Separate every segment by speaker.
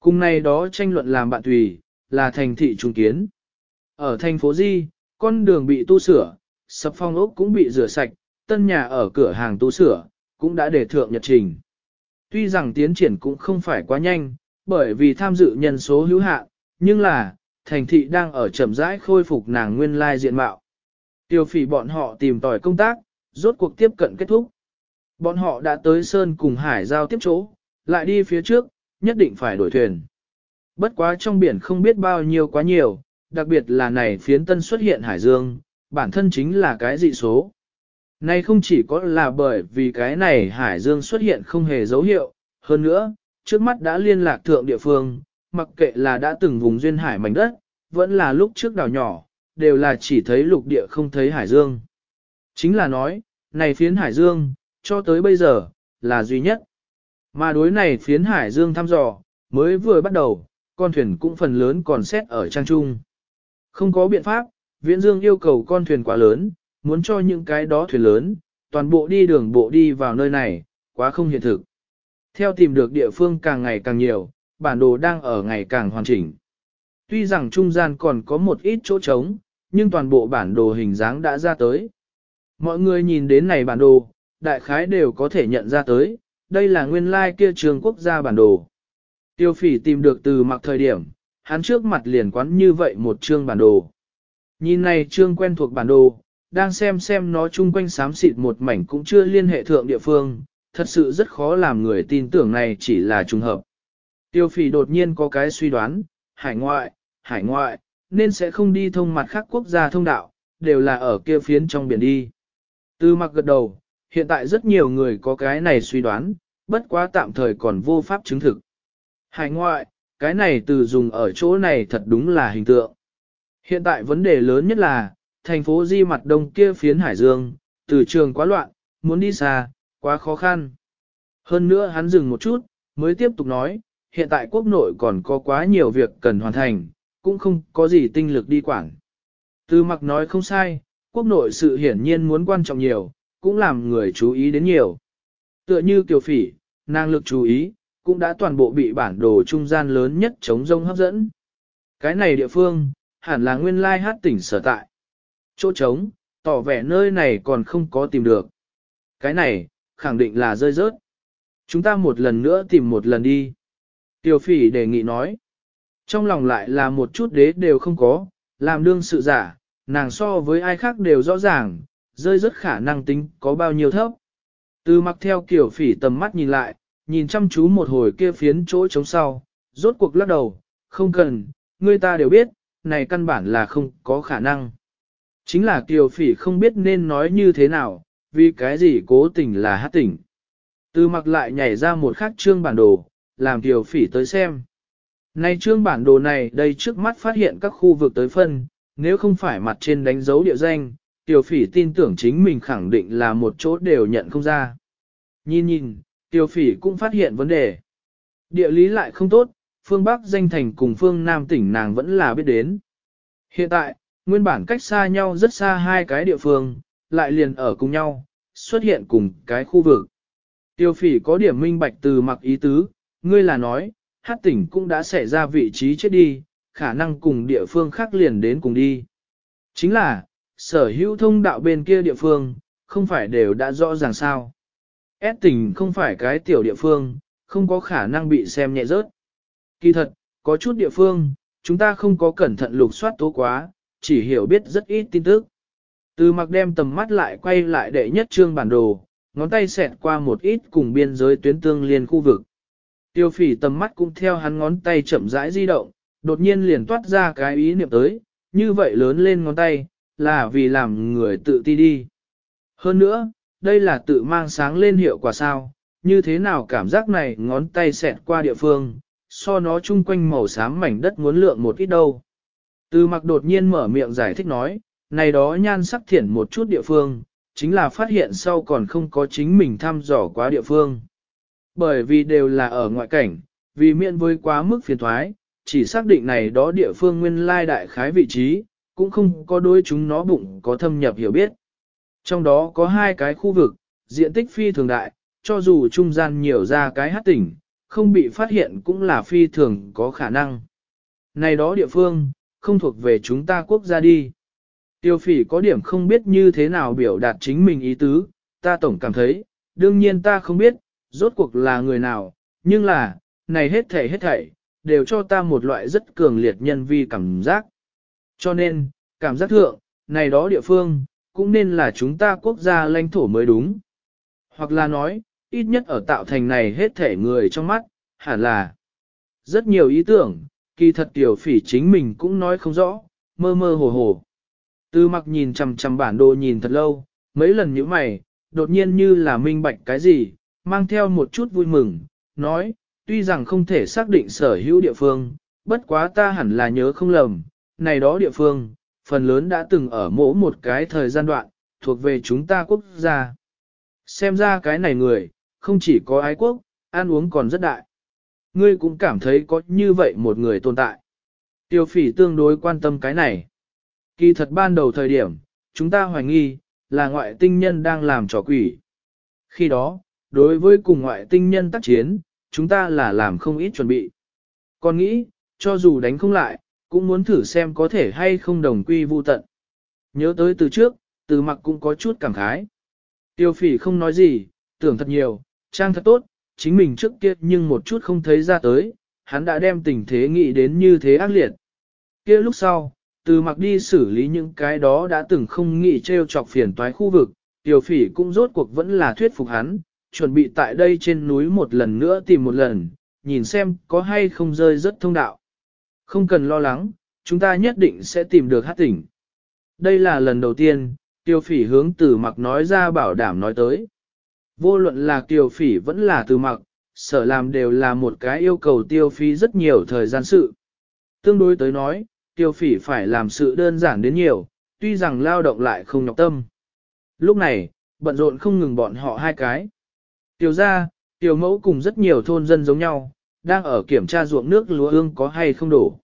Speaker 1: Cùng này đó tranh luận làm bạn tùy, là thành thị trung kiến. Ở thành phố Di, con đường bị tu sửa, sập phong ốc cũng bị rửa sạch, tân nhà ở cửa hàng tu sửa, cũng đã để thượng nhật trình. Tuy rằng tiến triển cũng không phải quá nhanh, bởi vì tham dự nhân số hữu hạn, nhưng là, thành thị đang ở chậm rãi khôi phục nàng nguyên lai diện mạo. Tiêu phỉ bọn họ tìm tòi công tác, rốt cuộc tiếp cận kết thúc. Bọn họ đã tới Sơn cùng Hải giao tiếp chỗ, lại đi phía trước, nhất định phải đổi thuyền. Bất quá trong biển không biết bao nhiêu quá nhiều, đặc biệt là này phiến tân xuất hiện Hải Dương, bản thân chính là cái dị số. Này không chỉ có là bởi vì cái này Hải Dương xuất hiện không hề dấu hiệu, hơn nữa, trước mắt đã liên lạc thượng địa phương, mặc kệ là đã từng vùng duyên hải mảnh đất, vẫn là lúc trước đảo nhỏ, đều là chỉ thấy lục địa không thấy Hải Dương. Chính là nói, này phiến Hải Dương, cho tới bây giờ, là duy nhất. Mà đối này phiến Hải Dương thăm dò, mới vừa bắt đầu, con thuyền cũng phần lớn còn xét ở trang trung. Không có biện pháp, Viễn Dương yêu cầu con thuyền quá lớn, muốn cho những cái đó thuyền lớn, toàn bộ đi đường bộ đi vào nơi này, quá không hiện thực. Theo tìm được địa phương càng ngày càng nhiều, bản đồ đang ở ngày càng hoàn chỉnh. Tuy rằng trung gian còn có một ít chỗ trống, nhưng toàn bộ bản đồ hình dáng đã ra tới. Mọi người nhìn đến này bản đồ, đại khái đều có thể nhận ra tới, đây là nguyên lai kia trường quốc gia bản đồ. Tiêu phỉ tìm được từ mặc thời điểm, hắn trước mặt liền quán như vậy một chương bản đồ. Nhìn này chương quen thuộc bản đồ, đang xem xem nó chung quanh xám xịt một mảnh cũng chưa liên hệ thượng địa phương, thật sự rất khó làm người tin tưởng này chỉ là trùng hợp. Tiêu phỉ đột nhiên có cái suy đoán, hải ngoại, hải ngoại, nên sẽ không đi thông mặt khác quốc gia thông đạo, đều là ở kia phiến trong biển đi. Từ mặc gật đầu, hiện tại rất nhiều người có cái này suy đoán, bất quá tạm thời còn vô pháp chứng thực. Hải ngoại, cái này từ dùng ở chỗ này thật đúng là hình tượng. Hiện tại vấn đề lớn nhất là, thành phố di mặt đông kia phiến Hải Dương, từ trường quá loạn, muốn đi xa, quá khó khăn. Hơn nữa hắn dừng một chút, mới tiếp tục nói, hiện tại quốc nội còn có quá nhiều việc cần hoàn thành, cũng không có gì tinh lực đi quản. Từ mặc nói không sai, quốc nội sự hiển nhiên muốn quan trọng nhiều, cũng làm người chú ý đến nhiều. Tựa như kiều phỉ, năng lực chú ý, cũng đã toàn bộ bị bản đồ trung gian lớn nhất chống rông hấp dẫn. Cái này địa phương, hẳn là nguyên lai hát tỉnh sở tại. Chỗ trống, tỏ vẻ nơi này còn không có tìm được. Cái này, khẳng định là rơi rớt. Chúng ta một lần nữa tìm một lần đi. Tiêu phỉ đề nghị nói. Trong lòng lại là một chút đế đều không có, làm đương sự giả, nàng so với ai khác đều rõ ràng, rơi rất khả năng tính có bao nhiêu thấp. Từ mặc theo kiểu phỉ tầm mắt nhìn lại, nhìn chăm chú một hồi kia phiến chỗ trống sau, rốt cuộc lắc đầu, không cần, người ta đều biết, này căn bản là không có khả năng. Chính là kiều phỉ không biết nên nói như thế nào, vì cái gì cố tình là hát tỉnh. Từ mặc lại nhảy ra một khắc trương bản đồ, làm kiều phỉ tới xem. Này trương bản đồ này đây trước mắt phát hiện các khu vực tới phân, nếu không phải mặt trên đánh dấu địa danh, Tiểu phỉ tin tưởng chính mình khẳng định là một chỗ đều nhận không ra. Nhìn nhìn, Tiểu phỉ cũng phát hiện vấn đề. Địa lý lại không tốt, phương Bắc danh thành cùng phương Nam tỉnh nàng vẫn là biết đến. Hiện tại, nguyên bản cách xa nhau rất xa hai cái địa phương, lại liền ở cùng nhau, xuất hiện cùng cái khu vực. Tiêu phỉ có điểm minh bạch từ mặc ý tứ, ngươi là nói, hát tỉnh cũng đã xảy ra vị trí chết đi, khả năng cùng địa phương khác liền đến cùng đi. Chính là, sở hữu thông đạo bên kia địa phương, không phải đều đã rõ ràng sao. S tỉnh không phải cái tiểu địa phương, không có khả năng bị xem nhẹ rớt. Kỳ thật, có chút địa phương, chúng ta không có cẩn thận lục soát tố quá, chỉ hiểu biết rất ít tin tức. Từ mặc đem tầm mắt lại quay lại đệ nhất trương bản đồ, ngón tay xẹt qua một ít cùng biên giới tuyến tương liên khu vực. Tiêu phỉ tầm mắt cũng theo hắn ngón tay chậm rãi di động, đột nhiên liền toát ra cái ý niệm tới, như vậy lớn lên ngón tay, là vì làm người tự ti đi. Hơn nữa, đây là tự mang sáng lên hiệu quả sao, như thế nào cảm giác này ngón tay xẹt qua địa phương, so nó chung quanh màu xám mảnh đất muốn lượng một ít đâu. Từ mặc đột nhiên mở miệng giải thích nói, này đó nhan sắc thiển một chút địa phương, chính là phát hiện sau còn không có chính mình thăm dò quá địa phương. Bởi vì đều là ở ngoại cảnh, vì miễn với quá mức phiền thoái, chỉ xác định này đó địa phương nguyên lai đại khái vị trí, cũng không có đối chúng nó bụng có thâm nhập hiểu biết. Trong đó có hai cái khu vực, diện tích phi thường đại, cho dù trung gian nhiều ra cái hát tỉnh, không bị phát hiện cũng là phi thường có khả năng. Này đó địa phương, không thuộc về chúng ta quốc gia đi. Tiêu phỉ có điểm không biết như thế nào biểu đạt chính mình ý tứ, ta tổng cảm thấy, đương nhiên ta không biết, rốt cuộc là người nào, nhưng là, này hết thảy hết thảy, đều cho ta một loại rất cường liệt nhân vi cảm giác. Cho nên, cảm giác thượng, này đó địa phương, cũng nên là chúng ta quốc gia lãnh thổ mới đúng. Hoặc là nói, ít nhất ở tạo thành này hết thể người trong mắt, hẳn là rất nhiều ý tưởng, kỳ thật tiểu phỉ chính mình cũng nói không rõ, mơ mơ hồ hồ. Tư mặc nhìn chằm chằm bản đồ nhìn thật lâu, mấy lần như mày, đột nhiên như là minh bạch cái gì, mang theo một chút vui mừng, nói, tuy rằng không thể xác định sở hữu địa phương, bất quá ta hẳn là nhớ không lầm, này đó địa phương, phần lớn đã từng ở mỗi một cái thời gian đoạn, thuộc về chúng ta quốc gia. Xem ra cái này người, không chỉ có ái quốc, ăn uống còn rất đại. Ngươi cũng cảm thấy có như vậy một người tồn tại. Tiêu phỉ tương đối quan tâm cái này. Kỳ thật ban đầu thời điểm, chúng ta hoài nghi, là ngoại tinh nhân đang làm trò quỷ. Khi đó, đối với cùng ngoại tinh nhân tác chiến, chúng ta là làm không ít chuẩn bị. Còn nghĩ, cho dù đánh không lại, cũng muốn thử xem có thể hay không đồng quy vu tận. Nhớ tới từ trước, từ mặc cũng có chút cảm khái. Tiêu phỉ không nói gì, tưởng thật nhiều, trang thật tốt, chính mình trước kia nhưng một chút không thấy ra tới, hắn đã đem tình thế nghĩ đến như thế ác liệt. kia lúc sau, từ mặc đi xử lý những cái đó đã từng không nghĩ treo chọc phiền toái khu vực, tiêu phỉ cũng rốt cuộc vẫn là thuyết phục hắn, chuẩn bị tại đây trên núi một lần nữa tìm một lần, nhìn xem có hay không rơi rất thông đạo. Không cần lo lắng, chúng ta nhất định sẽ tìm được hát tỉnh. Đây là lần đầu tiên, tiêu phỉ hướng từ mặc nói ra bảo đảm nói tới. Vô luận là tiêu phỉ vẫn là từ mặc, sở làm đều là một cái yêu cầu tiêu phí rất nhiều thời gian sự. Tương đối tới nói, tiêu phỉ phải làm sự đơn giản đến nhiều, tuy rằng lao động lại không nhọc tâm. Lúc này, bận rộn không ngừng bọn họ hai cái. Tiêu gia, tiêu mẫu cùng rất nhiều thôn dân giống nhau, đang ở kiểm tra ruộng nước lúa ương có hay không đổ.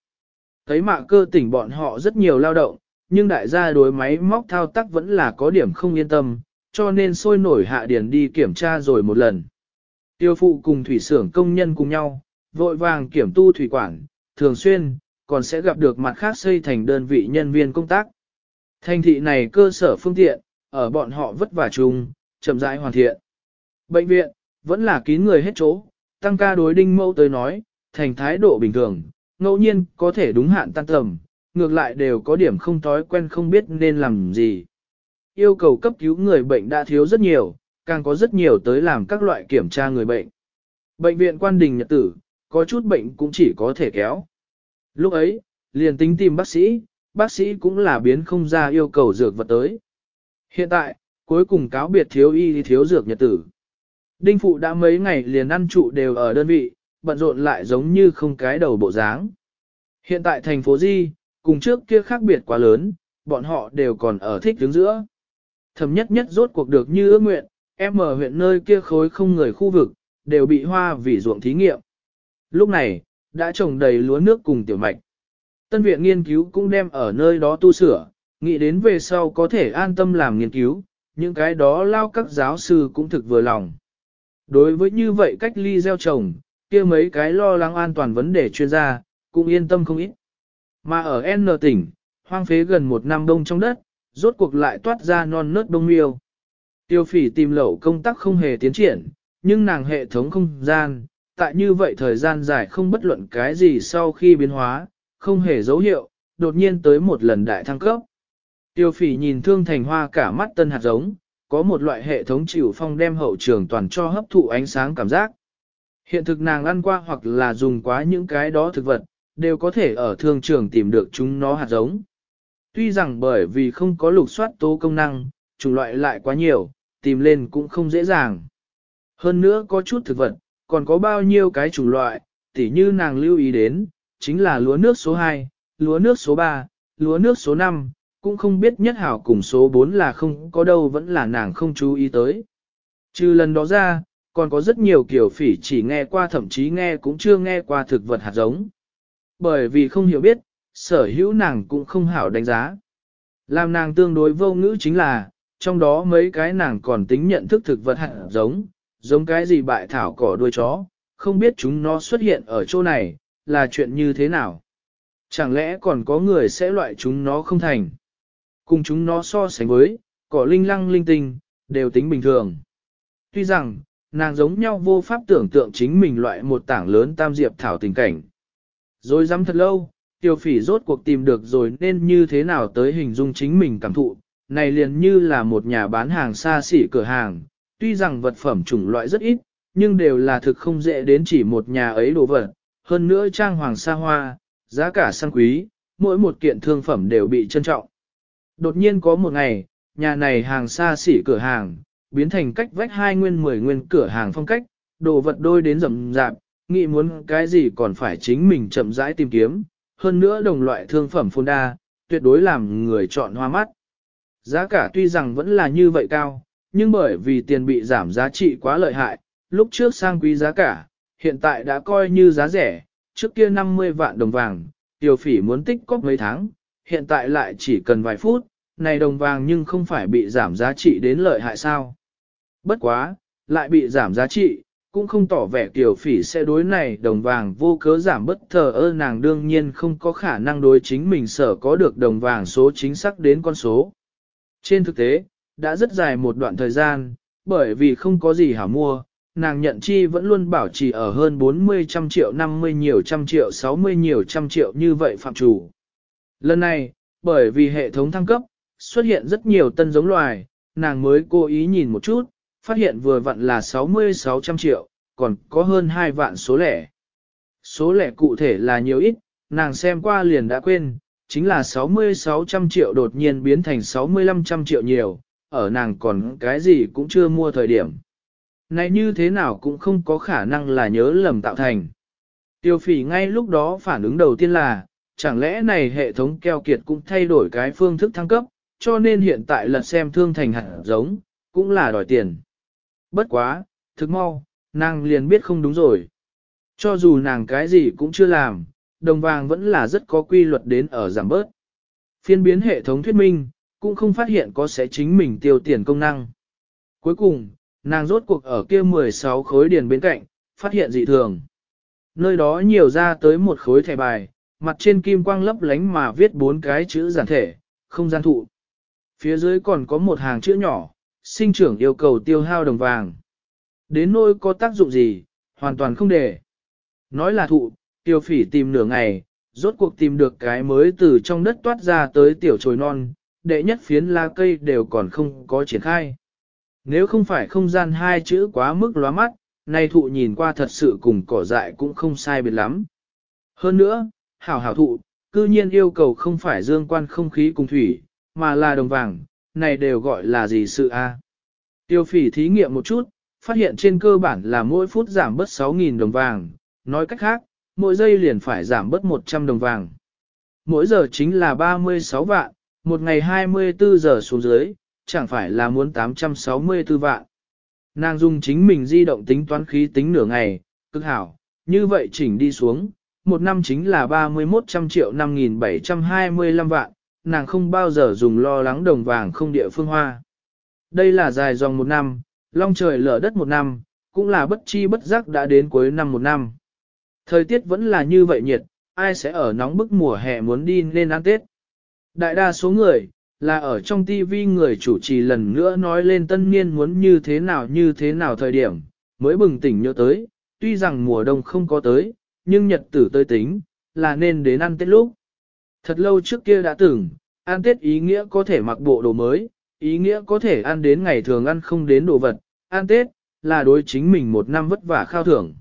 Speaker 1: Thấy mạ cơ tỉnh bọn họ rất nhiều lao động, nhưng đại gia đối máy móc thao tác vẫn là có điểm không yên tâm, cho nên sôi nổi hạ điền đi kiểm tra rồi một lần. Tiêu phụ cùng thủy xưởng công nhân cùng nhau, vội vàng kiểm tu thủy quản, thường xuyên, còn sẽ gặp được mặt khác xây thành đơn vị nhân viên công tác. Thành thị này cơ sở phương tiện, ở bọn họ vất vả chung, chậm rãi hoàn thiện. Bệnh viện, vẫn là kín người hết chỗ, tăng ca đối đinh mẫu tới nói, thành thái độ bình thường, ngẫu nhiên có thể đúng hạn tan tầm, ngược lại đều có điểm không thói quen không biết nên làm gì. Yêu cầu cấp cứu người bệnh đã thiếu rất nhiều, càng có rất nhiều tới làm các loại kiểm tra người bệnh. Bệnh viện quan đình nhật tử, có chút bệnh cũng chỉ có thể kéo. Lúc ấy, liền tính tìm bác sĩ, bác sĩ cũng là biến không ra yêu cầu dược vật tới. Hiện tại, cuối cùng cáo biệt thiếu y thiếu dược nhật tử. Đinh phụ đã mấy ngày liền ăn trụ đều ở đơn vị, bận rộn lại giống như không cái đầu bộ dáng. Hiện tại thành phố Di, cùng trước kia khác biệt quá lớn, bọn họ đều còn ở thích đứng giữa. Thầm nhất nhất rốt cuộc được như ước nguyện, em ở huyện nơi kia khối không người khu vực, đều bị hoa vì ruộng thí nghiệm. Lúc này, đã trồng đầy lúa nước cùng tiểu mạch. Tân viện nghiên cứu cũng đem ở nơi đó tu sửa, nghĩ đến về sau có thể an tâm làm nghiên cứu, những cái đó lao các giáo sư cũng thực vừa lòng. Đối với như vậy cách ly gieo trồng, kia mấy cái lo lắng an toàn vấn đề chuyên gia, cũng yên tâm không ít. Mà ở N tỉnh, hoang phế gần một năm đông trong đất, rốt cuộc lại toát ra non nớt đông miêu. Tiêu phỉ tìm lẩu công tác không hề tiến triển, nhưng nàng hệ thống không gian, tại như vậy thời gian dài không bất luận cái gì sau khi biến hóa, không hề dấu hiệu, đột nhiên tới một lần đại thăng cấp. Tiêu phỉ nhìn thương thành hoa cả mắt tân hạt giống, có một loại hệ thống chịu phong đem hậu trường toàn cho hấp thụ ánh sáng cảm giác. Hiện thực nàng ăn qua hoặc là dùng quá những cái đó thực vật, đều có thể ở thương trường tìm được chúng nó hạt giống. Tuy rằng bởi vì không có lục soát tố công năng, chủng loại lại quá nhiều, tìm lên cũng không dễ dàng. Hơn nữa có chút thực vật, còn có bao nhiêu cái chủng loại, tỉ như nàng lưu ý đến, chính là lúa nước số 2, lúa nước số 3, lúa nước số 5, cũng không biết nhất hảo cùng số 4 là không có đâu vẫn là nàng không chú ý tới. Trừ lần đó ra, còn có rất nhiều kiểu phỉ chỉ nghe qua thậm chí nghe cũng chưa nghe qua thực vật hạt giống. Bởi vì không hiểu biết, sở hữu nàng cũng không hảo đánh giá. Làm nàng tương đối vô ngữ chính là, trong đó mấy cái nàng còn tính nhận thức thực vật hạt giống, giống cái gì bại thảo cỏ đuôi chó, không biết chúng nó xuất hiện ở chỗ này, là chuyện như thế nào. Chẳng lẽ còn có người sẽ loại chúng nó không thành. Cùng chúng nó so sánh với, cỏ linh lăng linh tinh, đều tính bình thường. Tuy rằng, nàng giống nhau vô pháp tưởng tượng chính mình loại một tảng lớn tam diệp thảo tình cảnh. Rồi dám thật lâu, tiêu phỉ rốt cuộc tìm được rồi nên như thế nào tới hình dung chính mình cảm thụ, này liền như là một nhà bán hàng xa xỉ cửa hàng, tuy rằng vật phẩm chủng loại rất ít, nhưng đều là thực không dễ đến chỉ một nhà ấy đồ vật, hơn nữa trang hoàng xa hoa, giá cả sang quý, mỗi một kiện thương phẩm đều bị trân trọng. Đột nhiên có một ngày, nhà này hàng xa xỉ cửa hàng, biến thành cách vách hai nguyên mười nguyên cửa hàng phong cách, đồ vật đôi đến rầm rạp, nghĩ muốn cái gì còn phải chính mình chậm rãi tìm kiếm, hơn nữa đồng loại thương phẩm phôn đa, tuyệt đối làm người chọn hoa mắt. Giá cả tuy rằng vẫn là như vậy cao, nhưng bởi vì tiền bị giảm giá trị quá lợi hại, lúc trước sang quý giá cả, hiện tại đã coi như giá rẻ, trước kia 50 vạn đồng vàng, tiểu phỉ muốn tích cóp mấy tháng, hiện tại lại chỉ cần vài phút, này đồng vàng nhưng không phải bị giảm giá trị đến lợi hại sao. Bất quá, lại bị giảm giá trị, cũng không tỏ vẻ tiểu phỉ sẽ đối này đồng vàng vô cớ giảm bất thờ ơ nàng đương nhiên không có khả năng đối chính mình sở có được đồng vàng số chính xác đến con số. Trên thực tế, đã rất dài một đoạn thời gian, bởi vì không có gì hả mua, nàng nhận chi vẫn luôn bảo trì ở hơn 40 trăm triệu 50 nhiều trăm triệu 60 nhiều trăm triệu như vậy phạm chủ. Lần này, bởi vì hệ thống thăng cấp, xuất hiện rất nhiều tân giống loài, nàng mới cố ý nhìn một chút, phát hiện vừa vặn là 60-600 triệu, còn có hơn 2 vạn số lẻ. Số lẻ cụ thể là nhiều ít, nàng xem qua liền đã quên, chính là 60-600 triệu đột nhiên biến thành 6500 triệu nhiều, ở nàng còn cái gì cũng chưa mua thời điểm. Này như thế nào cũng không có khả năng là nhớ lầm tạo thành. Tiêu phỉ ngay lúc đó phản ứng đầu tiên là, chẳng lẽ này hệ thống keo kiệt cũng thay đổi cái phương thức thăng cấp, cho nên hiện tại lật xem thương thành hạt giống, cũng là đòi tiền. Bất quá, thực mau, nàng liền biết không đúng rồi. Cho dù nàng cái gì cũng chưa làm, đồng vàng vẫn là rất có quy luật đến ở giảm bớt. Phiên biến hệ thống thuyết minh, cũng không phát hiện có sẽ chính mình tiêu tiền công năng. Cuối cùng, nàng rốt cuộc ở kia 16 khối điền bên cạnh, phát hiện dị thường. Nơi đó nhiều ra tới một khối thẻ bài, mặt trên kim quang lấp lánh mà viết bốn cái chữ giản thể, không gian thụ. Phía dưới còn có một hàng chữ nhỏ, sinh trưởng yêu cầu tiêu hao đồng vàng. Đến nỗi có tác dụng gì, hoàn toàn không để. Nói là thụ, tiêu phỉ tìm nửa ngày, rốt cuộc tìm được cái mới từ trong đất toát ra tới tiểu trồi non, đệ nhất phiến la cây đều còn không có triển khai. Nếu không phải không gian hai chữ quá mức lóa mắt, nay thụ nhìn qua thật sự cùng cỏ dại cũng không sai biệt lắm. Hơn nữa, hảo hảo thụ, cư nhiên yêu cầu không phải dương quan không khí cùng thủy, mà là đồng vàng, này đều gọi là gì sự a? Tiêu phỉ thí nghiệm một chút, phát hiện trên cơ bản là mỗi phút giảm bớt 6.000 đồng vàng, nói cách khác, mỗi giây liền phải giảm bớt 100 đồng vàng. Mỗi giờ chính là 36 vạn, một ngày 24 giờ xuống dưới, chẳng phải là muốn 864 vạn. Nàng dùng chính mình di động tính toán khí tính nửa ngày, cực hảo, như vậy chỉnh đi xuống, một năm chính là 31 trăm triệu 5.725 vạn, nàng không bao giờ dùng lo lắng đồng vàng không địa phương hoa. Đây là dài dòng một năm, long trời lở đất một năm, cũng là bất chi bất giác đã đến cuối năm một năm. Thời tiết vẫn là như vậy nhiệt, ai sẽ ở nóng bức mùa hè muốn đi nên ăn Tết. Đại đa số người, là ở trong TV người chủ trì lần nữa nói lên tân niên muốn như thế nào như thế nào thời điểm, mới bừng tỉnh nhớ tới, tuy rằng mùa đông không có tới, nhưng nhật tử tới tính, là nên đến ăn Tết lúc. Thật lâu trước kia đã tưởng, ăn Tết ý nghĩa có thể mặc bộ đồ mới, ý nghĩa có thể ăn đến ngày thường ăn không đến đồ vật, ăn Tết, là đối chính mình một năm vất vả khao thưởng.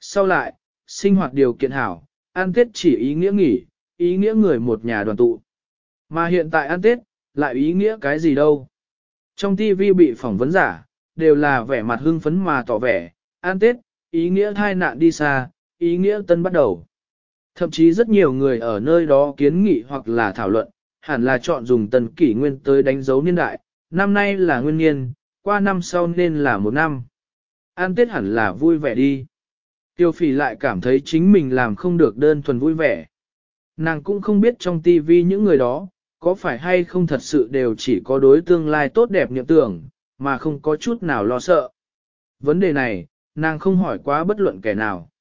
Speaker 1: Sau lại, sinh hoạt điều kiện hảo, ăn Tết chỉ ý nghĩa nghỉ, ý nghĩa người một nhà đoàn tụ. Mà hiện tại ăn Tết, lại ý nghĩa cái gì đâu. Trong TV bị phỏng vấn giả, đều là vẻ mặt hưng phấn mà tỏ vẻ, ăn Tết, ý nghĩa thai nạn đi xa, ý nghĩa tân bắt đầu. Thậm chí rất nhiều người ở nơi đó kiến nghị hoặc là thảo luận, hẳn là chọn dùng tần kỷ nguyên tới đánh dấu niên đại, năm nay là nguyên niên, qua năm sau nên là một năm. An Tết hẳn là vui vẻ đi. Tiêu phỉ lại cảm thấy chính mình làm không được đơn thuần vui vẻ. Nàng cũng không biết trong tivi những người đó, có phải hay không thật sự đều chỉ có đối tương lai tốt đẹp niệm tưởng, mà không có chút nào lo sợ. Vấn đề này, nàng không hỏi quá bất luận kẻ nào.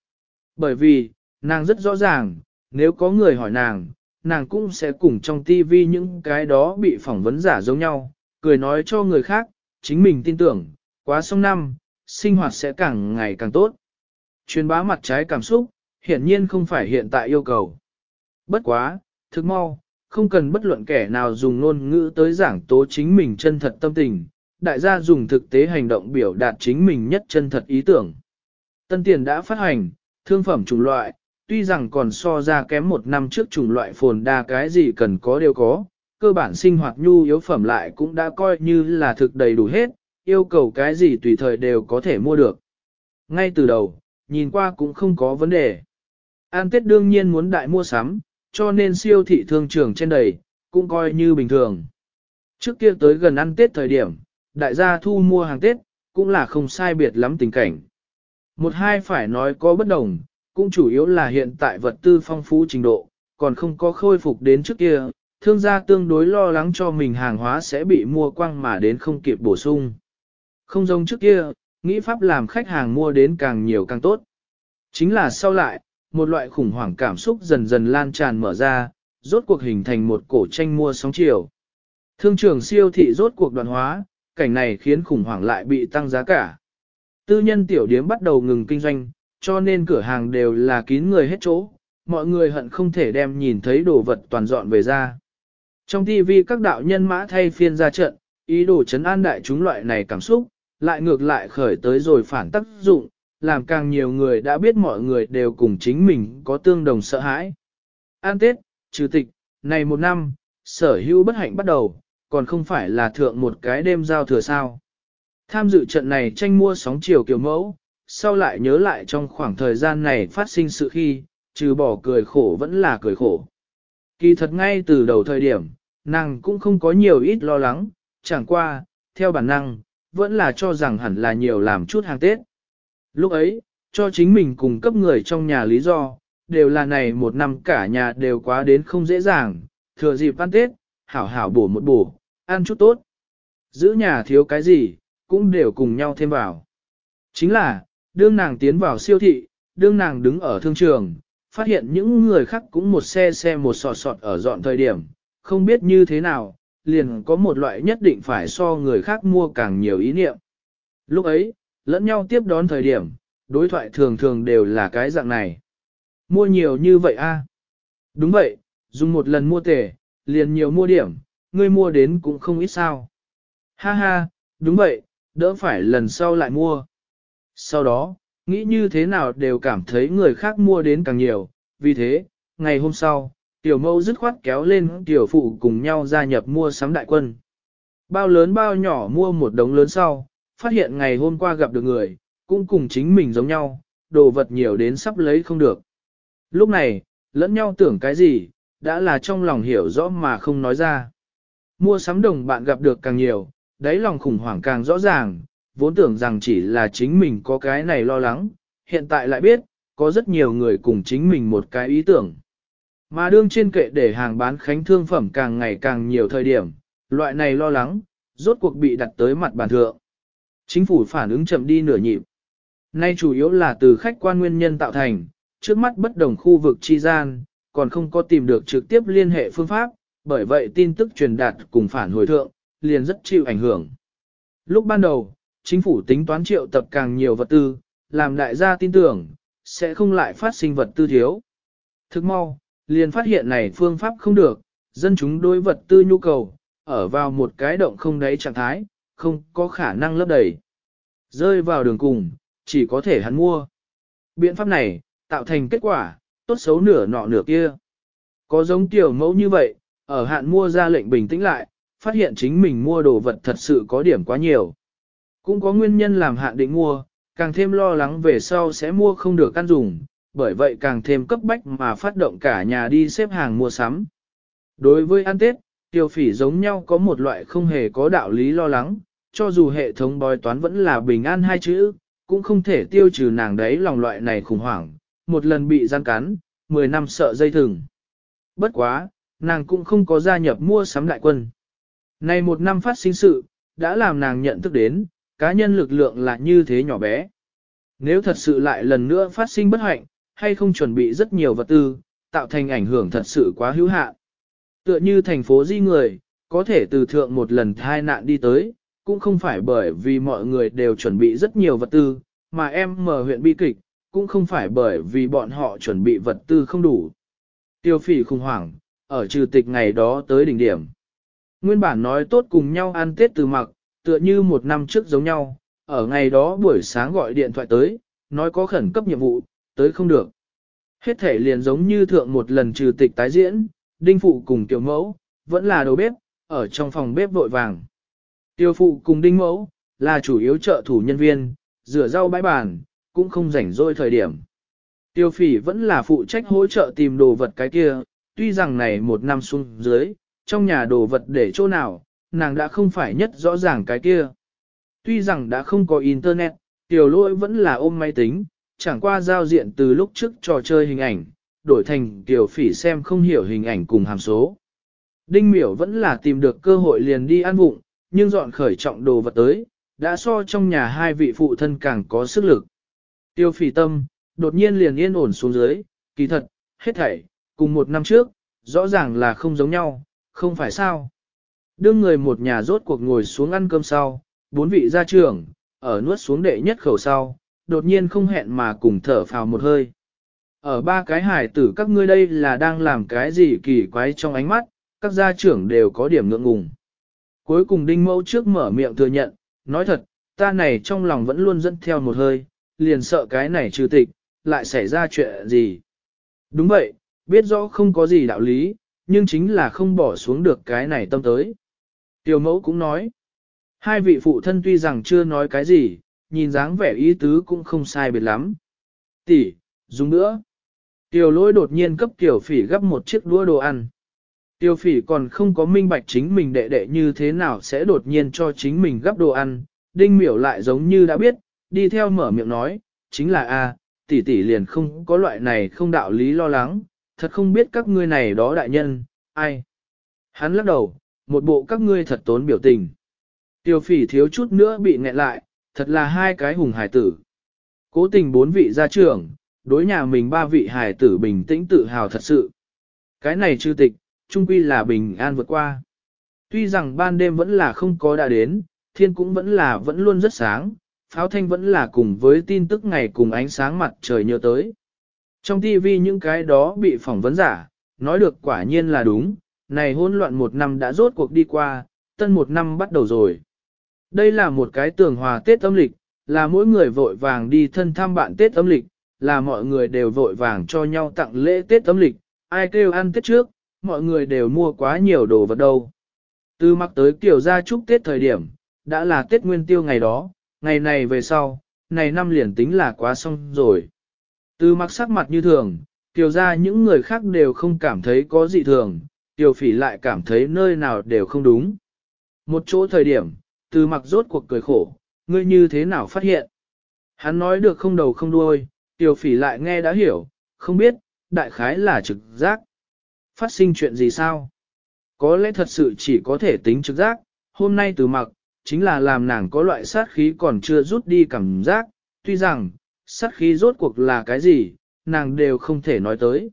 Speaker 1: Bởi vì, nàng rất rõ ràng, nếu có người hỏi nàng, nàng cũng sẽ cùng trong tivi những cái đó bị phỏng vấn giả giống nhau, cười nói cho người khác, chính mình tin tưởng, quá sông năm, sinh hoạt sẽ càng ngày càng tốt. Truyền bá mặt trái cảm xúc, hiển nhiên không phải hiện tại yêu cầu. Bất quá, thức mau, không cần bất luận kẻ nào dùng ngôn ngữ tới giảng tố chính mình chân thật tâm tình, đại gia dùng thực tế hành động biểu đạt chính mình nhất chân thật ý tưởng. Tân tiền đã phát hành, thương phẩm chủng loại, tuy rằng còn so ra kém một năm trước chủng loại phồn đa cái gì cần có đều có, cơ bản sinh hoạt nhu yếu phẩm lại cũng đã coi như là thực đầy đủ hết, yêu cầu cái gì tùy thời đều có thể mua được. Ngay từ đầu, nhìn qua cũng không có vấn đề. An Tết đương nhiên muốn đại mua sắm, cho nên siêu thị thương trường trên đầy, cũng coi như bình thường. Trước kia tới gần ăn Tết thời điểm, đại gia thu mua hàng Tết, cũng là không sai biệt lắm tình cảnh. Một hai phải nói có bất đồng, cũng chủ yếu là hiện tại vật tư phong phú trình độ, còn không có khôi phục đến trước kia, thương gia tương đối lo lắng cho mình hàng hóa sẽ bị mua quăng mà đến không kịp bổ sung. Không giống trước kia, nghĩ pháp làm khách hàng mua đến càng nhiều càng tốt. Chính là sau lại, một loại khủng hoảng cảm xúc dần dần lan tràn mở ra, rốt cuộc hình thành một cổ tranh mua sóng chiều. Thương trường siêu thị rốt cuộc đoạn hóa, cảnh này khiến khủng hoảng lại bị tăng giá cả. Tư nhân tiểu điếm bắt đầu ngừng kinh doanh, cho nên cửa hàng đều là kín người hết chỗ, mọi người hận không thể đem nhìn thấy đồ vật toàn dọn về ra. Trong TV các đạo nhân mã thay phiên ra trận, ý đồ chấn an đại chúng loại này cảm xúc, lại ngược lại khởi tới rồi phản tác dụng, làm càng nhiều người đã biết mọi người đều cùng chính mình có tương đồng sợ hãi. An Tết, trừ tịch, này một năm, sở hữu bất hạnh bắt đầu, còn không phải là thượng một cái đêm giao thừa sao. Tham dự trận này tranh mua sóng chiều kiểu mẫu, sau lại nhớ lại trong khoảng thời gian này phát sinh sự khi, trừ bỏ cười khổ vẫn là cười khổ. Kỳ thật ngay từ đầu thời điểm, nàng cũng không có nhiều ít lo lắng, chẳng qua, theo bản năng, vẫn là cho rằng hẳn là nhiều làm chút hàng Tết. Lúc ấy, cho chính mình cùng cấp người trong nhà lý do, đều là này một năm cả nhà đều quá đến không dễ dàng, thừa dịp ăn Tết, hảo hảo bổ một bổ, ăn chút tốt. Giữ nhà thiếu cái gì, cũng đều cùng nhau thêm vào. Chính là, đương nàng tiến vào siêu thị, đương nàng đứng ở thương trường, phát hiện những người khác cũng một xe xe một sọt sọt ở dọn thời điểm, không biết như thế nào, liền có một loại nhất định phải so người khác mua càng nhiều ý niệm. Lúc ấy, lẫn nhau tiếp đón thời điểm, đối thoại thường thường đều là cái dạng này. Mua nhiều như vậy a? Đúng vậy, dùng một lần mua tể, liền nhiều mua điểm, ngươi mua đến cũng không ít sao. Ha ha, đúng vậy, đỡ phải lần sau lại mua. Sau đó, nghĩ như thế nào đều cảm thấy người khác mua đến càng nhiều, vì thế, ngày hôm sau, tiểu mâu dứt khoát kéo lên tiểu phụ cùng nhau gia nhập mua sắm đại quân. Bao lớn bao nhỏ mua một đống lớn sau, phát hiện ngày hôm qua gặp được người, cũng cùng chính mình giống nhau, đồ vật nhiều đến sắp lấy không được. Lúc này, lẫn nhau tưởng cái gì, đã là trong lòng hiểu rõ mà không nói ra. Mua sắm đồng bạn gặp được càng nhiều, đáy lòng khủng hoảng càng rõ ràng, vốn tưởng rằng chỉ là chính mình có cái này lo lắng, hiện tại lại biết, có rất nhiều người cùng chính mình một cái ý tưởng. Mà đương trên kệ để hàng bán khánh thương phẩm càng ngày càng nhiều thời điểm, loại này lo lắng, rốt cuộc bị đặt tới mặt bàn thượng. Chính phủ phản ứng chậm đi nửa nhịp. Nay chủ yếu là từ khách quan nguyên nhân tạo thành, trước mắt bất đồng khu vực chi gian, còn không có tìm được trực tiếp liên hệ phương pháp, bởi vậy tin tức truyền đạt cùng phản hồi thượng, liền rất chịu ảnh hưởng. Lúc ban đầu, chính phủ tính toán triệu tập càng nhiều vật tư, làm đại gia tin tưởng, sẽ không lại phát sinh vật tư thiếu. Thức mau, liền phát hiện này phương pháp không được, dân chúng đối vật tư nhu cầu, ở vào một cái động không đáy trạng thái, không có khả năng lấp đầy. Rơi vào đường cùng, chỉ có thể hắn mua. Biện pháp này, tạo thành kết quả, tốt xấu nửa nọ nửa kia. Có giống tiểu mẫu như vậy, ở hạn mua ra lệnh bình tĩnh lại, phát hiện chính mình mua đồ vật thật sự có điểm quá nhiều. Cũng có nguyên nhân làm hạn định mua, càng thêm lo lắng về sau sẽ mua không được ăn dùng, bởi vậy càng thêm cấp bách mà phát động cả nhà đi xếp hàng mua sắm. Đối với ăn Tết, tiêu phỉ giống nhau có một loại không hề có đạo lý lo lắng, cho dù hệ thống bói toán vẫn là bình an hai chữ, cũng không thể tiêu trừ nàng đấy lòng loại này khủng hoảng, một lần bị gian cắn, 10 năm sợ dây thừng. Bất quá, nàng cũng không có gia nhập mua sắm đại quân. Này một năm phát sinh sự, đã làm nàng nhận thức đến, cá nhân lực lượng là như thế nhỏ bé. Nếu thật sự lại lần nữa phát sinh bất hạnh, hay không chuẩn bị rất nhiều vật tư, tạo thành ảnh hưởng thật sự quá hữu hạn. Tựa như thành phố di người, có thể từ thượng một lần thai nạn đi tới, cũng không phải bởi vì mọi người đều chuẩn bị rất nhiều vật tư, mà em mở huyện bi kịch, cũng không phải bởi vì bọn họ chuẩn bị vật tư không đủ. Tiêu phỉ khủng hoảng, ở trừ tịch ngày đó tới đỉnh điểm. Nguyên bản nói tốt cùng nhau ăn Tết từ mặc, tựa như một năm trước giống nhau, ở ngày đó buổi sáng gọi điện thoại tới, nói có khẩn cấp nhiệm vụ, tới không được. Hết thể liền giống như thượng một lần trừ tịch tái diễn, đinh phụ cùng tiểu mẫu, vẫn là đầu bếp, ở trong phòng bếp vội vàng. Tiêu phụ cùng đinh mẫu, là chủ yếu trợ thủ nhân viên, rửa rau bãi bàn, cũng không rảnh rỗi thời điểm. Tiêu phỉ vẫn là phụ trách hỗ trợ tìm đồ vật cái kia, tuy rằng này một năm xuống dưới, trong nhà đồ vật để chỗ nào, nàng đã không phải nhất rõ ràng cái kia. Tuy rằng đã không có internet, tiểu lỗi vẫn là ôm máy tính, chẳng qua giao diện từ lúc trước trò chơi hình ảnh, đổi thành tiểu phỉ xem không hiểu hình ảnh cùng hàm số. Đinh miểu vẫn là tìm được cơ hội liền đi ăn vụng, nhưng dọn khởi trọng đồ vật tới, đã so trong nhà hai vị phụ thân càng có sức lực. Tiêu phỉ tâm, đột nhiên liền yên ổn xuống dưới, kỳ thật, hết thảy, cùng một năm trước, rõ ràng là không giống nhau, không phải sao. Đương người một nhà rốt cuộc ngồi xuống ăn cơm sau, bốn vị gia trưởng, ở nuốt xuống đệ nhất khẩu sau, đột nhiên không hẹn mà cùng thở phào một hơi. Ở ba cái hải tử các ngươi đây là đang làm cái gì kỳ quái trong ánh mắt, các gia trưởng đều có điểm ngượng ngùng. Cuối cùng đinh mẫu trước mở miệng thừa nhận, nói thật, ta này trong lòng vẫn luôn dẫn theo một hơi, liền sợ cái này trừ tịch, lại xảy ra chuyện gì. Đúng vậy, biết rõ không có gì đạo lý, nhưng chính là không bỏ xuống được cái này tâm tới. Tiểu mẫu cũng nói, hai vị phụ thân tuy rằng chưa nói cái gì, nhìn dáng vẻ ý tứ cũng không sai biệt lắm. Tỷ, dùng nữa. Tiểu lỗi đột nhiên cấp tiểu phỉ gấp một chiếc đũa đồ ăn. Tiểu phỉ còn không có minh bạch chính mình đệ đệ như thế nào sẽ đột nhiên cho chính mình gấp đồ ăn. Đinh miểu lại giống như đã biết, đi theo mở miệng nói, chính là a tỷ tỷ liền không có loại này không đạo lý lo lắng, thật không biết các ngươi này đó đại nhân, ai. Hắn lắc đầu, một bộ các ngươi thật tốn biểu tình. Tiêu phỉ thiếu chút nữa bị nghẹn lại, thật là hai cái hùng hải tử. Cố tình bốn vị gia trưởng, đối nhà mình ba vị hải tử bình tĩnh tự hào thật sự. Cái này chư tịch, trung quy là bình an vượt qua. Tuy rằng ban đêm vẫn là không có đã đến, thiên cũng vẫn là vẫn luôn rất sáng, pháo thanh vẫn là cùng với tin tức ngày cùng ánh sáng mặt trời nhớ tới. Trong TV những cái đó bị phỏng vấn giả, nói được quả nhiên là đúng, này hỗn loạn một năm đã rốt cuộc đi qua, tân một năm bắt đầu rồi. Đây là một cái tường hòa Tết âm lịch, là mỗi người vội vàng đi thân thăm bạn Tết âm lịch, là mọi người đều vội vàng cho nhau tặng lễ Tết âm lịch, ai kêu ăn Tết trước, mọi người đều mua quá nhiều đồ vật đâu. Từ mặc tới kiểu ra chúc Tết thời điểm, đã là Tết nguyên tiêu ngày đó, ngày này về sau, này năm liền tính là quá xong rồi. Từ mặc sắc mặt như thường, tiểu ra những người khác đều không cảm thấy có gì thường, tiểu phỉ lại cảm thấy nơi nào đều không đúng. Một chỗ thời điểm, từ mặc rốt cuộc cười khổ, ngươi như thế nào phát hiện. Hắn nói được không đầu không đuôi, tiểu phỉ lại nghe đã hiểu, không biết, đại khái là trực giác. Phát sinh chuyện gì sao? Có lẽ thật sự chỉ có thể tính trực giác, hôm nay từ mặc, chính là làm nàng có loại sát khí còn chưa rút đi cảm giác, tuy rằng, sát khí rốt cuộc là cái gì, nàng đều không thể nói tới.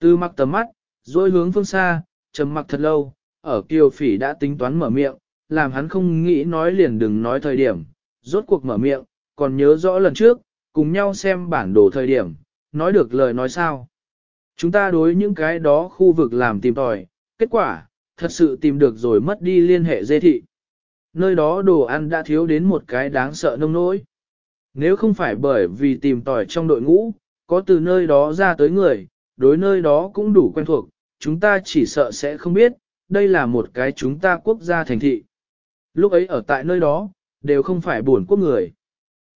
Speaker 1: Tư mặc tầm mắt, rồi hướng phương xa, trầm mặc thật lâu, ở kiều phỉ đã tính toán mở miệng, làm hắn không nghĩ nói liền đừng nói thời điểm, rốt cuộc mở miệng, còn nhớ rõ lần trước, cùng nhau xem bản đồ thời điểm, nói được lời nói sao. Chúng ta đối những cái đó khu vực làm tìm tòi, kết quả, thật sự tìm được rồi mất đi liên hệ dê thị. Nơi đó đồ ăn đã thiếu đến một cái đáng sợ nông nỗi. Nếu không phải bởi vì tìm tòi trong đội ngũ, có từ nơi đó ra tới người, đối nơi đó cũng đủ quen thuộc, chúng ta chỉ sợ sẽ không biết, đây là một cái chúng ta quốc gia thành thị. Lúc ấy ở tại nơi đó, đều không phải buồn quốc người.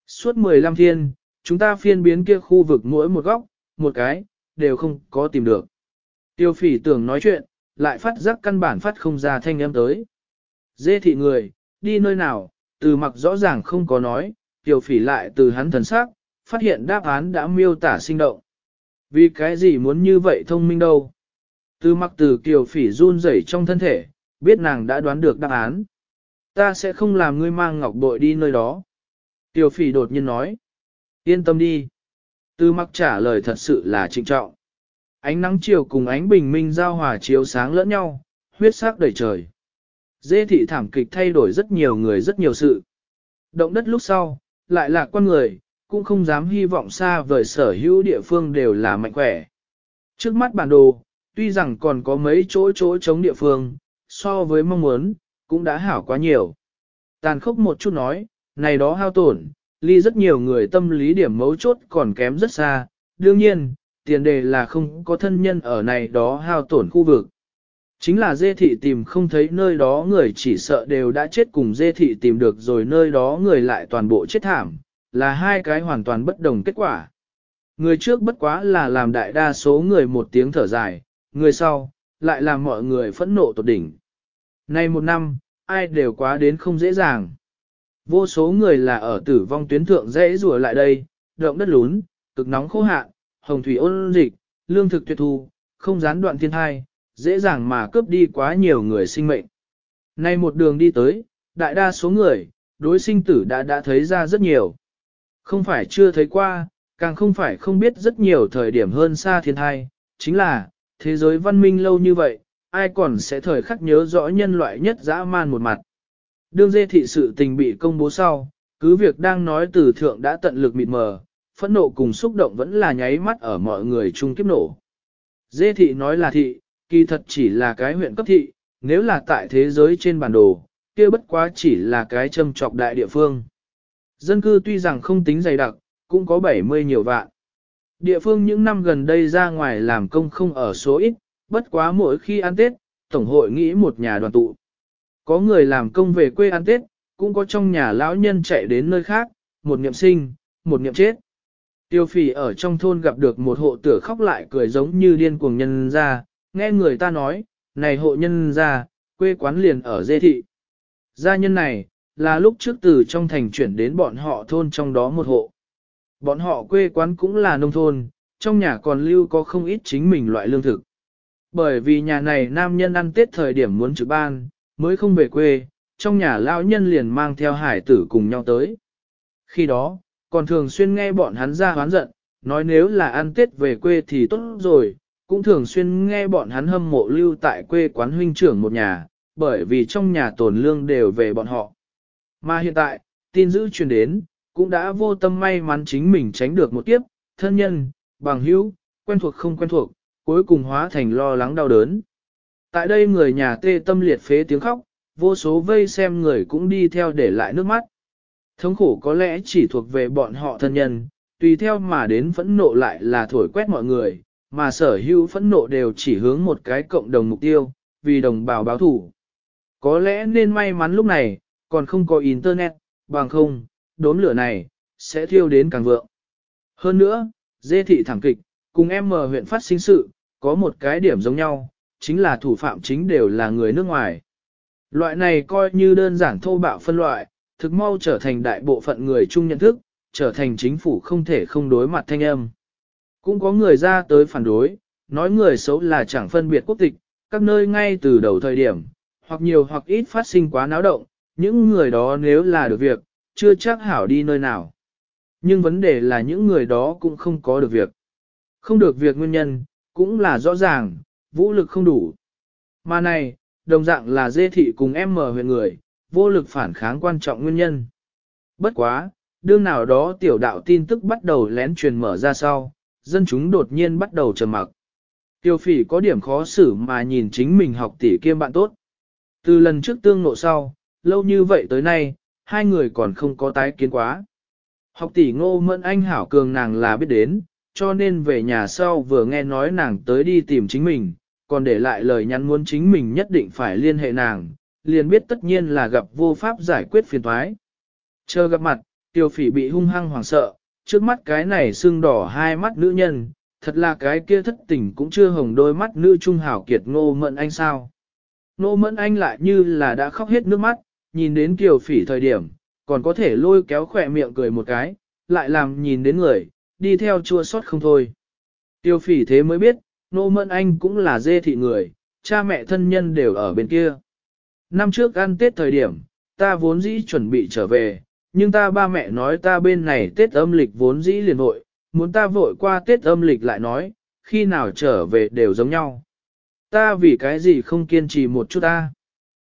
Speaker 1: Suốt 15 thiên, chúng ta phiên biến kia khu vực mỗi một góc, một cái, đều không có tìm được. Tiêu phỉ tưởng nói chuyện, lại phát giác căn bản phát không ra thanh âm tới. Dê thị người, đi nơi nào, từ mặc rõ ràng không có nói, tiểu phỉ lại từ hắn thần sắc, phát hiện đáp án đã miêu tả sinh động. Vì cái gì muốn như vậy thông minh đâu? Từ mặc từ kiều phỉ run rẩy trong thân thể, biết nàng đã đoán được đáp án. Ta sẽ không làm ngươi mang ngọc bội đi nơi đó. Tiểu phỉ đột nhiên nói. Yên tâm đi. Tư mặc trả lời thật sự là trịnh trọng. Ánh nắng chiều cùng ánh bình minh giao hòa chiếu sáng lẫn nhau, huyết sắc đầy trời. Dê thị thảm kịch thay đổi rất nhiều người rất nhiều sự. Động đất lúc sau, lại là con người, cũng không dám hy vọng xa vời sở hữu địa phương đều là mạnh khỏe. Trước mắt bản đồ, tuy rằng còn có mấy chỗ chỗ chống địa phương, so với mong muốn, cũng đã hảo quá nhiều. Tàn khốc một chút nói, này đó hao tổn, ly rất nhiều người tâm lý điểm mấu chốt còn kém rất xa, đương nhiên, tiền đề là không có thân nhân ở này đó hao tổn khu vực. Chính là dê thị tìm không thấy nơi đó người chỉ sợ đều đã chết cùng dê thị tìm được rồi nơi đó người lại toàn bộ chết thảm, là hai cái hoàn toàn bất đồng kết quả. Người trước bất quá là làm đại đa số người một tiếng thở dài, người sau, lại làm mọi người phẫn nộ tột đỉnh. Nay một năm, ai đều quá đến không dễ dàng. Vô số người là ở tử vong tuyến thượng dễ rùa lại đây, động đất lún, cực nóng khô hạn, hồng thủy ôn dịch, lương thực tuyệt thu, không gián đoạn thiên thai, dễ dàng mà cướp đi quá nhiều người sinh mệnh. Nay một đường đi tới, đại đa số người, đối sinh tử đã đã thấy ra rất nhiều. Không phải chưa thấy qua, càng không phải không biết rất nhiều thời điểm hơn xa thiên thai, chính là, thế giới văn minh lâu như vậy, ai còn sẽ thời khắc nhớ rõ nhân loại nhất dã man một mặt. Đương dê thị sự tình bị công bố sau, cứ việc đang nói từ thượng đã tận lực mịt mờ, phẫn nộ cùng xúc động vẫn là nháy mắt ở mọi người chung kiếp nổ. Dê thị nói là thị, kỳ thật chỉ là cái huyện cấp thị, nếu là tại thế giới trên bản đồ, kia bất quá chỉ là cái châm trọc đại địa phương. Dân cư tuy rằng không tính dày đặc, cũng có 70 nhiều vạn. Địa phương những năm gần đây ra ngoài làm công không ở số ít, bất quá mỗi khi ăn Tết, Tổng hội nghĩ một nhà đoàn tụ. Có người làm công về quê ăn Tết, cũng có trong nhà lão nhân chạy đến nơi khác, một niệm sinh, một niệm chết. Tiêu phỉ ở trong thôn gặp được một hộ tử khóc lại cười giống như điên cuồng nhân ra, nghe người ta nói, này hộ nhân ra, quê quán liền ở dê thị. Gia nhân này, là lúc trước từ trong thành chuyển đến bọn họ thôn trong đó một hộ. Bọn họ quê quán cũng là nông thôn, trong nhà còn lưu có không ít chính mình loại lương thực. Bởi vì nhà này nam nhân ăn tết thời điểm muốn trực ban, mới không về quê, trong nhà lão nhân liền mang theo hải tử cùng nhau tới. Khi đó, còn thường xuyên nghe bọn hắn ra hoán giận, nói nếu là ăn tết về quê thì tốt rồi, cũng thường xuyên nghe bọn hắn hâm mộ lưu tại quê quán huynh trưởng một nhà, bởi vì trong nhà tổn lương đều về bọn họ. Mà hiện tại, tin dữ truyền đến, cũng đã vô tâm may mắn chính mình tránh được một kiếp, thân nhân, bằng hữu, quen thuộc không quen thuộc, cuối cùng hóa thành lo lắng đau đớn. Tại đây người nhà tê tâm liệt phế tiếng khóc, vô số vây xem người cũng đi theo để lại nước mắt. Thống khổ có lẽ chỉ thuộc về bọn họ thân nhân, tùy theo mà đến phẫn nộ lại là thổi quét mọi người, mà sở hữu phẫn nộ đều chỉ hướng một cái cộng đồng mục tiêu, vì đồng bào báo thủ. Có lẽ nên may mắn lúc này, còn không có internet, bằng không, đốm lửa này, sẽ thiêu đến càng vượng. Hơn nữa, dê thị thẳng kịch, cùng em mở huyện phát sinh sự, có một cái điểm giống nhau, chính là thủ phạm chính đều là người nước ngoài. Loại này coi như đơn giản thô bạo phân loại, thực mau trở thành đại bộ phận người chung nhận thức, trở thành chính phủ không thể không đối mặt thanh âm. Cũng có người ra tới phản đối, nói người xấu là chẳng phân biệt quốc tịch, các nơi ngay từ đầu thời điểm, hoặc nhiều hoặc ít phát sinh quá náo động, những người đó nếu là được việc, chưa chắc hảo đi nơi nào. Nhưng vấn đề là những người đó cũng không có được việc. Không được việc nguyên nhân, cũng là rõ ràng, vũ lực không đủ. Mà này, đồng dạng là dê thị cùng em mở huyện người, vô lực phản kháng quan trọng nguyên nhân. Bất quá, đương nào đó tiểu đạo tin tức bắt đầu lén truyền mở ra sau, dân chúng đột nhiên bắt đầu trầm mặc. Tiêu phỉ có điểm khó xử mà nhìn chính mình học tỷ kiêm bạn tốt. Từ lần trước tương ngộ sau, lâu như vậy tới nay, hai người còn không có tái kiến quá. Học tỷ ngô mẫn anh hảo cường nàng là biết đến, cho nên về nhà sau vừa nghe nói nàng tới đi tìm chính mình, còn để lại lời nhắn muốn chính mình nhất định phải liên hệ nàng, liền biết tất nhiên là gặp vô pháp giải quyết phiền thoái. Chờ gặp mặt, tiêu phỉ bị hung hăng hoảng sợ, trước mắt cái này sưng đỏ hai mắt nữ nhân, thật là cái kia thất tình cũng chưa hồng đôi mắt nữ trung hảo kiệt ngô mẫn anh sao. Ngô mẫn anh lại như là đã khóc hết nước mắt, nhìn đến kiều phỉ thời điểm, còn có thể lôi kéo khỏe miệng cười một cái, lại làm nhìn đến người, đi theo chua sót không thôi. Tiêu phỉ thế mới biết, nô mẫn anh cũng là dê thị người, cha mẹ thân nhân đều ở bên kia. Năm trước ăn Tết thời điểm, ta vốn dĩ chuẩn bị trở về, nhưng ta ba mẹ nói ta bên này Tết âm lịch vốn dĩ liền vội, muốn ta vội qua Tết âm lịch lại nói, khi nào trở về đều giống nhau. Ta vì cái gì không kiên trì một chút ta.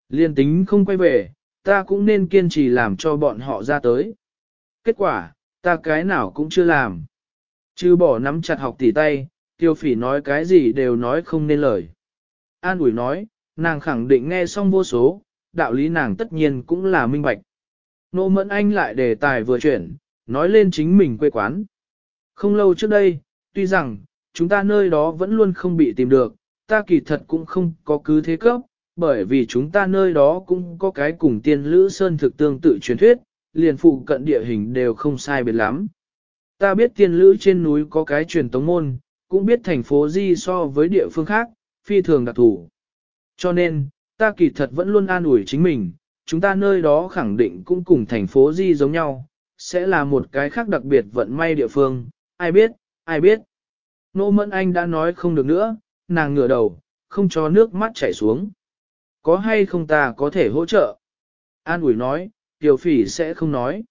Speaker 1: Liên tính không quay về, ta cũng nên kiên trì làm cho bọn họ ra tới. Kết quả, ta cái nào cũng chưa làm. Chứ bỏ nắm chặt học tỉ tay, tiêu phỉ nói cái gì đều nói không nên lời. An ủi nói, nàng khẳng định nghe xong vô số, đạo lý nàng tất nhiên cũng là minh bạch. Nô Mẫn Anh lại đề tài vừa chuyển, nói lên chính mình quê quán. Không lâu trước đây, tuy rằng, chúng ta nơi đó vẫn luôn không bị tìm được, ta kỳ thật cũng không có cứ thế cấp, bởi vì chúng ta nơi đó cũng có cái cùng tiên lữ sơn thực tương tự truyền thuyết, liền phụ cận địa hình đều không sai biệt lắm. Ta biết tiên lữ trên núi có cái truyền tống môn, cũng biết thành phố Di so với địa phương khác, phi thường đặc thủ. Cho nên, ta kỳ thật vẫn luôn an ủi chính mình, chúng ta nơi đó khẳng định cũng cùng thành phố Di giống nhau, sẽ là một cái khác đặc biệt vận may địa phương, ai biết, ai biết. Nô Mẫn Anh đã nói không được nữa, nàng ngửa đầu, không cho nước mắt chảy xuống. Có hay không ta có thể hỗ trợ? An ủi nói, Tiểu Phỉ sẽ không nói.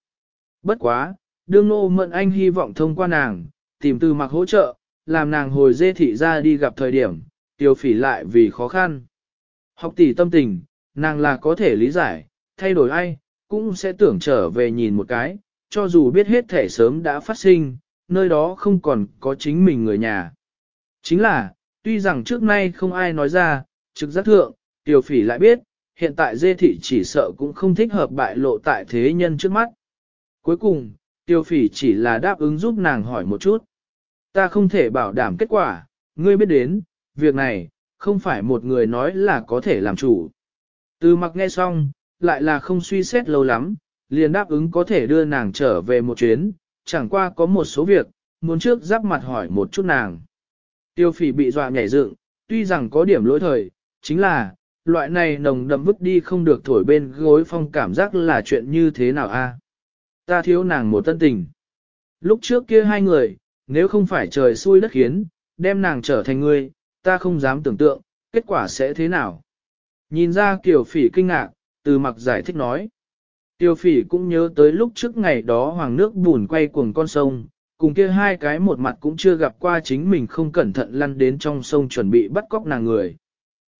Speaker 1: Bất quá, đương Nô Mẫn Anh hy vọng thông qua nàng, tìm từ mặc hỗ trợ, làm nàng hồi dê thị ra đi gặp thời điểm, Tiểu Phỉ lại vì khó khăn. Học tỷ tâm tình, nàng là có thể lý giải, thay đổi ai, cũng sẽ tưởng trở về nhìn một cái, cho dù biết hết thể sớm đã phát sinh, nơi đó không còn có chính mình người nhà. Chính là, tuy rằng trước nay không ai nói ra, trực giác thượng, tiểu phỉ lại biết, hiện tại dê thị chỉ sợ cũng không thích hợp bại lộ tại thế nhân trước mắt. Cuối cùng, tiêu phỉ chỉ là đáp ứng giúp nàng hỏi một chút. Ta không thể bảo đảm kết quả, ngươi biết đến, việc này, không phải một người nói là có thể làm chủ. Từ mặc nghe xong, lại là không suy xét lâu lắm, liền đáp ứng có thể đưa nàng trở về một chuyến, chẳng qua có một số việc, muốn trước giáp mặt hỏi một chút nàng. Tiêu phỉ bị dọa nhảy dựng, tuy rằng có điểm lỗi thời, chính là, loại này nồng đậm vứt đi không được thổi bên gối phong cảm giác là chuyện như thế nào a? Ta thiếu nàng một tân tình. Lúc trước kia hai người, nếu không phải trời xui đất khiến, đem nàng trở thành người, ta không dám tưởng tượng, kết quả sẽ thế nào. Nhìn ra Kiều phỉ kinh ngạc, từ mặc giải thích nói. Tiêu phỉ cũng nhớ tới lúc trước ngày đó hoàng nước bùn quay cuồng con sông, cùng kia hai cái một mặt cũng chưa gặp qua chính mình không cẩn thận lăn đến trong sông chuẩn bị bắt cóc nàng người.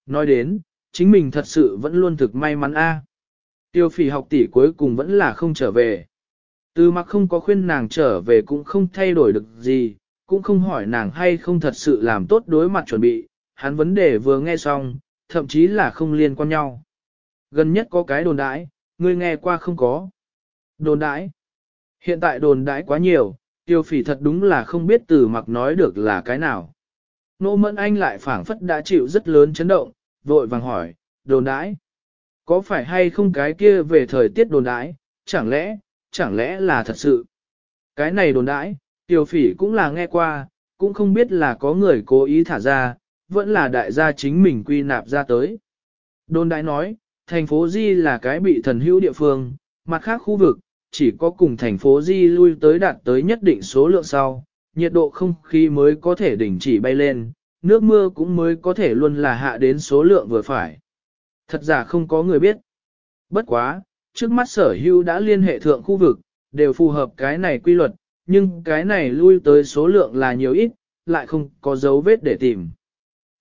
Speaker 1: Nói đến, chính mình thật sự vẫn luôn thực may mắn a. Tiêu phỉ học tỷ cuối cùng vẫn là không trở về. Từ mặc không có khuyên nàng trở về cũng không thay đổi được gì, cũng không hỏi nàng hay không thật sự làm tốt đối mặt chuẩn bị, hắn vấn đề vừa nghe xong, thậm chí là không liên quan nhau. Gần nhất có cái đồn đãi, ngươi nghe qua không có. Đồn đãi. Hiện tại đồn đãi quá nhiều, tiêu phỉ thật đúng là không biết từ mặc nói được là cái nào. Nô mẫn anh lại phảng phất đã chịu rất lớn chấn động, vội vàng hỏi, đồn đãi. Có phải hay không cái kia về thời tiết đồn đãi, chẳng lẽ, chẳng lẽ là thật sự. Cái này đồn đãi, tiêu phỉ cũng là nghe qua, cũng không biết là có người cố ý thả ra, vẫn là đại gia chính mình quy nạp ra tới. Đôn đại nói, thành phố Di là cái bị thần hữu địa phương, mặt khác khu vực, chỉ có cùng thành phố Di lui tới đạt tới nhất định số lượng sau, nhiệt độ không khí mới có thể đỉnh chỉ bay lên, nước mưa cũng mới có thể luôn là hạ đến số lượng vừa phải. Thật giả không có người biết. Bất quá, trước mắt sở hữu đã liên hệ thượng khu vực, đều phù hợp cái này quy luật, nhưng cái này lui tới số lượng là nhiều ít, lại không có dấu vết để tìm.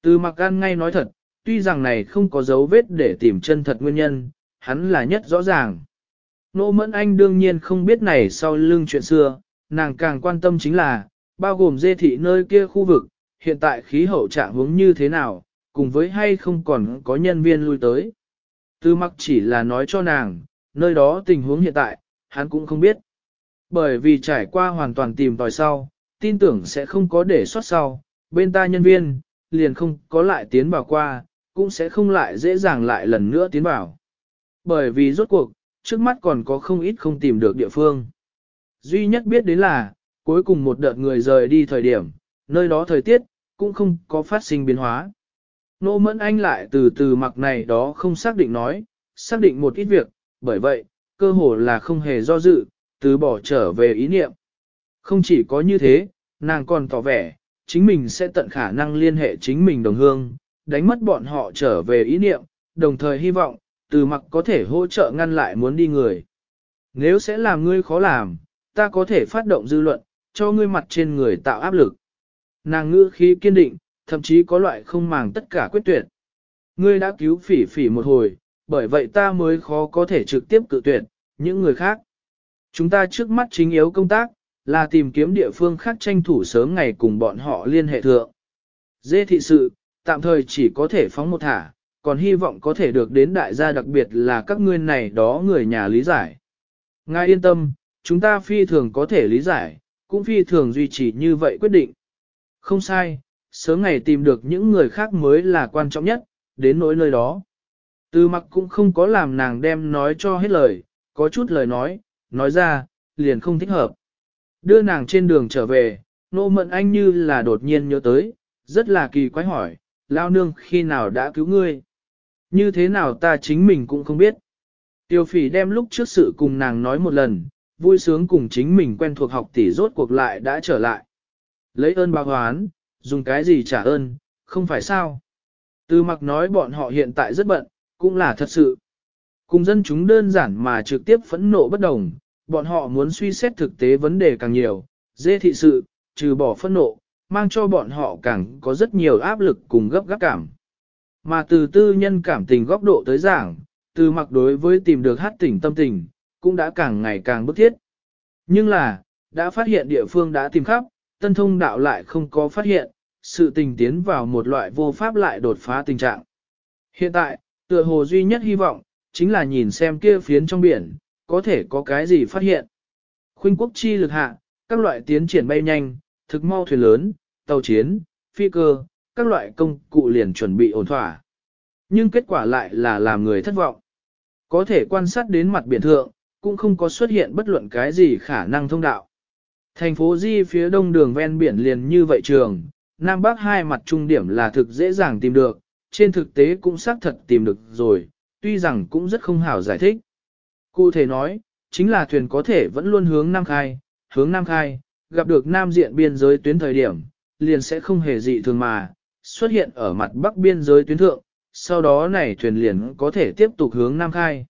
Speaker 1: Từ mặc gan ngay nói thật, tuy rằng này không có dấu vết để tìm chân thật nguyên nhân, hắn là nhất rõ ràng. Nô Mẫn Anh đương nhiên không biết này sau lưng chuyện xưa, nàng càng quan tâm chính là, bao gồm dê thị nơi kia khu vực, hiện tại khí hậu trạng hướng như thế nào, cùng với hay không còn có nhân viên lui tới. Tư mặc chỉ là nói cho nàng, nơi đó tình huống hiện tại, hắn cũng không biết. Bởi vì trải qua hoàn toàn tìm tòi sau, tin tưởng sẽ không có để sót sau, bên ta nhân viên, liền không có lại tiến vào qua, cũng sẽ không lại dễ dàng lại lần nữa tiến vào. Bởi vì rốt cuộc, trước mắt còn có không ít không tìm được địa phương. Duy nhất biết đến là, cuối cùng một đợt người rời đi thời điểm, nơi đó thời tiết, cũng không có phát sinh biến hóa. Nô Mẫn Anh lại từ từ mặc này đó không xác định nói, xác định một ít việc, bởi vậy, cơ hồ là không hề do dự, từ bỏ trở về ý niệm. Không chỉ có như thế, nàng còn tỏ vẻ, chính mình sẽ tận khả năng liên hệ chính mình đồng hương, đánh mất bọn họ trở về ý niệm, đồng thời hy vọng, từ mặc có thể hỗ trợ ngăn lại muốn đi người. Nếu sẽ làm ngươi khó làm, ta có thể phát động dư luận, cho ngươi mặt trên người tạo áp lực. Nàng ngữ khí kiên định, thậm chí có loại không màng tất cả quyết tuyệt. Ngươi đã cứu phỉ phỉ một hồi, bởi vậy ta mới khó có thể trực tiếp cự tuyệt, những người khác. Chúng ta trước mắt chính yếu công tác, là tìm kiếm địa phương khác tranh thủ sớm ngày cùng bọn họ liên hệ thượng. Dê thị sự, tạm thời chỉ có thể phóng một thả, còn hy vọng có thể được đến đại gia đặc biệt là các ngươi này đó người nhà lý giải. Ngài yên tâm, chúng ta phi thường có thể lý giải, cũng phi thường duy trì như vậy quyết định. Không sai, sớm ngày tìm được những người khác mới là quan trọng nhất, đến nỗi nơi đó. Từ mặc cũng không có làm nàng đem nói cho hết lời, có chút lời nói, nói ra, liền không thích hợp. Đưa nàng trên đường trở về, nô mận anh như là đột nhiên nhớ tới, rất là kỳ quái hỏi, lao nương khi nào đã cứu ngươi. Như thế nào ta chính mình cũng không biết. Tiêu phỉ đem lúc trước sự cùng nàng nói một lần, vui sướng cùng chính mình quen thuộc học tỷ rốt cuộc lại đã trở lại. Lấy ơn báo hoán, dùng cái gì trả ơn, không phải sao. Từ mặc nói bọn họ hiện tại rất bận, cũng là thật sự. Cùng dân chúng đơn giản mà trực tiếp phẫn nộ bất đồng, bọn họ muốn suy xét thực tế vấn đề càng nhiều, dễ thị sự, trừ bỏ phẫn nộ, mang cho bọn họ càng có rất nhiều áp lực cùng gấp gáp cảm. Mà từ tư nhân cảm tình góc độ tới giảng, từ mặc đối với tìm được hát tỉnh tâm tình, cũng đã càng ngày càng bức thiết. Nhưng là, đã phát hiện địa phương đã tìm khắp, tân thông đạo lại không có phát hiện, sự tình tiến vào một loại vô pháp lại đột phá tình trạng. Hiện tại, tựa hồ duy nhất hy vọng, chính là nhìn xem kia phiến trong biển, có thể có cái gì phát hiện. Khuynh quốc chi lực hạ, các loại tiến triển bay nhanh, thực mau thuyền lớn, tàu chiến, phi cơ, các loại công cụ liền chuẩn bị ổn thỏa. Nhưng kết quả lại là làm người thất vọng. Có thể quan sát đến mặt biển thượng, cũng không có xuất hiện bất luận cái gì khả năng thông đạo. Thành phố Di phía đông đường ven biển liền như vậy trường, Nam Bắc hai mặt trung điểm là thực dễ dàng tìm được, trên thực tế cũng xác thật tìm được rồi, tuy rằng cũng rất không hảo giải thích. Cụ thể nói, chính là thuyền có thể vẫn luôn hướng Nam Khai, hướng Nam Khai, gặp được Nam diện biên giới tuyến thời điểm, liền sẽ không hề dị thường mà, xuất hiện ở mặt Bắc biên giới tuyến thượng, sau đó này thuyền liền có thể tiếp tục hướng Nam Khai.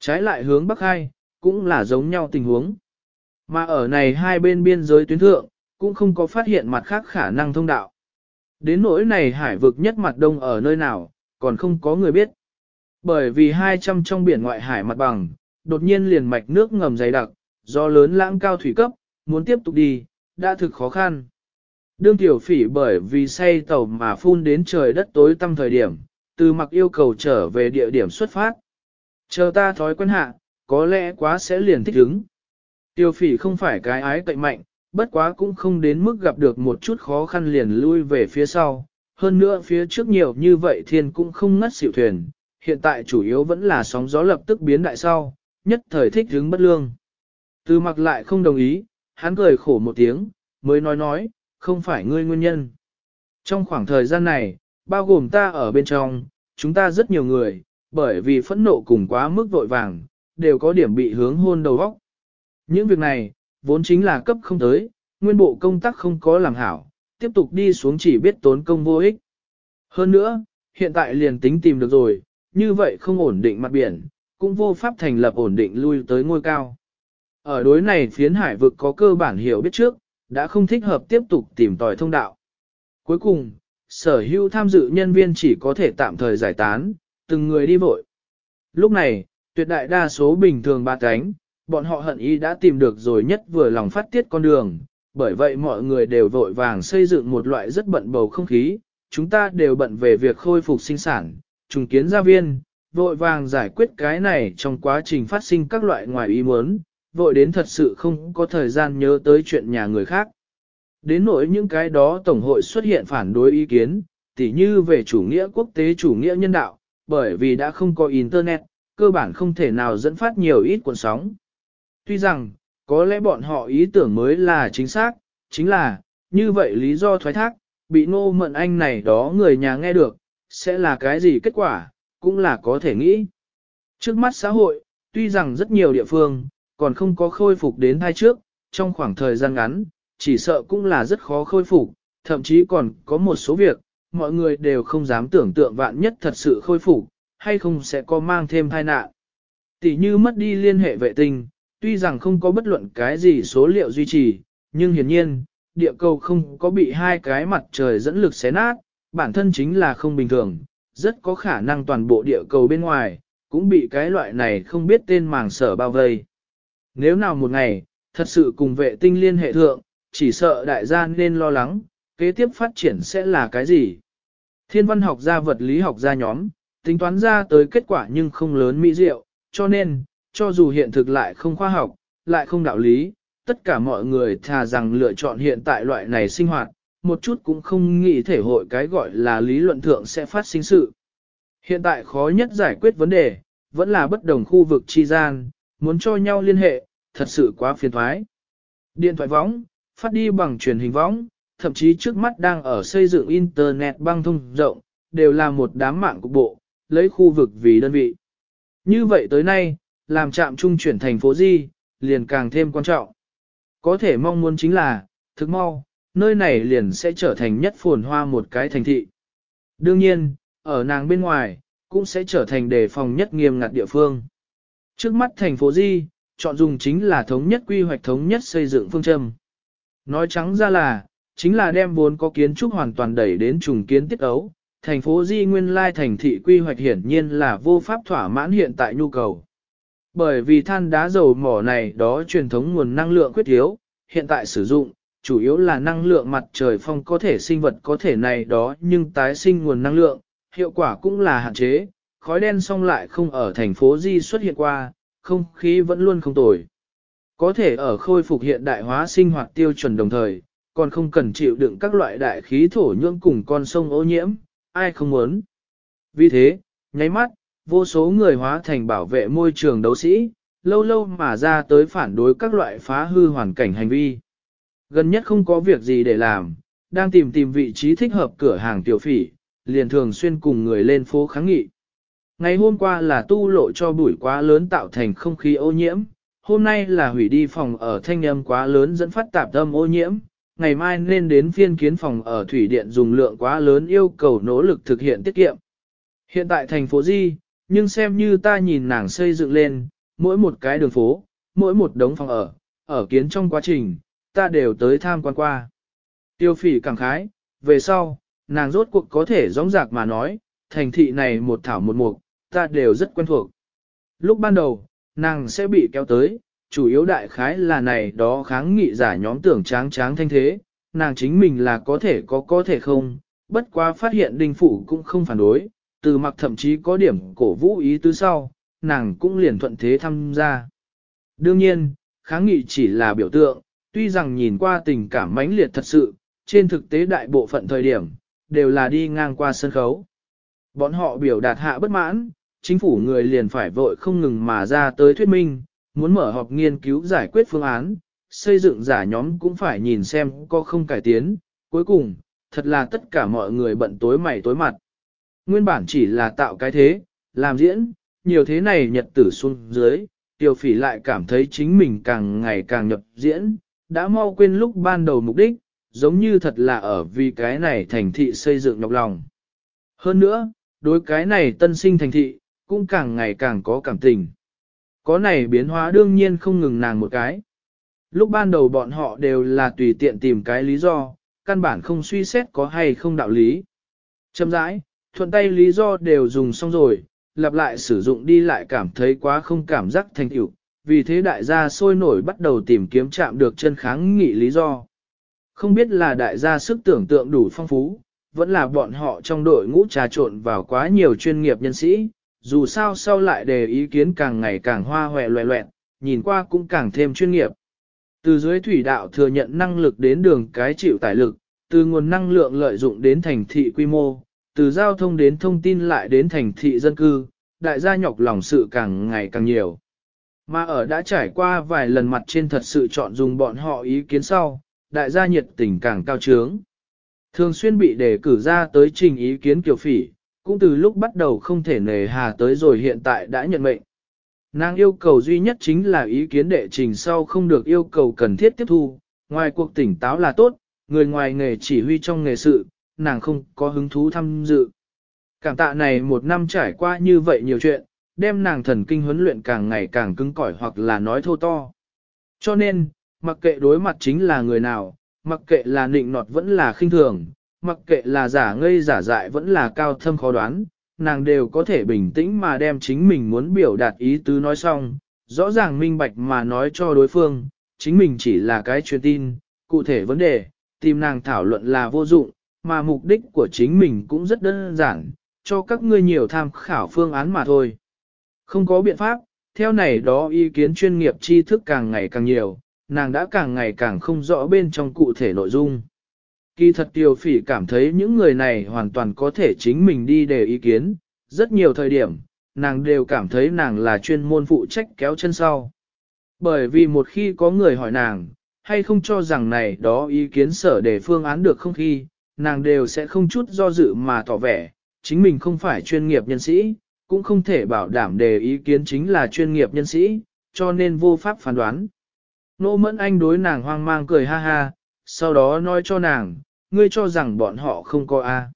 Speaker 1: Trái lại hướng Bắc Khai, cũng là giống nhau tình huống. Mà ở này hai bên biên giới tuyến thượng, cũng không có phát hiện mặt khác khả năng thông đạo. Đến nỗi này hải vực nhất mặt đông ở nơi nào, còn không có người biết. Bởi vì 200 trong biển ngoại hải mặt bằng, đột nhiên liền mạch nước ngầm dày đặc, do lớn lãng cao thủy cấp, muốn tiếp tục đi, đã thực khó khăn. Đương tiểu phỉ bởi vì say tàu mà phun đến trời đất tối tăm thời điểm, từ mặc yêu cầu trở về địa điểm xuất phát. Chờ ta thói quen hạ, có lẽ quá sẽ liền thích ứng. Tiêu phỉ không phải cái ái cậy mạnh, bất quá cũng không đến mức gặp được một chút khó khăn liền lui về phía sau. Hơn nữa phía trước nhiều như vậy thiên cũng không ngất xỉu thuyền, hiện tại chủ yếu vẫn là sóng gió lập tức biến đại sau, nhất thời thích hứng bất lương. Từ mặc lại không đồng ý, hắn cười khổ một tiếng, mới nói nói, không phải ngươi nguyên nhân. Trong khoảng thời gian này, bao gồm ta ở bên trong, chúng ta rất nhiều người, bởi vì phẫn nộ cùng quá mức vội vàng, đều có điểm bị hướng hôn đầu góc. Những việc này, vốn chính là cấp không tới, nguyên bộ công tác không có làm hảo, tiếp tục đi xuống chỉ biết tốn công vô ích. Hơn nữa, hiện tại liền tính tìm được rồi, như vậy không ổn định mặt biển, cũng vô pháp thành lập ổn định lui tới ngôi cao. Ở đối này phiến hải vực có cơ bản hiểu biết trước, đã không thích hợp tiếp tục tìm tòi thông đạo. Cuối cùng, sở hữu tham dự nhân viên chỉ có thể tạm thời giải tán, từng người đi vội. Lúc này, tuyệt đại đa số bình thường ba cánh, bọn họ hận ý đã tìm được rồi nhất vừa lòng phát tiết con đường, bởi vậy mọi người đều vội vàng xây dựng một loại rất bận bầu không khí, chúng ta đều bận về việc khôi phục sinh sản, trùng kiến gia viên, vội vàng giải quyết cái này trong quá trình phát sinh các loại ngoài ý muốn, vội đến thật sự không có thời gian nhớ tới chuyện nhà người khác. Đến nỗi những cái đó Tổng hội xuất hiện phản đối ý kiến, tỉ như về chủ nghĩa quốc tế chủ nghĩa nhân đạo, bởi vì đã không có Internet, cơ bản không thể nào dẫn phát nhiều ít cuộn sóng. Tuy rằng, có lẽ bọn họ ý tưởng mới là chính xác, chính là, như vậy lý do thoái thác, bị ngô mận anh này đó người nhà nghe được, sẽ là cái gì kết quả, cũng là có thể nghĩ. Trước mắt xã hội, tuy rằng rất nhiều địa phương, còn không có khôi phục đến thai trước, trong khoảng thời gian ngắn, chỉ sợ cũng là rất khó khôi phục, thậm chí còn có một số việc, mọi người đều không dám tưởng tượng vạn nhất thật sự khôi phục, hay không sẽ có mang thêm tai nạn. Tỷ như mất đi liên hệ vệ tinh, tuy rằng không có bất luận cái gì số liệu duy trì, nhưng hiển nhiên, địa cầu không có bị hai cái mặt trời dẫn lực xé nát, bản thân chính là không bình thường, rất có khả năng toàn bộ địa cầu bên ngoài, cũng bị cái loại này không biết tên màng sở bao vây. Nếu nào một ngày, thật sự cùng vệ tinh liên hệ thượng, chỉ sợ đại gia nên lo lắng, kế tiếp phát triển sẽ là cái gì. Thiên văn học gia vật lý học gia nhóm, tính toán ra tới kết quả nhưng không lớn mỹ diệu, cho nên, cho dù hiện thực lại không khoa học, lại không đạo lý, tất cả mọi người thà rằng lựa chọn hiện tại loại này sinh hoạt, một chút cũng không nghĩ thể hội cái gọi là lý luận thượng sẽ phát sinh sự. Hiện tại khó nhất giải quyết vấn đề, vẫn là bất đồng khu vực chi gian, muốn cho nhau liên hệ, thật sự quá phiền thoái. Điện thoại võng, phát đi bằng truyền hình võng, thậm chí trước mắt đang ở xây dựng Internet băng thông rộng, đều là một đám mạng cục bộ, lấy khu vực vì đơn vị. Như vậy tới nay, làm trạm trung chuyển thành phố Di, liền càng thêm quan trọng. Có thể mong muốn chính là, thực mau, nơi này liền sẽ trở thành nhất phồn hoa một cái thành thị. Đương nhiên, ở nàng bên ngoài, cũng sẽ trở thành đề phòng nhất nghiêm ngặt địa phương. Trước mắt thành phố Di, chọn dùng chính là thống nhất quy hoạch thống nhất xây dựng phương châm. Nói trắng ra là, chính là đem vốn có kiến trúc hoàn toàn đẩy đến trùng kiến tiết ấu. Thành phố Di nguyên lai thành thị quy hoạch hiển nhiên là vô pháp thỏa mãn hiện tại nhu cầu. Bởi vì than đá dầu mỏ này đó truyền thống nguồn năng lượng quyết yếu, hiện tại sử dụng, chủ yếu là năng lượng mặt trời phong có thể sinh vật có thể này đó nhưng tái sinh nguồn năng lượng, hiệu quả cũng là hạn chế, khói đen xong lại không ở thành phố Di xuất hiện qua, không khí vẫn luôn không tồi. Có thể ở khôi phục hiện đại hóa sinh hoạt tiêu chuẩn đồng thời, còn không cần chịu đựng các loại đại khí thổ nhưỡng cùng con sông ô nhiễm, ai không muốn. Vì thế, nháy mắt, vô số người hóa thành bảo vệ môi trường đấu sĩ, lâu lâu mà ra tới phản đối các loại phá hư hoàn cảnh hành vi. Gần nhất không có việc gì để làm, đang tìm tìm vị trí thích hợp cửa hàng tiểu phỉ, liền thường xuyên cùng người lên phố kháng nghị. Ngày hôm qua là tu lộ cho bụi quá lớn tạo thành không khí ô nhiễm, hôm nay là hủy đi phòng ở thanh âm quá lớn dẫn phát tạp âm ô nhiễm, ngày mai nên đến phiên kiến phòng ở thủy điện dùng lượng quá lớn yêu cầu nỗ lực thực hiện tiết kiệm. Hiện tại thành phố Di, nhưng xem như ta nhìn nàng xây dựng lên, mỗi một cái đường phố, mỗi một đống phòng ở, ở kiến trong quá trình, ta đều tới tham quan qua. Tiêu phỉ cảm khái, về sau, nàng rốt cuộc có thể rõ rạc mà nói, thành thị này một thảo một mục, ta đều rất quen thuộc. Lúc ban đầu, nàng sẽ bị kéo tới, chủ yếu đại khái là này đó kháng nghị giả nhóm tưởng tráng tráng thanh thế, nàng chính mình là có thể có có thể không, bất quá phát hiện đinh phủ cũng không phản đối, từ mặc thậm chí có điểm cổ vũ ý tứ sau, nàng cũng liền thuận thế tham gia. Đương nhiên, kháng nghị chỉ là biểu tượng, tuy rằng nhìn qua tình cảm mãnh liệt thật sự, trên thực tế đại bộ phận thời điểm, đều là đi ngang qua sân khấu. Bọn họ biểu đạt hạ bất mãn, chính phủ người liền phải vội không ngừng mà ra tới thuyết minh, muốn mở họp nghiên cứu giải quyết phương án, xây dựng giả nhóm cũng phải nhìn xem có không cải tiến, cuối cùng, thật là tất cả mọi người bận tối mày tối mặt. Nguyên bản chỉ là tạo cái thế, làm diễn, nhiều thế này nhật tử xuống dưới, tiểu phỉ lại cảm thấy chính mình càng ngày càng nhập diễn, đã mau quên lúc ban đầu mục đích, giống như thật là ở vì cái này thành thị xây dựng nhọc lòng. Hơn nữa, đối cái này tân sinh thành thị, cũng càng ngày càng có cảm tình. Có này biến hóa đương nhiên không ngừng nàng một cái. Lúc ban đầu bọn họ đều là tùy tiện tìm cái lý do, căn bản không suy xét có hay không đạo lý. Châm rãi, thuận tay lý do đều dùng xong rồi, lặp lại sử dụng đi lại cảm thấy quá không cảm giác thành tựu, vì thế đại gia sôi nổi bắt đầu tìm kiếm chạm được chân kháng nghị lý do. Không biết là đại gia sức tưởng tượng đủ phong phú, vẫn là bọn họ trong đội ngũ trà trộn vào quá nhiều chuyên nghiệp nhân sĩ, dù sao sau lại đề ý kiến càng ngày càng hoa hòe loẹ loẹn, nhìn qua cũng càng thêm chuyên nghiệp. Từ dưới thủy đạo thừa nhận năng lực đến đường cái chịu tải lực, từ nguồn năng lượng lợi dụng đến thành thị quy mô, từ giao thông đến thông tin lại đến thành thị dân cư, đại gia nhọc lòng sự càng ngày càng nhiều. Mà ở đã trải qua vài lần mặt trên thật sự chọn dùng bọn họ ý kiến sau, đại gia nhiệt tình càng cao trướng. Thường xuyên bị đề cử ra tới trình ý kiến kiểu phỉ, cũng từ lúc bắt đầu không thể nề hà tới rồi hiện tại đã nhận mệnh. Nàng yêu cầu duy nhất chính là ý kiến đệ trình sau không được yêu cầu cần thiết tiếp thu, ngoài cuộc tỉnh táo là tốt, người ngoài nghề chỉ huy trong nghề sự, nàng không có hứng thú tham dự. Cảm tạ này một năm trải qua như vậy nhiều chuyện, đem nàng thần kinh huấn luyện càng ngày càng cứng cỏi hoặc là nói thô to. Cho nên, mặc kệ đối mặt chính là người nào, mặc kệ là nịnh nọt vẫn là khinh thường, mặc kệ là giả ngây giả dại vẫn là cao thâm khó đoán, nàng đều có thể bình tĩnh mà đem chính mình muốn biểu đạt ý tứ nói xong, rõ ràng minh bạch mà nói cho đối phương, chính mình chỉ là cái truyền tin, cụ thể vấn đề, tìm nàng thảo luận là vô dụng, mà mục đích của chính mình cũng rất đơn giản, cho các ngươi nhiều tham khảo phương án mà thôi. Không có biện pháp, theo này đó ý kiến chuyên nghiệp tri thức càng ngày càng nhiều, nàng đã càng ngày càng không rõ bên trong cụ thể nội dung. Kỳ thật tiêu phỉ cảm thấy những người này hoàn toàn có thể chính mình đi để ý kiến, rất nhiều thời điểm, nàng đều cảm thấy nàng là chuyên môn phụ trách kéo chân sau. Bởi vì một khi có người hỏi nàng, hay không cho rằng này đó ý kiến sở để phương án được không khi, nàng đều sẽ không chút do dự mà tỏ vẻ, chính mình không phải chuyên nghiệp nhân sĩ, cũng không thể bảo đảm đề ý kiến chính là chuyên nghiệp nhân sĩ, cho nên vô pháp phán đoán. Nô mẫn anh đối nàng hoang mang cười ha ha, sau đó nói cho nàng, ngươi cho rằng bọn họ không có A.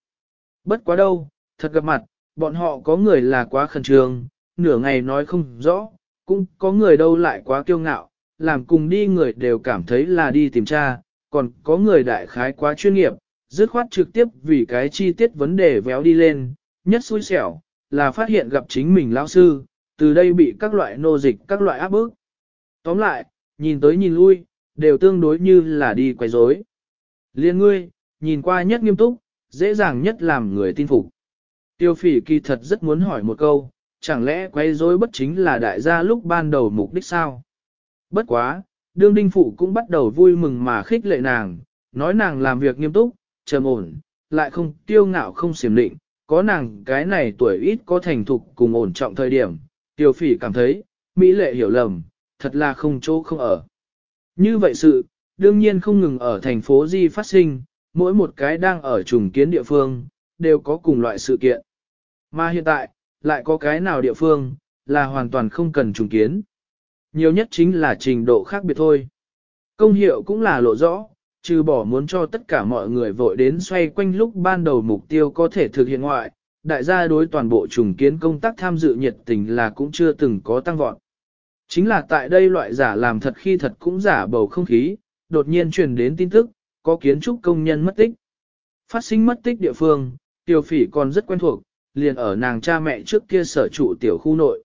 Speaker 1: Bất quá đâu, thật gặp mặt, bọn họ có người là quá khẩn trương, nửa ngày nói không rõ, cũng có người đâu lại quá kiêu ngạo, làm cùng đi người đều cảm thấy là đi tìm tra, còn có người đại khái quá chuyên nghiệp, dứt khoát trực tiếp vì cái chi tiết vấn đề véo đi lên, nhất xui xẻo, là phát hiện gặp chính mình lão sư, từ đây bị các loại nô dịch các loại áp bức. Tóm lại, nhìn tới nhìn lui, đều tương đối như là đi quay rối. Liên ngươi, nhìn qua nhất nghiêm túc, dễ dàng nhất làm người tin phục. Tiêu phỉ kỳ thật rất muốn hỏi một câu, chẳng lẽ quay rối bất chính là đại gia lúc ban đầu mục đích sao? Bất quá, đương đinh phụ cũng bắt đầu vui mừng mà khích lệ nàng, nói nàng làm việc nghiêm túc, trầm ổn, lại không tiêu ngạo không xiểm định, có nàng cái này tuổi ít có thành thục cùng ổn trọng thời điểm, Tiểu phỉ cảm thấy, Mỹ lệ hiểu lầm, thật là không chỗ không ở. Như vậy sự, đương nhiên không ngừng ở thành phố Di phát sinh, mỗi một cái đang ở trùng kiến địa phương, đều có cùng loại sự kiện. Mà hiện tại, lại có cái nào địa phương, là hoàn toàn không cần trùng kiến. Nhiều nhất chính là trình độ khác biệt thôi. Công hiệu cũng là lộ rõ, trừ bỏ muốn cho tất cả mọi người vội đến xoay quanh lúc ban đầu mục tiêu có thể thực hiện ngoại, đại gia đối toàn bộ trùng kiến công tác tham dự nhiệt tình là cũng chưa từng có tăng vọt. Chính là tại đây loại giả làm thật khi thật cũng giả bầu không khí, đột nhiên truyền đến tin tức, có kiến trúc công nhân mất tích. Phát sinh mất tích địa phương, tiểu phỉ còn rất quen thuộc, liền ở nàng cha mẹ trước kia sở trụ tiểu khu nội.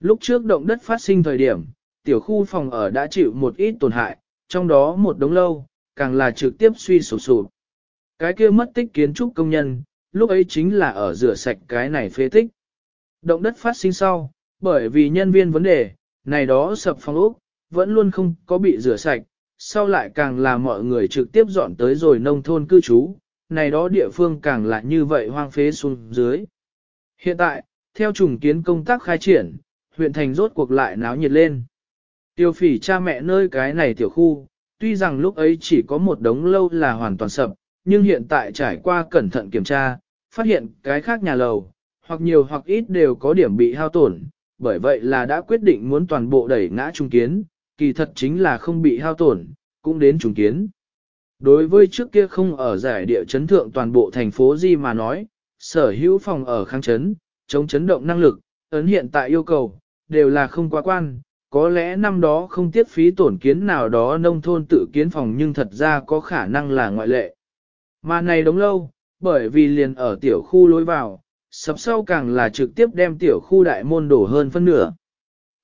Speaker 1: Lúc trước động đất phát sinh thời điểm, tiểu khu phòng ở đã chịu một ít tổn hại, trong đó một đống lâu, càng là trực tiếp suy sụp sụp. Cái kia mất tích kiến trúc công nhân, lúc ấy chính là ở rửa sạch cái này phế tích. Động đất phát sinh sau, bởi vì nhân viên vấn đề, này đó sập phòng ốc, vẫn luôn không có bị rửa sạch, sau lại càng là mọi người trực tiếp dọn tới rồi nông thôn cư trú, này đó địa phương càng là như vậy hoang phế xuống dưới. Hiện tại, theo trùng kiến công tác khai triển, huyện thành rốt cuộc lại náo nhiệt lên. Tiêu phỉ cha mẹ nơi cái này tiểu khu, tuy rằng lúc ấy chỉ có một đống lâu là hoàn toàn sập, nhưng hiện tại trải qua cẩn thận kiểm tra, phát hiện cái khác nhà lầu, hoặc nhiều hoặc ít đều có điểm bị hao tổn, bởi vậy là đã quyết định muốn toàn bộ đẩy ngã trung kiến, kỳ thật chính là không bị hao tổn, cũng đến trung kiến. Đối với trước kia không ở giải địa chấn thượng toàn bộ thành phố gì mà nói, sở hữu phòng ở kháng chấn, chống chấn động năng lực, ấn hiện tại yêu cầu, đều là không quá quan, có lẽ năm đó không tiết phí tổn kiến nào đó nông thôn tự kiến phòng nhưng thật ra có khả năng là ngoại lệ. Mà này đống lâu, bởi vì liền ở tiểu khu lối vào, sập sau càng là trực tiếp đem tiểu khu đại môn đổ hơn phân nửa.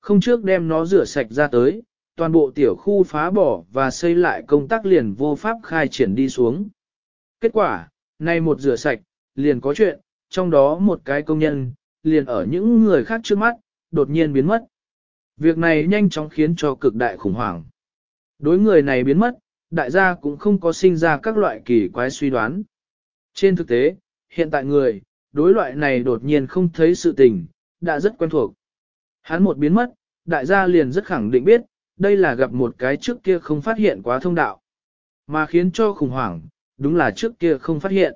Speaker 1: Không trước đem nó rửa sạch ra tới, toàn bộ tiểu khu phá bỏ và xây lại công tác liền vô pháp khai triển đi xuống. Kết quả, nay một rửa sạch, liền có chuyện, trong đó một cái công nhân, liền ở những người khác trước mắt, đột nhiên biến mất. Việc này nhanh chóng khiến cho cực đại khủng hoảng. Đối người này biến mất, đại gia cũng không có sinh ra các loại kỳ quái suy đoán. Trên thực tế, hiện tại người, đối loại này đột nhiên không thấy sự tình, đã rất quen thuộc. Hắn một biến mất, đại gia liền rất khẳng định biết, đây là gặp một cái trước kia không phát hiện quá thông đạo. Mà khiến cho khủng hoảng, đúng là trước kia không phát hiện.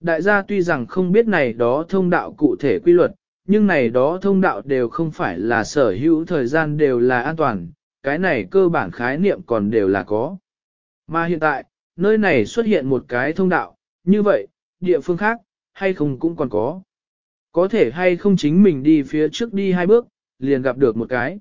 Speaker 1: Đại gia tuy rằng không biết này đó thông đạo cụ thể quy luật, nhưng này đó thông đạo đều không phải là sở hữu thời gian đều là an toàn, cái này cơ bản khái niệm còn đều là có. Mà hiện tại, nơi này xuất hiện một cái thông đạo, như vậy, địa phương khác, hay không cũng còn có. Có thể hay không chính mình đi phía trước đi hai bước, liền gặp được một cái.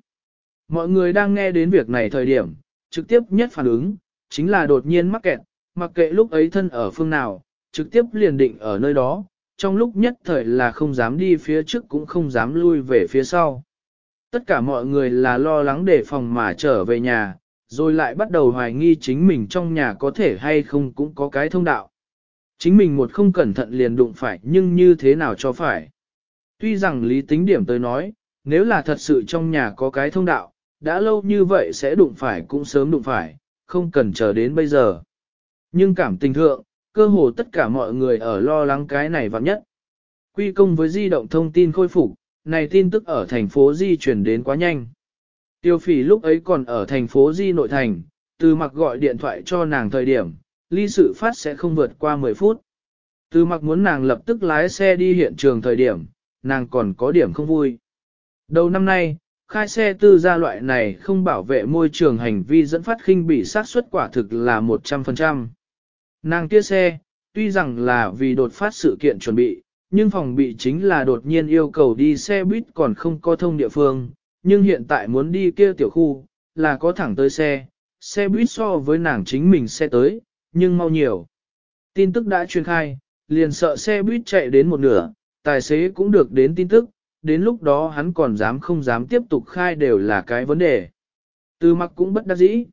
Speaker 1: Mọi người đang nghe đến việc này thời điểm, trực tiếp nhất phản ứng, chính là đột nhiên mắc kẹt, mặc kệ lúc ấy thân ở phương nào, trực tiếp liền định ở nơi đó, trong lúc nhất thời là không dám đi phía trước cũng không dám lui về phía sau. Tất cả mọi người là lo lắng để phòng mà trở về nhà, rồi lại bắt đầu hoài nghi chính mình trong nhà có thể hay không cũng có cái thông đạo. Chính mình một không cẩn thận liền đụng phải nhưng như thế nào cho phải. Tuy rằng lý tính điểm tới nói, nếu là thật sự trong nhà có cái thông đạo, đã lâu như vậy sẽ đụng phải cũng sớm đụng phải, không cần chờ đến bây giờ. Nhưng cảm tình thượng, cơ hồ tất cả mọi người ở lo lắng cái này vạn nhất. Quy công với di động thông tin khôi phục, này tin tức ở thành phố Di chuyển đến quá nhanh. Tiêu phỉ lúc ấy còn ở thành phố Di nội thành, từ mặc gọi điện thoại cho nàng thời điểm, ly sự phát sẽ không vượt qua 10 phút. Từ mặc muốn nàng lập tức lái xe đi hiện trường thời điểm, nàng còn có điểm không vui. Đầu năm nay, khai xe tư gia loại này không bảo vệ môi trường hành vi dẫn phát khinh bị sát suất quả thực là 100%. Nàng kia xe, tuy rằng là vì đột phát sự kiện chuẩn bị, nhưng phòng bị chính là đột nhiên yêu cầu đi xe buýt còn không có thông địa phương, nhưng hiện tại muốn đi kia tiểu khu, là có thẳng tới xe, xe buýt so với nàng chính mình xe tới, nhưng mau nhiều. Tin tức đã truyền khai, liền sợ xe buýt chạy đến một nửa, tài xế cũng được đến tin tức, đến lúc đó hắn còn dám không dám tiếp tục khai đều là cái vấn đề. Từ mặc cũng bất đắc dĩ.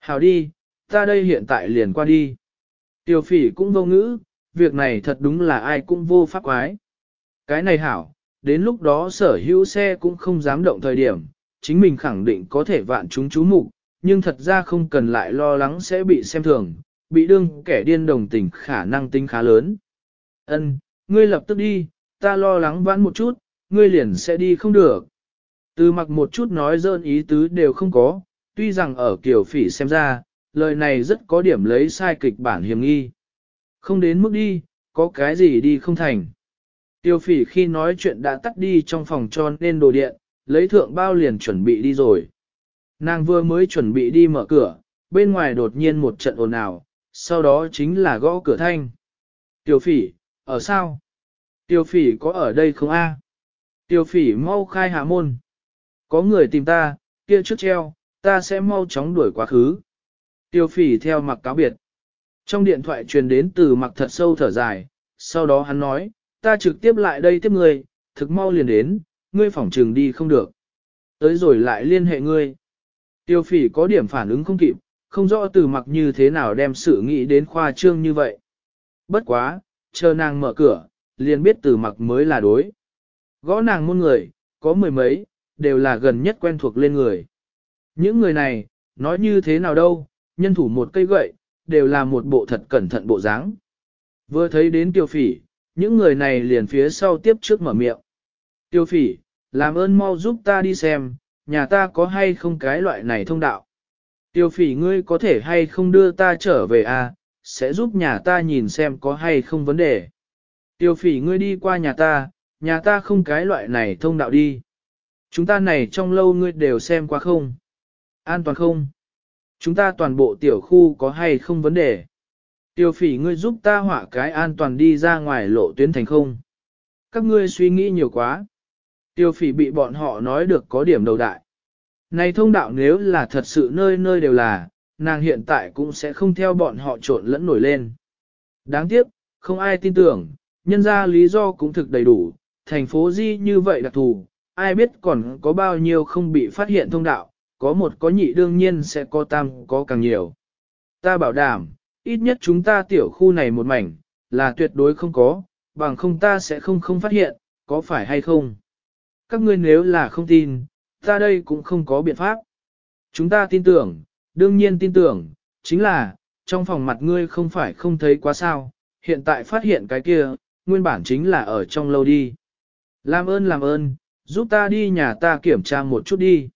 Speaker 1: Hào đi, ta đây hiện tại liền qua đi. Tiểu phỉ cũng vô ngữ, việc này thật đúng là ai cũng vô pháp quái. Cái này hảo, đến lúc đó sở hữu xe cũng không dám động thời điểm, chính mình khẳng định có thể vạn chúng chú mục, nhưng thật ra không cần lại lo lắng sẽ bị xem thường, bị đương kẻ điên đồng tình khả năng tính khá lớn. Ân, ngươi lập tức đi, ta lo lắng vãn một chút, ngươi liền sẽ đi không được. Từ mặc một chút nói dơn ý tứ đều không có, tuy rằng ở kiểu phỉ xem ra, lời này rất có điểm lấy sai kịch bản hiểm nghi. Không đến mức đi, có cái gì đi không thành. Tiêu phỉ khi nói chuyện đã tắt đi trong phòng tròn nên đồ điện, lấy thượng bao liền chuẩn bị đi rồi. Nàng vừa mới chuẩn bị đi mở cửa, bên ngoài đột nhiên một trận ồn ào, sau đó chính là gõ cửa thanh. Tiêu phỉ, ở sao? Tiêu phỉ có ở đây không a? Tiêu phỉ mau khai hạ môn. Có người tìm ta, kia trước treo, ta sẽ mau chóng đuổi quá khứ. Tiêu phỉ theo mặc cáo biệt. Trong điện thoại truyền đến từ mặc thật sâu thở dài, sau đó hắn nói, ta trực tiếp lại đây tiếp ngươi, thực mau liền đến, ngươi phỏng trường đi không được. Tới rồi lại liên hệ ngươi. Tiêu phỉ có điểm phản ứng không kịp, không rõ từ mặc như thế nào đem sự nghĩ đến khoa trương như vậy. Bất quá, chờ nàng mở cửa, liền biết từ mặc mới là đối. Gõ nàng môn người, có mười mấy, đều là gần nhất quen thuộc lên người. Những người này, nói như thế nào đâu, nhân thủ một cây gậy, đều là một bộ thật cẩn thận bộ dáng. Vừa thấy đến tiêu phỉ, những người này liền phía sau tiếp trước mở miệng. Tiêu phỉ, làm ơn mau giúp ta đi xem, nhà ta có hay không cái loại này thông đạo. Tiêu phỉ ngươi có thể hay không đưa ta trở về à, sẽ giúp nhà ta nhìn xem có hay không vấn đề. Tiêu phỉ ngươi đi qua nhà ta, nhà ta không cái loại này thông đạo đi. Chúng ta này trong lâu ngươi đều xem qua không? An toàn không? Chúng ta toàn bộ tiểu khu có hay không vấn đề? Tiêu phỉ ngươi giúp ta hỏa cái an toàn đi ra ngoài lộ tuyến thành không? Các ngươi suy nghĩ nhiều quá. Tiêu phỉ bị bọn họ nói được có điểm đầu đại. Này thông đạo nếu là thật sự nơi nơi đều là, nàng hiện tại cũng sẽ không theo bọn họ trộn lẫn nổi lên. Đáng tiếc, không ai tin tưởng, nhân ra lý do cũng thực đầy đủ, thành phố Di như vậy đặc thù, ai biết còn có bao nhiêu không bị phát hiện thông đạo, có một có nhị đương nhiên sẽ có tam có càng nhiều. Ta bảo đảm, ít nhất chúng ta tiểu khu này một mảnh, là tuyệt đối không có, bằng không ta sẽ không không phát hiện, có phải hay không. Các ngươi nếu là không tin, ta đây cũng không có biện pháp. Chúng ta tin tưởng, đương nhiên tin tưởng, chính là, trong phòng mặt ngươi không phải không thấy quá sao, hiện tại phát hiện cái kia, nguyên bản chính là ở trong lâu đi. Làm ơn làm ơn, giúp ta đi nhà ta kiểm tra một chút đi.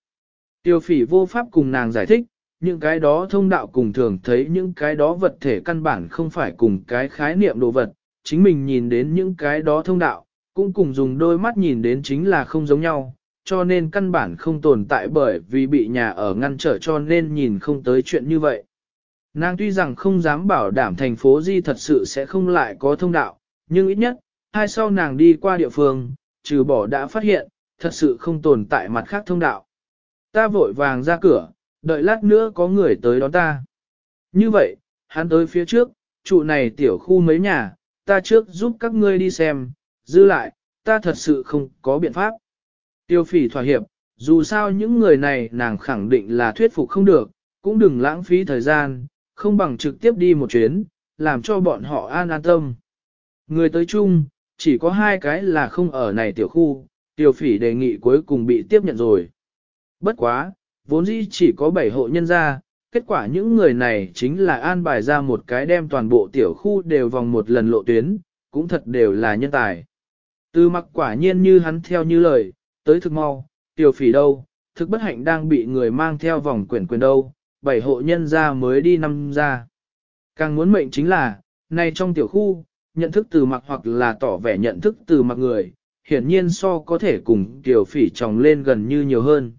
Speaker 1: Tiêu phỉ vô pháp cùng nàng giải thích, những cái đó thông đạo cùng thường thấy những cái đó vật thể căn bản không phải cùng cái khái niệm đồ vật, chính mình nhìn đến những cái đó thông đạo, cũng cùng dùng đôi mắt nhìn đến chính là không giống nhau, cho nên căn bản không tồn tại bởi vì bị nhà ở ngăn trở cho nên nhìn không tới chuyện như vậy. Nàng tuy rằng không dám bảo đảm thành phố Di thật sự sẽ không lại có thông đạo, nhưng ít nhất, hai sau nàng đi qua địa phương, trừ bỏ đã phát hiện, thật sự không tồn tại mặt khác thông đạo. Ta vội vàng ra cửa, đợi lát nữa có người tới đón ta. Như vậy, hắn tới phía trước, trụ này tiểu khu mấy nhà, ta trước giúp các ngươi đi xem, dư lại, ta thật sự không có biện pháp. Tiêu phỉ thỏa hiệp, dù sao những người này nàng khẳng định là thuyết phục không được, cũng đừng lãng phí thời gian, không bằng trực tiếp đi một chuyến, làm cho bọn họ an an tâm. Người tới chung, chỉ có hai cái là không ở này tiểu khu, tiêu phỉ đề nghị cuối cùng bị tiếp nhận rồi. Bất quá, vốn dĩ chỉ có 7 hộ nhân gia, kết quả những người này chính là an bài ra một cái đem toàn bộ tiểu khu đều vòng một lần lộ tuyến, cũng thật đều là nhân tài. Từ mặc quả nhiên như hắn theo như lời, tới thực mau, tiểu phỉ đâu, thực bất hạnh đang bị người mang theo vòng quyển quyền đâu, bảy hộ nhân ra mới đi năm ra. Càng muốn mệnh chính là, nay trong tiểu khu, nhận thức từ mặc hoặc là tỏ vẻ nhận thức từ mặc người, hiển nhiên so có thể cùng tiểu phỉ tròng lên gần như nhiều hơn.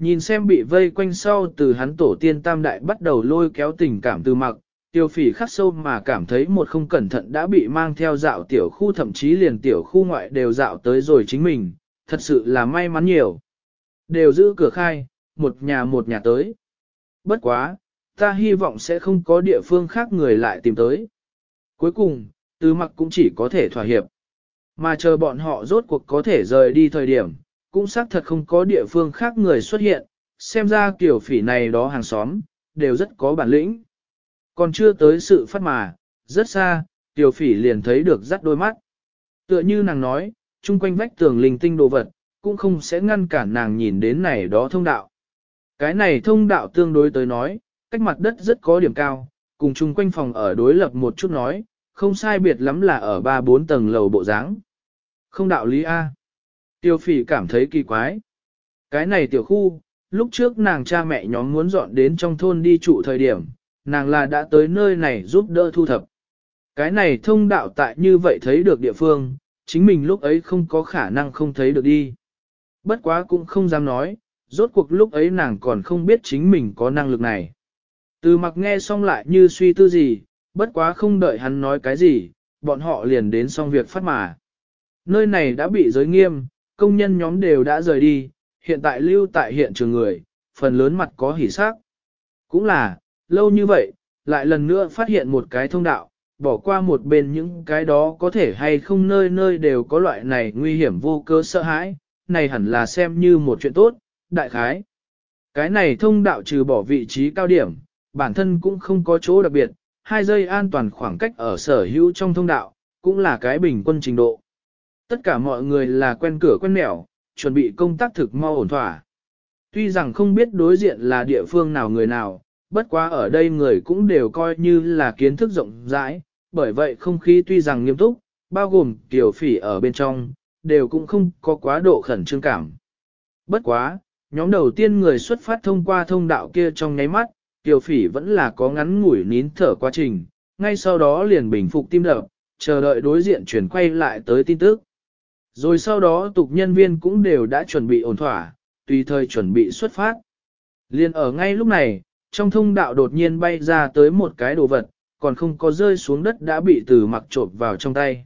Speaker 1: Nhìn xem bị vây quanh sau từ hắn tổ tiên tam đại bắt đầu lôi kéo tình cảm từ mặc, tiêu phỉ khắc sâu mà cảm thấy một không cẩn thận đã bị mang theo dạo tiểu khu thậm chí liền tiểu khu ngoại đều dạo tới rồi chính mình, thật sự là may mắn nhiều. Đều giữ cửa khai, một nhà một nhà tới. Bất quá, ta hy vọng sẽ không có địa phương khác người lại tìm tới. Cuối cùng, từ mặc cũng chỉ có thể thỏa hiệp. Mà chờ bọn họ rốt cuộc có thể rời đi thời điểm, cũng xác thật không có địa phương khác người xuất hiện, xem ra kiểu phỉ này đó hàng xóm, đều rất có bản lĩnh. Còn chưa tới sự phát mà, rất xa, tiểu phỉ liền thấy được rắt đôi mắt. Tựa như nàng nói, chung quanh vách tường linh tinh đồ vật, cũng không sẽ ngăn cản nàng nhìn đến này đó thông đạo. Cái này thông đạo tương đối tới nói, cách mặt đất rất có điểm cao, cùng chung quanh phòng ở đối lập một chút nói, không sai biệt lắm là ở 3-4 tầng lầu bộ dáng. Không đạo lý A. Tiêu phỉ cảm thấy kỳ quái. Cái này tiểu khu, lúc trước nàng cha mẹ nhóm muốn dọn đến trong thôn đi trụ thời điểm, nàng là đã tới nơi này giúp đỡ thu thập. Cái này thông đạo tại như vậy thấy được địa phương, chính mình lúc ấy không có khả năng không thấy được đi. Bất quá cũng không dám nói, rốt cuộc lúc ấy nàng còn không biết chính mình có năng lực này. Từ mặc nghe xong lại như suy tư gì, bất quá không đợi hắn nói cái gì, bọn họ liền đến xong việc phát mà. Nơi này đã bị giới nghiêm, công nhân nhóm đều đã rời đi, hiện tại lưu tại hiện trường người, phần lớn mặt có hỉ sắc. Cũng là, lâu như vậy, lại lần nữa phát hiện một cái thông đạo, bỏ qua một bên những cái đó có thể hay không nơi nơi đều có loại này nguy hiểm vô cơ sợ hãi, này hẳn là xem như một chuyện tốt, đại khái. Cái này thông đạo trừ bỏ vị trí cao điểm, bản thân cũng không có chỗ đặc biệt, hai giây an toàn khoảng cách ở sở hữu trong thông đạo, cũng là cái bình quân trình độ. Tất cả mọi người là quen cửa quen nẻo, chuẩn bị công tác thực mau ổn thỏa. Tuy rằng không biết đối diện là địa phương nào người nào, bất quá ở đây người cũng đều coi như là kiến thức rộng rãi, bởi vậy không khí tuy rằng nghiêm túc, bao gồm tiểu phỉ ở bên trong, đều cũng không có quá độ khẩn trương cảm. Bất quá, nhóm đầu tiên người xuất phát thông qua thông đạo kia trong nháy mắt, tiểu phỉ vẫn là có ngắn ngủi nín thở quá trình, ngay sau đó liền bình phục tim đập, chờ đợi đối diện chuyển quay lại tới tin tức. Rồi sau đó tục nhân viên cũng đều đã chuẩn bị ổn thỏa, tùy thời chuẩn bị xuất phát. Liên ở ngay lúc này, trong thông đạo đột nhiên bay ra tới một cái đồ vật, còn không có rơi xuống đất đã bị từ mặc trộm vào trong tay.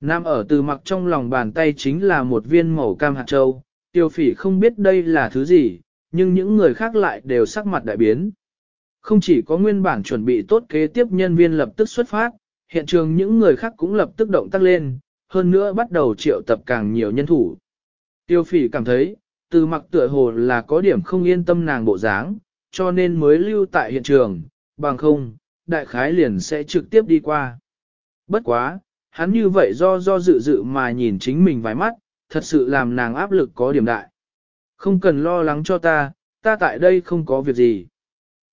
Speaker 1: Nam ở từ mặc trong lòng bàn tay chính là một viên màu cam hạt châu, tiêu phỉ không biết đây là thứ gì, nhưng những người khác lại đều sắc mặt đại biến. Không chỉ có nguyên bản chuẩn bị tốt kế tiếp nhân viên lập tức xuất phát, hiện trường những người khác cũng lập tức động tác lên, hơn nữa bắt đầu triệu tập càng nhiều nhân thủ. Tiêu phỉ cảm thấy, từ mặc tựa hồ là có điểm không yên tâm nàng bộ dáng, cho nên mới lưu tại hiện trường, bằng không, đại khái liền sẽ trực tiếp đi qua. Bất quá, hắn như vậy do do dự dự mà nhìn chính mình vài mắt, thật sự làm nàng áp lực có điểm đại. Không cần lo lắng cho ta, ta tại đây không có việc gì.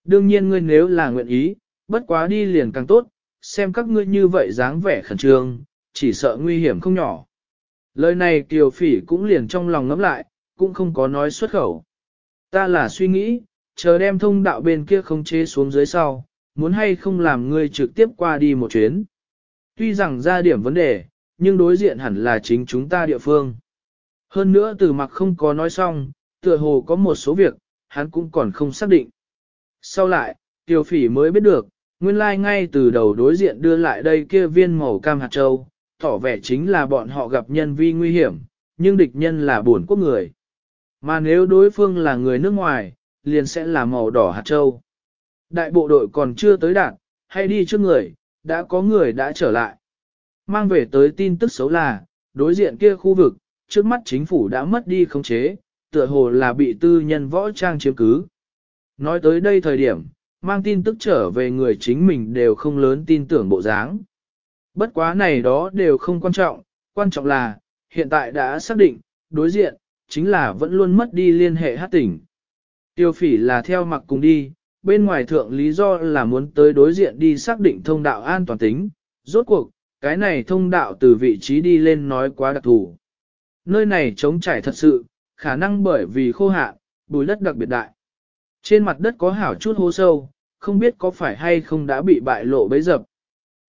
Speaker 1: Đương nhiên ngươi nếu là nguyện ý, bất quá đi liền càng tốt, xem các ngươi như vậy dáng vẻ khẩn trương, chỉ sợ nguy hiểm không nhỏ. Lời này Kiều Phỉ cũng liền trong lòng ngẫm lại, cũng không có nói xuất khẩu. Ta là suy nghĩ, chờ đem thông đạo bên kia không chế xuống dưới sau, muốn hay không làm ngươi trực tiếp qua đi một chuyến. Tuy rằng ra điểm vấn đề, nhưng đối diện hẳn là chính chúng ta địa phương. Hơn nữa từ mặc không có nói xong, tựa hồ có một số việc, hắn cũng còn không xác định. Sau lại, Tiêu Phỉ mới biết được, nguyên lai like ngay từ đầu đối diện đưa lại đây kia viên màu cam hạt châu, tỏ vẻ chính là bọn họ gặp nhân vi nguy hiểm, nhưng địch nhân là buồn quốc người. Mà nếu đối phương là người nước ngoài, liền sẽ là màu đỏ hạt châu. Đại bộ đội còn chưa tới đạt, hay đi trước người, đã có người đã trở lại. Mang về tới tin tức xấu là, đối diện kia khu vực, trước mắt chính phủ đã mất đi khống chế, tựa hồ là bị tư nhân võ trang chiếm cứ. Nói tới đây thời điểm, mang tin tức trở về người chính mình đều không lớn tin tưởng bộ dáng. Bất quá này đó đều không quan trọng, quan trọng là, hiện tại đã xác định, đối diện, chính là vẫn luôn mất đi liên hệ hát tỉnh. Tiêu phỉ là theo mặc cùng đi, bên ngoài thượng lý do là muốn tới đối diện đi xác định thông đạo an toàn tính, rốt cuộc, cái này thông đạo từ vị trí đi lên nói quá đặc thù. Nơi này trống trải thật sự, khả năng bởi vì khô hạn, bùi đất đặc biệt đại. Trên mặt đất có hảo chút hố sâu, không biết có phải hay không đã bị bại lộ bấy dập.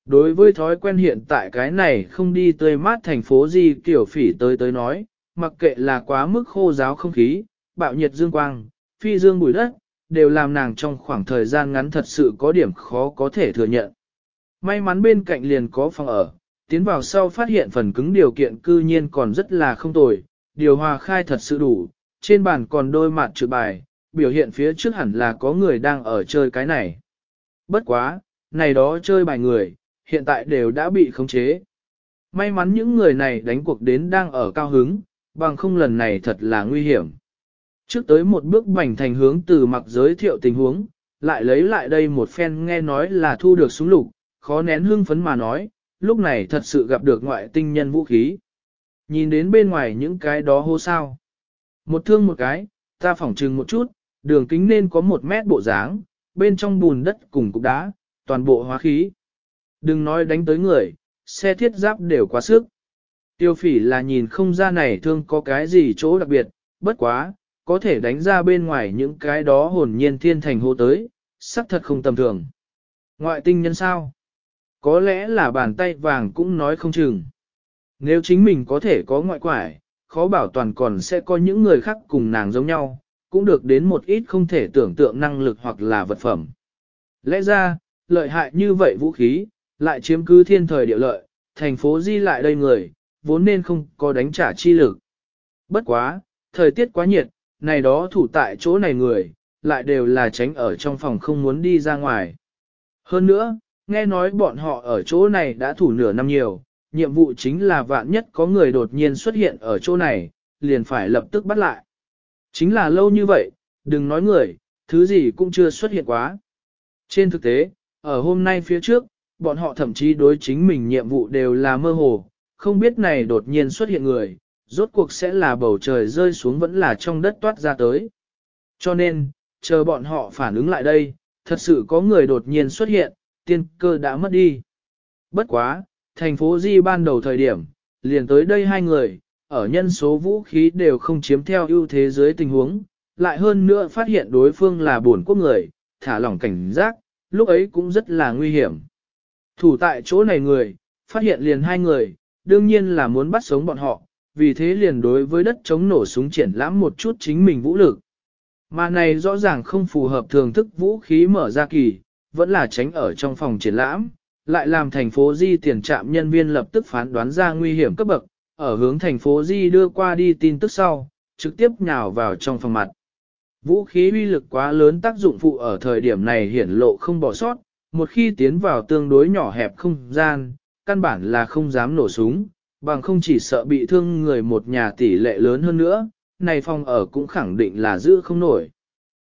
Speaker 1: Đối với thói quen hiện tại cái này không đi tươi mát thành phố gì kiểu phỉ tới tới nói, mặc kệ là quá mức khô giáo không khí, bạo nhiệt dương quang, phi dương bụi đất, đều làm nàng trong khoảng thời gian ngắn thật sự có điểm khó có thể thừa nhận. May mắn bên cạnh liền có phòng ở, tiến vào sau phát hiện phần cứng điều kiện cư nhiên còn rất là không tồi, điều hòa khai thật sự đủ, trên bàn còn đôi mặt chữ bài, biểu hiện phía trước hẳn là có người đang ở chơi cái này. Bất quá, này đó chơi bài người, hiện tại đều đã bị khống chế. May mắn những người này đánh cuộc đến đang ở cao hứng, bằng không lần này thật là nguy hiểm. Trước tới một bước bành thành hướng từ mặc giới thiệu tình huống, lại lấy lại đây một phen nghe nói là thu được súng lục, khó nén hương phấn mà nói, lúc này thật sự gặp được ngoại tinh nhân vũ khí. Nhìn đến bên ngoài những cái đó hô sao. Một thương một cái, ta phỏng trừng một chút, đường kính nên có một mét bộ dáng, bên trong bùn đất cùng cục đá, toàn bộ hóa khí. Đừng nói đánh tới người, xe thiết giáp đều quá sức. Tiêu phỉ là nhìn không ra này thương có cái gì chỗ đặc biệt, bất quá, có thể đánh ra bên ngoài những cái đó hồn nhiên thiên thành hô tới, sắc thật không tầm thường. Ngoại tinh nhân sao? Có lẽ là bàn tay vàng cũng nói không chừng. Nếu chính mình có thể có ngoại quải, khó bảo toàn còn sẽ có những người khác cùng nàng giống nhau, cũng được đến một ít không thể tưởng tượng năng lực hoặc là vật phẩm. Lẽ ra, lợi hại như vậy vũ khí, lại chiếm cứ thiên thời địa lợi, thành phố di lại đây người, vốn nên không có đánh trả chi lực. Bất quá, thời tiết quá nhiệt, này đó thủ tại chỗ này người, lại đều là tránh ở trong phòng không muốn đi ra ngoài. Hơn nữa, nghe nói bọn họ ở chỗ này đã thủ nửa năm nhiều, nhiệm vụ chính là vạn nhất có người đột nhiên xuất hiện ở chỗ này, liền phải lập tức bắt lại. Chính là lâu như vậy, đừng nói người, thứ gì cũng chưa xuất hiện quá. Trên thực tế, ở hôm nay phía trước, bọn họ thậm chí đối chính mình nhiệm vụ đều là mơ hồ, không biết này đột nhiên xuất hiện người, rốt cuộc sẽ là bầu trời rơi xuống vẫn là trong đất toát ra tới. Cho nên, chờ bọn họ phản ứng lại đây, thật sự có người đột nhiên xuất hiện, tiên cơ đã mất đi. Bất quá, thành phố Di ban đầu thời điểm, liền tới đây hai người, ở nhân số vũ khí đều không chiếm theo ưu thế dưới tình huống, lại hơn nữa phát hiện đối phương là buồn quốc người, thả lỏng cảnh giác, lúc ấy cũng rất là nguy hiểm. Thủ tại chỗ này người, phát hiện liền hai người, đương nhiên là muốn bắt sống bọn họ, vì thế liền đối với đất chống nổ súng triển lãm một chút chính mình vũ lực. Mà này rõ ràng không phù hợp thường thức vũ khí mở ra kỳ, vẫn là tránh ở trong phòng triển lãm, lại làm thành phố Di tiền trạm nhân viên lập tức phán đoán ra nguy hiểm cấp bậc, ở hướng thành phố Di đưa qua đi tin tức sau, trực tiếp nhào vào trong phòng mặt. Vũ khí uy lực quá lớn tác dụng phụ ở thời điểm này hiển lộ không bỏ sót, một khi tiến vào tương đối nhỏ hẹp không gian, căn bản là không dám nổ súng, bằng không chỉ sợ bị thương người một nhà tỷ lệ lớn hơn nữa, này phòng ở cũng khẳng định là giữ không nổi.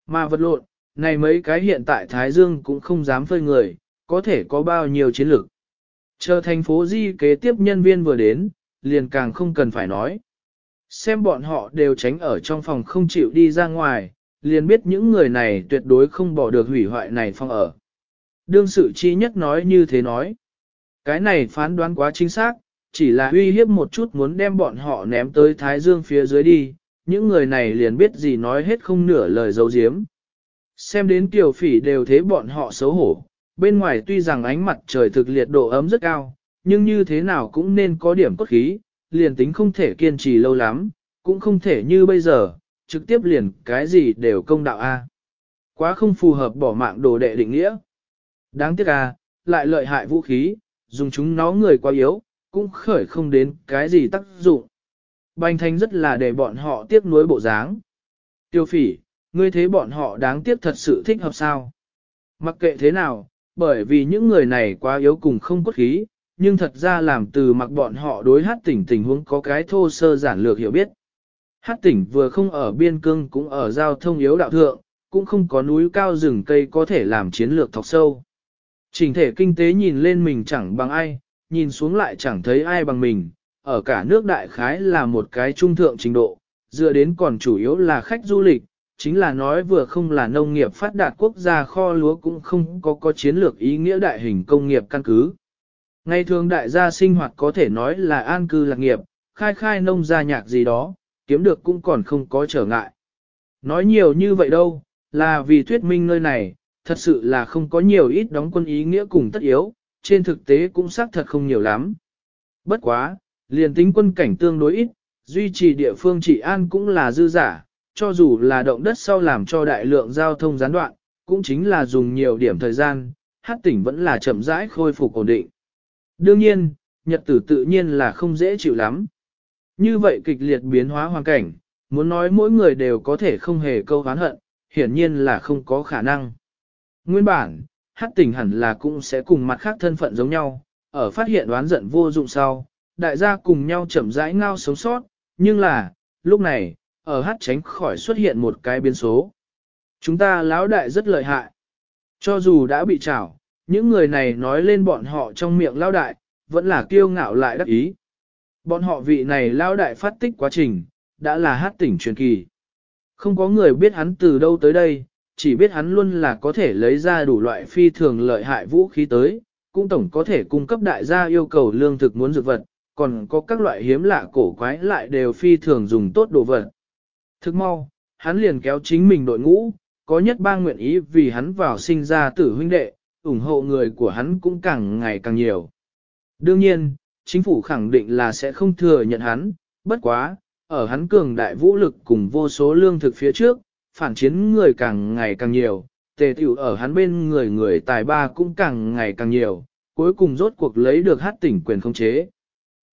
Speaker 1: Mà vật lộn, này mấy cái hiện tại Thái Dương cũng không dám phơi người, có thể có bao nhiêu chiến lược. Chờ thành phố Di kế tiếp nhân viên vừa đến, liền càng không cần phải nói. Xem bọn họ đều tránh ở trong phòng không chịu đi ra ngoài, liền biết những người này tuyệt đối không bỏ được hủy hoại này phòng ở. Đương sự chi nhất nói như thế nói. Cái này phán đoán quá chính xác, chỉ là uy hiếp một chút muốn đem bọn họ ném tới Thái Dương phía dưới đi, những người này liền biết gì nói hết không nửa lời dấu diếm. Xem đến tiểu phỉ đều thế bọn họ xấu hổ, bên ngoài tuy rằng ánh mặt trời thực liệt độ ấm rất cao, nhưng như thế nào cũng nên có điểm cốt khí, liền tính không thể kiên trì lâu lắm, cũng không thể như bây giờ, trực tiếp liền cái gì đều công đạo A. Quá không phù hợp bỏ mạng đồ đệ định nghĩa. Đáng tiếc à, lại lợi hại vũ khí, dùng chúng nó người quá yếu, cũng khởi không đến cái gì tác dụng. Bành Thanh rất là để bọn họ tiếc nuối bộ dáng. Tiêu phỉ, ngươi thấy bọn họ đáng tiếc thật sự thích hợp sao? Mặc kệ thế nào, bởi vì những người này quá yếu cùng không cốt khí, nhưng thật ra làm từ mặc bọn họ đối hát tỉnh tình huống có cái thô sơ giản lược hiểu biết. Hát tỉnh vừa không ở biên cương cũng ở giao thông yếu đạo thượng, cũng không có núi cao rừng cây có thể làm chiến lược thọc sâu. Trình thể kinh tế nhìn lên mình chẳng bằng ai, nhìn xuống lại chẳng thấy ai bằng mình, ở cả nước đại khái là một cái trung thượng trình độ, dựa đến còn chủ yếu là khách du lịch, chính là nói vừa không là nông nghiệp phát đạt quốc gia kho lúa cũng không có có chiến lược ý nghĩa đại hình công nghiệp căn cứ. Ngày thường đại gia sinh hoạt có thể nói là an cư lạc nghiệp, khai khai nông gia nhạc gì đó, kiếm được cũng còn không có trở ngại. Nói nhiều như vậy đâu, là vì thuyết minh nơi này, thật sự là không có nhiều ít đóng quân ý nghĩa cùng tất yếu, trên thực tế cũng xác thật không nhiều lắm. Bất quá, liền tính quân cảnh tương đối ít, duy trì địa phương trị an cũng là dư giả, cho dù là động đất sau làm cho đại lượng giao thông gián đoạn, cũng chính là dùng nhiều điểm thời gian, hát tỉnh vẫn là chậm rãi khôi phục ổn định. Đương nhiên, nhật tử tự nhiên là không dễ chịu lắm. Như vậy kịch liệt biến hóa hoàn cảnh, muốn nói mỗi người đều có thể không hề câu hán hận, hiển nhiên là không có khả năng. Nguyên bản, hát tỉnh hẳn là cũng sẽ cùng mặt khác thân phận giống nhau, ở phát hiện đoán giận vô dụng sau, đại gia cùng nhau chậm rãi ngao sống sót, nhưng là, lúc này, ở hát tránh khỏi xuất hiện một cái biến số. Chúng ta lão đại rất lợi hại. Cho dù đã bị trảo, những người này nói lên bọn họ trong miệng lão đại, vẫn là kiêu ngạo lại đắc ý. Bọn họ vị này lão đại phát tích quá trình, đã là hát tỉnh truyền kỳ. Không có người biết hắn từ đâu tới đây, chỉ biết hắn luôn là có thể lấy ra đủ loại phi thường lợi hại vũ khí tới, cũng tổng có thể cung cấp đại gia yêu cầu lương thực muốn dược vật, còn có các loại hiếm lạ cổ quái lại đều phi thường dùng tốt đồ vật. Thức mau, hắn liền kéo chính mình đội ngũ, có nhất ba nguyện ý vì hắn vào sinh ra tử huynh đệ, ủng hộ người của hắn cũng càng ngày càng nhiều. Đương nhiên, chính phủ khẳng định là sẽ không thừa nhận hắn, bất quá, ở hắn cường đại vũ lực cùng vô số lương thực phía trước, phản chiến người càng ngày càng nhiều, tề tiểu ở hắn bên người người tài ba cũng càng ngày càng nhiều, cuối cùng rốt cuộc lấy được hát tỉnh quyền không chế.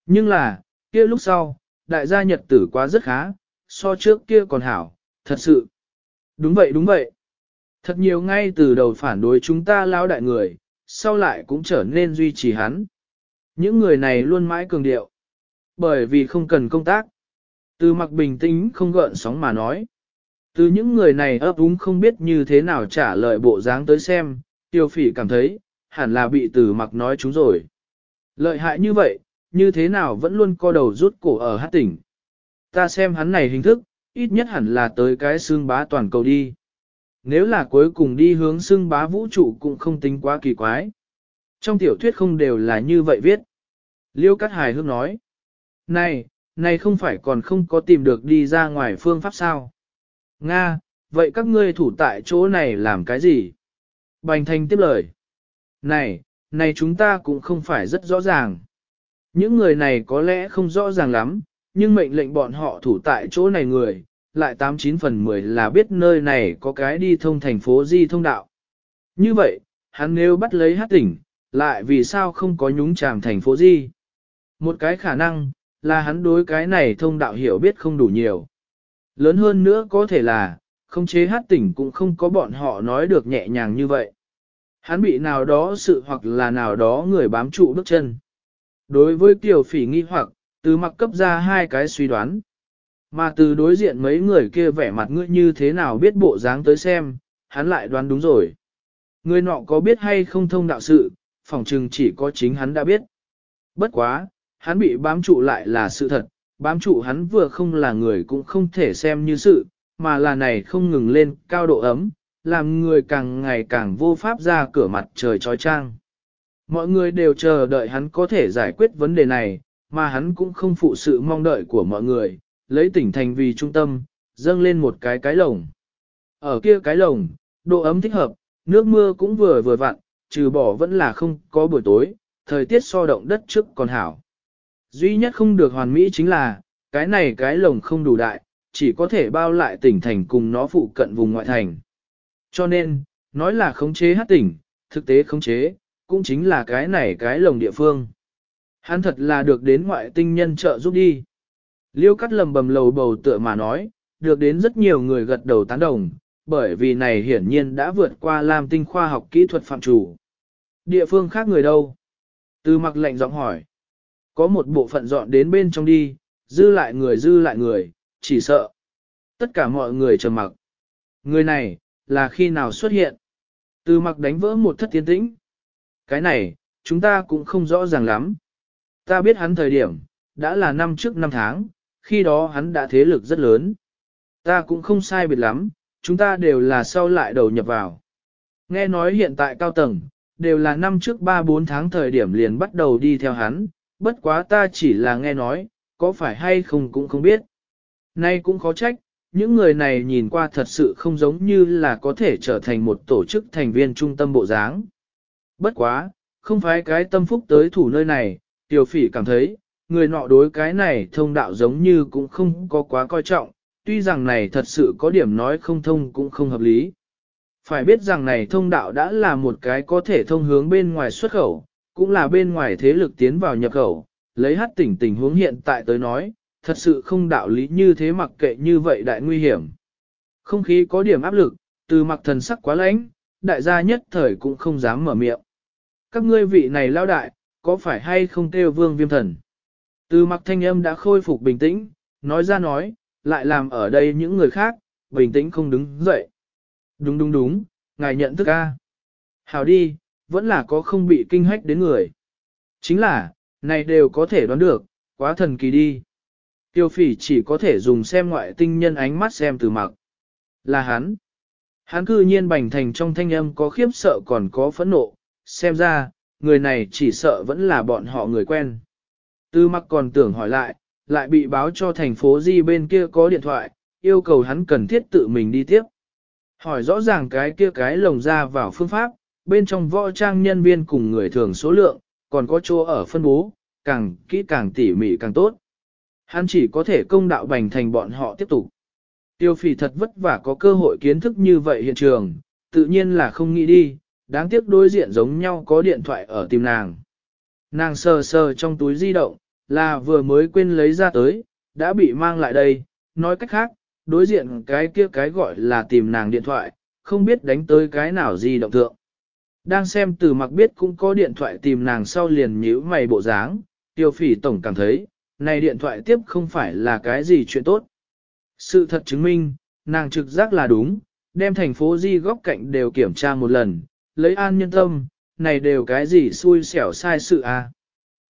Speaker 1: Nhưng là, kia lúc sau, đại gia nhật tử quá rất khá, so trước kia còn hảo, thật sự. Đúng vậy đúng vậy. Thật nhiều ngay từ đầu phản đối chúng ta lao đại người, sau lại cũng trở nên duy trì hắn. Những người này luôn mãi cường điệu. Bởi vì không cần công tác. Từ mặc bình tĩnh không gợn sóng mà nói. Từ những người này ấp úng không biết như thế nào trả lời bộ dáng tới xem, tiêu phỉ cảm thấy, hẳn là bị từ mặc nói chúng rồi. Lợi hại như vậy, như thế nào vẫn luôn co đầu rút cổ ở hát tỉnh. Ta xem hắn này hình thức, ít nhất hẳn là tới cái xương bá toàn cầu đi. Nếu là cuối cùng đi hướng xương bá vũ trụ cũng không tính quá kỳ quái. Trong tiểu thuyết không đều là như vậy viết. Liêu Cát Hải hương nói. Này, này không phải còn không có tìm được đi ra ngoài phương pháp sao? Nga, vậy các ngươi thủ tại chỗ này làm cái gì? Bành Thanh tiếp lời. Này, này chúng ta cũng không phải rất rõ ràng. Những người này có lẽ không rõ ràng lắm, nhưng mệnh lệnh bọn họ thủ tại chỗ này người, lại 89 phần 10 là biết nơi này có cái đi thông thành phố di thông đạo. Như vậy, hắn nếu bắt lấy hát tỉnh, lại vì sao không có nhúng chàm thành phố di? Một cái khả năng, là hắn đối cái này thông đạo hiểu biết không đủ nhiều. Lớn hơn nữa có thể là, không chế hát tỉnh cũng không có bọn họ nói được nhẹ nhàng như vậy. Hắn bị nào đó sự hoặc là nào đó người bám trụ bước chân. Đối với tiểu phỉ nghi hoặc, từ mặc cấp ra hai cái suy đoán. Mà từ đối diện mấy người kia vẻ mặt ngươi như thế nào biết bộ dáng tới xem, hắn lại đoán đúng rồi. Người nọ có biết hay không thông đạo sự, phỏng chừng chỉ có chính hắn đã biết. Bất quá, hắn bị bám trụ lại là sự thật, bám trụ hắn vừa không là người cũng không thể xem như sự, mà là này không ngừng lên cao độ ấm, làm người càng ngày càng vô pháp ra cửa mặt trời trói trang. Mọi người đều chờ đợi hắn có thể giải quyết vấn đề này, mà hắn cũng không phụ sự mong đợi của mọi người, lấy tỉnh thành vì trung tâm, dâng lên một cái cái lồng. Ở kia cái lồng, độ ấm thích hợp, nước mưa cũng vừa vừa vặn, trừ bỏ vẫn là không có buổi tối, thời tiết so động đất trước còn hảo. Duy nhất không được hoàn mỹ chính là, cái này cái lồng không đủ đại, chỉ có thể bao lại tỉnh thành cùng nó phụ cận vùng ngoại thành. Cho nên, nói là khống chế hát tỉnh, thực tế khống chế, cũng chính là cái này cái lồng địa phương. Hắn thật là được đến ngoại tinh nhân trợ giúp đi. Liêu cắt lầm bầm lầu bầu tựa mà nói, được đến rất nhiều người gật đầu tán đồng, bởi vì này hiển nhiên đã vượt qua làm tinh khoa học kỹ thuật phạm chủ. Địa phương khác người đâu? Từ mặc lệnh giọng hỏi. Có một bộ phận dọn đến bên trong đi, dư lại người dư lại người, chỉ sợ. Tất cả mọi người trầm mặc. Người này, là khi nào xuất hiện? Từ mặc đánh vỡ một thất tiến tĩnh. Cái này, chúng ta cũng không rõ ràng lắm. Ta biết hắn thời điểm, đã là năm trước năm tháng, khi đó hắn đã thế lực rất lớn. Ta cũng không sai biệt lắm, chúng ta đều là sau lại đầu nhập vào. Nghe nói hiện tại cao tầng, đều là năm trước 3-4 tháng thời điểm liền bắt đầu đi theo hắn, bất quá ta chỉ là nghe nói, có phải hay không cũng không biết. Nay cũng khó trách, những người này nhìn qua thật sự không giống như là có thể trở thành một tổ chức thành viên trung tâm bộ dáng. Bất quá, không phải cái tâm phúc tới thủ nơi này, tiểu phỉ cảm thấy, người nọ đối cái này thông đạo giống như cũng không có quá coi trọng, tuy rằng này thật sự có điểm nói không thông cũng không hợp lý. Phải biết rằng này thông đạo đã là một cái có thể thông hướng bên ngoài xuất khẩu, cũng là bên ngoài thế lực tiến vào nhập khẩu, lấy hát tỉnh tình huống hiện tại tới nói, thật sự không đạo lý như thế mặc kệ như vậy đại nguy hiểm. Không khí có điểm áp lực, từ mặc thần sắc quá lãnh, đại gia nhất thời cũng không dám mở miệng. Các ngươi vị này lao đại, có phải hay không kêu vương viêm thần? Từ mặc thanh âm đã khôi phục bình tĩnh, nói ra nói, lại làm ở đây những người khác, bình tĩnh không đứng dậy. Đúng đúng đúng, ngài nhận thức a. Hảo đi, vẫn là có không bị kinh hách đến người. Chính là, này đều có thể đoán được, quá thần kỳ đi. Tiêu phỉ chỉ có thể dùng xem ngoại tinh nhân ánh mắt xem từ mặc. Là hắn. Hắn cư nhiên bành thành trong thanh âm có khiếp sợ còn có phẫn nộ, xem ra, người này chỉ sợ vẫn là bọn họ người quen. Từ mặc còn tưởng hỏi lại, lại bị báo cho thành phố Di bên kia có điện thoại, yêu cầu hắn cần thiết tự mình đi tiếp. Hỏi rõ ràng cái kia cái lồng ra vào phương pháp, bên trong võ trang nhân viên cùng người thường số lượng, còn có chỗ ở phân bố, càng kỹ càng tỉ mỉ càng tốt. Hắn chỉ có thể công đạo bành thành bọn họ tiếp tục. Tiêu phỉ thật vất vả có cơ hội kiến thức như vậy hiện trường, tự nhiên là không nghĩ đi, đáng tiếc đối diện giống nhau có điện thoại ở tìm nàng. Nàng sờ sờ trong túi di động, là vừa mới quên lấy ra tới, đã bị mang lại đây, nói cách khác, đối diện cái kia cái gọi là tìm nàng điện thoại, không biết đánh tới cái nào di động thượng. Đang xem từ mặc biết cũng có điện thoại tìm nàng sau liền nhíu mày bộ dáng, tiêu phỉ tổng cảm thấy, này điện thoại tiếp không phải là cái gì chuyện tốt. Sự thật chứng minh, nàng trực giác là đúng, đem thành phố di góc cạnh đều kiểm tra một lần, lấy an nhân tâm, này đều cái gì xui xẻo sai sự à.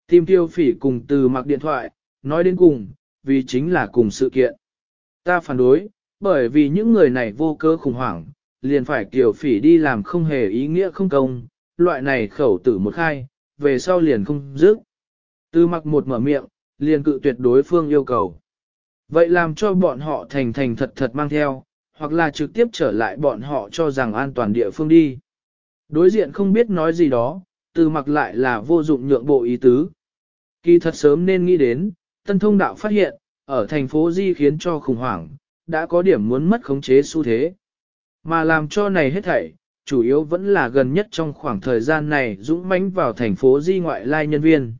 Speaker 1: Tìm tiêu phỉ cùng từ mặc điện thoại, nói đến cùng, vì chính là cùng sự kiện. Ta phản đối, bởi vì những người này vô cơ khủng hoảng, liền phải kiều phỉ đi làm không hề ý nghĩa không công, loại này khẩu tử một khai, về sau liền không dứt. Từ mặc một mở miệng, liền cự tuyệt đối phương yêu cầu. Vậy làm cho bọn họ thành thành thật thật mang theo, hoặc là trực tiếp trở lại bọn họ cho rằng an toàn địa phương đi. Đối diện không biết nói gì đó, từ mặc lại là vô dụng nhượng bộ ý tứ. Kỳ thật sớm nên nghĩ đến, tân thông đạo phát hiện, ở thành phố Di khiến cho khủng hoảng, đã có điểm muốn mất khống chế xu thế. Mà làm cho này hết thảy, chủ yếu vẫn là gần nhất trong khoảng thời gian này dũng mãnh vào thành phố Di ngoại lai nhân viên.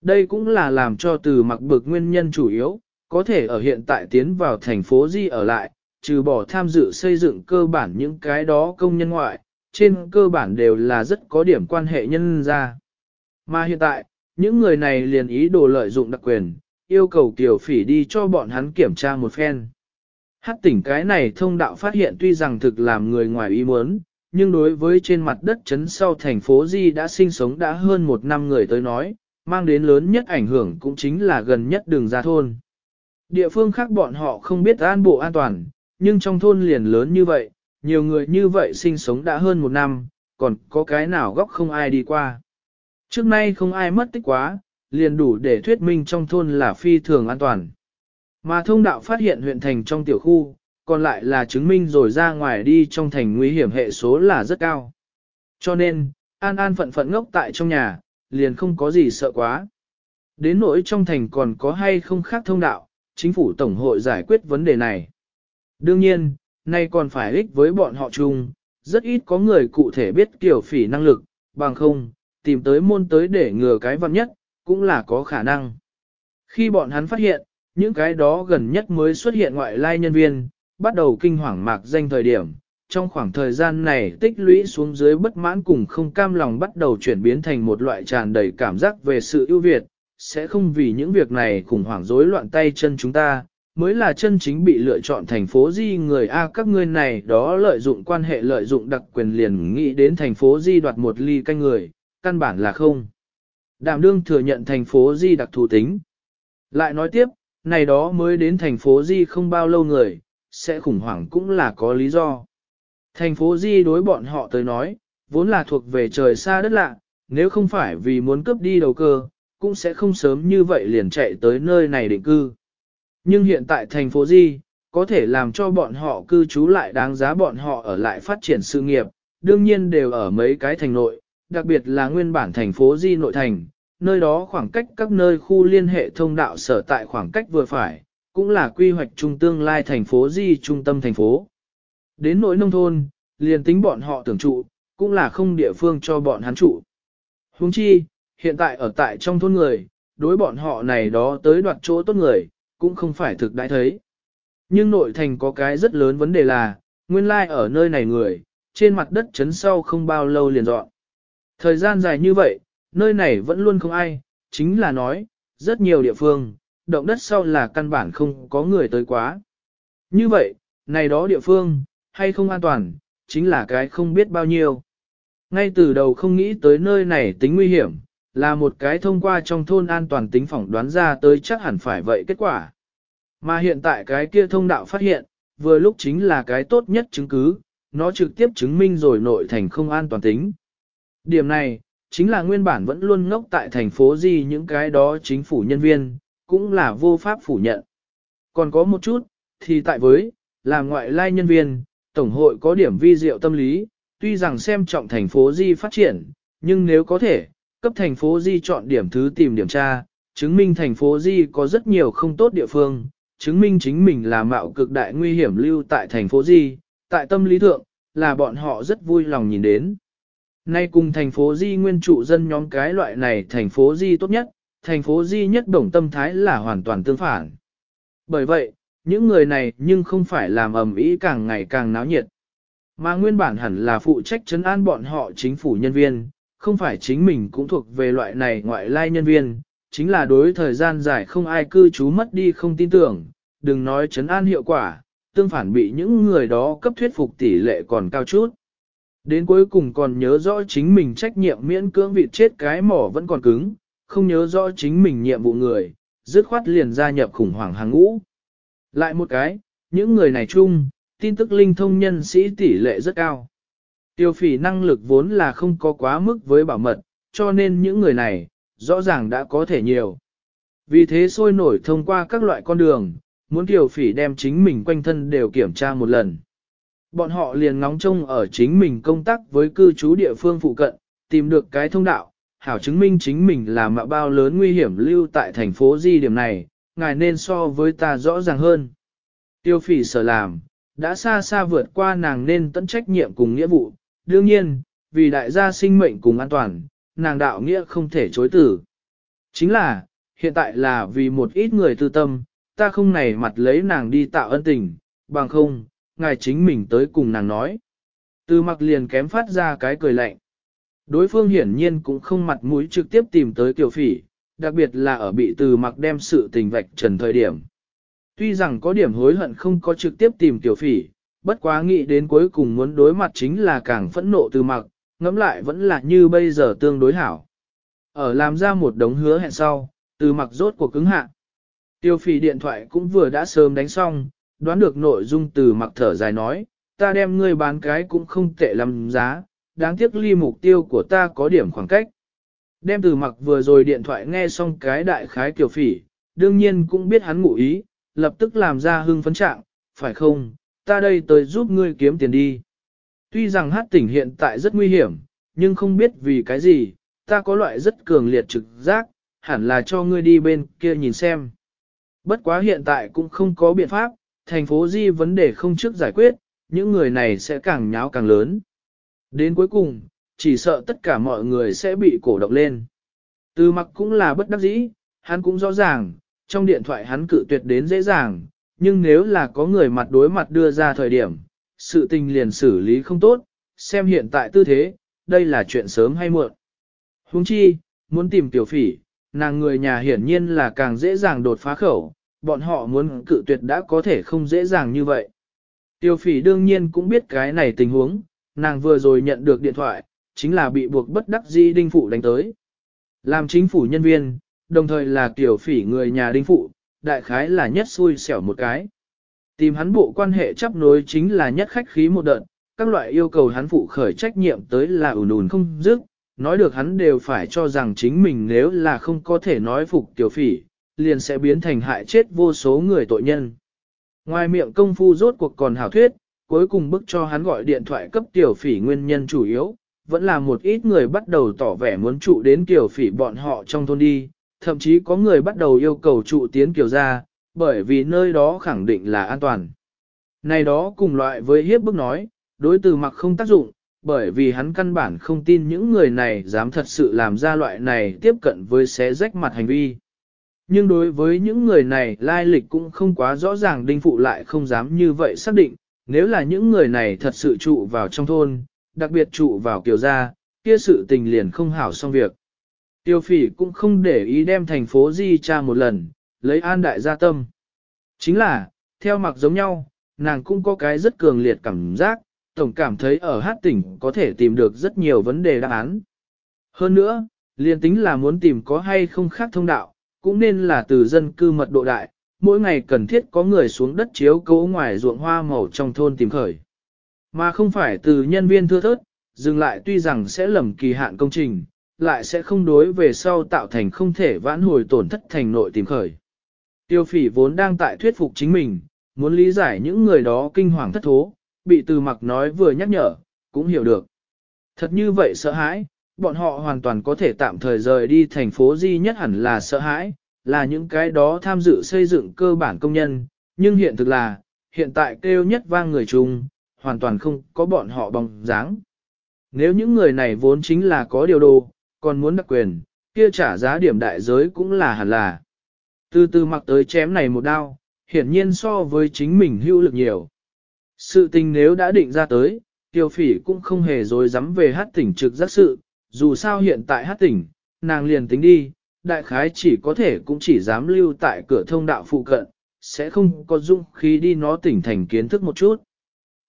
Speaker 1: Đây cũng là làm cho từ mặc bực nguyên nhân chủ yếu, có thể ở hiện tại tiến vào thành phố Di ở lại, trừ bỏ tham dự xây dựng cơ bản những cái đó công nhân ngoại, trên cơ bản đều là rất có điểm quan hệ nhân ra. Mà hiện tại, những người này liền ý đồ lợi dụng đặc quyền, yêu cầu Kiều Phỉ đi cho bọn hắn kiểm tra một phen. Hát tỉnh cái này thông đạo phát hiện tuy rằng thực làm người ngoài ý muốn, nhưng đối với trên mặt đất chấn sau thành phố Di đã sinh sống đã hơn một năm người tới nói, mang đến lớn nhất ảnh hưởng cũng chính là gần nhất đường ra thôn. Địa phương khác bọn họ không biết an bộ an toàn, nhưng trong thôn liền lớn như vậy, nhiều người như vậy sinh sống đã hơn một năm, còn có cái nào góc không ai đi qua. Trước nay không ai mất tích quá, liền đủ để thuyết minh trong thôn là phi thường an toàn. Mà thông đạo phát hiện huyện thành trong tiểu khu, còn lại là chứng minh rồi ra ngoài đi trong thành nguy hiểm hệ số là rất cao. Cho nên, an an phận phận ngốc tại trong nhà, liền không có gì sợ quá. Đến nỗi trong thành còn có hay không khác thông đạo, chính phủ tổng hội giải quyết vấn đề này. Đương nhiên, nay còn phải ích với bọn họ chung, rất ít có người cụ thể biết kiểu phỉ năng lực, bằng không, tìm tới môn tới để ngừa cái văn nhất, cũng là có khả năng. Khi bọn hắn phát hiện, những cái đó gần nhất mới xuất hiện ngoại lai nhân viên, bắt đầu kinh hoàng mạc danh thời điểm, trong khoảng thời gian này tích lũy xuống dưới bất mãn cùng không cam lòng bắt đầu chuyển biến thành một loại tràn đầy cảm giác về sự ưu việt, sẽ không vì những việc này khủng hoảng rối loạn tay chân chúng ta, mới là chân chính bị lựa chọn thành phố Di người A các ngươi này đó lợi dụng quan hệ lợi dụng đặc quyền liền nghĩ đến thành phố Di đoạt một ly canh người, căn bản là không. Đàm đương thừa nhận thành phố Di đặc thù tính. Lại nói tiếp, này đó mới đến thành phố Di không bao lâu người, sẽ khủng hoảng cũng là có lý do. Thành phố Di đối bọn họ tới nói, vốn là thuộc về trời xa đất lạ, nếu không phải vì muốn cướp đi đầu cơ, cũng sẽ không sớm như vậy liền chạy tới nơi này định cư. Nhưng hiện tại thành phố Di, có thể làm cho bọn họ cư trú lại đáng giá bọn họ ở lại phát triển sự nghiệp, đương nhiên đều ở mấy cái thành nội, đặc biệt là nguyên bản thành phố Di nội thành, nơi đó khoảng cách các nơi khu liên hệ thông đạo sở tại khoảng cách vừa phải, cũng là quy hoạch trung tương lai thành phố Di trung tâm thành phố. Đến nỗi nông thôn, liền tính bọn họ tưởng trụ, cũng là không địa phương cho bọn hắn trụ. Huống chi, hiện tại ở tại trong thôn người, đối bọn họ này đó tới đoạt chỗ tốt người, cũng không phải thực đại thấy. Nhưng nội thành có cái rất lớn vấn đề là, nguyên lai ở nơi này người, trên mặt đất chấn sau không bao lâu liền dọn. Thời gian dài như vậy, nơi này vẫn luôn không ai, chính là nói, rất nhiều địa phương, động đất sau là căn bản không có người tới quá. Như vậy, này đó địa phương, hay không an toàn, chính là cái không biết bao nhiêu. Ngay từ đầu không nghĩ tới nơi này tính nguy hiểm, là một cái thông qua trong thôn an toàn tính phỏng đoán ra tới chắc hẳn phải vậy kết quả. Mà hiện tại cái kia thông đạo phát hiện, vừa lúc chính là cái tốt nhất chứng cứ, nó trực tiếp chứng minh rồi nội thành không an toàn tính. Điểm này, chính là nguyên bản vẫn luôn ngốc tại thành phố gì những cái đó chính phủ nhân viên, cũng là vô pháp phủ nhận. Còn có một chút, thì tại với, là ngoại lai nhân viên, Tổng hội có điểm vi diệu tâm lý, tuy rằng xem trọng thành phố Di phát triển, nhưng nếu có thể, cấp thành phố Di chọn điểm thứ tìm điểm tra, chứng minh thành phố Di có rất nhiều không tốt địa phương, chứng minh chính mình là mạo cực đại nguy hiểm lưu tại thành phố Di, tại tâm lý thượng, là bọn họ rất vui lòng nhìn đến. Nay cùng thành phố Di nguyên trụ dân nhóm cái loại này thành phố Di tốt nhất, thành phố Di nhất đồng tâm thái là hoàn toàn tương phản. Bởi vậy, những người này nhưng không phải làm ầm ĩ càng ngày càng náo nhiệt. Mà nguyên bản hẳn là phụ trách chấn an bọn họ chính phủ nhân viên, không phải chính mình cũng thuộc về loại này ngoại lai nhân viên, chính là đối thời gian dài không ai cư trú mất đi không tin tưởng, đừng nói chấn an hiệu quả, tương phản bị những người đó cấp thuyết phục tỷ lệ còn cao chút. Đến cuối cùng còn nhớ rõ chính mình trách nhiệm miễn cưỡng vị chết cái mỏ vẫn còn cứng, không nhớ rõ chính mình nhiệm vụ người, dứt khoát liền gia nhập khủng hoảng hàng ngũ. Lại một cái, những người này chung, tin tức linh thông nhân sĩ tỷ lệ rất cao. Tiêu phỉ năng lực vốn là không có quá mức với bảo mật, cho nên những người này, rõ ràng đã có thể nhiều. Vì thế sôi nổi thông qua các loại con đường, muốn tiêu phỉ đem chính mình quanh thân đều kiểm tra một lần. Bọn họ liền ngóng trông ở chính mình công tác với cư trú địa phương phụ cận, tìm được cái thông đạo, hảo chứng minh chính mình là mạo bao lớn nguy hiểm lưu tại thành phố di điểm này, ngài nên so với ta rõ ràng hơn. Tiêu phỉ sở làm, đã xa xa vượt qua nàng nên tận trách nhiệm cùng nghĩa vụ, đương nhiên, vì đại gia sinh mệnh cùng an toàn, nàng đạo nghĩa không thể chối tử. Chính là, hiện tại là vì một ít người tư tâm, ta không này mặt lấy nàng đi tạo ân tình, bằng không, ngài chính mình tới cùng nàng nói. Từ mặc liền kém phát ra cái cười lạnh. Đối phương hiển nhiên cũng không mặt mũi trực tiếp tìm tới kiều phỉ, đặc biệt là ở bị từ mặc đem sự tình vạch trần thời điểm. Tuy rằng có điểm hối hận không có trực tiếp tìm tiểu phỉ, bất quá nghĩ đến cuối cùng muốn đối mặt chính là càng phẫn nộ từ mặc, ngẫm lại vẫn là như bây giờ tương đối hảo. Ở làm ra một đống hứa hẹn sau, từ mặc rốt của cứng hạ. Tiêu phỉ điện thoại cũng vừa đã sớm đánh xong, đoán được nội dung từ mặc thở dài nói, ta đem ngươi bán cái cũng không tệ lắm giá, đáng tiếc ly mục tiêu của ta có điểm khoảng cách. Đem từ mặc vừa rồi điện thoại nghe xong cái đại khái kiểu phỉ, đương nhiên cũng biết hắn ngụ ý, lập tức làm ra hưng phấn trạng, phải không, ta đây tới giúp ngươi kiếm tiền đi. Tuy rằng hát tỉnh hiện tại rất nguy hiểm, nhưng không biết vì cái gì, ta có loại rất cường liệt trực giác, hẳn là cho ngươi đi bên kia nhìn xem. Bất quá hiện tại cũng không có biện pháp, thành phố Di vấn đề không trước giải quyết, những người này sẽ càng nháo càng lớn. Đến cuối cùng, chỉ sợ tất cả mọi người sẽ bị cổ động lên. Từ mặc cũng là bất đắc dĩ, hắn cũng rõ ràng, trong điện thoại hắn cự tuyệt đến dễ dàng, nhưng nếu là có người mặt đối mặt đưa ra thời điểm, sự tình liền xử lý không tốt, xem hiện tại tư thế, đây là chuyện sớm hay muộn. Huống chi, muốn tìm tiểu phỉ, nàng người nhà hiển nhiên là càng dễ dàng đột phá khẩu, bọn họ muốn cự tuyệt đã có thể không dễ dàng như vậy. Tiêu phỉ đương nhiên cũng biết cái này tình huống, nàng vừa rồi nhận được điện thoại, chính là bị buộc bất đắc dĩ đinh phụ đánh tới. Làm chính phủ nhân viên, đồng thời là tiểu phỉ người nhà đinh phụ, đại khái là nhất xui xẻo một cái. Tìm hắn bộ quan hệ chấp nối chính là nhất khách khí một đợt, các loại yêu cầu hắn phụ khởi trách nhiệm tới là ủn ủn không dứt, nói được hắn đều phải cho rằng chính mình nếu là không có thể nói phục tiểu phỉ, liền sẽ biến thành hại chết vô số người tội nhân. Ngoài miệng công phu rốt cuộc còn hảo thuyết, cuối cùng bức cho hắn gọi điện thoại cấp tiểu phỉ nguyên nhân chủ yếu, vẫn là một ít người bắt đầu tỏ vẻ muốn trụ đến tiểu phỉ bọn họ trong thôn đi, thậm chí có người bắt đầu yêu cầu trụ tiến kiểu ra, bởi vì nơi đó khẳng định là an toàn. Này đó cùng loại với hiếp bức nói, đối từ mặc không tác dụng, bởi vì hắn căn bản không tin những người này dám thật sự làm ra loại này tiếp cận với xé rách mặt hành vi. Nhưng đối với những người này lai lịch cũng không quá rõ ràng đinh phụ lại không dám như vậy xác định, nếu là những người này thật sự trụ vào trong thôn, đặc biệt trụ vào kiều gia, kia sự tình liền không hảo xong việc. Tiêu phỉ cũng không để ý đem thành phố di tra một lần, lấy an đại gia tâm. Chính là, theo mặc giống nhau, nàng cũng có cái rất cường liệt cảm giác, tổng cảm thấy ở hát tỉnh có thể tìm được rất nhiều vấn đề đáp án. Hơn nữa, liền tính là muốn tìm có hay không khác thông đạo, cũng nên là từ dân cư mật độ đại, mỗi ngày cần thiết có người xuống đất chiếu cố ngoài ruộng hoa màu trong thôn tìm khởi. Mà không phải từ nhân viên thưa thớt, dừng lại tuy rằng sẽ lầm kỳ hạn công trình, lại sẽ không đối về sau tạo thành không thể vãn hồi tổn thất thành nội tìm khởi. Tiêu phỉ vốn đang tại thuyết phục chính mình, muốn lý giải những người đó kinh hoàng thất thố, bị từ mặc nói vừa nhắc nhở, cũng hiểu được. Thật như vậy sợ hãi, bọn họ hoàn toàn có thể tạm thời rời đi thành phố Di nhất hẳn là sợ hãi, là những cái đó tham dự xây dựng cơ bản công nhân, nhưng hiện thực là, hiện tại kêu nhất vang người chung, hoàn toàn không có bọn họ bóng dáng. Nếu những người này vốn chính là có điều đồ, còn muốn đặc quyền, kia trả giá điểm đại giới cũng là hẳn là. Từ từ mặc tới chém này một đao, hiển nhiên so với chính mình hữu lực nhiều. Sự tình nếu đã định ra tới, tiêu phỉ cũng không hề dối dám về hát tỉnh trực giác sự, dù sao hiện tại hát tỉnh, nàng liền tính đi, đại khái chỉ có thể cũng chỉ dám lưu tại cửa thông đạo phụ cận, sẽ không có dung khi đi nó tỉnh thành kiến thức một chút.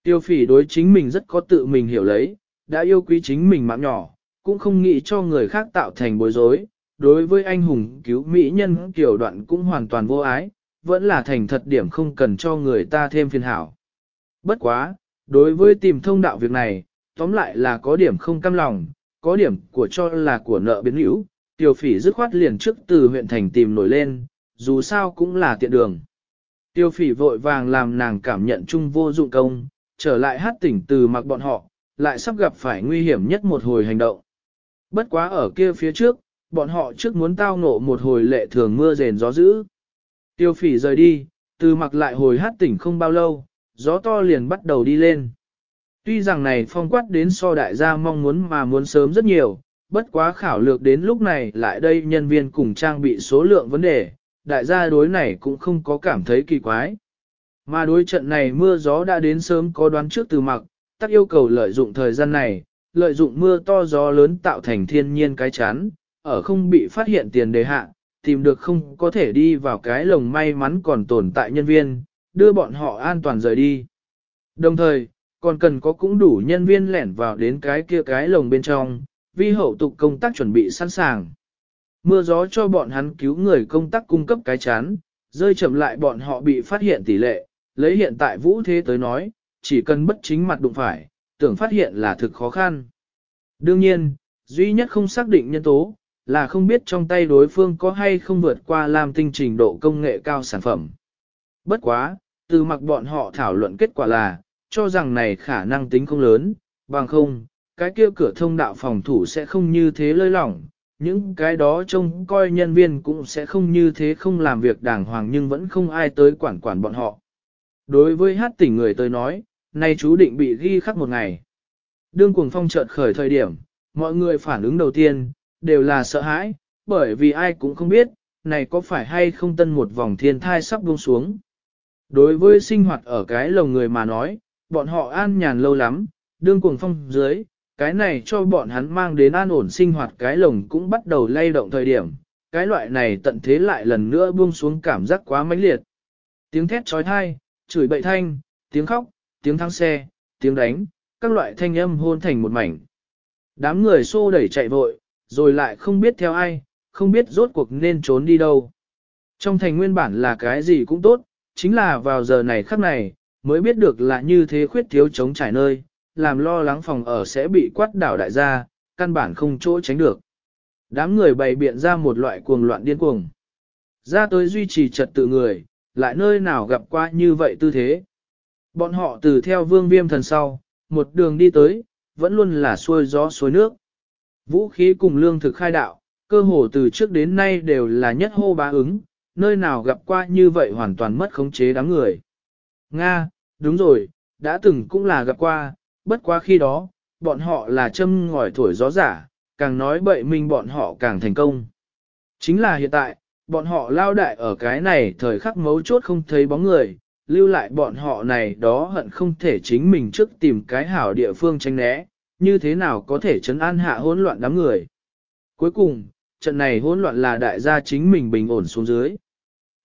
Speaker 1: Tiêu phỉ đối chính mình rất có tự mình hiểu lấy, đã yêu quý chính mình mạng nhỏ, cũng không nghĩ cho người khác tạo thành bối rối. Đối với anh hùng cứu mỹ nhân kiểu đoạn cũng hoàn toàn vô ái, vẫn là thành thật điểm không cần cho người ta thêm phiền hảo. Bất quá, đối với tìm thông đạo việc này, tóm lại là có điểm không cam lòng, có điểm của cho là của nợ biến hữu, tiểu phỉ dứt khoát liền trước từ huyện thành tìm nổi lên, dù sao cũng là tiện đường. Tiêu phỉ vội vàng làm nàng cảm nhận chung vô dụng công, trở lại hát tỉnh từ mặc bọn họ, lại sắp gặp phải nguy hiểm nhất một hồi hành động. Bất quá ở kia phía trước, bọn họ trước muốn tao ngộ một hồi lệ thường mưa rền gió dữ. Tiêu phỉ rời đi, từ mặc lại hồi hát tỉnh không bao lâu, gió to liền bắt đầu đi lên. Tuy rằng này phong quát đến so đại gia mong muốn mà muốn sớm rất nhiều, bất quá khảo lược đến lúc này lại đây nhân viên cùng trang bị số lượng vấn đề, đại gia đối này cũng không có cảm thấy kỳ quái. Mà đối trận này mưa gió đã đến sớm có đoán trước từ mặc, tắc yêu cầu lợi dụng thời gian này, lợi dụng mưa to gió lớn tạo thành thiên nhiên cái chán, ở không bị phát hiện tiền đề hạ, tìm được không có thể đi vào cái lồng may mắn còn tồn tại nhân viên, đưa bọn họ an toàn rời đi. Đồng thời, còn cần có cũng đủ nhân viên lẻn vào đến cái kia cái lồng bên trong, vi hậu tục công tác chuẩn bị sẵn sàng. Mưa gió cho bọn hắn cứu người công tác cung cấp cái chán, rơi chậm lại bọn họ bị phát hiện tỷ lệ, lấy hiện tại vũ thế tới nói, chỉ cần bất chính mặt đụng phải, tưởng phát hiện là thực khó khăn. Đương nhiên, duy nhất không xác định nhân tố, là không biết trong tay đối phương có hay không vượt qua làm tinh trình độ công nghệ cao sản phẩm. Bất quá, từ mặc bọn họ thảo luận kết quả là, cho rằng này khả năng tính không lớn, bằng không, cái kia cửa thông đạo phòng thủ sẽ không như thế lơi lỏng, những cái đó trông coi nhân viên cũng sẽ không như thế không làm việc đàng hoàng nhưng vẫn không ai tới quản quản bọn họ. Đối với hát tỉnh người tới nói, nay chú định bị ghi khắc một ngày. Đương cuồng phong chợt khởi thời điểm, mọi người phản ứng đầu tiên, đều là sợ hãi, bởi vì ai cũng không biết, này có phải hay không tân một vòng thiên thai sắp buông xuống. Đối với sinh hoạt ở cái lồng người mà nói, bọn họ an nhàn lâu lắm, đương cuồng phong dưới, cái này cho bọn hắn mang đến an ổn sinh hoạt cái lồng cũng bắt đầu lay động thời điểm, cái loại này tận thế lại lần nữa buông xuống cảm giác quá mãnh liệt. Tiếng thét trói thai, chửi bậy thanh, tiếng khóc, tiếng thắng xe, tiếng đánh, các loại thanh âm hôn thành một mảnh. Đám người xô đẩy chạy vội, rồi lại không biết theo ai, không biết rốt cuộc nên trốn đi đâu. Trong thành nguyên bản là cái gì cũng tốt, chính là vào giờ này khắc này, mới biết được là như thế khuyết thiếu chống trải nơi, làm lo lắng phòng ở sẽ bị quát đảo đại gia, căn bản không chỗ tránh được. Đám người bày biện ra một loại cuồng loạn điên cuồng. Ra tới duy trì trật tự người, lại nơi nào gặp qua như vậy tư thế. Bọn họ từ theo vương viêm thần sau, một đường đi tới, vẫn luôn là xuôi gió xuôi nước. Vũ khí cùng lương thực khai đạo, cơ hồ từ trước đến nay đều là nhất hô bá ứng, nơi nào gặp qua như vậy hoàn toàn mất khống chế đám người. Nga, đúng rồi, đã từng cũng là gặp qua, bất quá khi đó, bọn họ là châm ngòi thổi gió giả, càng nói bậy mình bọn họ càng thành công. Chính là hiện tại, bọn họ lao đại ở cái này thời khắc mấu chốt không thấy bóng người, lưu lại bọn họ này đó hận không thể chính mình trước tìm cái hảo địa phương tránh né, như thế nào có thể chấn an hạ hỗn loạn đám người. Cuối cùng, trận này hỗn loạn là đại gia chính mình bình ổn xuống dưới.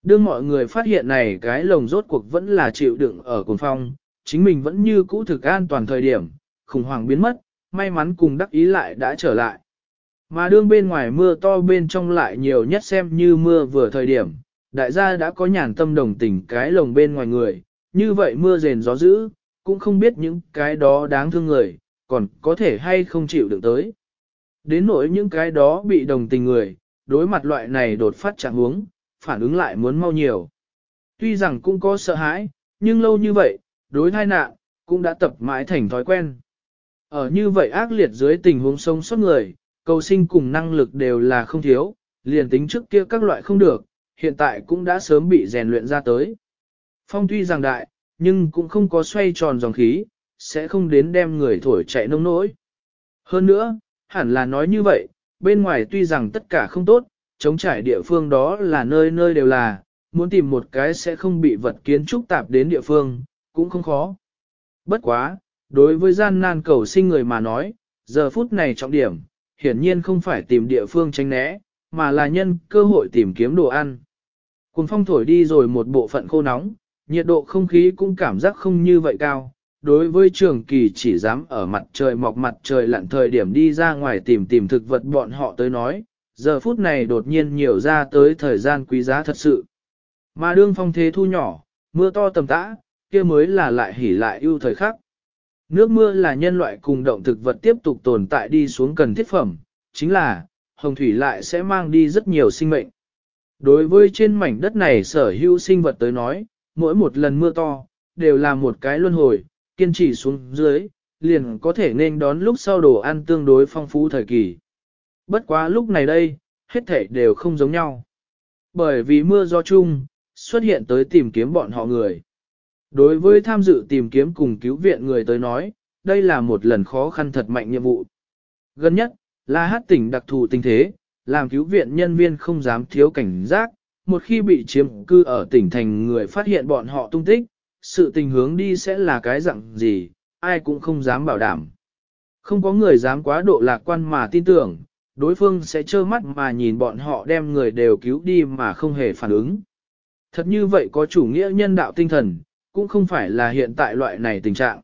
Speaker 1: Đương mọi người phát hiện này cái lồng rốt cuộc vẫn là chịu đựng ở cồn phong, chính mình vẫn như cũ thực an toàn thời điểm, khủng hoảng biến mất, may mắn cùng đắc ý lại đã trở lại. Mà đương bên ngoài mưa to bên trong lại nhiều nhất xem như mưa vừa thời điểm, đại gia đã có nhàn tâm đồng tình cái lồng bên ngoài người, như vậy mưa rền gió dữ, cũng không biết những cái đó đáng thương người, còn có thể hay không chịu được tới. Đến nỗi những cái đó bị đồng tình người, đối mặt loại này đột phát trạng huống, phản ứng lại muốn mau nhiều. Tuy rằng cũng có sợ hãi, nhưng lâu như vậy, đối thai nạn, cũng đã tập mãi thành thói quen. Ở như vậy ác liệt dưới tình huống sống sót người, cầu sinh cùng năng lực đều là không thiếu, liền tính trước kia các loại không được, hiện tại cũng đã sớm bị rèn luyện ra tới. Phong tuy rằng đại, nhưng cũng không có xoay tròn dòng khí, sẽ không đến đem người thổi chạy nông nỗi. Hơn nữa, hẳn là nói như vậy, bên ngoài tuy rằng tất cả không tốt, chống trải địa phương đó là nơi nơi đều là, muốn tìm một cái sẽ không bị vật kiến trúc tạp đến địa phương, cũng không khó. Bất quá, đối với gian nan cầu sinh người mà nói, giờ phút này trọng điểm, hiển nhiên không phải tìm địa phương tránh né, mà là nhân cơ hội tìm kiếm đồ ăn. Cùng phong thổi đi rồi một bộ phận khô nóng, nhiệt độ không khí cũng cảm giác không như vậy cao. Đối với trường kỳ chỉ dám ở mặt trời mọc mặt trời lặn thời điểm đi ra ngoài tìm tìm thực vật bọn họ tới nói, giờ phút này đột nhiên nhiều ra tới thời gian quý giá thật sự. Mà đương phong thế thu nhỏ, mưa to tầm tã, kia mới là lại hỉ lại ưu thời khắc. Nước mưa là nhân loại cùng động thực vật tiếp tục tồn tại đi xuống cần thiết phẩm, chính là, hồng thủy lại sẽ mang đi rất nhiều sinh mệnh. Đối với trên mảnh đất này sở hữu sinh vật tới nói, mỗi một lần mưa to, đều là một cái luân hồi, kiên trì xuống dưới, liền có thể nên đón lúc sau đồ ăn tương đối phong phú thời kỳ. Bất quá lúc này đây, hết thể đều không giống nhau. Bởi vì mưa do chung, xuất hiện tới tìm kiếm bọn họ người. Đối với tham dự tìm kiếm cùng cứu viện người tới nói, đây là một lần khó khăn thật mạnh nhiệm vụ. Gần nhất, là hát tỉnh đặc thù tình thế, làm cứu viện nhân viên không dám thiếu cảnh giác, một khi bị chiếm cư ở tỉnh thành người phát hiện bọn họ tung tích, sự tình hướng đi sẽ là cái dạng gì, ai cũng không dám bảo đảm. Không có người dám quá độ lạc quan mà tin tưởng, đối phương sẽ trơ mắt mà nhìn bọn họ đem người đều cứu đi mà không hề phản ứng. Thật như vậy có chủ nghĩa nhân đạo tinh thần, cũng không phải là hiện tại loại này tình trạng.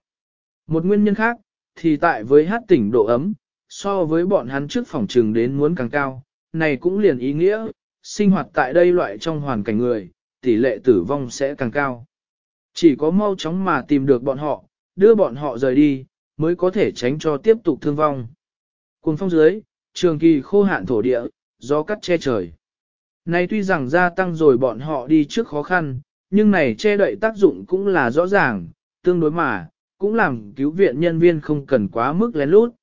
Speaker 1: Một nguyên nhân khác, thì tại với hát tỉnh độ ấm, so với bọn hắn trước phòng trường đến muốn càng cao, này cũng liền ý nghĩa, sinh hoạt tại đây loại trong hoàn cảnh người, tỷ lệ tử vong sẽ càng cao. Chỉ có mau chóng mà tìm được bọn họ, đưa bọn họ rời đi, mới có thể tránh cho tiếp tục thương vong. Cùng phong dưới, trường kỳ khô hạn thổ địa, gió cắt che trời. Này tuy rằng gia tăng rồi bọn họ đi trước khó khăn, nhưng này che đậy tác dụng cũng là rõ ràng, tương đối mà, cũng làm cứu viện nhân viên không cần quá mức lén lút.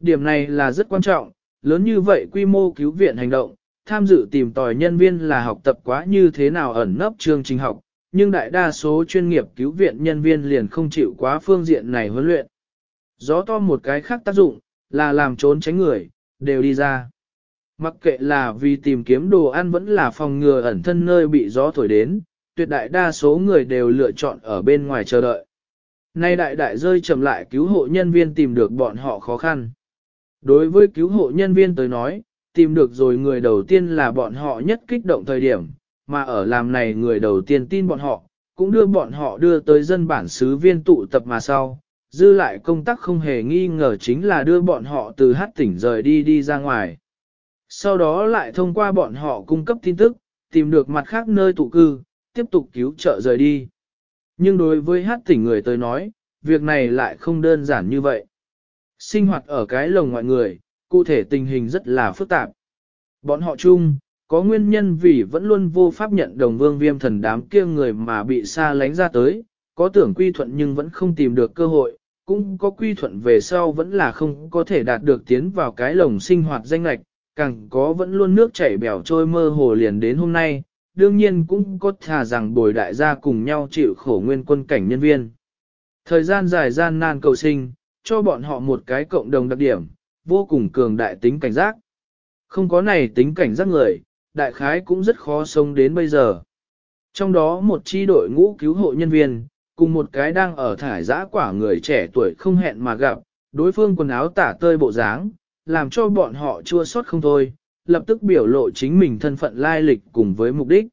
Speaker 1: Điểm này là rất quan trọng, lớn như vậy quy mô cứu viện hành động, tham dự tìm tòi nhân viên là học tập quá như thế nào ẩn nấp chương trình học, nhưng đại đa số chuyên nghiệp cứu viện nhân viên liền không chịu quá phương diện này huấn luyện. Gió to một cái khác tác dụng, là làm trốn tránh người, đều đi ra. Mặc kệ là vì tìm kiếm đồ ăn vẫn là phòng ngừa ẩn thân nơi bị gió thổi đến, tuyệt đại đa số người đều lựa chọn ở bên ngoài chờ đợi. Nay đại đại rơi chậm lại cứu hộ nhân viên tìm được bọn họ khó khăn. Đối với cứu hộ nhân viên tới nói, tìm được rồi người đầu tiên là bọn họ nhất kích động thời điểm, mà ở làm này người đầu tiên tin bọn họ, cũng đưa bọn họ đưa tới dân bản xứ viên tụ tập mà sau. Dư lại công tác không hề nghi ngờ chính là đưa bọn họ từ hát tỉnh rời đi đi ra ngoài. Sau đó lại thông qua bọn họ cung cấp tin tức, tìm được mặt khác nơi tụ cư, tiếp tục cứu trợ rời đi. Nhưng đối với hát tỉnh người tới nói, việc này lại không đơn giản như vậy. Sinh hoạt ở cái lồng ngoại người, cụ thể tình hình rất là phức tạp. Bọn họ chung, có nguyên nhân vì vẫn luôn vô pháp nhận đồng vương viêm thần đám kia người mà bị xa lánh ra tới, có tưởng quy thuận nhưng vẫn không tìm được cơ hội, cũng có quy thuận về sau vẫn là không có thể đạt được tiến vào cái lồng sinh hoạt danh lạch, càng có vẫn luôn nước chảy bèo trôi mơ hồ liền đến hôm nay, đương nhiên cũng có thà rằng bồi đại gia cùng nhau chịu khổ nguyên quân cảnh nhân viên. Thời gian dài gian nan cầu sinh, cho bọn họ một cái cộng đồng đặc điểm, vô cùng cường đại tính cảnh giác. Không có này tính cảnh giác người, đại khái cũng rất khó sống đến bây giờ. Trong đó một chi đội ngũ cứu hộ nhân viên, cùng một cái đang ở thải giã quả người trẻ tuổi không hẹn mà gặp, đối phương quần áo tả tơi bộ dáng, làm cho bọn họ chua xót không thôi, lập tức biểu lộ chính mình thân phận lai lịch cùng với mục đích.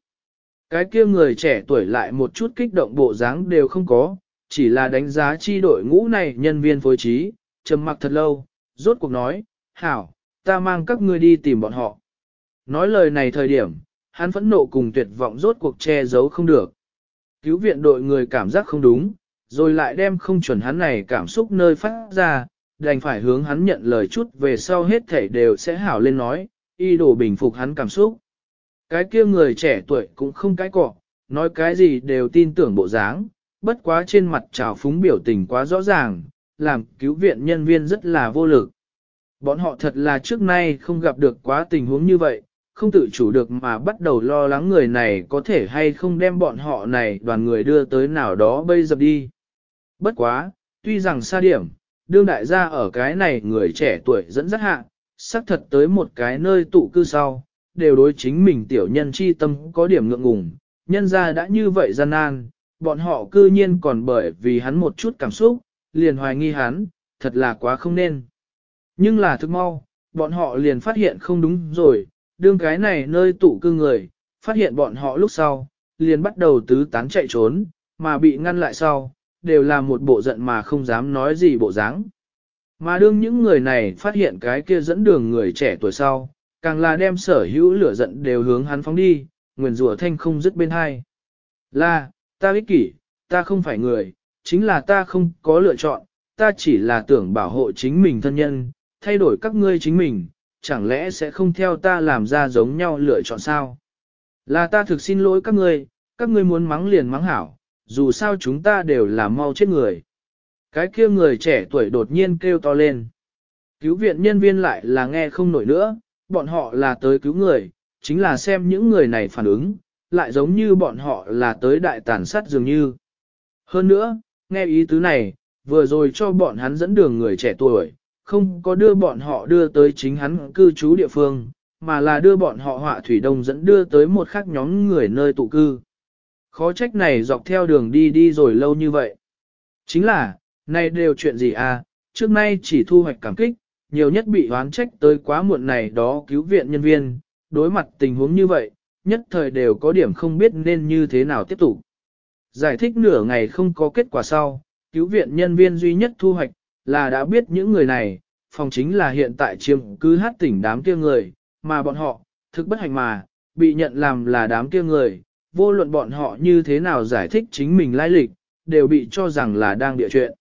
Speaker 1: Cái kia người trẻ tuổi lại một chút kích động bộ dáng đều không có, chỉ là đánh giá chi đội ngũ này nhân viên phối trí, trầm mặc thật lâu, rốt cuộc nói, hảo, ta mang các ngươi đi tìm bọn họ. Nói lời này thời điểm, hắn phẫn nộ cùng tuyệt vọng rốt cuộc che giấu không được. Cứu viện đội người cảm giác không đúng, rồi lại đem không chuẩn hắn này cảm xúc nơi phát ra, đành phải hướng hắn nhận lời chút về sau hết thể đều sẽ hảo lên nói, y đồ bình phục hắn cảm xúc. Cái kia người trẻ tuổi cũng không cái cọ, nói cái gì đều tin tưởng bộ dáng, bất quá trên mặt trào phúng biểu tình quá rõ ràng, làm cứu viện nhân viên rất là vô lực. Bọn họ thật là trước nay không gặp được quá tình huống như vậy, không tự chủ được mà bắt đầu lo lắng người này có thể hay không đem bọn họ này đoàn người đưa tới nào đó bây dập đi. Bất quá, tuy rằng xa điểm, đương đại gia ở cái này người trẻ tuổi dẫn dắt hạ, xác thật tới một cái nơi tụ cư sau, đều đối chính mình tiểu nhân chi tâm có điểm ngượng ngùng, nhân ra đã như vậy gian nan, bọn họ cư nhiên còn bởi vì hắn một chút cảm xúc, liền hoài nghi hắn, thật là quá không nên. Nhưng là thức mau, bọn họ liền phát hiện không đúng rồi, đương cái này nơi tụ cư người, phát hiện bọn họ lúc sau, liền bắt đầu tứ tán chạy trốn, mà bị ngăn lại sau, đều là một bộ giận mà không dám nói gì bộ dáng. Mà đương những người này phát hiện cái kia dẫn đường người trẻ tuổi sau, càng là đem sở hữu lửa giận đều hướng hắn phóng đi, nguyền rủa thanh không dứt bên hai. Là, ta ích kỷ, ta không phải người, chính là ta không có lựa chọn, ta chỉ là tưởng bảo hộ chính mình thân nhân, thay đổi các ngươi chính mình, chẳng lẽ sẽ không theo ta làm ra giống nhau lựa chọn sao? Là ta thực xin lỗi các ngươi, các ngươi muốn mắng liền mắng hảo, dù sao chúng ta đều là mau chết người. Cái kia người trẻ tuổi đột nhiên kêu to lên. Cứu viện nhân viên lại là nghe không nổi nữa, bọn họ là tới cứu người, chính là xem những người này phản ứng, lại giống như bọn họ là tới đại tàn sát dường như. Hơn nữa, nghe ý tứ này, vừa rồi cho bọn hắn dẫn đường người trẻ tuổi, không có đưa bọn họ đưa tới chính hắn cư trú địa phương, mà là đưa bọn họ họa thủy đông dẫn đưa tới một khác nhóm người nơi tụ cư. Khó trách này dọc theo đường đi đi rồi lâu như vậy. Chính là, này đều chuyện gì à, trước nay chỉ thu hoạch cảm kích, nhiều nhất bị oán trách tới quá muộn này đó cứu viện nhân viên, đối mặt tình huống như vậy, nhất thời đều có điểm không biết nên như thế nào tiếp tục. Giải thích nửa ngày không có kết quả sau, cứu viện nhân viên duy nhất thu hoạch, là đã biết những người này, phòng chính là hiện tại chiếm cứ hát tỉnh đám kia người, mà bọn họ, thực bất hạnh mà, bị nhận làm là đám kia người, vô luận bọn họ như thế nào giải thích chính mình lai lịch, đều bị cho rằng là đang địa chuyện.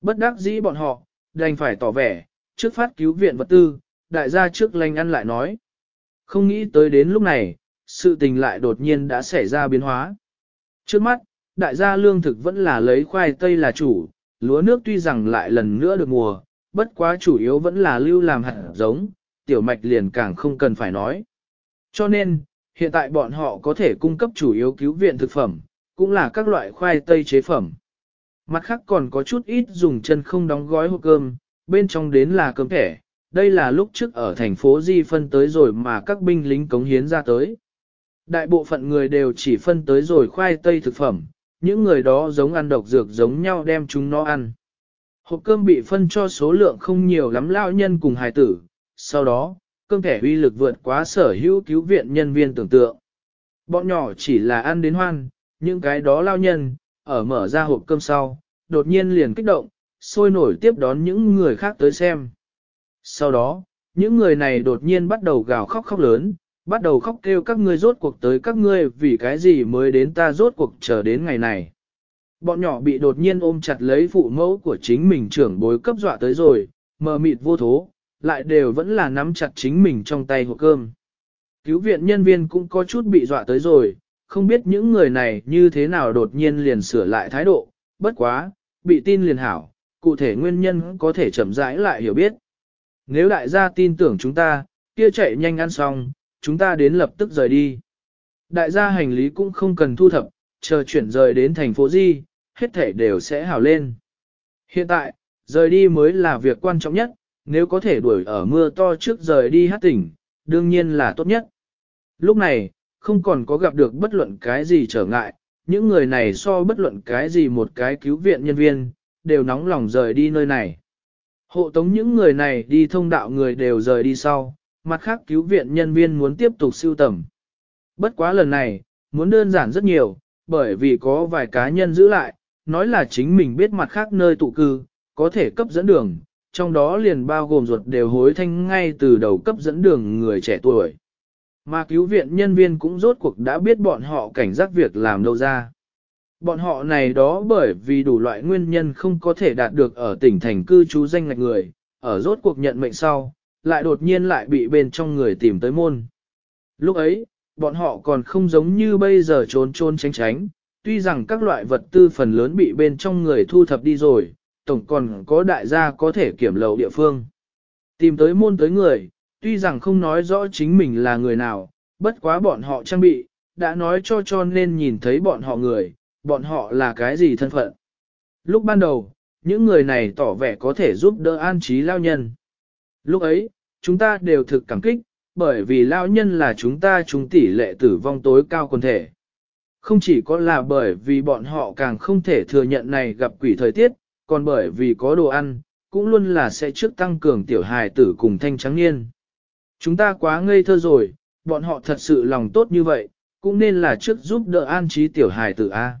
Speaker 1: Bất đắc dĩ bọn họ, đành phải tỏ vẻ, trước phát cứu viện vật tư, đại gia trước lanh ăn lại nói. Không nghĩ tới đến lúc này, sự tình lại đột nhiên đã xảy ra biến hóa. Trước mắt, đại gia lương thực vẫn là lấy khoai tây là chủ, lúa nước tuy rằng lại lần nữa được mùa, bất quá chủ yếu vẫn là lưu làm hạt giống, tiểu mạch liền càng không cần phải nói. Cho nên, hiện tại bọn họ có thể cung cấp chủ yếu cứu viện thực phẩm, cũng là các loại khoai tây chế phẩm. Mặt khác còn có chút ít dùng chân không đóng gói hộp cơm, bên trong đến là cơm thẻ, đây là lúc trước ở thành phố Di phân tới rồi mà các binh lính cống hiến ra tới. Đại bộ phận người đều chỉ phân tới rồi khoai tây thực phẩm, những người đó giống ăn độc dược giống nhau đem chúng nó ăn. Hộp cơm bị phân cho số lượng không nhiều lắm lao nhân cùng hài tử, sau đó, cơm thẻ uy lực vượt quá sở hữu cứu viện nhân viên tưởng tượng. Bọn nhỏ chỉ là ăn đến hoan, những cái đó lao nhân, ở mở ra hộp cơm sau, đột nhiên liền kích động, sôi nổi tiếp đón những người khác tới xem. Sau đó, những người này đột nhiên bắt đầu gào khóc khóc lớn, bắt đầu khóc kêu các ngươi rốt cuộc tới các ngươi vì cái gì mới đến ta rốt cuộc chờ đến ngày này. Bọn nhỏ bị đột nhiên ôm chặt lấy phụ mẫu của chính mình trưởng bối cấp dọa tới rồi, mờ mịt vô thố, lại đều vẫn là nắm chặt chính mình trong tay hộp cơm. Cứu viện nhân viên cũng có chút bị dọa tới rồi, không biết những người này như thế nào đột nhiên liền sửa lại thái độ, bất quá, bị tin liền hảo, cụ thể nguyên nhân có thể chậm rãi lại hiểu biết. Nếu đại gia tin tưởng chúng ta, kia chạy nhanh ăn xong, chúng ta đến lập tức rời đi. Đại gia hành lý cũng không cần thu thập, chờ chuyển rời đến thành phố Di, hết thể đều sẽ hảo lên. Hiện tại, rời đi mới là việc quan trọng nhất, nếu có thể đuổi ở mưa to trước rời đi hát tỉnh, đương nhiên là tốt nhất. Lúc này, không còn có gặp được bất luận cái gì trở ngại, những người này so bất luận cái gì một cái cứu viện nhân viên, đều nóng lòng rời đi nơi này. Hộ tống những người này đi thông đạo người đều rời đi sau, mặt khác cứu viện nhân viên muốn tiếp tục siêu tầm. Bất quá lần này, muốn đơn giản rất nhiều, bởi vì có vài cá nhân giữ lại, nói là chính mình biết mặt khác nơi tụ cư, có thể cấp dẫn đường, trong đó liền bao gồm ruột đều hối thanh ngay từ đầu cấp dẫn đường người trẻ tuổi. Mà cứu viện nhân viên cũng rốt cuộc đã biết bọn họ cảnh giác việc làm đâu ra. Bọn họ này đó bởi vì đủ loại nguyên nhân không có thể đạt được ở tỉnh thành cư trú danh ngạch người, ở rốt cuộc nhận mệnh sau, lại đột nhiên lại bị bên trong người tìm tới môn. Lúc ấy, bọn họ còn không giống như bây giờ trốn trốn tránh tránh, tuy rằng các loại vật tư phần lớn bị bên trong người thu thập đi rồi, tổng còn có đại gia có thể kiểm lậu địa phương. Tìm tới môn tới người, tuy rằng không nói rõ chính mình là người nào, bất quá bọn họ trang bị, đã nói cho cho nên nhìn thấy bọn họ người, bọn họ là cái gì thân phận. Lúc ban đầu, những người này tỏ vẻ có thể giúp đỡ an trí lao nhân. Lúc ấy, chúng ta đều thực cảm kích, bởi vì lao nhân là chúng ta chúng tỷ lệ tử vong tối cao quần thể. Không chỉ có là bởi vì bọn họ càng không thể thừa nhận này gặp quỷ thời tiết, còn bởi vì có đồ ăn, cũng luôn là sẽ trước tăng cường tiểu hài tử cùng thanh trắng niên. Chúng ta quá ngây thơ rồi, bọn họ thật sự lòng tốt như vậy, cũng nên là trước giúp đỡ an trí tiểu hài tử A.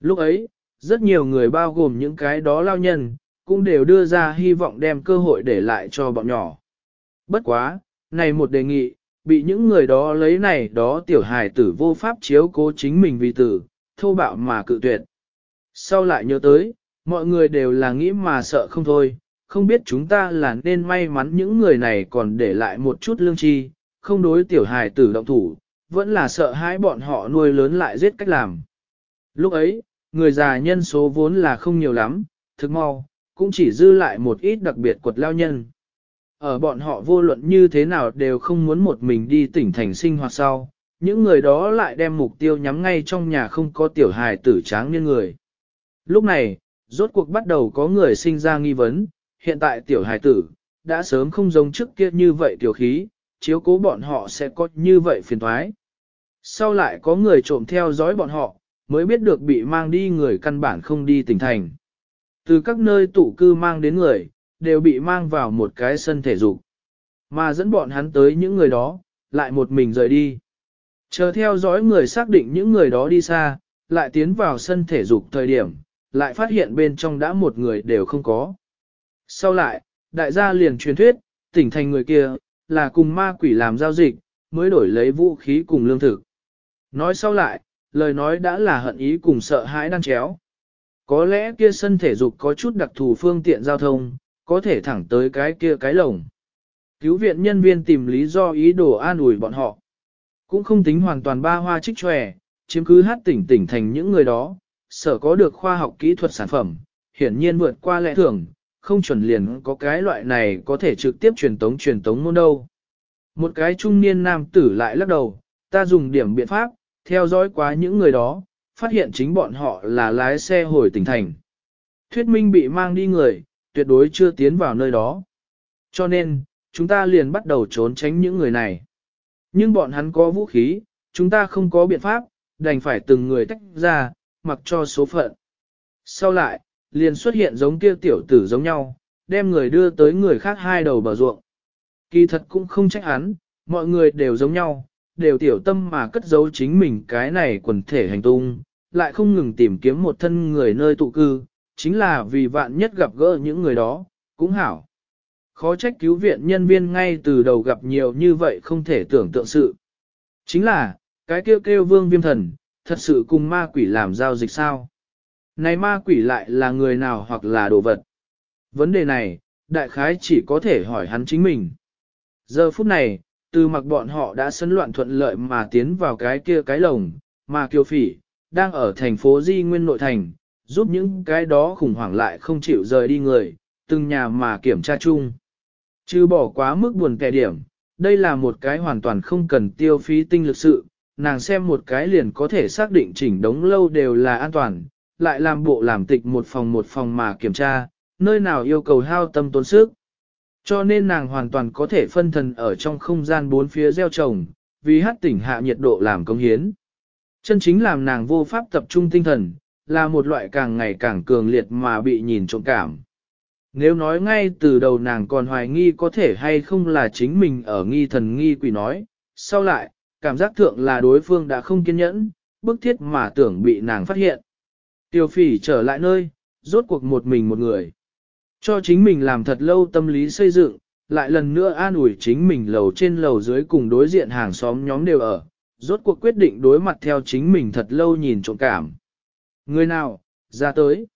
Speaker 1: Lúc ấy, rất nhiều người bao gồm những cái đó lao nhân, cũng đều đưa ra hy vọng đem cơ hội để lại cho bọn nhỏ. Bất quá, này một đề nghị, bị những người đó lấy này đó tiểu hài tử vô pháp chiếu cố chính mình vì tử, thô bạo mà cự tuyệt. Sau lại nhớ tới, mọi người đều là nghĩ mà sợ không thôi, không biết chúng ta là nên may mắn những người này còn để lại một chút lương tri, không đối tiểu hài tử động thủ, vẫn là sợ hãi bọn họ nuôi lớn lại giết cách làm. Lúc ấy, người già nhân số vốn là không nhiều lắm, thực mau, cũng chỉ dư lại một ít đặc biệt quật lao nhân. Ở bọn họ vô luận như thế nào đều không muốn một mình đi tỉnh thành sinh hoạt sau, những người đó lại đem mục tiêu nhắm ngay trong nhà không có tiểu hài tử tráng niên người. Lúc này, rốt cuộc bắt đầu có người sinh ra nghi vấn, hiện tại tiểu hài tử, đã sớm không giống trước kia như vậy tiểu khí, chiếu cố bọn họ sẽ có như vậy phiền thoái. Sau lại có người trộm theo dõi bọn họ, mới biết được bị mang đi người căn bản không đi tỉnh thành. Từ các nơi tụ cư mang đến người, đều bị mang vào một cái sân thể dục. Mà dẫn bọn hắn tới những người đó, lại một mình rời đi. Chờ theo dõi người xác định những người đó đi xa, lại tiến vào sân thể dục thời điểm, lại phát hiện bên trong đã một người đều không có. Sau lại, đại gia liền truyền thuyết, tỉnh thành người kia, là cùng ma quỷ làm giao dịch, mới đổi lấy vũ khí cùng lương thực. Nói sau lại, lời nói đã là hận ý cùng sợ hãi đang chéo. Có lẽ kia sân thể dục có chút đặc thù phương tiện giao thông, có thể thẳng tới cái kia cái lồng. Cứu viện nhân viên tìm lý do ý đồ an ủi bọn họ. Cũng không tính hoàn toàn ba hoa trích tròe, chiếm cứ hát tỉnh tỉnh thành những người đó, sở có được khoa học kỹ thuật sản phẩm, hiển nhiên vượt qua lẽ thường, không chuẩn liền có cái loại này có thể trực tiếp truyền tống truyền tống môn đâu. Một cái trung niên nam tử lại lắc đầu, ta dùng điểm biện pháp, theo dõi quá những người đó, phát hiện chính bọn họ là lái xe hồi tỉnh thành. Thuyết minh bị mang đi người, tuyệt đối chưa tiến vào nơi đó. Cho nên, chúng ta liền bắt đầu trốn tránh những người này. Nhưng bọn hắn có vũ khí, chúng ta không có biện pháp, đành phải từng người tách ra, mặc cho số phận. Sau lại, liền xuất hiện giống kia tiểu tử giống nhau, đem người đưa tới người khác hai đầu bờ ruộng. Kỳ thật cũng không trách hắn, mọi người đều giống nhau, đều tiểu tâm mà cất giấu chính mình cái này quần thể hành tung, lại không ngừng tìm kiếm một thân người nơi tụ cư, chính là vì vạn nhất gặp gỡ những người đó, cũng hảo. Khó trách cứu viện nhân viên ngay từ đầu gặp nhiều như vậy không thể tưởng tượng sự. Chính là, cái kêu kêu vương viêm thần, thật sự cùng ma quỷ làm giao dịch sao? Này ma quỷ lại là người nào hoặc là đồ vật? Vấn đề này, đại khái chỉ có thể hỏi hắn chính mình. Giờ phút này, từ mặc bọn họ đã sấn loạn thuận lợi mà tiến vào cái kia cái lồng, mà kiều phỉ, đang ở thành phố Di Nguyên nội thành, giúp những cái đó khủng hoảng lại không chịu rời đi người, từng nhà mà kiểm tra chung. Chứ bỏ quá mức buồn kẻ điểm, đây là một cái hoàn toàn không cần tiêu phí tinh lực sự, nàng xem một cái liền có thể xác định chỉnh đống lâu đều là an toàn, lại làm bộ làm tịch một phòng một phòng mà kiểm tra, nơi nào yêu cầu hao tâm tốn sức. Cho nên nàng hoàn toàn có thể phân thần ở trong không gian bốn phía gieo trồng, vì hát tỉnh hạ nhiệt độ làm công hiến. Chân chính làm nàng vô pháp tập trung tinh thần, là một loại càng ngày càng cường liệt mà bị nhìn trộm cảm. Nếu nói ngay từ đầu nàng còn hoài nghi có thể hay không là chính mình ở nghi thần nghi quỷ nói, sau lại, cảm giác thượng là đối phương đã không kiên nhẫn, bức thiết mà tưởng bị nàng phát hiện. Tiêu phỉ trở lại nơi, rốt cuộc một mình một người. Cho chính mình làm thật lâu tâm lý xây dựng, lại lần nữa an ủi chính mình lầu trên lầu dưới cùng đối diện hàng xóm nhóm đều ở, rốt cuộc quyết định đối mặt theo chính mình thật lâu nhìn trộm cảm. Người nào, ra tới.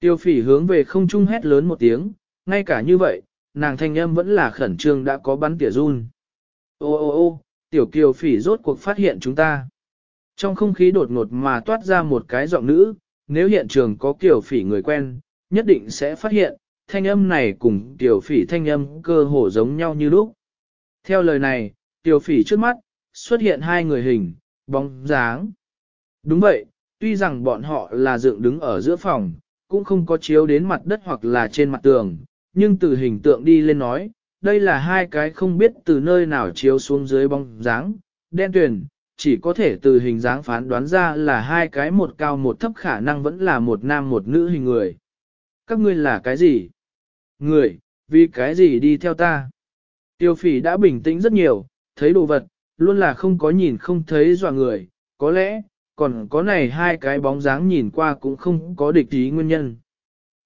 Speaker 1: Tiêu phỉ hướng về không trung hét lớn một tiếng, ngay cả như vậy, nàng thanh âm vẫn là khẩn trương đã có bắn tỉa run. Ô ô ô, tiểu kiều phỉ rốt cuộc phát hiện chúng ta. Trong không khí đột ngột mà toát ra một cái giọng nữ, nếu hiện trường có kiều phỉ người quen, nhất định sẽ phát hiện, thanh âm này cùng tiểu phỉ thanh âm cơ hồ giống nhau như lúc. Theo lời này, tiểu phỉ trước mắt, xuất hiện hai người hình, bóng dáng. Đúng vậy, tuy rằng bọn họ là dựng đứng ở giữa phòng, cũng không có chiếu đến mặt đất hoặc là trên mặt tường, nhưng từ hình tượng đi lên nói, đây là hai cái không biết từ nơi nào chiếu xuống dưới bóng dáng, đen tuyền, chỉ có thể từ hình dáng phán đoán ra là hai cái một cao một thấp khả năng vẫn là một nam một nữ hình người. Các ngươi là cái gì? Người, vì cái gì đi theo ta? Tiêu phỉ đã bình tĩnh rất nhiều, thấy đồ vật, luôn là không có nhìn không thấy dọa người, có lẽ, còn có này hai cái bóng dáng nhìn qua cũng không có địch ý nguyên nhân.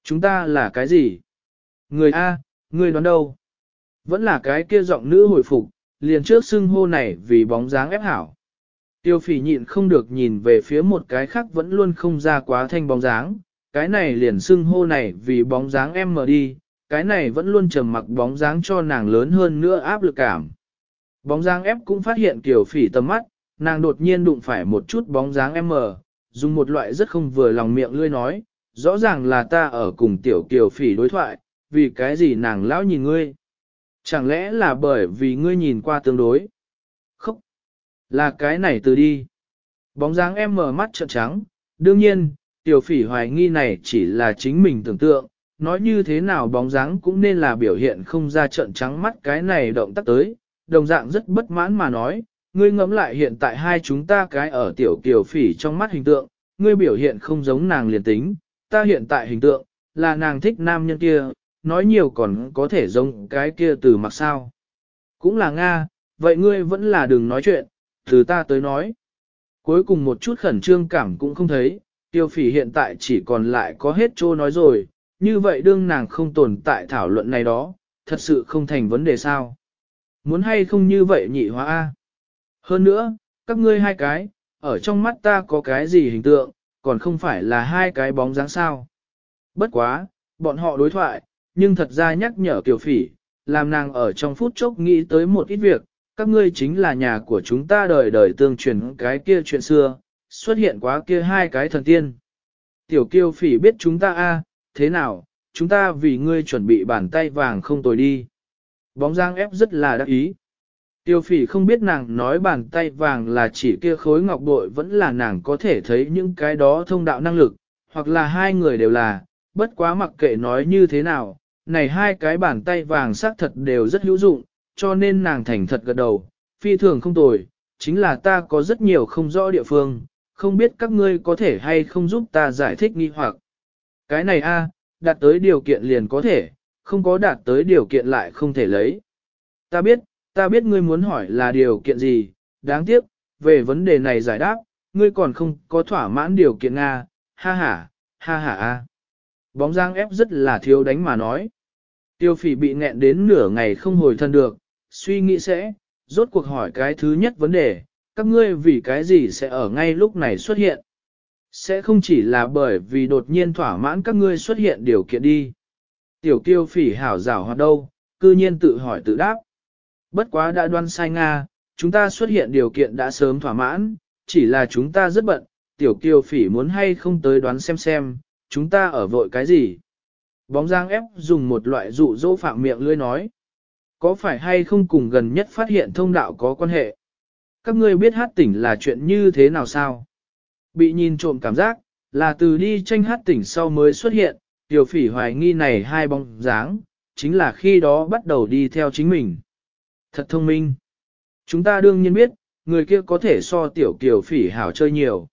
Speaker 1: Chúng ta là cái gì? Người A, người đoán đâu? Vẫn là cái kia giọng nữ hồi phục, liền trước xưng hô này vì bóng dáng ép hảo. Tiêu phỉ nhịn không được nhìn về phía một cái khác vẫn luôn không ra quá thanh bóng dáng, cái này liền xưng hô này vì bóng dáng em mở đi, cái này vẫn luôn trầm mặc bóng dáng cho nàng lớn hơn nữa áp lực cảm. Bóng dáng ép cũng phát hiện tiểu phỉ tầm mắt, nàng đột nhiên đụng phải một chút bóng dáng em mờ, dùng một loại rất không vừa lòng miệng lươi nói, rõ ràng là ta ở cùng tiểu kiều phỉ đối thoại, vì cái gì nàng lão nhìn ngươi. Chẳng lẽ là bởi vì ngươi nhìn qua tương đối? Không. Là cái này từ đi. Bóng dáng em mở mắt trợn trắng, đương nhiên, tiểu phỉ hoài nghi này chỉ là chính mình tưởng tượng, nói như thế nào bóng dáng cũng nên là biểu hiện không ra trợn trắng mắt cái này động tác tới, đồng dạng rất bất mãn mà nói, ngươi ngẫm lại hiện tại hai chúng ta cái ở tiểu kiều phỉ trong mắt hình tượng, ngươi biểu hiện không giống nàng liền tính, ta hiện tại hình tượng, là nàng thích nam nhân kia, nói nhiều còn có thể giống cái kia từ mặc sao. Cũng là Nga, vậy ngươi vẫn là đừng nói chuyện, từ ta tới nói. Cuối cùng một chút khẩn trương cảm cũng không thấy, tiêu phỉ hiện tại chỉ còn lại có hết trô nói rồi, như vậy đương nàng không tồn tại thảo luận này đó, thật sự không thành vấn đề sao. Muốn hay không như vậy nhị hóa A. Hơn nữa, các ngươi hai cái, ở trong mắt ta có cái gì hình tượng, còn không phải là hai cái bóng dáng sao. Bất quá, bọn họ đối thoại, nhưng thật ra nhắc nhở Kiều Phỉ, làm nàng ở trong phút chốc nghĩ tới một ít việc, các ngươi chính là nhà của chúng ta đời đời tương truyền cái kia chuyện xưa, xuất hiện quá kia hai cái thần tiên. Tiểu Kiều Phỉ biết chúng ta a, thế nào, chúng ta vì ngươi chuẩn bị bàn tay vàng không tồi đi. Bóng giang ép rất là đắc ý. Tiêu phỉ không biết nàng nói bàn tay vàng là chỉ kia khối ngọc bội vẫn là nàng có thể thấy những cái đó thông đạo năng lực, hoặc là hai người đều là, bất quá mặc kệ nói như thế nào, này hai cái bàn tay vàng xác thật đều rất hữu dụng, cho nên nàng thành thật gật đầu, phi thường không tồi, chính là ta có rất nhiều không rõ địa phương, không biết các ngươi có thể hay không giúp ta giải thích nghi hoặc. Cái này a, đạt tới điều kiện liền có thể, không có đạt tới điều kiện lại không thể lấy. Ta biết, ta biết ngươi muốn hỏi là điều kiện gì, đáng tiếc, về vấn đề này giải đáp, ngươi còn không có thỏa mãn điều kiện Nga, ha ha, ha ha a. Bóng giang ép rất là thiếu đánh mà nói. Tiêu phỉ bị nghẹn đến nửa ngày không hồi thân được, suy nghĩ sẽ, rốt cuộc hỏi cái thứ nhất vấn đề, các ngươi vì cái gì sẽ ở ngay lúc này xuất hiện. Sẽ không chỉ là bởi vì đột nhiên thỏa mãn các ngươi xuất hiện điều kiện đi. Tiểu kiêu phỉ hảo rảo hoạt đâu, cư nhiên tự hỏi tự đáp. Bất quá đã đoan sai Nga, chúng ta xuất hiện điều kiện đã sớm thỏa mãn, chỉ là chúng ta rất bận, tiểu kiêu phỉ muốn hay không tới đoán xem xem, chúng ta ở vội cái gì. Bóng giang ép dùng một loại dụ dỗ phạm miệng lưỡi nói. Có phải hay không cùng gần nhất phát hiện thông đạo có quan hệ? Các ngươi biết hát tỉnh là chuyện như thế nào sao? Bị nhìn trộm cảm giác, là từ đi tranh hát tỉnh sau mới xuất hiện, tiểu phỉ hoài nghi này hai bóng dáng, chính là khi đó bắt đầu đi theo chính mình. Thật thông minh. Chúng ta đương nhiên biết, người kia có thể so tiểu kiểu phỉ hảo chơi nhiều.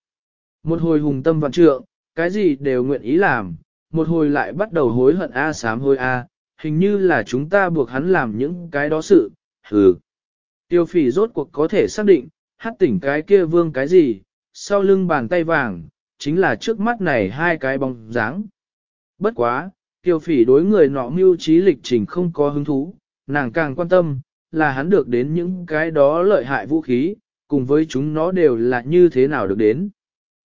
Speaker 1: Một hồi hùng tâm vạn trượng, cái gì đều nguyện ý làm, một hồi lại bắt đầu hối hận a sám hôi a, hình như là chúng ta buộc hắn làm những cái đó sự, hừ. Tiêu phỉ rốt cuộc có thể xác định, hát tỉnh cái kia vương cái gì, sau lưng bàn tay vàng, chính là trước mắt này hai cái bóng dáng. Bất quá, tiêu phỉ đối người nọ mưu trí lịch trình không có hứng thú, nàng càng quan tâm, là hắn được đến những cái đó lợi hại vũ khí, cùng với chúng nó đều là như thế nào được đến.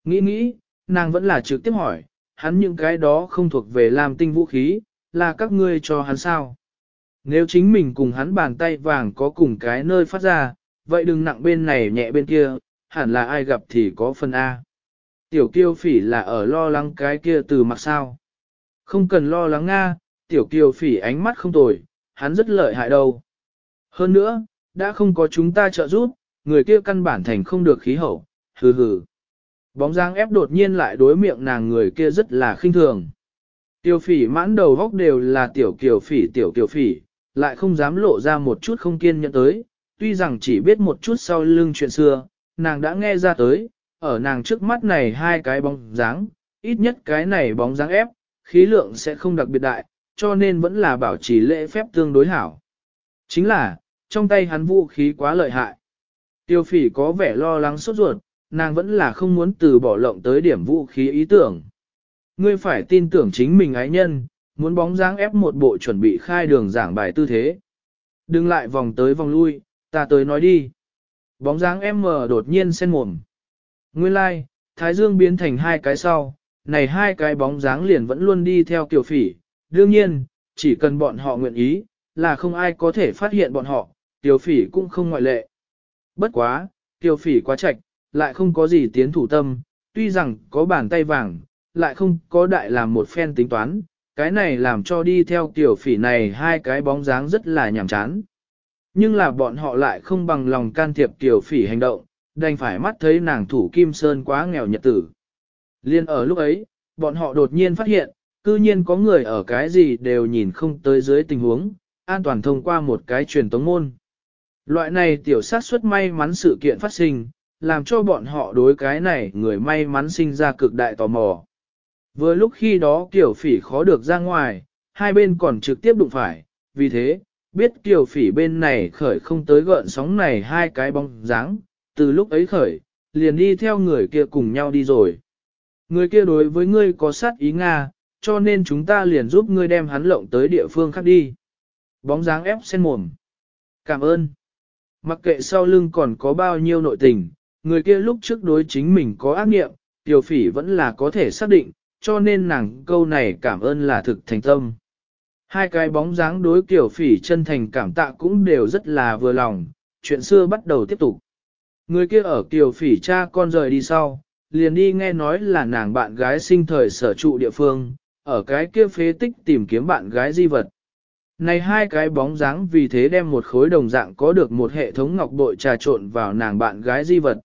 Speaker 1: Nghĩ nghĩ, nàng vẫn là trực tiếp hỏi, hắn những cái đó không thuộc về làm tinh vũ khí, là các ngươi cho hắn sao? Nếu chính mình cùng hắn bàn tay vàng có cùng cái nơi phát ra, vậy đừng nặng bên này nhẹ bên kia, hẳn là ai gặp thì có phần A. Tiểu kiêu phỉ là ở lo lắng cái kia từ mặt sao. Không cần lo lắng Nga, tiểu kiều phỉ ánh mắt không tồi, hắn rất lợi hại đâu. Hơn nữa, đã không có chúng ta trợ giúp, người kia căn bản thành không được khí hậu, hừ hừ. Bóng dáng ép đột nhiên lại đối miệng nàng người kia rất là khinh thường. Tiểu phỉ mãn đầu góc đều là tiểu kiều phỉ tiểu kiều phỉ, lại không dám lộ ra một chút không kiên nhẫn tới, tuy rằng chỉ biết một chút sau lưng chuyện xưa, nàng đã nghe ra tới, ở nàng trước mắt này hai cái bóng dáng, ít nhất cái này bóng dáng ép, khí lượng sẽ không đặc biệt đại, cho nên vẫn là bảo trì lễ phép tương đối hảo. Chính là, trong tay hắn vũ khí quá lợi hại. Tiêu phỉ có vẻ lo lắng sốt ruột, nàng vẫn là không muốn từ bỏ lộng tới điểm vũ khí ý tưởng. Ngươi phải tin tưởng chính mình ái nhân, muốn bóng dáng ép một bộ chuẩn bị khai đường giảng bài tư thế. Đừng lại vòng tới vòng lui, ta tới nói đi. Bóng dáng em mờ đột nhiên sen mồm. Nguyên lai, like, Thái Dương biến thành hai cái sau, này hai cái bóng dáng liền vẫn luôn đi theo kiều phỉ. Đương nhiên, chỉ cần bọn họ nguyện ý, là không ai có thể phát hiện bọn họ, kiều phỉ cũng không ngoại lệ. Bất quá, kiều phỉ quá chạch, lại không có gì tiến thủ tâm, tuy rằng có bàn tay vàng, lại không có đại làm một phen tính toán, cái này làm cho đi theo tiểu phỉ này hai cái bóng dáng rất là nhàm chán. Nhưng là bọn họ lại không bằng lòng can thiệp tiểu phỉ hành động, đành phải mắt thấy nàng thủ kim sơn quá nghèo nhật tử. Liên ở lúc ấy, bọn họ đột nhiên phát hiện, cư nhiên có người ở cái gì đều nhìn không tới dưới tình huống, an toàn thông qua một cái truyền tống môn. Loại này tiểu sát suất may mắn sự kiện phát sinh, làm cho bọn họ đối cái này người may mắn sinh ra cực đại tò mò. Vừa lúc khi đó kiểu phỉ khó được ra ngoài, hai bên còn trực tiếp đụng phải, vì thế, biết kiểu phỉ bên này khởi không tới gợn sóng này hai cái bóng dáng, từ lúc ấy khởi, liền đi theo người kia cùng nhau đi rồi. Người kia đối với ngươi có sát ý Nga, cho nên chúng ta liền giúp ngươi đem hắn lộng tới địa phương khác đi. Bóng dáng ép sen mồm. Cảm ơn. Mặc kệ sau lưng còn có bao nhiêu nội tình, người kia lúc trước đối chính mình có ác nghiệm, tiểu phỉ vẫn là có thể xác định, cho nên nàng câu này cảm ơn là thực thành tâm. Hai cái bóng dáng đối kiểu phỉ chân thành cảm tạ cũng đều rất là vừa lòng, chuyện xưa bắt đầu tiếp tục. Người kia ở kiểu phỉ cha con rời đi sau, liền đi nghe nói là nàng bạn gái sinh thời sở trụ địa phương, ở cái kia phế tích tìm kiếm bạn gái di vật. Này hai cái bóng dáng vì thế đem một khối đồng dạng có được một hệ thống ngọc bội trà trộn vào nàng bạn gái di vật.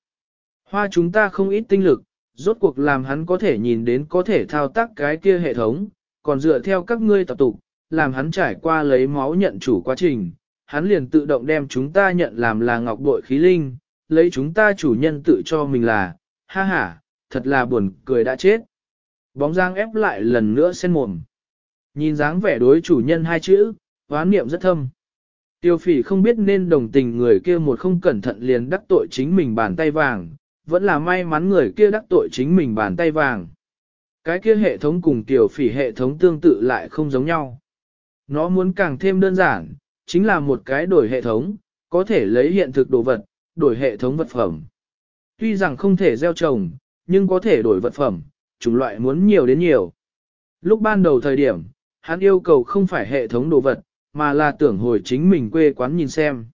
Speaker 1: Hoa chúng ta không ít tinh lực, rốt cuộc làm hắn có thể nhìn đến có thể thao tác cái kia hệ thống, còn dựa theo các ngươi tập tục, làm hắn trải qua lấy máu nhận chủ quá trình, hắn liền tự động đem chúng ta nhận làm là ngọc bội khí linh, lấy chúng ta chủ nhân tự cho mình là, ha ha, thật là buồn cười đã chết. Bóng dáng ép lại lần nữa sen mồm. Nhìn dáng vẻ đối chủ nhân hai chữ, hoán niệm rất thâm. Tiêu phỉ không biết nên đồng tình người kia một không cẩn thận liền đắc tội chính mình bàn tay vàng, vẫn là may mắn người kia đắc tội chính mình bàn tay vàng. Cái kia hệ thống cùng tiểu phỉ hệ thống tương tự lại không giống nhau. Nó muốn càng thêm đơn giản, chính là một cái đổi hệ thống, có thể lấy hiện thực đồ vật, đổi hệ thống vật phẩm. Tuy rằng không thể gieo trồng, nhưng có thể đổi vật phẩm, chủng loại muốn nhiều đến nhiều. Lúc ban đầu thời điểm, hắn yêu cầu không phải hệ thống đồ vật, mà là tưởng hồi chính mình quê quán nhìn xem.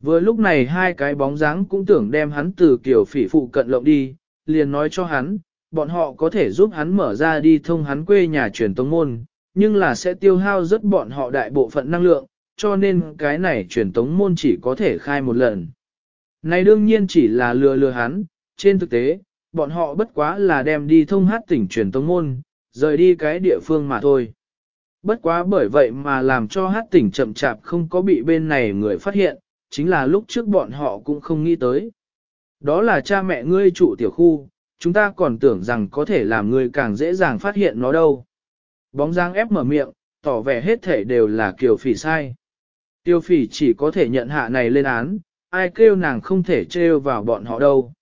Speaker 1: Vừa lúc này hai cái bóng dáng cũng tưởng đem hắn từ kiểu phỉ phụ cận lộng đi, liền nói cho hắn, bọn họ có thể giúp hắn mở ra đi thông hắn quê nhà truyền tống môn, nhưng là sẽ tiêu hao rất bọn họ đại bộ phận năng lượng, cho nên cái này truyền tống môn chỉ có thể khai một lần. Này đương nhiên chỉ là lừa lừa hắn, trên thực tế, bọn họ bất quá là đem đi thông hát tỉnh truyền tông môn, rời đi cái địa phương mà thôi. Bất quá bởi vậy mà làm cho hát tỉnh chậm chạp không có bị bên này người phát hiện, chính là lúc trước bọn họ cũng không nghĩ tới. Đó là cha mẹ ngươi trụ tiểu khu, chúng ta còn tưởng rằng có thể làm ngươi càng dễ dàng phát hiện nó đâu. Bóng dáng ép mở miệng, tỏ vẻ hết thể đều là kiều phỉ sai. Tiêu phỉ chỉ có thể nhận hạ này lên án, ai kêu nàng không thể trêu vào bọn họ đâu.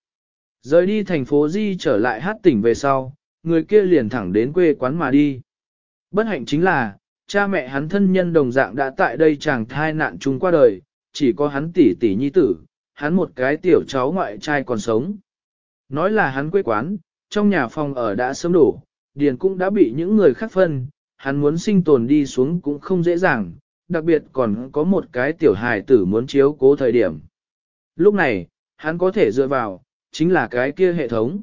Speaker 1: Rời đi thành phố Di trở lại hát tỉnh về sau, người kia liền thẳng đến quê quán mà đi. Bất hạnh chính là, cha mẹ hắn thân nhân đồng dạng đã tại đây chàng thai nạn chung qua đời, chỉ có hắn tỷ tỷ nhi tử, hắn một cái tiểu cháu ngoại trai còn sống. Nói là hắn quê quán, trong nhà phòng ở đã sớm đổ, điền cũng đã bị những người khác phân, hắn muốn sinh tồn đi xuống cũng không dễ dàng, đặc biệt còn có một cái tiểu hài tử muốn chiếu cố thời điểm. Lúc này, hắn có thể dựa vào, chính là cái kia hệ thống.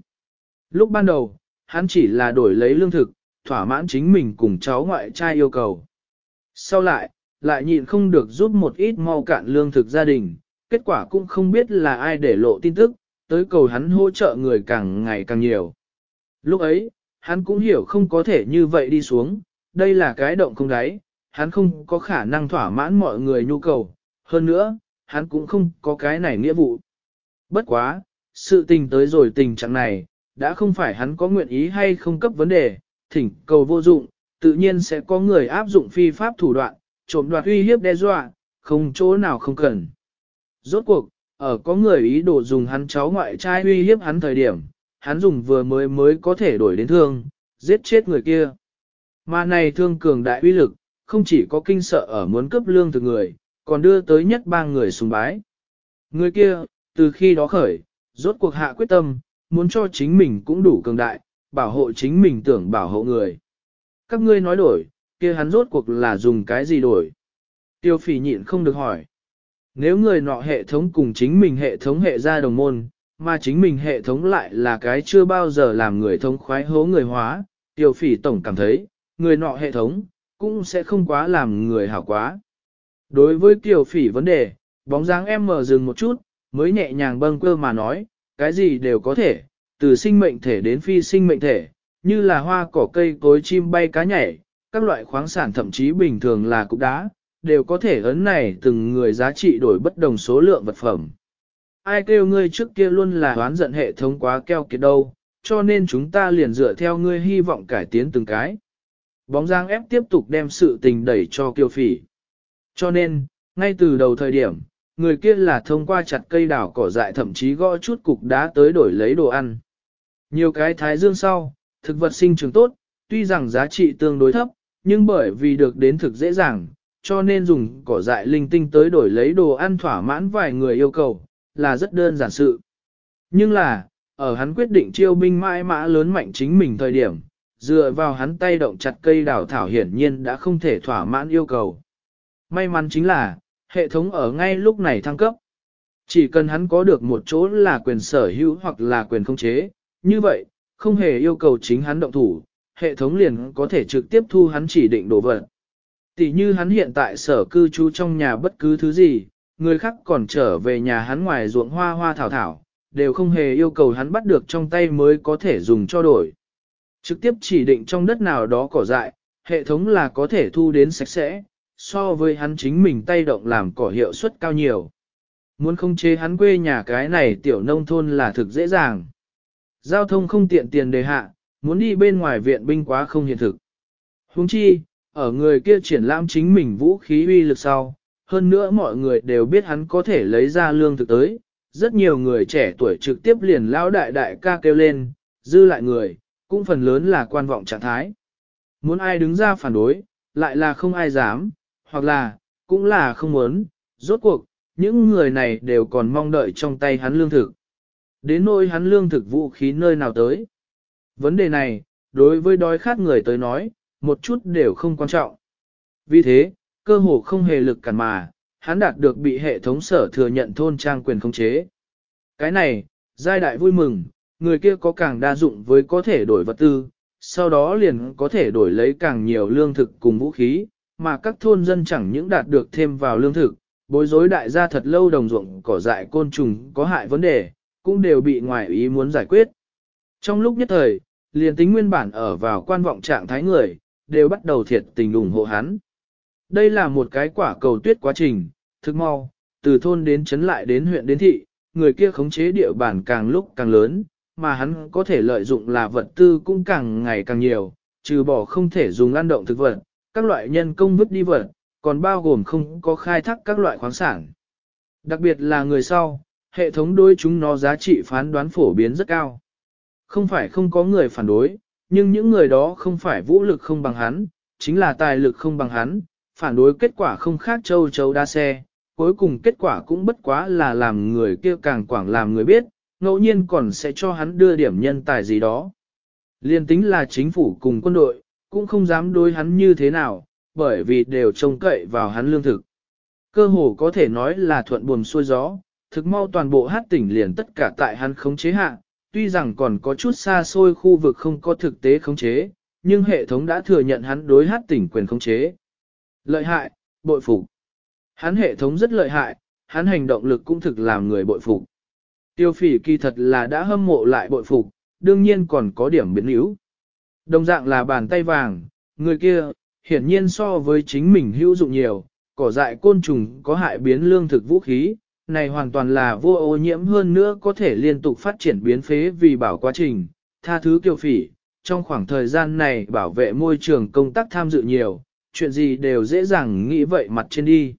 Speaker 1: Lúc ban đầu, hắn chỉ là đổi lấy lương thực, thỏa mãn chính mình cùng cháu ngoại trai yêu cầu. Sau lại, lại nhịn không được giúp một ít mau cạn lương thực gia đình, kết quả cũng không biết là ai để lộ tin tức, tới cầu hắn hỗ trợ người càng ngày càng nhiều. Lúc ấy, hắn cũng hiểu không có thể như vậy đi xuống, đây là cái động không đáy, hắn không có khả năng thỏa mãn mọi người nhu cầu, hơn nữa, hắn cũng không có cái này nghĩa vụ. Bất quá, sự tình tới rồi tình trạng này, đã không phải hắn có nguyện ý hay không cấp vấn đề, thỉnh cầu vô dụng, tự nhiên sẽ có người áp dụng phi pháp thủ đoạn, trộm đoạt uy hiếp đe dọa, không chỗ nào không cần. Rốt cuộc, ở có người ý đồ dùng hắn cháu ngoại trai uy hiếp hắn thời điểm, hắn dùng vừa mới mới có thể đổi đến thương, giết chết người kia. Mà này thương cường đại uy lực, không chỉ có kinh sợ ở muốn cướp lương từ người, còn đưa tới nhất ba người sùng bái. Người kia, từ khi đó khởi, rốt cuộc hạ quyết tâm, muốn cho chính mình cũng đủ cường đại, bảo hộ chính mình tưởng bảo hộ người. Các ngươi nói đổi, kia hắn rốt cuộc là dùng cái gì đổi? Tiêu phỉ nhịn không được hỏi. Nếu người nọ hệ thống cùng chính mình hệ thống hệ ra đồng môn, mà chính mình hệ thống lại là cái chưa bao giờ làm người thống khoái hố người hóa, tiêu phỉ tổng cảm thấy, người nọ hệ thống, cũng sẽ không quá làm người hảo quá. Đối với kiều phỉ vấn đề, bóng dáng em mở dừng một chút, mới nhẹ nhàng bâng quơ mà nói, cái gì đều có thể, từ sinh mệnh thể đến phi sinh mệnh thể, như là hoa cỏ cây cối chim bay cá nhảy, các loại khoáng sản thậm chí bình thường là cục đá, đều có thể ấn này từng người giá trị đổi bất đồng số lượng vật phẩm. Ai kêu ngươi trước kia luôn là đoán giận hệ thống quá keo kiệt đâu, cho nên chúng ta liền dựa theo ngươi hy vọng cải tiến từng cái. Bóng giang ép tiếp tục đem sự tình đẩy cho kiều phỉ. Cho nên, ngay từ đầu thời điểm, người kia là thông qua chặt cây đảo cỏ dại thậm chí gõ chút cục đá tới đổi lấy đồ ăn. Nhiều cái thái dương sau, thực vật sinh trưởng tốt, tuy rằng giá trị tương đối thấp, nhưng bởi vì được đến thực dễ dàng, cho nên dùng cỏ dại linh tinh tới đổi lấy đồ ăn thỏa mãn vài người yêu cầu, là rất đơn giản sự. Nhưng là, ở hắn quyết định chiêu binh mãi mã lớn mạnh chính mình thời điểm, dựa vào hắn tay động chặt cây đào thảo hiển nhiên đã không thể thỏa mãn yêu cầu. May mắn chính là, hệ thống ở ngay lúc này thăng cấp. Chỉ cần hắn có được một chỗ là quyền sở hữu hoặc là quyền không chế, như vậy, không hề yêu cầu chính hắn động thủ, hệ thống liền có thể trực tiếp thu hắn chỉ định đồ vật. Tỷ như hắn hiện tại sở cư trú trong nhà bất cứ thứ gì, người khác còn trở về nhà hắn ngoài ruộng hoa hoa thảo thảo, đều không hề yêu cầu hắn bắt được trong tay mới có thể dùng cho đổi. Trực tiếp chỉ định trong đất nào đó cỏ dại, hệ thống là có thể thu đến sạch sẽ, so với hắn chính mình tay động làm cỏ hiệu suất cao nhiều. Muốn không chế hắn quê nhà cái này tiểu nông thôn là thực dễ dàng. Giao thông không tiện tiền đề hạ, muốn đi bên ngoài viện binh quá không hiện thực. Huống chi, ở người kia triển lãm chính mình vũ khí uy lực sau, hơn nữa mọi người đều biết hắn có thể lấy ra lương thực tới, rất nhiều người trẻ tuổi trực tiếp liền lao đại đại ca kêu lên, dư lại người, cũng phần lớn là quan vọng trạng thái. Muốn ai đứng ra phản đối, lại là không ai dám, hoặc là, cũng là không muốn, rốt cuộc, những người này đều còn mong đợi trong tay hắn lương thực. Đến nỗi hắn lương thực vũ khí nơi nào tới. Vấn đề này, đối với đói khát người tới nói, một chút đều không quan trọng. Vì thế, cơ hồ không hề lực cản mà, hắn đạt được bị hệ thống sở thừa nhận thôn trang quyền khống chế. Cái này, giai đại vui mừng, người kia có càng đa dụng với có thể đổi vật tư, sau đó liền có thể đổi lấy càng nhiều lương thực cùng vũ khí, mà các thôn dân chẳng những đạt được thêm vào lương thực, bối rối đại gia thật lâu đồng ruộng cỏ dại côn trùng có hại vấn đề, cũng đều bị ngoại ý muốn giải quyết. Trong lúc nhất thời, liền tính nguyên bản ở vào quan vọng trạng thái người, đều bắt đầu thiệt tình ủng hộ hắn. Đây là một cái quả cầu tuyết quá trình, thức mau, từ thôn đến trấn lại đến huyện đến thị, người kia khống chế địa bản càng lúc càng lớn, mà hắn có thể lợi dụng là vật tư cũng càng ngày càng nhiều, trừ bỏ không thể dùng ăn động thực vật, các loại nhân công vứt đi vật, còn bao gồm không có khai thác các loại khoáng sản. Đặc biệt là người sau, hệ thống đối chúng nó giá trị phán đoán phổ biến rất cao. Không phải không có người phản đối, nhưng những người đó không phải vũ lực không bằng hắn, chính là tài lực không bằng hắn, phản đối kết quả không khác châu châu đa xe, cuối cùng kết quả cũng bất quá là làm người kia càng quảng làm người biết, ngẫu nhiên còn sẽ cho hắn đưa điểm nhân tài gì đó. Liên tính là chính phủ cùng quân đội, cũng không dám đối hắn như thế nào, bởi vì đều trông cậy vào hắn lương thực. Cơ hồ có thể nói là thuận buồm xuôi gió, thực mau toàn bộ hát tỉnh liền tất cả tại hắn khống chế hạ, tuy rằng còn có chút xa xôi khu vực không có thực tế khống chế, nhưng hệ thống đã thừa nhận hắn đối hát tỉnh quyền khống chế. Lợi hại, bội phục. Hắn hệ thống rất lợi hại, hắn hành động lực cũng thực làm người bội phục. Tiêu phỉ kỳ thật là đã hâm mộ lại bội phục, đương nhiên còn có điểm biến yếu. Đồng dạng là bàn tay vàng, người kia, hiển nhiên so với chính mình hữu dụng nhiều, cỏ dại côn trùng có hại biến lương thực vũ khí, này hoàn toàn là vô ô nhiễm hơn nữa có thể liên tục phát triển biến phế vì bảo quá trình, tha thứ kiêu phỉ, trong khoảng thời gian này bảo vệ môi trường công tác tham dự nhiều, chuyện gì đều dễ dàng nghĩ vậy mặt trên đi.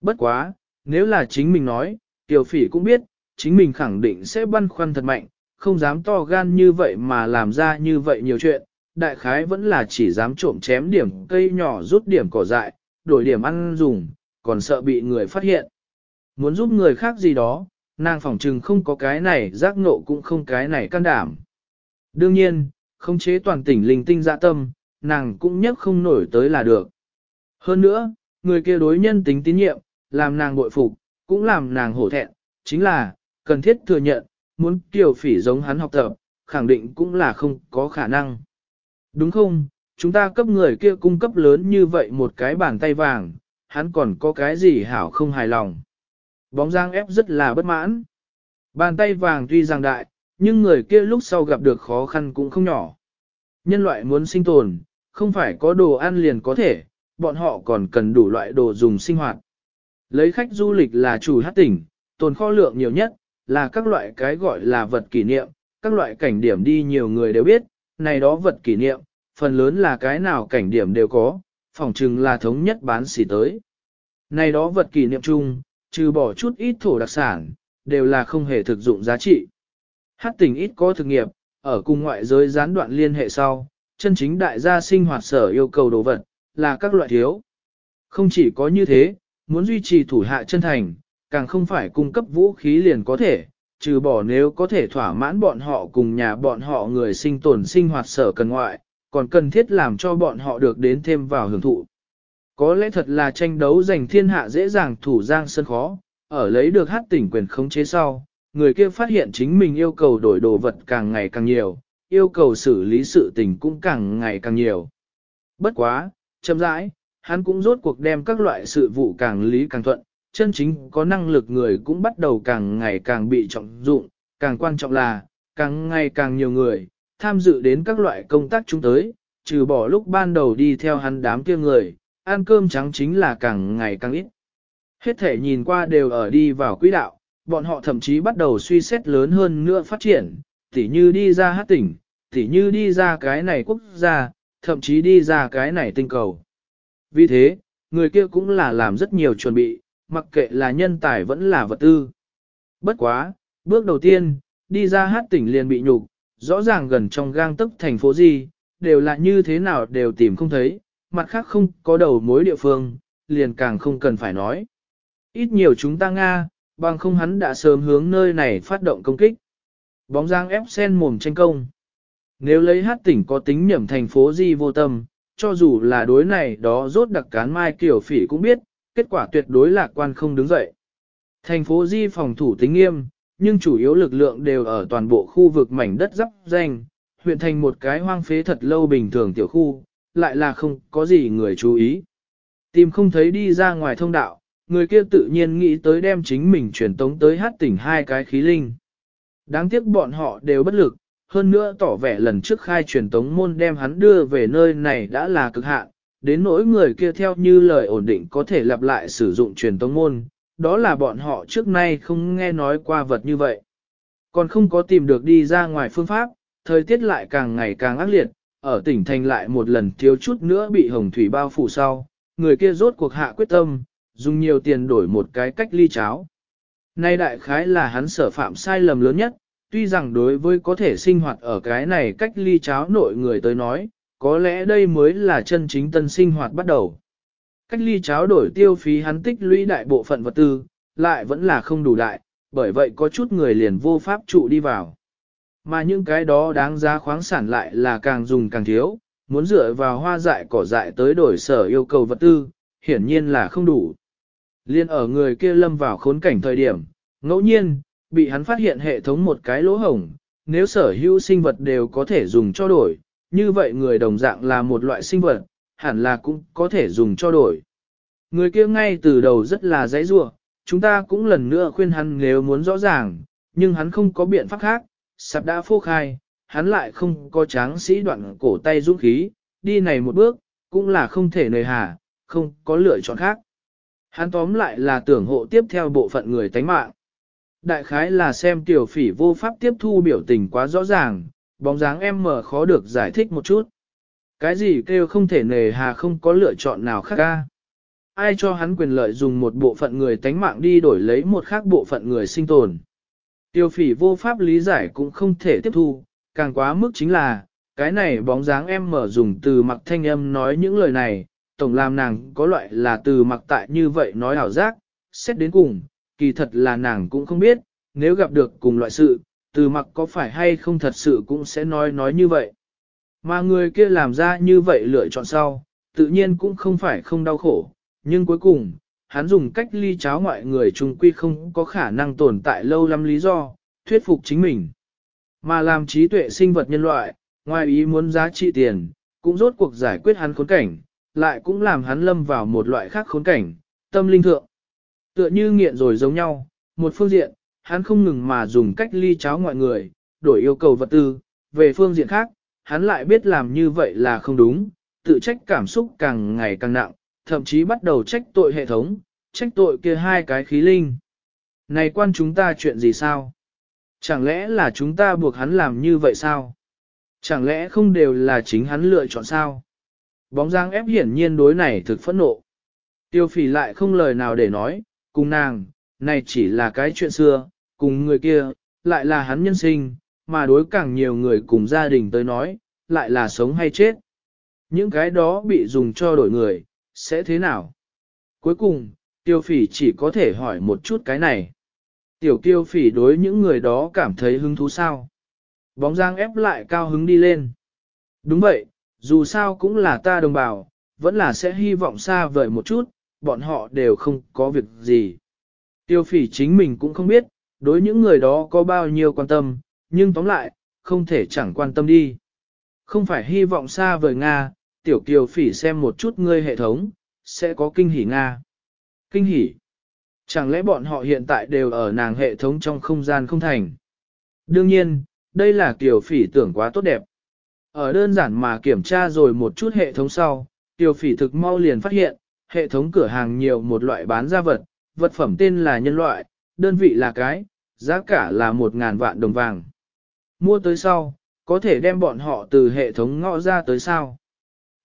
Speaker 1: Bất quá, nếu là chính mình nói, kiều phỉ cũng biết, chính mình khẳng định sẽ băn khoăn thật mạnh, không dám to gan như vậy mà làm ra như vậy nhiều chuyện, đại khái vẫn là chỉ dám trộm chém điểm cây nhỏ rút điểm cỏ dại, đổi điểm ăn dùng, còn sợ bị người phát hiện. Muốn giúp người khác gì đó, nàng phỏng trừng không có cái này giác ngộ cũng không cái này can đảm. Đương nhiên, không chế toàn tỉnh linh tinh dạ tâm, nàng cũng nhắc không nổi tới là được. Hơn nữa, người kia đối nhân tính tín nhiệm, làm nàng bội phục, cũng làm nàng hổ thẹn, chính là, cần thiết thừa nhận, muốn kiều phỉ giống hắn học tập, khẳng định cũng là không có khả năng. Đúng không, chúng ta cấp người kia cung cấp lớn như vậy một cái bàn tay vàng, hắn còn có cái gì hảo không hài lòng. Bóng giang ép rất là bất mãn. Bàn tay vàng tuy rằng đại, nhưng người kia lúc sau gặp được khó khăn cũng không nhỏ. Nhân loại muốn sinh tồn, không phải có đồ ăn liền có thể, bọn họ còn cần đủ loại đồ dùng sinh hoạt. Lấy khách du lịch là chủ hát tỉnh, tồn kho lượng nhiều nhất, là các loại cái gọi là vật kỷ niệm, các loại cảnh điểm đi nhiều người đều biết, này đó vật kỷ niệm, phần lớn là cái nào cảnh điểm đều có, phỏng chừng là thống nhất bán xỉ tới. Này đó vật kỷ niệm chung, trừ bỏ chút ít thổ đặc sản, đều là không hề thực dụng giá trị. Hát tình ít có thực nghiệp, ở cùng ngoại giới gián đoạn liên hệ sau, chân chính đại gia sinh hoạt sở yêu cầu đồ vật, là các loại thiếu. Không chỉ có như thế, muốn duy trì thủ hạ chân thành, càng không phải cung cấp vũ khí liền có thể, trừ bỏ nếu có thể thỏa mãn bọn họ cùng nhà bọn họ người sinh tồn sinh hoạt sở cần ngoại, còn cần thiết làm cho bọn họ được đến thêm vào hưởng thụ. Có lẽ thật là tranh đấu giành thiên hạ dễ dàng thủ giang sân khó, ở lấy được hát tỉnh quyền khống chế sau, người kia phát hiện chính mình yêu cầu đổi đồ vật càng ngày càng nhiều, yêu cầu xử lý sự tình cũng càng ngày càng nhiều. Bất quá, chậm rãi, hắn cũng rốt cuộc đem các loại sự vụ càng lý càng thuận, chân chính có năng lực người cũng bắt đầu càng ngày càng bị trọng dụng, càng quan trọng là, càng ngày càng nhiều người, tham dự đến các loại công tác chúng tới, trừ bỏ lúc ban đầu đi theo hắn đám kia người, ăn cơm trắng chính là càng ngày càng ít. Hết thể nhìn qua đều ở đi vào quỹ đạo, bọn họ thậm chí bắt đầu suy xét lớn hơn nữa phát triển, tỉ như đi ra hát tỉnh, tỉ như đi ra cái này quốc gia, thậm chí đi ra cái này tinh cầu. Vì thế, người kia cũng là làm rất nhiều chuẩn bị, mặc kệ là nhân tài vẫn là vật tư. Bất quá, bước đầu tiên, đi ra hát tỉnh liền bị nhục, rõ ràng gần trong gang tức thành phố gì, đều là như thế nào đều tìm không thấy, mặt khác không có đầu mối địa phương, liền càng không cần phải nói. Ít nhiều chúng ta Nga, bằng không hắn đã sớm hướng nơi này phát động công kích. Bóng giang ép sen mồm tranh công. Nếu lấy hát tỉnh có tính nhẩm thành phố gì vô tâm, cho dù là đối này đó rốt đặc cán mai kiểu phỉ cũng biết, kết quả tuyệt đối lạc quan không đứng dậy. Thành phố di phòng thủ tính nghiêm, nhưng chủ yếu lực lượng đều ở toàn bộ khu vực mảnh đất dắp danh, huyện thành một cái hoang phế thật lâu bình thường tiểu khu, lại là không có gì người chú ý. Tìm không thấy đi ra ngoài thông đạo, người kia tự nhiên nghĩ tới đem chính mình truyền tống tới hát tỉnh hai cái khí linh. Đáng tiếc bọn họ đều bất lực, hơn nữa tỏ vẻ lần trước khai truyền tống môn đem hắn đưa về nơi này đã là cực hạn, đến nỗi người kia theo như lời ổn định có thể lặp lại sử dụng truyền tông môn, đó là bọn họ trước nay không nghe nói qua vật như vậy. Còn không có tìm được đi ra ngoài phương pháp, thời tiết lại càng ngày càng ác liệt, ở tỉnh thành lại một lần thiếu chút nữa bị hồng thủy bao phủ sau, người kia rốt cuộc hạ quyết tâm, dùng nhiều tiền đổi một cái cách ly cháo. Nay đại khái là hắn sở phạm sai lầm lớn nhất, tuy rằng đối với có thể sinh hoạt ở cái này cách ly cháo nội người tới nói, có lẽ đây mới là chân chính tân sinh hoạt bắt đầu. Cách ly cháo đổi tiêu phí hắn tích lũy đại bộ phận vật tư, lại vẫn là không đủ đại, bởi vậy có chút người liền vô pháp trụ đi vào. Mà những cái đó đáng giá khoáng sản lại là càng dùng càng thiếu, muốn dựa vào hoa dại cỏ dại tới đổi sở yêu cầu vật tư, hiển nhiên là không đủ. Liên ở người kia lâm vào khốn cảnh thời điểm, ngẫu nhiên, bị hắn phát hiện hệ thống một cái lỗ hổng, nếu sở hữu sinh vật đều có thể dùng cho đổi, như vậy người đồng dạng là một loại sinh vật, hẳn là cũng có thể dùng cho đổi. Người kia ngay từ đầu rất là dãy rua, chúng ta cũng lần nữa khuyên hắn nếu muốn rõ ràng, nhưng hắn không có biện pháp khác, sạp đã phô khai, hắn lại không có tráng sĩ đoạn cổ tay dũng khí, đi này một bước, cũng là không thể nời hà, không có lựa chọn khác. Hắn tóm lại là tưởng hộ tiếp theo bộ phận người tánh mạng. Đại khái là xem tiểu phỉ vô pháp tiếp thu biểu tình quá rõ ràng, bóng dáng em mở khó được giải thích một chút. Cái gì kêu không thể nề hà không có lựa chọn nào khác ca. Ai cho hắn quyền lợi dùng một bộ phận người tánh mạng đi đổi lấy một khác bộ phận người sinh tồn. Tiêu phỉ vô pháp lý giải cũng không thể tiếp thu, càng quá mức chính là, cái này bóng dáng em mở dùng từ mặc thanh âm nói những lời này, tổng làm nàng có loại là từ mặc tại như vậy nói ảo giác, xét đến cùng, kỳ thật là nàng cũng không biết, nếu gặp được cùng loại sự, từ mặc có phải hay không thật sự cũng sẽ nói nói như vậy. Mà người kia làm ra như vậy lựa chọn sau, tự nhiên cũng không phải không đau khổ, nhưng cuối cùng, hắn dùng cách ly cháo ngoại người trùng quy không có khả năng tồn tại lâu lắm lý do, thuyết phục chính mình. Mà làm trí tuệ sinh vật nhân loại, ngoài ý muốn giá trị tiền, cũng rốt cuộc giải quyết hắn khốn cảnh, lại cũng làm hắn lâm vào một loại khác khốn cảnh, tâm linh thượng. Tựa như nghiện rồi giống nhau, một phương diện, hắn không ngừng mà dùng cách ly cháo ngoại người, đổi yêu cầu vật tư, về phương diện khác, hắn lại biết làm như vậy là không đúng, tự trách cảm xúc càng ngày càng nặng, thậm chí bắt đầu trách tội hệ thống, trách tội kia hai cái khí linh. Này quan chúng ta chuyện gì sao? Chẳng lẽ là chúng ta buộc hắn làm như vậy sao? Chẳng lẽ không đều là chính hắn lựa chọn sao? Bóng dáng ép hiển nhiên đối này thực phẫn nộ. Tiêu phỉ lại không lời nào để nói, cùng nàng, này chỉ là cái chuyện xưa, cùng người kia, lại là hắn nhân sinh, mà đối càng nhiều người cùng gia đình tới nói, lại là sống hay chết. Những cái đó bị dùng cho đổi người, sẽ thế nào? Cuối cùng, tiêu phỉ chỉ có thể hỏi một chút cái này. Tiểu tiêu phỉ đối những người đó cảm thấy hứng thú sao? Bóng giang ép lại cao hứng đi lên. Đúng vậy, dù sao cũng là ta đồng bào, vẫn là sẽ hy vọng xa vời một chút, bọn họ đều không có việc gì. Tiêu phỉ chính mình cũng không biết, đối những người đó có bao nhiêu quan tâm, nhưng tóm lại, không thể chẳng quan tâm đi. Không phải hy vọng xa vời Nga, tiểu kiều phỉ xem một chút ngươi hệ thống, sẽ có kinh hỉ Nga. Kinh hỉ. Chẳng lẽ bọn họ hiện tại đều ở nàng hệ thống trong không gian không thành? Đương nhiên, đây là kiều phỉ tưởng quá tốt đẹp. Ở đơn giản mà kiểm tra rồi một chút hệ thống sau, Tiểu phỉ thực mau liền phát hiện, hệ thống cửa hàng nhiều một loại bán ra vật, vật phẩm tên là nhân loại, đơn vị là cái, giá cả là một ngàn vạn đồng vàng. Mua tới sau, có thể đem bọn họ từ hệ thống ngõ ra tới sao.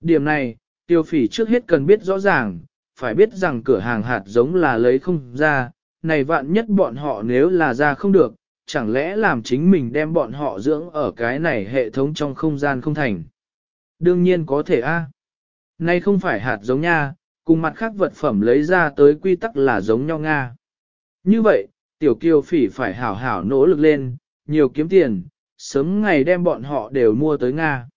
Speaker 1: Điểm này, tiêu phỉ trước hết cần biết rõ ràng, phải biết rằng cửa hàng hạt giống là lấy không ra, này vạn nhất bọn họ nếu là ra không được, chẳng lẽ làm chính mình đem bọn họ dưỡng ở cái này hệ thống trong không gian không thành. Đương nhiên có thể a. Này không phải hạt giống nha, cùng mặt khác vật phẩm lấy ra tới quy tắc là giống nhau Nga. Như vậy, tiểu kiều phỉ phải hảo hảo nỗ lực lên, nhiều kiếm tiền, sớm ngày đem bọn họ đều mua tới Nga.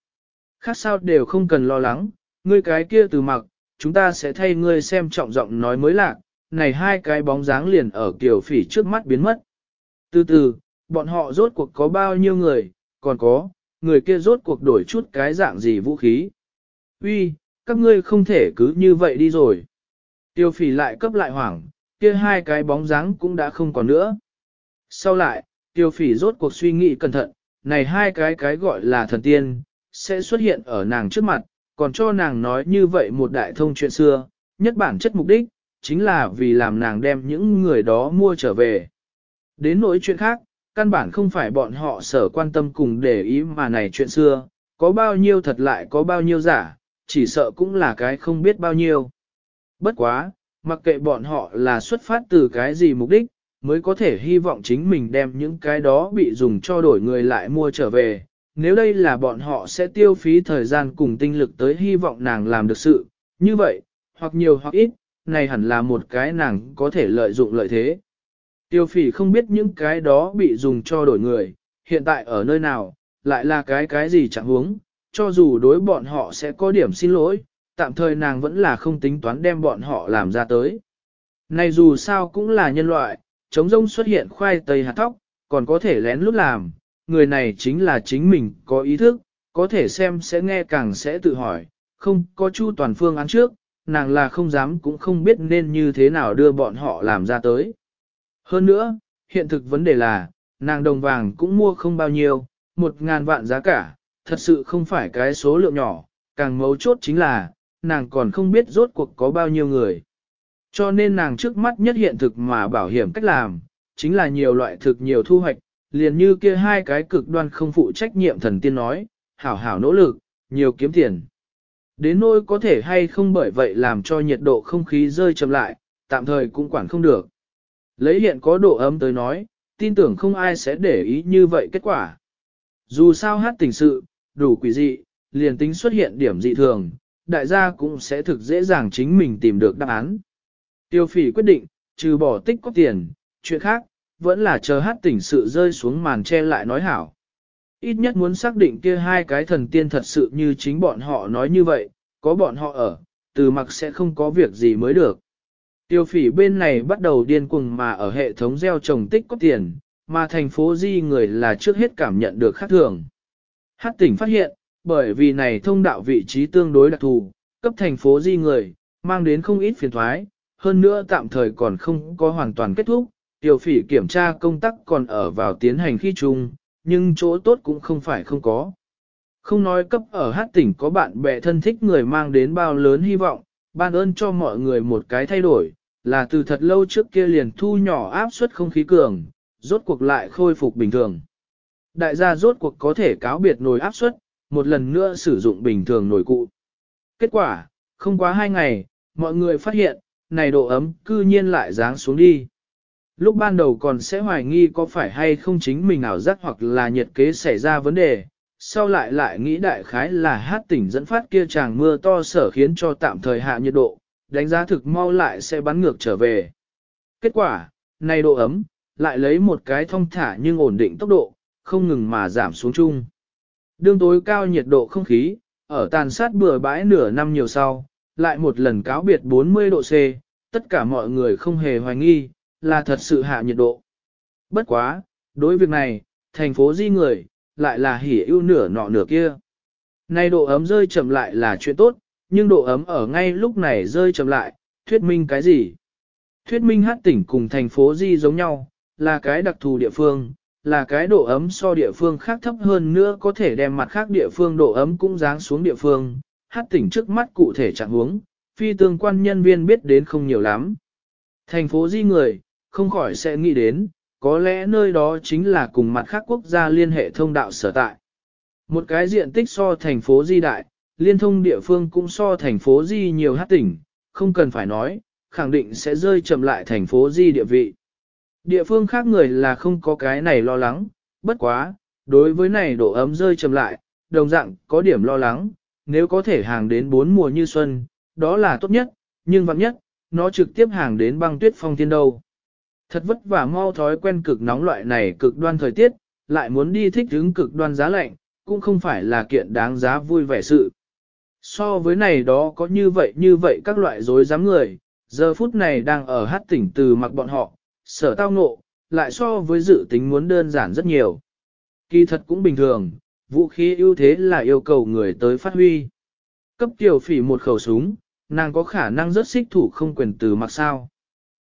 Speaker 1: Khác sao đều không cần lo lắng, ngươi cái kia từ mặc, chúng ta sẽ thay ngươi xem trọng giọng nói mới lạc, này hai cái bóng dáng liền ở kiều phỉ trước mắt biến mất. Từ từ, bọn họ rốt cuộc có bao nhiêu người, còn có, người kia rốt cuộc đổi chút cái dạng gì vũ khí. Uy, các ngươi không thể cứ như vậy đi rồi. Tiêu phỉ lại cấp lại hoảng, kia hai cái bóng dáng cũng đã không còn nữa. Sau lại, tiêu phỉ rốt cuộc suy nghĩ cẩn thận, này hai cái cái gọi là thần tiên, sẽ xuất hiện ở nàng trước mặt, còn cho nàng nói như vậy một đại thông chuyện xưa, nhất bản chất mục đích, chính là vì làm nàng đem những người đó mua trở về. Đến nỗi chuyện khác, căn bản không phải bọn họ sở quan tâm cùng để ý mà này chuyện xưa, có bao nhiêu thật lại có bao nhiêu giả, chỉ sợ cũng là cái không biết bao nhiêu. Bất quá, mặc kệ bọn họ là xuất phát từ cái gì mục đích, mới có thể hy vọng chính mình đem những cái đó bị dùng cho đổi người lại mua trở về. Nếu đây là bọn họ sẽ tiêu phí thời gian cùng tinh lực tới hy vọng nàng làm được sự, như vậy, hoặc nhiều hoặc ít, này hẳn là một cái nàng có thể lợi dụng lợi thế. Tiêu phỉ không biết những cái đó bị dùng cho đổi người, hiện tại ở nơi nào, lại là cái cái gì chẳng huống, cho dù đối bọn họ sẽ có điểm xin lỗi, tạm thời nàng vẫn là không tính toán đem bọn họ làm ra tới. Này dù sao cũng là nhân loại, chống rông xuất hiện khoai tây hạt thóc, còn có thể lén lút làm, người này chính là chính mình có ý thức, có thể xem sẽ nghe càng sẽ tự hỏi, không có chu toàn phương án trước, nàng là không dám cũng không biết nên như thế nào đưa bọn họ làm ra tới. Hơn nữa, hiện thực vấn đề là, nàng đồng vàng cũng mua không bao nhiêu, một ngàn vạn giá cả, thật sự không phải cái số lượng nhỏ, càng mấu chốt chính là, nàng còn không biết rốt cuộc có bao nhiêu người. Cho nên nàng trước mắt nhất hiện thực mà bảo hiểm cách làm, chính là nhiều loại thực nhiều thu hoạch, liền như kia hai cái cực đoan không phụ trách nhiệm thần tiên nói, hảo hảo nỗ lực, nhiều kiếm tiền. Đến nỗi có thể hay không bởi vậy làm cho nhiệt độ không khí rơi chậm lại, tạm thời cũng quản không được. Lấy hiện có độ ấm tới nói, tin tưởng không ai sẽ để ý như vậy kết quả. Dù sao hát tình sự, đủ quỷ dị, liền tính xuất hiện điểm dị thường, đại gia cũng sẽ thực dễ dàng chính mình tìm được đáp án. Tiêu phỉ quyết định, trừ bỏ tích có tiền, chuyện khác, vẫn là chờ hát tỉnh sự rơi xuống màn che lại nói hảo. Ít nhất muốn xác định kia hai cái thần tiên thật sự như chính bọn họ nói như vậy, có bọn họ ở, từ mặc sẽ không có việc gì mới được. Tiêu phỉ bên này bắt đầu điên cuồng mà ở hệ thống gieo trồng tích có tiền, mà thành phố di người là trước hết cảm nhận được khác thường. Hát tỉnh phát hiện, bởi vì này thông đạo vị trí tương đối đặc thù, cấp thành phố di người, mang đến không ít phiền thoái, hơn nữa tạm thời còn không có hoàn toàn kết thúc, tiểu phỉ kiểm tra công tác còn ở vào tiến hành khi chung, nhưng chỗ tốt cũng không phải không có. Không nói cấp ở hát tỉnh có bạn bè thân thích người mang đến bao lớn hy vọng, ban ơn cho mọi người một cái thay đổi, là từ thật lâu trước kia liền thu nhỏ áp suất không khí cường, rốt cuộc lại khôi phục bình thường. Đại gia rốt cuộc có thể cáo biệt nồi áp suất, một lần nữa sử dụng bình thường nồi cụ. Kết quả, không quá hai ngày, mọi người phát hiện, này độ ấm cư nhiên lại ráng xuống đi. Lúc ban đầu còn sẽ hoài nghi có phải hay không chính mình ảo giác hoặc là nhiệt kế xảy ra vấn đề, sau lại lại nghĩ đại khái là hát tỉnh dẫn phát kia chàng mưa to sở khiến cho tạm thời hạ nhiệt độ, đánh giá thực mau lại sẽ bắn ngược trở về. Kết quả, này độ ấm, lại lấy một cái thông thả nhưng ổn định tốc độ, không ngừng mà giảm xuống chung. Đương tối cao nhiệt độ không khí, ở tàn sát bừa bãi nửa năm nhiều sau, lại một lần cáo biệt 40 độ C, tất cả mọi người không hề hoài nghi, là thật sự hạ nhiệt độ. Bất quá, đối việc này, thành phố di người, lại là hỉ ưu nửa nọ nửa kia. Nay độ ấm rơi chậm lại là chuyện tốt, nhưng độ ấm ở ngay lúc này rơi chậm lại, thuyết minh cái gì? Thuyết minh hát tỉnh cùng thành phố di giống nhau, là cái đặc thù địa phương, là cái độ ấm so địa phương khác thấp hơn nữa có thể đem mặt khác địa phương độ ấm cũng giáng xuống địa phương, hát tỉnh trước mắt cụ thể trạng huống, phi tương quan nhân viên biết đến không nhiều lắm. Thành phố di người, không khỏi sẽ nghĩ đến, có lẽ nơi đó chính là cùng mặt khác quốc gia liên hệ thông đạo sở tại. Một cái diện tích so thành phố di đại, liên thông địa phương cũng so thành phố di nhiều hát tỉnh, không cần phải nói, khẳng định sẽ rơi chậm lại thành phố di địa vị. Địa phương khác người là không có cái này lo lắng, bất quá, đối với này độ ấm rơi chậm lại, đồng dạng có điểm lo lắng, nếu có thể hàng đến bốn mùa như xuân, đó là tốt nhất, nhưng vặn nhất, nó trực tiếp hàng đến băng tuyết phong thiên đâu. Thật vất vả mau thói quen cực nóng loại này cực đoan thời tiết, lại muốn đi thích ứng cực đoan giá lạnh, cũng không phải là kiện đáng giá vui vẻ sự. So với này đó có như vậy như vậy các loại dối dám người, giờ phút này đang ở hát tỉnh từ mặc bọn họ, sở tao ngộ, lại so với dự tính muốn đơn giản rất nhiều. Kỳ thật cũng bình thường, vũ khí ưu thế là yêu cầu người tới phát huy. Cấp tiểu phỉ một khẩu súng, nàng có khả năng rất xích thủ không quyền từ mặc sao.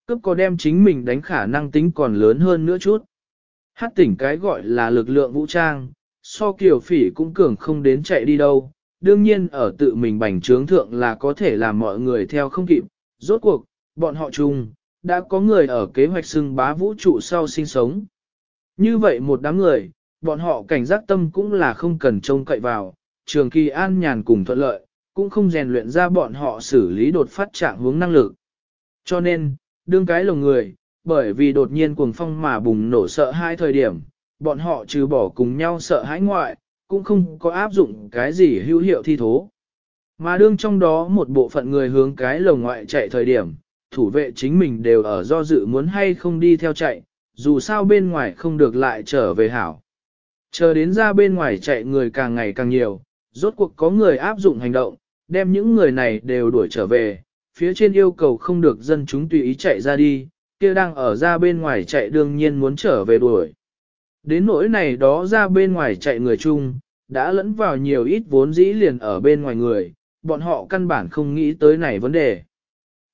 Speaker 1: Cấp có đem chính mình đánh khả năng tính còn lớn hơn nữa chút. Hát tỉnh cái gọi là lực lượng vũ trang, so kiểu phỉ cũng cường không đến chạy đi đâu. Đương nhiên ở tự mình bành trướng thượng là có thể làm mọi người theo không kịp. Rốt cuộc, bọn họ chung, đã có người ở kế hoạch xưng bá vũ trụ sau sinh sống. Như vậy một đám người, bọn họ cảnh giác tâm cũng là không cần trông cậy vào, trường kỳ an nhàn cùng thuận lợi, cũng không rèn luyện ra bọn họ xử lý đột phát trạng hướng năng lực. Cho nên, đương cái lồng người, bởi vì đột nhiên cuồng phong mà bùng nổ sợ hai thời điểm, bọn họ trừ bỏ cùng nhau sợ hãi ngoại, cũng không có áp dụng cái gì hữu hiệu thi thố. Mà đương trong đó một bộ phận người hướng cái lồng ngoại chạy thời điểm, thủ vệ chính mình đều ở do dự muốn hay không đi theo chạy, dù sao bên ngoài không được lại trở về hảo. Chờ đến ra bên ngoài chạy người càng ngày càng nhiều, rốt cuộc có người áp dụng hành động, đem những người này đều đuổi trở về, phía trên yêu cầu không được dân chúng tùy ý chạy ra đi, kia đang ở ra bên ngoài chạy đương nhiên muốn trở về đuổi. Đến nỗi này đó ra bên ngoài chạy người chung, đã lẫn vào nhiều ít vốn dĩ liền ở bên ngoài người, bọn họ căn bản không nghĩ tới này vấn đề.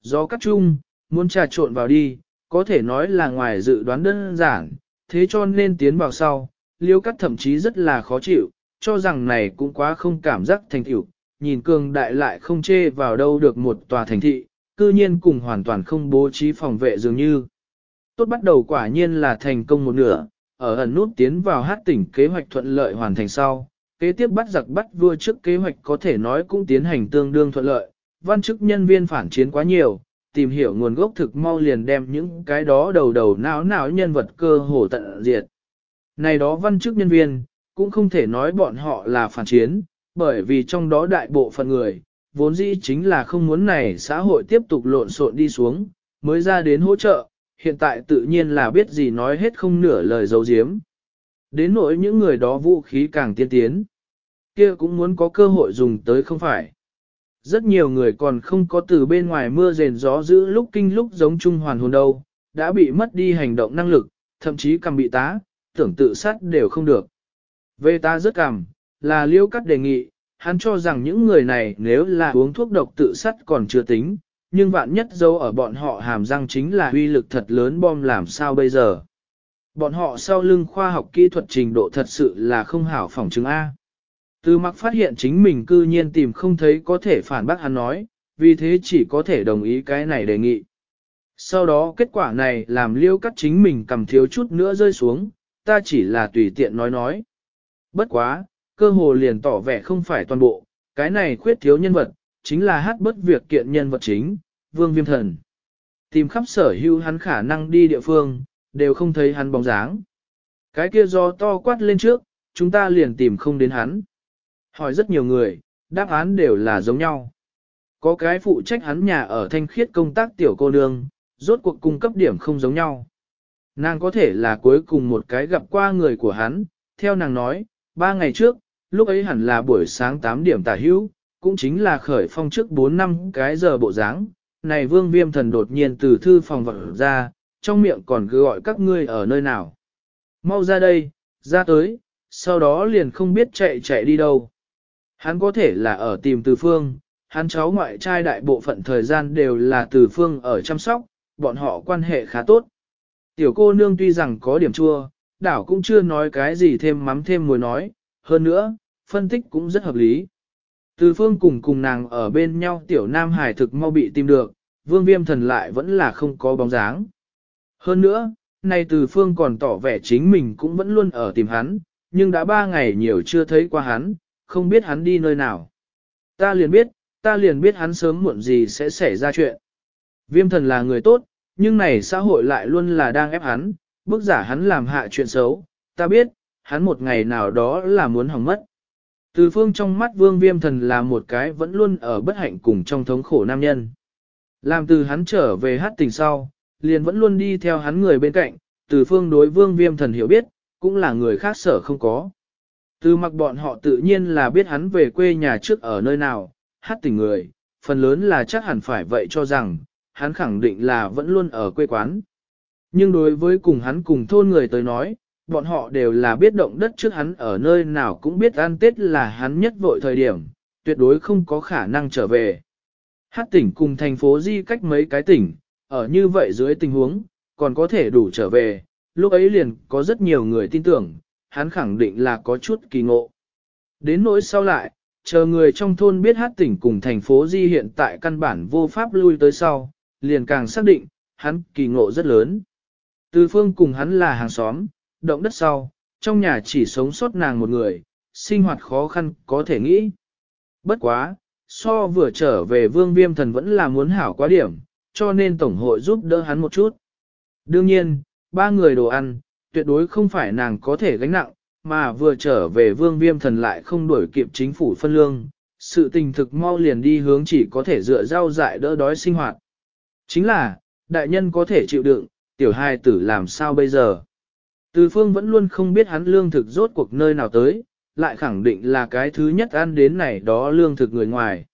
Speaker 1: Do cắt chung, muốn trà trộn vào đi, có thể nói là ngoài dự đoán đơn giản, thế cho nên tiến vào sau, liêu cắt thậm chí rất là khó chịu, cho rằng này cũng quá không cảm giác thành tựu, nhìn cường đại lại không chê vào đâu được một tòa thành thị, cư nhiên cùng hoàn toàn không bố trí phòng vệ dường như. Tốt bắt đầu quả nhiên là thành công một nửa, ở ẩn nút tiến vào hát tỉnh kế hoạch thuận lợi hoàn thành sau, kế tiếp bắt giặc bắt vua trước kế hoạch có thể nói cũng tiến hành tương đương thuận lợi, văn chức nhân viên phản chiến quá nhiều, tìm hiểu nguồn gốc thực mau liền đem những cái đó đầu đầu não não nhân vật cơ hồ tận diệt. Này đó văn chức nhân viên, cũng không thể nói bọn họ là phản chiến, bởi vì trong đó đại bộ phận người, vốn dĩ chính là không muốn này xã hội tiếp tục lộn xộn đi xuống, mới ra đến hỗ trợ, hiện tại tự nhiên là biết gì nói hết không nửa lời dấu diếm. Đến nỗi những người đó vũ khí càng tiên tiến, kia cũng muốn có cơ hội dùng tới không phải. Rất nhiều người còn không có từ bên ngoài mưa rền gió giữ lúc kinh lúc giống trung hoàn hồn đâu, đã bị mất đi hành động năng lực, thậm chí cầm bị tá, tưởng tự sát đều không được. Về ta rất cảm, là liêu cắt đề nghị, hắn cho rằng những người này nếu là uống thuốc độc tự sát còn chưa tính, nhưng vạn nhất dấu ở bọn họ hàm răng chính là uy lực thật lớn bom làm sao bây giờ. Bọn họ sau lưng khoa học kỹ thuật trình độ thật sự là không hảo phỏng chứng A. Từ mặc phát hiện chính mình cư nhiên tìm không thấy có thể phản bác hắn nói, vì thế chỉ có thể đồng ý cái này đề nghị. Sau đó kết quả này làm liêu cắt chính mình cầm thiếu chút nữa rơi xuống, ta chỉ là tùy tiện nói nói. Bất quá, cơ hồ liền tỏ vẻ không phải toàn bộ, cái này khuyết thiếu nhân vật, chính là hát bất việc kiện nhân vật chính, vương viêm thần. Tìm khắp sở hữu hắn khả năng đi địa phương, đều không thấy hắn bóng dáng. Cái kia do to quát lên trước, chúng ta liền tìm không đến hắn. Hỏi rất nhiều người, đáp án đều là giống nhau. Có cái phụ trách hắn nhà ở thanh khiết công tác tiểu cô nương, rốt cuộc cung cấp điểm không giống nhau. Nàng có thể là cuối cùng một cái gặp qua người của hắn, theo nàng nói, ba ngày trước, lúc ấy hẳn là buổi sáng 8 điểm tả hữu, cũng chính là khởi phong trước 4 năm cái giờ bộ dáng. Này vương viêm thần đột nhiên từ thư phòng vật ra, trong miệng còn cứ gọi các ngươi ở nơi nào. Mau ra đây, ra tới, sau đó liền không biết chạy chạy đi đâu. Hắn có thể là ở tìm từ phương, hắn cháu ngoại trai đại bộ phận thời gian đều là từ phương ở chăm sóc, bọn họ quan hệ khá tốt. Tiểu cô nương tuy rằng có điểm chua, đảo cũng chưa nói cái gì thêm mắm thêm muối nói, hơn nữa, phân tích cũng rất hợp lý. Từ phương cùng cùng nàng ở bên nhau tiểu nam hải thực mau bị tìm được, vương viêm thần lại vẫn là không có bóng dáng. Hơn nữa, nay từ phương còn tỏ vẻ chính mình cũng vẫn luôn ở tìm hắn, nhưng đã ba ngày nhiều chưa thấy qua hắn, không biết hắn đi nơi nào. Ta liền biết, ta liền biết hắn sớm muộn gì sẽ xảy ra chuyện. Viêm thần là người tốt, nhưng này xã hội lại luôn là đang ép hắn, bức giả hắn làm hạ chuyện xấu, ta biết, hắn một ngày nào đó là muốn hỏng mất. Từ phương trong mắt vương viêm thần là một cái vẫn luôn ở bất hạnh cùng trong thống khổ nam nhân. Làm từ hắn trở về hát tình sau, liền vẫn luôn đi theo hắn người bên cạnh, từ phương đối vương viêm thần hiểu biết, cũng là người khác sở không có. Từ mặc bọn họ tự nhiên là biết hắn về quê nhà trước ở nơi nào, hát tình người, phần lớn là chắc hẳn phải vậy cho rằng, hắn khẳng định là vẫn luôn ở quê quán. Nhưng đối với cùng hắn cùng thôn người tới nói, bọn họ đều là biết động đất trước hắn ở nơi nào cũng biết ăn tết là hắn nhất vội thời điểm, tuyệt đối không có khả năng trở về. Hát tỉnh cùng thành phố di cách mấy cái tỉnh, ở như vậy dưới tình huống, còn có thể đủ trở về, lúc ấy liền có rất nhiều người tin tưởng, hắn khẳng định là có chút kỳ ngộ. Đến nỗi sau lại, chờ người trong thôn biết hát tỉnh cùng thành phố di hiện tại căn bản vô pháp lui tới sau, liền càng xác định, hắn kỳ ngộ rất lớn. Từ phương cùng hắn là hàng xóm, động đất sau, trong nhà chỉ sống sót nàng một người, sinh hoạt khó khăn có thể nghĩ. Bất quá, so vừa trở về vương viêm thần vẫn là muốn hảo quá điểm, cho nên Tổng hội giúp đỡ hắn một chút. Đương nhiên, ba người đồ ăn, tuyệt đối không phải nàng có thể gánh nặng, mà vừa trở về vương viêm thần lại không đuổi kịp chính phủ phân lương, sự tình thực mau liền đi hướng chỉ có thể dựa rau dại đỡ đói sinh hoạt. Chính là, đại nhân có thể chịu đựng, tiểu hai tử làm sao bây giờ? Từ phương vẫn luôn không biết hắn lương thực rốt cuộc nơi nào tới, lại khẳng định là cái thứ nhất ăn đến này đó lương thực người ngoài.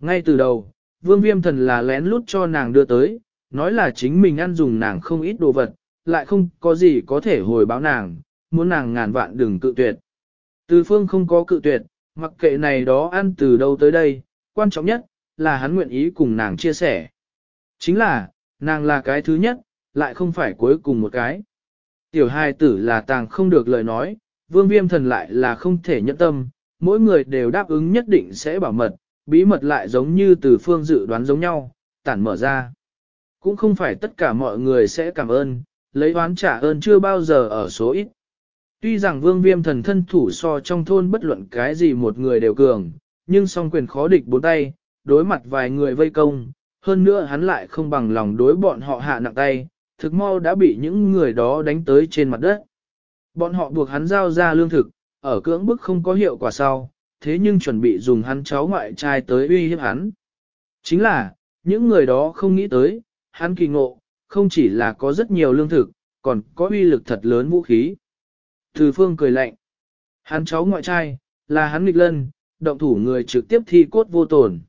Speaker 1: Ngay từ đầu, vương viêm thần là lén lút cho nàng đưa tới, nói là chính mình ăn dùng nàng không ít đồ vật, lại không có gì có thể hồi báo nàng, muốn nàng ngàn vạn đừng cự tuyệt. Từ phương không có cự tuyệt, mặc kệ này đó ăn từ đâu tới đây, quan trọng nhất là hắn nguyện ý cùng nàng chia sẻ. Chính là, nàng là cái thứ nhất, lại không phải cuối cùng một cái. Tiểu hai tử là tàng không được lời nói, vương viêm thần lại là không thể nhẫn tâm, mỗi người đều đáp ứng nhất định sẽ bảo mật, bí mật lại giống như từ phương dự đoán giống nhau, tản mở ra. Cũng không phải tất cả mọi người sẽ cảm ơn, lấy oán trả ơn chưa bao giờ ở số ít. Tuy rằng vương viêm thần thân thủ so trong thôn bất luận cái gì một người đều cường, nhưng song quyền khó địch bốn tay, đối mặt vài người vây công, hơn nữa hắn lại không bằng lòng đối bọn họ hạ nặng tay, thực mau đã bị những người đó đánh tới trên mặt đất. Bọn họ buộc hắn giao ra lương thực, ở cưỡng bức không có hiệu quả sau, thế nhưng chuẩn bị dùng hắn cháu ngoại trai tới uy hiếp hắn. Chính là, những người đó không nghĩ tới, hắn kỳ ngộ, không chỉ là có rất nhiều lương thực, còn có uy lực thật lớn vũ khí. Từ phương cười lạnh. Hắn cháu ngoại trai, là hắn nghịch lân, động thủ người trực tiếp thi cốt vô tổn.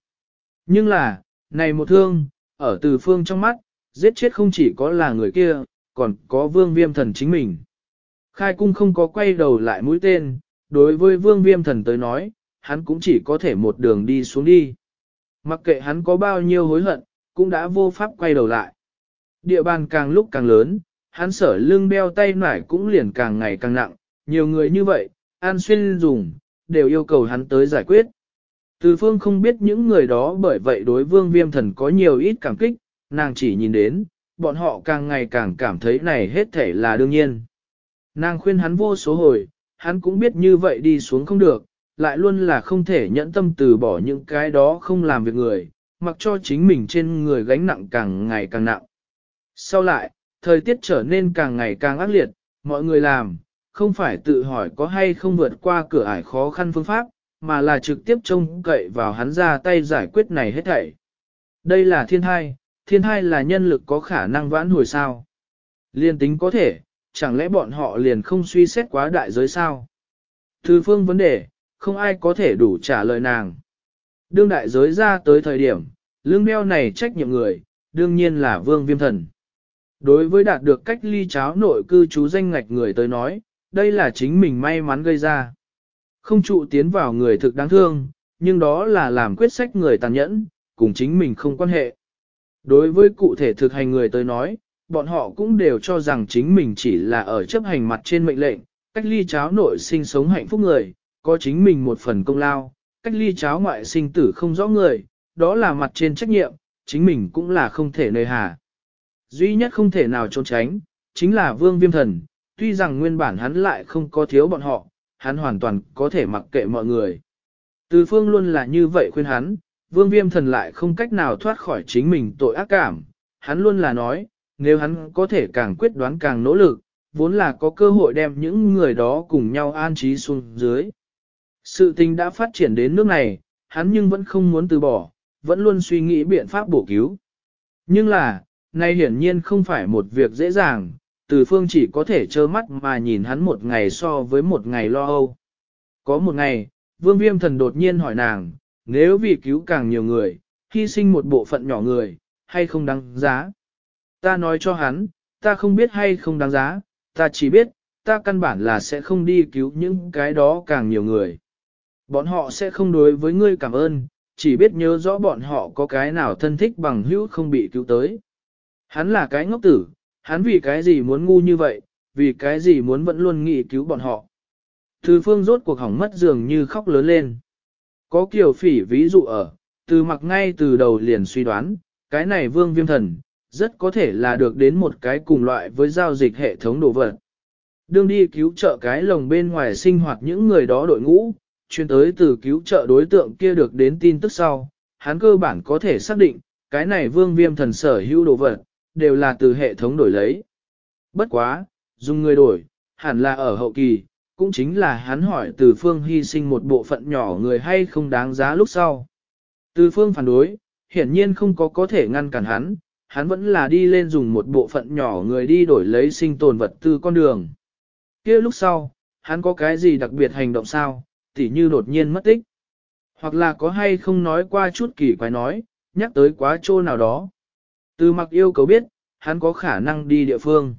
Speaker 1: Nhưng là, này một thương, ở từ phương trong mắt, giết chết không chỉ có là người kia, còn có vương viêm thần chính mình. Khai cung không có quay đầu lại mũi tên, đối với vương viêm thần tới nói, hắn cũng chỉ có thể một đường đi xuống đi. Mặc kệ hắn có bao nhiêu hối hận, cũng đã vô pháp quay đầu lại. Địa bàn càng lúc càng lớn, hắn sở lưng đeo tay nải cũng liền càng ngày càng nặng, nhiều người như vậy, an xuyên dùng, đều yêu cầu hắn tới giải quyết. Từ phương không biết những người đó bởi vậy đối vương viêm thần có nhiều ít cảm kích, nàng chỉ nhìn đến, bọn họ càng ngày càng cảm thấy này hết thể là đương nhiên. Nàng khuyên hắn vô số hồi, hắn cũng biết như vậy đi xuống không được, lại luôn là không thể nhẫn tâm từ bỏ những cái đó không làm việc người, mặc cho chính mình trên người gánh nặng càng ngày càng nặng. Sau lại, thời tiết trở nên càng ngày càng ác liệt, mọi người làm, không phải tự hỏi có hay không vượt qua cửa ải khó khăn phương pháp, mà là trực tiếp trông cậy vào hắn ra tay giải quyết này hết thảy. Đây là thiên thai, thiên thai là nhân lực có khả năng vãn hồi sao. Liên tính có thể, chẳng lẽ bọn họ liền không suy xét quá đại giới sao? Thư phương vấn đề, không ai có thể đủ trả lời nàng. Đương đại giới ra tới thời điểm, lương đeo này trách nhiệm người, đương nhiên là vương viêm thần. Đối với đạt được cách ly cháo nội cư trú danh ngạch người tới nói, đây là chính mình may mắn gây ra. Không trụ tiến vào người thực đáng thương, nhưng đó là làm quyết sách người tàn nhẫn, cùng chính mình không quan hệ. Đối với cụ thể thực hành người tới nói, bọn họ cũng đều cho rằng chính mình chỉ là ở chấp hành mặt trên mệnh lệnh, cách ly cháo nội sinh sống hạnh phúc người, có chính mình một phần công lao, cách ly cháo ngoại sinh tử không rõ người, đó là mặt trên trách nhiệm, chính mình cũng là không thể nơi hà. Duy nhất không thể nào trốn tránh, chính là vương viêm thần, tuy rằng nguyên bản hắn lại không có thiếu bọn họ, hắn hoàn toàn có thể mặc kệ mọi người. Từ phương luôn là như vậy khuyên hắn, vương viêm thần lại không cách nào thoát khỏi chính mình tội ác cảm, hắn luôn là nói, nếu hắn có thể càng quyết đoán càng nỗ lực, vốn là có cơ hội đem những người đó cùng nhau an trí xuống dưới. Sự tình đã phát triển đến nước này, hắn nhưng vẫn không muốn từ bỏ, vẫn luôn suy nghĩ biện pháp bổ cứu. Nhưng là, nay hiển nhiên không phải một việc dễ dàng, từ phương chỉ có thể trơ mắt mà nhìn hắn một ngày so với một ngày lo âu. Có một ngày, vương viêm thần đột nhiên hỏi nàng, nếu vì cứu càng nhiều người, hy sinh một bộ phận nhỏ người, hay không đáng giá. Ta nói cho hắn, ta không biết hay không đáng giá, ta chỉ biết, ta căn bản là sẽ không đi cứu những cái đó càng nhiều người. Bọn họ sẽ không đối với ngươi cảm ơn, chỉ biết nhớ rõ bọn họ có cái nào thân thích bằng hữu không bị cứu tới. Hắn là cái ngốc tử, hắn vì cái gì muốn ngu như vậy, vì cái gì muốn vẫn luôn nghĩ cứu bọn họ. Thư phương rốt cuộc hỏng mất dường như khóc lớn lên. Có kiểu phỉ ví dụ ở, từ mặc ngay từ đầu liền suy đoán, cái này vương viêm thần, rất có thể là được đến một cái cùng loại với giao dịch hệ thống đồ vật. Đương đi cứu trợ cái lồng bên ngoài sinh hoạt những người đó đội ngũ, chuyên tới từ cứu trợ đối tượng kia được đến tin tức sau, hắn cơ bản có thể xác định, cái này vương viêm thần sở hữu đồ vật, đều là từ hệ thống đổi lấy. Bất quá, dùng người đổi, hẳn là ở hậu kỳ, cũng chính là hắn hỏi từ phương hy sinh một bộ phận nhỏ người hay không đáng giá lúc sau. Từ phương phản đối, hiển nhiên không có có thể ngăn cản hắn, hắn vẫn là đi lên dùng một bộ phận nhỏ người đi đổi lấy sinh tồn vật từ con đường. kia lúc sau, hắn có cái gì đặc biệt hành động sao, tỉ như đột nhiên mất tích. Hoặc là có hay không nói qua chút kỳ quái nói, nhắc tới quá trô nào đó. Từ mặc yêu cầu biết, hắn có khả năng đi địa phương.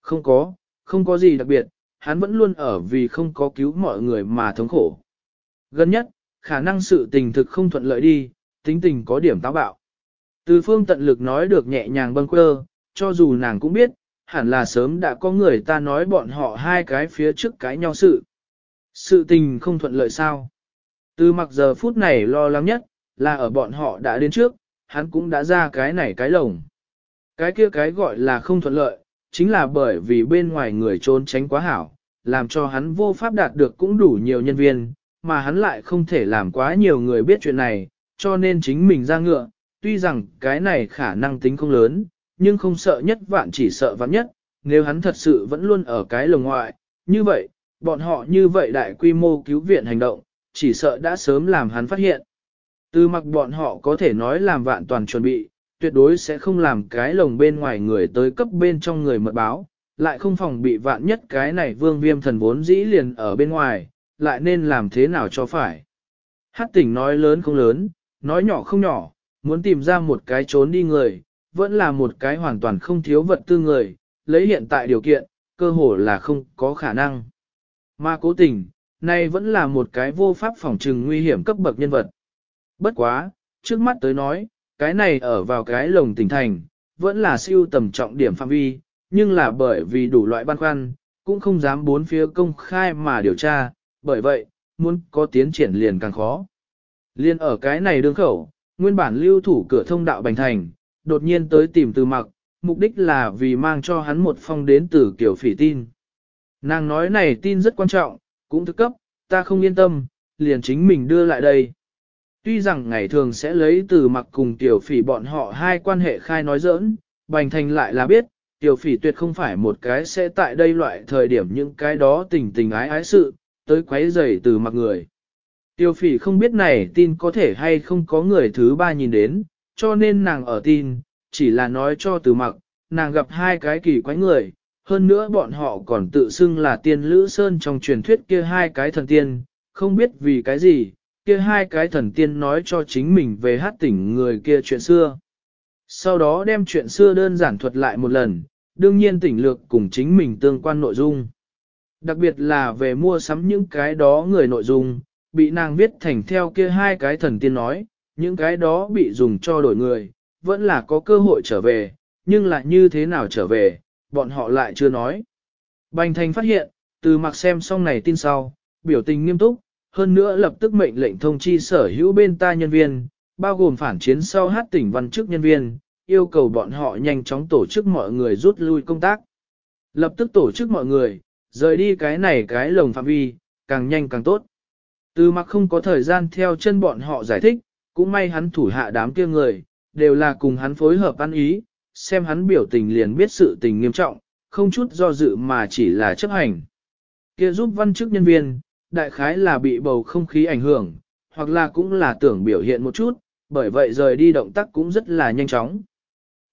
Speaker 1: Không có, không có gì đặc biệt, hắn vẫn luôn ở vì không có cứu mọi người mà thống khổ. Gần nhất, khả năng sự tình thực không thuận lợi đi, tính tình có điểm táo bạo. Từ phương tận lực nói được nhẹ nhàng bâng quơ, cho dù nàng cũng biết, hẳn là sớm đã có người ta nói bọn họ hai cái phía trước cái nhau sự. Sự tình không thuận lợi sao? Từ mặc giờ phút này lo lắng nhất, là ở bọn họ đã đến trước, hắn cũng đã ra cái này cái lồng. Cái kia cái gọi là không thuận lợi, chính là bởi vì bên ngoài người trốn tránh quá hảo, làm cho hắn vô pháp đạt được cũng đủ nhiều nhân viên, mà hắn lại không thể làm quá nhiều người biết chuyện này, cho nên chính mình ra ngựa, tuy rằng cái này khả năng tính không lớn, nhưng không sợ nhất vạn chỉ sợ vạn nhất, nếu hắn thật sự vẫn luôn ở cái lồng ngoại, như vậy, bọn họ như vậy đại quy mô cứu viện hành động, chỉ sợ đã sớm làm hắn phát hiện. Từ mặc bọn họ có thể nói làm vạn toàn chuẩn bị, tuyệt đối sẽ không làm cái lồng bên ngoài người tới cấp bên trong người mật báo, lại không phòng bị vạn nhất cái này vương viêm thần vốn dĩ liền ở bên ngoài, lại nên làm thế nào cho phải. Hát tỉnh nói lớn không lớn, nói nhỏ không nhỏ, muốn tìm ra một cái trốn đi người, vẫn là một cái hoàn toàn không thiếu vật tư người, lấy hiện tại điều kiện, cơ hồ là không có khả năng. Mà cố tình, nay vẫn là một cái vô pháp phòng trừng nguy hiểm cấp bậc nhân vật. Bất quá, trước mắt tới nói, cái này ở vào cái lồng tỉnh thành, vẫn là siêu tầm trọng điểm phạm vi, nhưng là bởi vì đủ loại băn khoăn, cũng không dám bốn phía công khai mà điều tra, bởi vậy, muốn có tiến triển liền càng khó. Liên ở cái này đương khẩu, nguyên bản lưu thủ cửa thông đạo bành thành, đột nhiên tới tìm từ mặc, mục đích là vì mang cho hắn một phong đến từ kiểu phỉ tin. Nàng nói này tin rất quan trọng, cũng thức cấp, ta không yên tâm, liền chính mình đưa lại đây. Tuy rằng ngày thường sẽ lấy từ mặc cùng tiểu phỉ bọn họ hai quan hệ khai nói giỡn, bành thành lại là biết, tiểu phỉ tuyệt không phải một cái sẽ tại đây loại thời điểm những cái đó tình tình ái ái sự, tới quấy rầy từ mặc người. Tiểu phỉ không biết này tin có thể hay không có người thứ ba nhìn đến, cho nên nàng ở tin, chỉ là nói cho từ mặc, nàng gặp hai cái kỳ quái người, hơn nữa bọn họ còn tự xưng là tiên lữ sơn trong truyền thuyết kia hai cái thần tiên, không biết vì cái gì, kia hai cái thần tiên nói cho chính mình về hát tỉnh người kia chuyện xưa. Sau đó đem chuyện xưa đơn giản thuật lại một lần, đương nhiên tỉnh lược cùng chính mình tương quan nội dung. Đặc biệt là về mua sắm những cái đó người nội dung, bị nàng viết thành theo kia hai cái thần tiên nói, những cái đó bị dùng cho đổi người, vẫn là có cơ hội trở về, nhưng lại như thế nào trở về, bọn họ lại chưa nói. Bành Thành phát hiện, từ mặc xem xong này tin sau, biểu tình nghiêm túc, hơn nữa lập tức mệnh lệnh thông chi sở hữu bên ta nhân viên, bao gồm phản chiến sau hát tỉnh văn chức nhân viên, yêu cầu bọn họ nhanh chóng tổ chức mọi người rút lui công tác. Lập tức tổ chức mọi người, rời đi cái này cái lồng phạm vi, càng nhanh càng tốt. Từ mặc không có thời gian theo chân bọn họ giải thích, cũng may hắn thủ hạ đám kia người, đều là cùng hắn phối hợp ăn ý, xem hắn biểu tình liền biết sự tình nghiêm trọng, không chút do dự mà chỉ là chấp hành. Kia giúp văn chức nhân viên, đại khái là bị bầu không khí ảnh hưởng, hoặc là cũng là tưởng biểu hiện một chút, bởi vậy rời đi động tác cũng rất là nhanh chóng.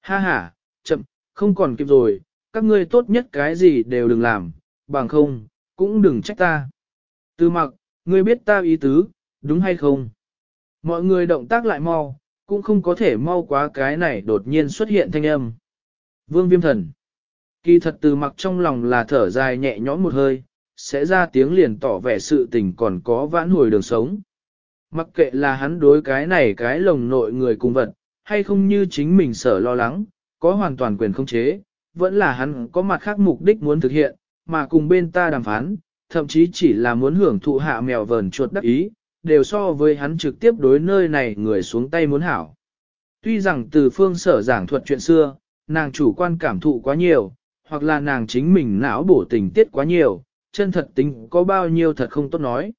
Speaker 1: Ha ha, chậm, không còn kịp rồi, các ngươi tốt nhất cái gì đều đừng làm, bằng không, cũng đừng trách ta. Từ mặc, ngươi biết ta ý tứ, đúng hay không? Mọi người động tác lại mau, cũng không có thể mau quá cái này đột nhiên xuất hiện thanh âm. Vương viêm thần. Kỳ thật từ mặc trong lòng là thở dài nhẹ nhõm một hơi, sẽ ra tiếng liền tỏ vẻ sự tình còn có vãn hồi đường sống. Mặc kệ là hắn đối cái này cái lồng nội người cùng vật, hay không như chính mình sở lo lắng, có hoàn toàn quyền không chế, vẫn là hắn có mặt khác mục đích muốn thực hiện, mà cùng bên ta đàm phán, thậm chí chỉ là muốn hưởng thụ hạ mèo vờn chuột đắc ý, đều so với hắn trực tiếp đối nơi này người xuống tay muốn hảo. Tuy rằng từ phương sở giảng thuật chuyện xưa, nàng chủ quan cảm thụ quá nhiều, hoặc là nàng chính mình não bổ tình tiết quá nhiều, chân thật tính có bao nhiêu thật không tốt nói.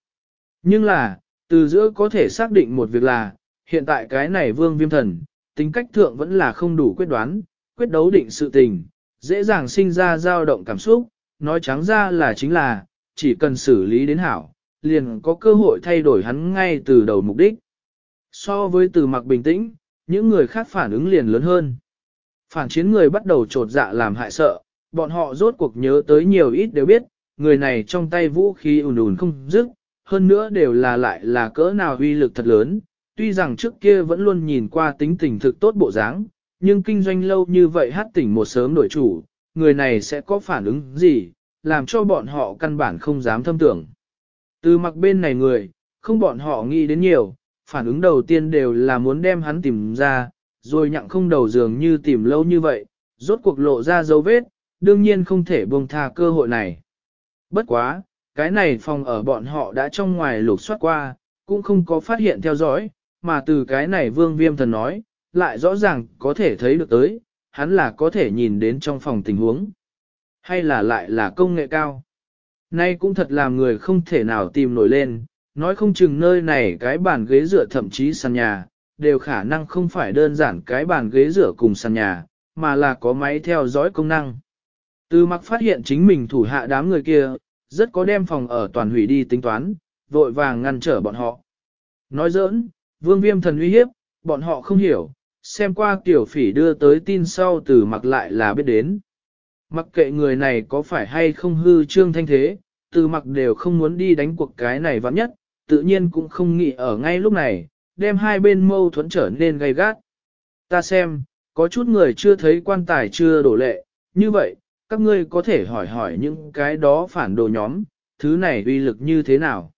Speaker 1: Nhưng là, từ giữa có thể xác định một việc là, hiện tại cái này vương viêm thần, tính cách thượng vẫn là không đủ quyết đoán, quyết đấu định sự tình, dễ dàng sinh ra dao động cảm xúc, nói trắng ra là chính là, chỉ cần xử lý đến hảo, liền có cơ hội thay đổi hắn ngay từ đầu mục đích. So với từ mặc bình tĩnh, những người khác phản ứng liền lớn hơn. Phản chiến người bắt đầu trột dạ làm hại sợ, bọn họ rốt cuộc nhớ tới nhiều ít đều biết, người này trong tay vũ khí ùn ùn không dứt, hơn nữa đều là lại là cỡ nào uy lực thật lớn, tuy rằng trước kia vẫn luôn nhìn qua tính tình thực tốt bộ dáng, nhưng kinh doanh lâu như vậy hát tỉnh một sớm đổi chủ, người này sẽ có phản ứng gì, làm cho bọn họ căn bản không dám thâm tưởng. Từ mặc bên này người, không bọn họ nghĩ đến nhiều, phản ứng đầu tiên đều là muốn đem hắn tìm ra, rồi nhặng không đầu dường như tìm lâu như vậy, rốt cuộc lộ ra dấu vết, đương nhiên không thể buông tha cơ hội này. Bất quá, cái này phòng ở bọn họ đã trong ngoài lục soát qua, cũng không có phát hiện theo dõi, mà từ cái này vương viêm thần nói, lại rõ ràng có thể thấy được tới, hắn là có thể nhìn đến trong phòng tình huống. Hay là lại là công nghệ cao. Nay cũng thật làm người không thể nào tìm nổi lên, nói không chừng nơi này cái bàn ghế rửa thậm chí sàn nhà, đều khả năng không phải đơn giản cái bàn ghế rửa cùng sàn nhà, mà là có máy theo dõi công năng. Từ mặc phát hiện chính mình thủ hạ đám người kia, rất có đem phòng ở toàn hủy đi tính toán, vội vàng ngăn trở bọn họ. Nói giỡn, vương viêm thần uy hiếp, bọn họ không hiểu, xem qua tiểu phỉ đưa tới tin sau từ mặc lại là biết đến. Mặc kệ người này có phải hay không hư trương thanh thế, từ mặc đều không muốn đi đánh cuộc cái này vắng nhất, tự nhiên cũng không nghĩ ở ngay lúc này, đem hai bên mâu thuẫn trở nên gay gắt. Ta xem, có chút người chưa thấy quan tài chưa đổ lệ, như vậy, các ngươi có thể hỏi hỏi những cái đó phản đồ nhóm, thứ này uy lực như thế nào.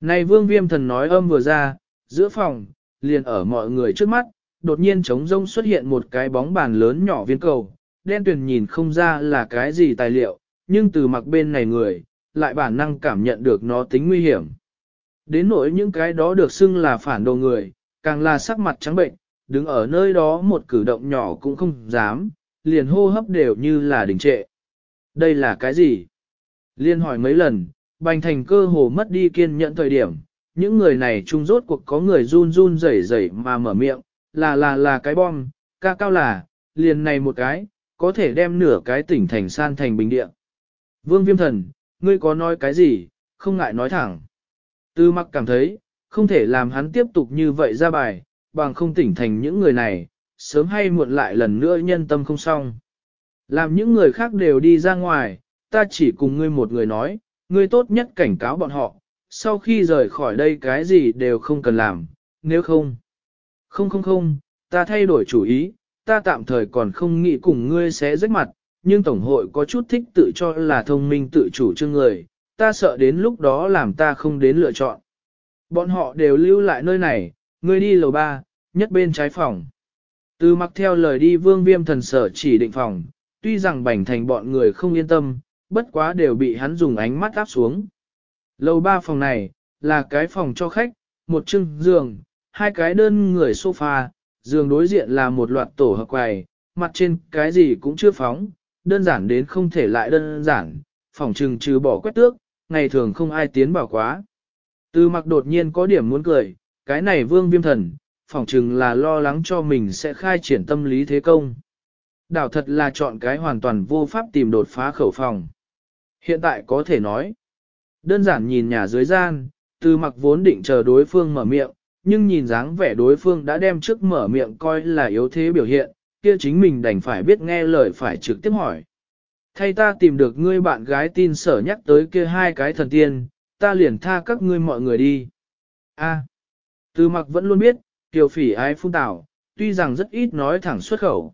Speaker 1: Này vương viêm thần nói âm vừa ra, giữa phòng, liền ở mọi người trước mắt, đột nhiên trống rông xuất hiện một cái bóng bàn lớn nhỏ viên cầu, đen tuyền nhìn không ra là cái gì tài liệu, nhưng từ mặt bên này người, lại bản năng cảm nhận được nó tính nguy hiểm. Đến nỗi những cái đó được xưng là phản đồ người, càng là sắc mặt trắng bệnh, đứng ở nơi đó một cử động nhỏ cũng không dám, liền hô hấp đều như là đình trệ. Đây là cái gì? Liên hỏi mấy lần, bành thành cơ hồ mất đi kiên nhẫn thời điểm, những người này chung rốt cuộc có người run run rẩy rẩy mà mở miệng, là là là cái bom, ca cao là, liền này một cái, có thể đem nửa cái tỉnh thành san thành bình địa. Vương viêm thần, ngươi có nói cái gì, không ngại nói thẳng. Tư mặc cảm thấy, không thể làm hắn tiếp tục như vậy ra bài, bằng không tỉnh thành những người này, sớm hay muộn lại lần nữa nhân tâm không xong. Làm những người khác đều đi ra ngoài, ta chỉ cùng ngươi một người nói, ngươi tốt nhất cảnh cáo bọn họ, sau khi rời khỏi đây cái gì đều không cần làm, nếu không. Không không không, ta thay đổi chủ ý, ta tạm thời còn không nghĩ cùng ngươi sẽ rách mặt, nhưng Tổng hội có chút thích tự cho là thông minh tự chủ cho người, ta sợ đến lúc đó làm ta không đến lựa chọn. Bọn họ đều lưu lại nơi này, ngươi đi lầu ba, nhất bên trái phòng. Từ mặc theo lời đi vương viêm thần sở chỉ định phòng, tuy rằng bảnh thành bọn người không yên tâm, bất quá đều bị hắn dùng ánh mắt áp xuống. Lầu ba phòng này, là cái phòng cho khách, một chưng giường, hai cái đơn người sofa, giường đối diện là một loạt tổ hợp quầy, mặt trên cái gì cũng chưa phóng, đơn giản đến không thể lại đơn giản, phòng trừng trừ bỏ quét tước, ngày thường không ai tiến bảo quá. Từ mặc đột nhiên có điểm muốn cười, cái này vương viêm thần, phỏng chừng là lo lắng cho mình sẽ khai triển tâm lý thế công. Đảo thật là chọn cái hoàn toàn vô pháp tìm đột phá khẩu phòng. Hiện tại có thể nói, đơn giản nhìn nhà dưới gian, từ mặc vốn định chờ đối phương mở miệng, nhưng nhìn dáng vẻ đối phương đã đem trước mở miệng coi là yếu thế biểu hiện, kia chính mình đành phải biết nghe lời phải trực tiếp hỏi. Thay ta tìm được ngươi bạn gái tin sở nhắc tới kia hai cái thần tiên, ta liền tha các ngươi mọi người đi. A. từ mặc vẫn luôn biết, kiều phỉ ai phun tảo, tuy rằng rất ít nói thẳng xuất khẩu.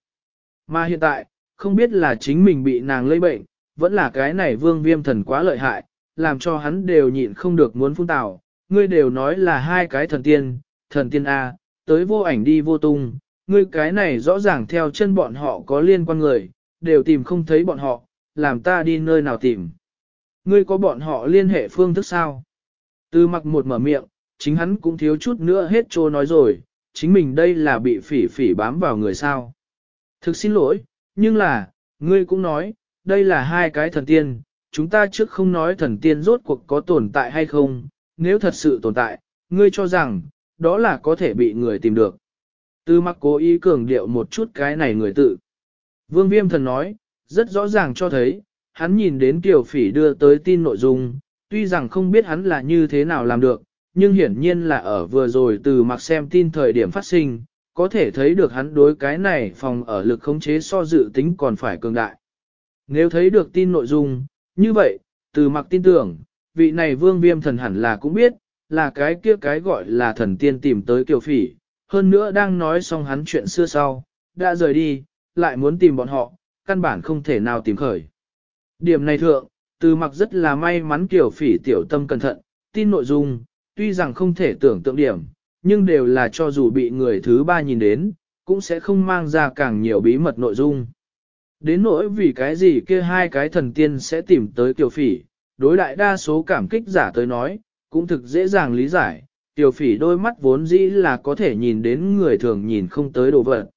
Speaker 1: Mà hiện tại, không biết là chính mình bị nàng lây bệnh, vẫn là cái này vương viêm thần quá lợi hại, làm cho hắn đều nhịn không được muốn phun tảo. Ngươi đều nói là hai cái thần tiên, thần tiên A, tới vô ảnh đi vô tung, ngươi cái này rõ ràng theo chân bọn họ có liên quan người, đều tìm không thấy bọn họ, làm ta đi nơi nào tìm. Ngươi có bọn họ liên hệ phương thức sao? Từ mặc một mở miệng, chính hắn cũng thiếu chút nữa hết trô nói rồi, chính mình đây là bị phỉ phỉ bám vào người sao. Thực xin lỗi, nhưng là, ngươi cũng nói, đây là hai cái thần tiên, chúng ta trước không nói thần tiên rốt cuộc có tồn tại hay không, nếu thật sự tồn tại, ngươi cho rằng, đó là có thể bị người tìm được. Tư mặc cố ý cường điệu một chút cái này người tự. Vương viêm thần nói, rất rõ ràng cho thấy, hắn nhìn đến tiểu phỉ đưa tới tin nội dung, tuy rằng không biết hắn là như thế nào làm được, nhưng hiển nhiên là ở vừa rồi từ mặc xem tin thời điểm phát sinh, có thể thấy được hắn đối cái này phòng ở lực khống chế so dự tính còn phải cường đại. Nếu thấy được tin nội dung, như vậy, từ mặc tin tưởng, vị này vương viêm thần hẳn là cũng biết, là cái kia cái gọi là thần tiên tìm tới kiều phỉ, hơn nữa đang nói xong hắn chuyện xưa sau, đã rời đi, lại muốn tìm bọn họ, căn bản không thể nào tìm khởi. Điểm này thượng, từ mặc rất là may mắn kiểu phỉ tiểu tâm cẩn thận, tin nội dung, tuy rằng không thể tưởng tượng điểm, nhưng đều là cho dù bị người thứ ba nhìn đến, cũng sẽ không mang ra càng nhiều bí mật nội dung. Đến nỗi vì cái gì kia hai cái thần tiên sẽ tìm tới tiểu phỉ, đối đại đa số cảm kích giả tới nói, cũng thực dễ dàng lý giải, tiểu phỉ đôi mắt vốn dĩ là có thể nhìn đến người thường nhìn không tới đồ vật.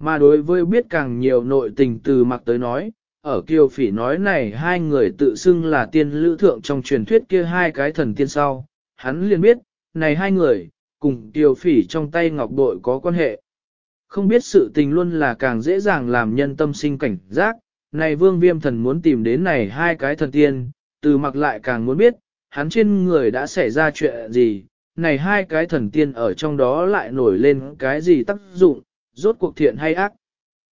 Speaker 1: Mà đối với biết càng nhiều nội tình từ mặc tới nói, ở kiều phỉ nói này hai người tự xưng là tiên lữ thượng trong truyền thuyết kia hai cái thần tiên sau, hắn liền biết, này hai người, cùng tiểu phỉ trong tay ngọc bội có quan hệ. Không biết sự tình luôn là càng dễ dàng làm nhân tâm sinh cảnh giác, này vương viêm thần muốn tìm đến này hai cái thần tiên, từ mặc lại càng muốn biết, hắn trên người đã xảy ra chuyện gì, này hai cái thần tiên ở trong đó lại nổi lên cái gì tác dụng, rốt cuộc thiện hay ác.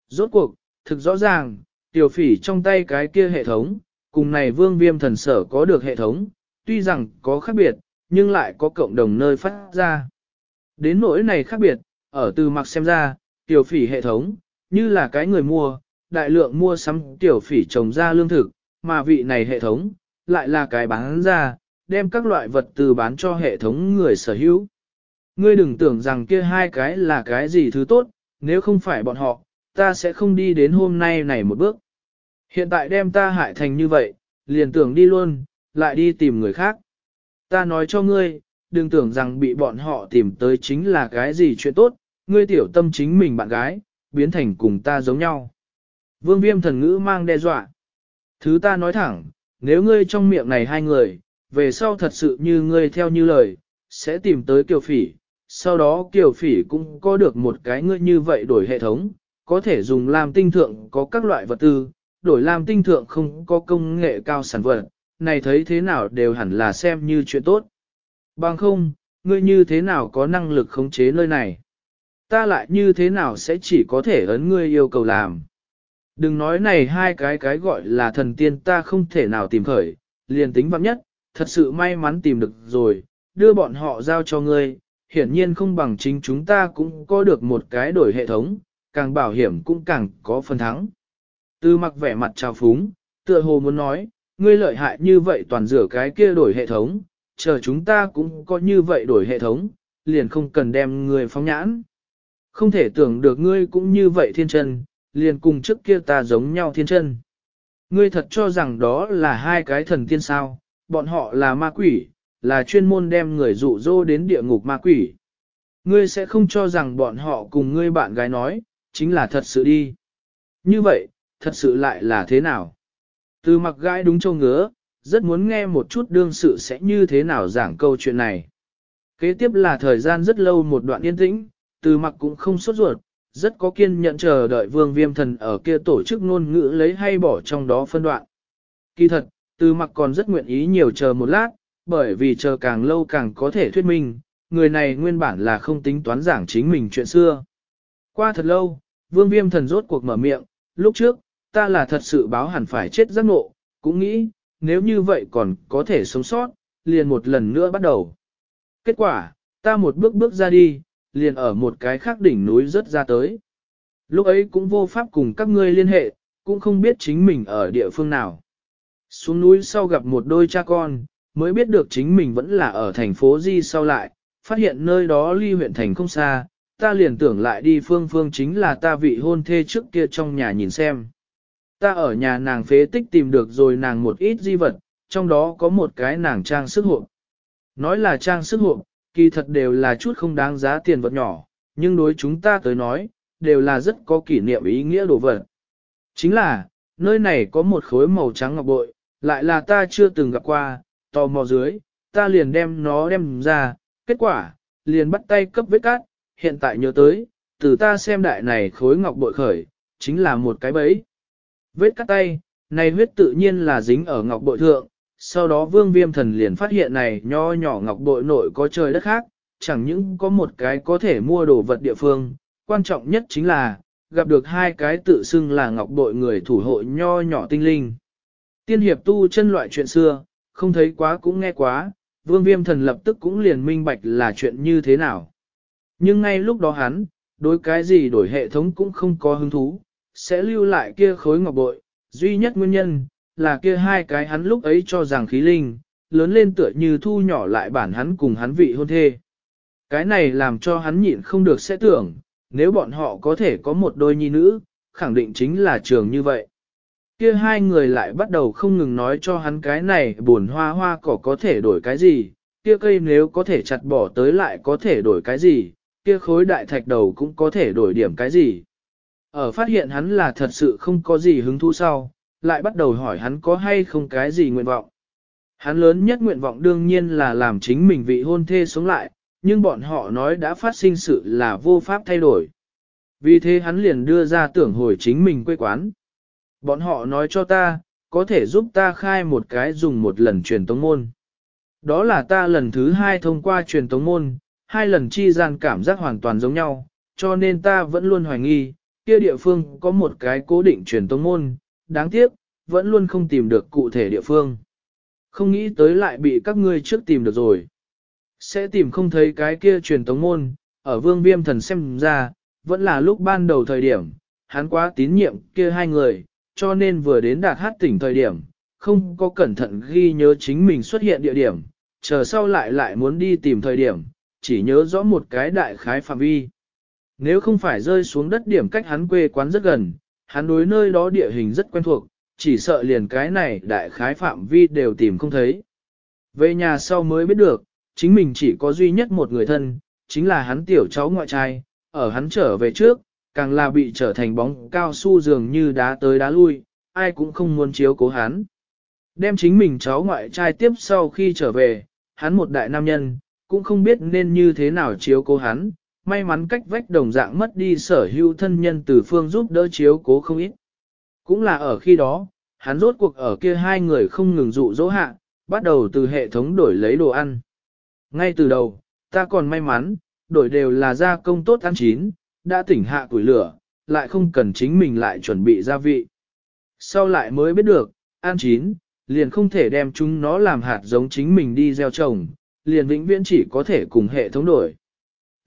Speaker 1: Rốt cuộc, thực rõ ràng, tiểu phỉ trong tay cái kia hệ thống, cùng này vương viêm thần sở có được hệ thống, tuy rằng có khác biệt, nhưng lại có cộng đồng nơi phát ra. Đến nỗi này khác biệt, ở từ mặc xem ra, tiểu phỉ hệ thống, như là cái người mua, đại lượng mua sắm tiểu phỉ trồng ra lương thực, mà vị này hệ thống, lại là cái bán ra, đem các loại vật từ bán cho hệ thống người sở hữu. Ngươi đừng tưởng rằng kia hai cái là cái gì thứ tốt, nếu không phải bọn họ, ta sẽ không đi đến hôm nay này một bước. Hiện tại đem ta hại thành như vậy, liền tưởng đi luôn, lại đi tìm người khác. Ta nói cho ngươi, đừng tưởng rằng bị bọn họ tìm tới chính là cái gì chuyện tốt, ngươi tiểu tâm chính mình bạn gái, biến thành cùng ta giống nhau. Vương viêm thần ngữ mang đe dọa. Thứ ta nói thẳng, nếu ngươi trong miệng này hai người, về sau thật sự như ngươi theo như lời, sẽ tìm tới kiều phỉ, sau đó kiều phỉ cũng có được một cái ngươi như vậy đổi hệ thống, có thể dùng làm tinh thượng có các loại vật tư, đổi làm tinh thượng không có công nghệ cao sản vật, này thấy thế nào đều hẳn là xem như chuyện tốt. Bằng không, ngươi như thế nào có năng lực khống chế nơi này? Ta lại như thế nào sẽ chỉ có thể ấn ngươi yêu cầu làm? Đừng nói này hai cái cái gọi là thần tiên ta không thể nào tìm khởi, liền tính vắng nhất, thật sự may mắn tìm được rồi, đưa bọn họ giao cho ngươi, hiển nhiên không bằng chính chúng ta cũng có được một cái đổi hệ thống, càng bảo hiểm cũng càng có phần thắng. Tư mặc vẻ mặt trào phúng, tựa hồ muốn nói, ngươi lợi hại như vậy toàn rửa cái kia đổi hệ thống, chờ chúng ta cũng có như vậy đổi hệ thống, liền không cần đem người phóng nhãn. Không thể tưởng được ngươi cũng như vậy thiên chân, liền cùng trước kia ta giống nhau thiên chân. Ngươi thật cho rằng đó là hai cái thần tiên sao, bọn họ là ma quỷ, là chuyên môn đem người dụ dỗ đến địa ngục ma quỷ. Ngươi sẽ không cho rằng bọn họ cùng ngươi bạn gái nói, chính là thật sự đi. Như vậy, thật sự lại là thế nào? Từ mặc gái đúng châu ngứa, rất muốn nghe một chút đương sự sẽ như thế nào giảng câu chuyện này. Kế tiếp là thời gian rất lâu một đoạn yên tĩnh, từ mặc cũng không sốt ruột, rất có kiên nhẫn chờ đợi vương viêm thần ở kia tổ chức ngôn ngữ lấy hay bỏ trong đó phân đoạn. Kỳ thật, từ mặc còn rất nguyện ý nhiều chờ một lát, bởi vì chờ càng lâu càng có thể thuyết minh, người này nguyên bản là không tính toán giảng chính mình chuyện xưa. Qua thật lâu, vương viêm thần rốt cuộc mở miệng, lúc trước, ta là thật sự báo hẳn phải chết giác ngộ, cũng nghĩ, nếu như vậy còn có thể sống sót, liền một lần nữa bắt đầu. Kết quả, ta một bước bước ra đi, liền ở một cái khác đỉnh núi rớt ra tới. Lúc ấy cũng vô pháp cùng các ngươi liên hệ, cũng không biết chính mình ở địa phương nào. Xuống núi sau gặp một đôi cha con, mới biết được chính mình vẫn là ở thành phố Di sau lại, phát hiện nơi đó ly huyện thành không xa, ta liền tưởng lại đi phương phương chính là ta vị hôn thê trước kia trong nhà nhìn xem. Ta ở nhà nàng phế tích tìm được rồi nàng một ít di vật, trong đó có một cái nàng trang sức hộp. Nói là trang sức hộp, kỳ thật đều là chút không đáng giá tiền vật nhỏ, nhưng đối chúng ta tới nói, đều là rất có kỷ niệm ý nghĩa đồ vật. Chính là, nơi này có một khối màu trắng ngọc bội, lại là ta chưa từng gặp qua, tò mò dưới, ta liền đem nó đem ra, kết quả, liền bắt tay cấp vết cát, hiện tại nhớ tới, từ ta xem đại này khối ngọc bội khởi, chính là một cái bẫy. Vết cắt tay, này huyết tự nhiên là dính ở ngọc bội thượng, sau đó vương viêm thần liền phát hiện này nho nhỏ ngọc bội nội có trời đất khác, chẳng những có một cái có thể mua đồ vật địa phương, quan trọng nhất chính là, gặp được hai cái tự xưng là ngọc bội người thủ hộ nho nhỏ tinh linh. Tiên hiệp tu chân loại chuyện xưa, không thấy quá cũng nghe quá, vương viêm thần lập tức cũng liền minh bạch là chuyện như thế nào. Nhưng ngay lúc đó hắn, đối cái gì đổi hệ thống cũng không có hứng thú, sẽ lưu lại kia khối ngọc bội, duy nhất nguyên nhân, là kia hai cái hắn lúc ấy cho rằng khí linh, lớn lên tựa như thu nhỏ lại bản hắn cùng hắn vị hôn thê. Cái này làm cho hắn nhịn không được sẽ tưởng, nếu bọn họ có thể có một đôi nhi nữ, khẳng định chính là trường như vậy. Kia hai người lại bắt đầu không ngừng nói cho hắn cái này buồn hoa hoa cỏ có thể đổi cái gì, kia cây nếu có thể chặt bỏ tới lại có thể đổi cái gì, kia khối đại thạch đầu cũng có thể đổi điểm cái gì. Ở phát hiện hắn là thật sự không có gì hứng thú sau, lại bắt đầu hỏi hắn có hay không cái gì nguyện vọng. Hắn lớn nhất nguyện vọng đương nhiên là làm chính mình vị hôn thê sống lại, nhưng bọn họ nói đã phát sinh sự là vô pháp thay đổi. Vì thế hắn liền đưa ra tưởng hồi chính mình quê quán. Bọn họ nói cho ta, có thể giúp ta khai một cái dùng một lần truyền tống môn. Đó là ta lần thứ hai thông qua truyền tống môn, hai lần chi gian cảm giác hoàn toàn giống nhau, cho nên ta vẫn luôn hoài nghi, kia địa phương có một cái cố định truyền tông môn, đáng tiếc, vẫn luôn không tìm được cụ thể địa phương. Không nghĩ tới lại bị các ngươi trước tìm được rồi. Sẽ tìm không thấy cái kia truyền tống môn, ở vương viêm thần xem ra, vẫn là lúc ban đầu thời điểm, hắn quá tín nhiệm kia hai người, cho nên vừa đến đạt hát tỉnh thời điểm, không có cẩn thận ghi nhớ chính mình xuất hiện địa điểm, chờ sau lại lại muốn đi tìm thời điểm, chỉ nhớ rõ một cái đại khái phạm vi. Nếu không phải rơi xuống đất điểm cách hắn quê quán rất gần, hắn đối nơi đó địa hình rất quen thuộc, chỉ sợ liền cái này đại khái phạm vi đều tìm không thấy. Về nhà sau mới biết được, chính mình chỉ có duy nhất một người thân, chính là hắn tiểu cháu ngoại trai, ở hắn trở về trước, càng là bị trở thành bóng cao su dường như đá tới đá lui, ai cũng không muốn chiếu cố hắn. Đem chính mình cháu ngoại trai tiếp sau khi trở về, hắn một đại nam nhân, cũng không biết nên như thế nào chiếu cố hắn, may mắn cách vách đồng dạng mất đi sở hữu thân nhân từ phương giúp đỡ chiếu cố không ít. Cũng là ở khi đó, hắn rốt cuộc ở kia hai người không ngừng dụ dỗ hạ, bắt đầu từ hệ thống đổi lấy đồ ăn. Ngay từ đầu, ta còn may mắn, đổi đều là gia công tốt ăn chín, đã tỉnh hạ tuổi lửa, lại không cần chính mình lại chuẩn bị gia vị. Sau lại mới biết được, ăn chín, liền không thể đem chúng nó làm hạt giống chính mình đi gieo trồng, liền vĩnh viễn chỉ có thể cùng hệ thống đổi.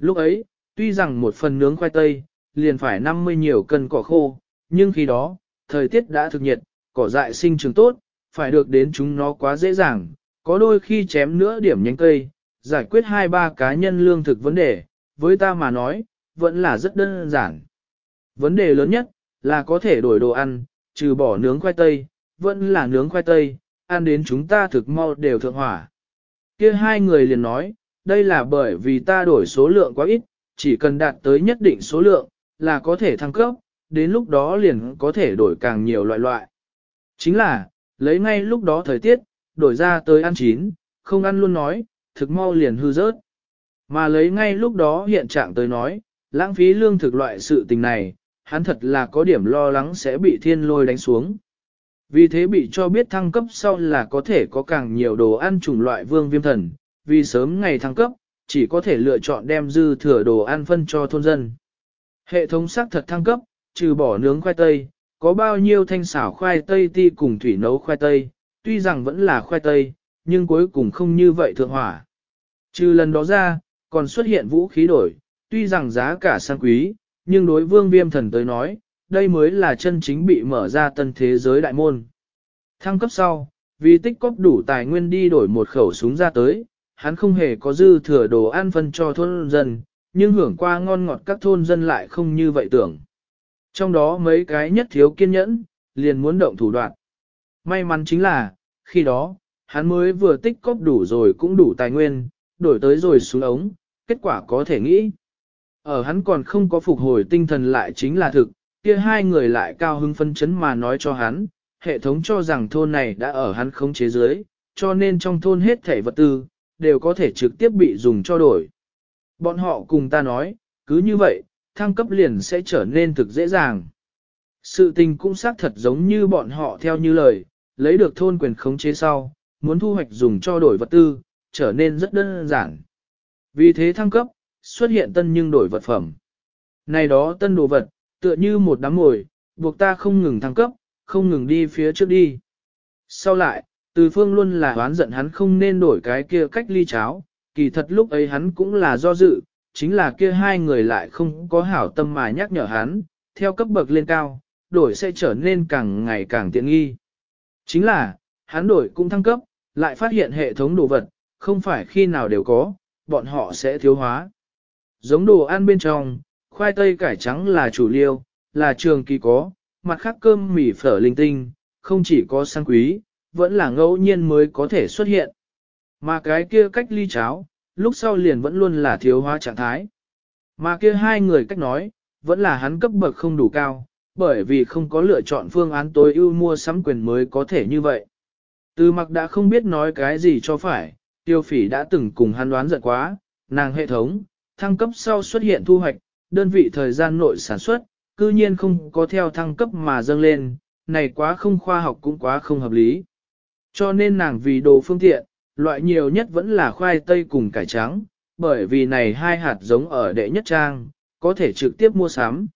Speaker 1: Lúc ấy, tuy rằng một phần nướng khoai tây, liền phải 50 nhiều cân cỏ khô, nhưng khi đó, thời tiết đã thực nhiệt, cỏ dại sinh trưởng tốt, phải được đến chúng nó quá dễ dàng, có đôi khi chém nữa điểm nhánh cây, giải quyết hai ba cá nhân lương thực vấn đề, với ta mà nói, vẫn là rất đơn giản. Vấn đề lớn nhất là có thể đổi đồ ăn, trừ bỏ nướng khoai tây, vẫn là nướng khoai tây, ăn đến chúng ta thực mau đều thượng hỏa. Kia hai người liền nói, đây là bởi vì ta đổi số lượng quá ít, chỉ cần đạt tới nhất định số lượng, là có thể thăng cấp, đến lúc đó liền có thể đổi càng nhiều loại loại. Chính là, lấy ngay lúc đó thời tiết, đổi ra tới ăn chín, không ăn luôn nói, thực mau liền hư rớt. Mà lấy ngay lúc đó hiện trạng tới nói, lãng phí lương thực loại sự tình này, hắn thật là có điểm lo lắng sẽ bị thiên lôi đánh xuống. Vì thế bị cho biết thăng cấp sau là có thể có càng nhiều đồ ăn chủng loại vương viêm thần, vì sớm ngày thăng cấp, chỉ có thể lựa chọn đem dư thừa đồ ăn phân cho thôn dân. Hệ thống xác thật thăng cấp, trừ bỏ nướng khoai tây, có bao nhiêu thanh xảo khoai tây ti cùng thủy nấu khoai tây, tuy rằng vẫn là khoai tây, nhưng cuối cùng không như vậy thượng hỏa. Trừ lần đó ra, còn xuất hiện vũ khí đổi, tuy rằng giá cả sang quý, nhưng đối vương viêm thần tới nói, đây mới là chân chính bị mở ra tân thế giới đại môn. Thăng cấp sau, vì tích cóp đủ tài nguyên đi đổi một khẩu súng ra tới, hắn không hề có dư thừa đồ ăn phân cho thôn dân, nhưng hưởng qua ngon ngọt các thôn dân lại không như vậy tưởng. Trong đó mấy cái nhất thiếu kiên nhẫn, liền muốn động thủ đoạn. May mắn chính là, khi đó, hắn mới vừa tích cóp đủ rồi cũng đủ tài nguyên, đổi tới rồi xuống ống, kết quả có thể nghĩ. Ở hắn còn không có phục hồi tinh thần lại chính là thực, kia hai người lại cao hứng phân chấn mà nói cho hắn, hệ thống cho rằng thôn này đã ở hắn khống chế dưới, cho nên trong thôn hết thể vật tư, đều có thể trực tiếp bị dùng cho đổi. Bọn họ cùng ta nói, cứ như vậy, thăng cấp liền sẽ trở nên thực dễ dàng. Sự tình cũng xác thật giống như bọn họ theo như lời, lấy được thôn quyền khống chế sau, muốn thu hoạch dùng cho đổi vật tư, trở nên rất đơn giản. Vì thế thăng cấp, xuất hiện tân nhưng đổi vật phẩm. Này đó tân đồ vật, tựa như một đám mồi, buộc ta không ngừng thăng cấp, không ngừng đi phía trước đi. Sau lại, từ phương luôn là oán giận hắn không nên đổi cái kia cách ly cháo, kỳ thật lúc ấy hắn cũng là do dự, chính là kia hai người lại không có hảo tâm mà nhắc nhở hắn, theo cấp bậc lên cao, đổi sẽ trở nên càng ngày càng tiện nghi. Chính là, hắn đổi cũng thăng cấp, lại phát hiện hệ thống đồ vật, không phải khi nào đều có, bọn họ sẽ thiếu hóa. Giống đồ ăn bên trong, khoai tây cải trắng là chủ liêu, là trường kỳ có, mặt khác cơm mì phở linh tinh, không chỉ có sang quý, vẫn là ngẫu nhiên mới có thể xuất hiện. Mà cái kia cách ly cháo, lúc sau liền vẫn luôn là thiếu hóa trạng thái. Mà kia hai người cách nói, vẫn là hắn cấp bậc không đủ cao, bởi vì không có lựa chọn phương án tối ưu mua sắm quyền mới có thể như vậy. Từ mặc đã không biết nói cái gì cho phải, tiêu phỉ đã từng cùng hắn đoán giận quá, nàng hệ thống, thăng cấp sau xuất hiện thu hoạch, đơn vị thời gian nội sản xuất, cư nhiên không có theo thăng cấp mà dâng lên, này quá không khoa học cũng quá không hợp lý. Cho nên nàng vì đồ phương tiện, loại nhiều nhất vẫn là khoai tây cùng cải trắng, bởi vì này hai hạt giống ở đệ nhất trang, có thể trực tiếp mua sắm.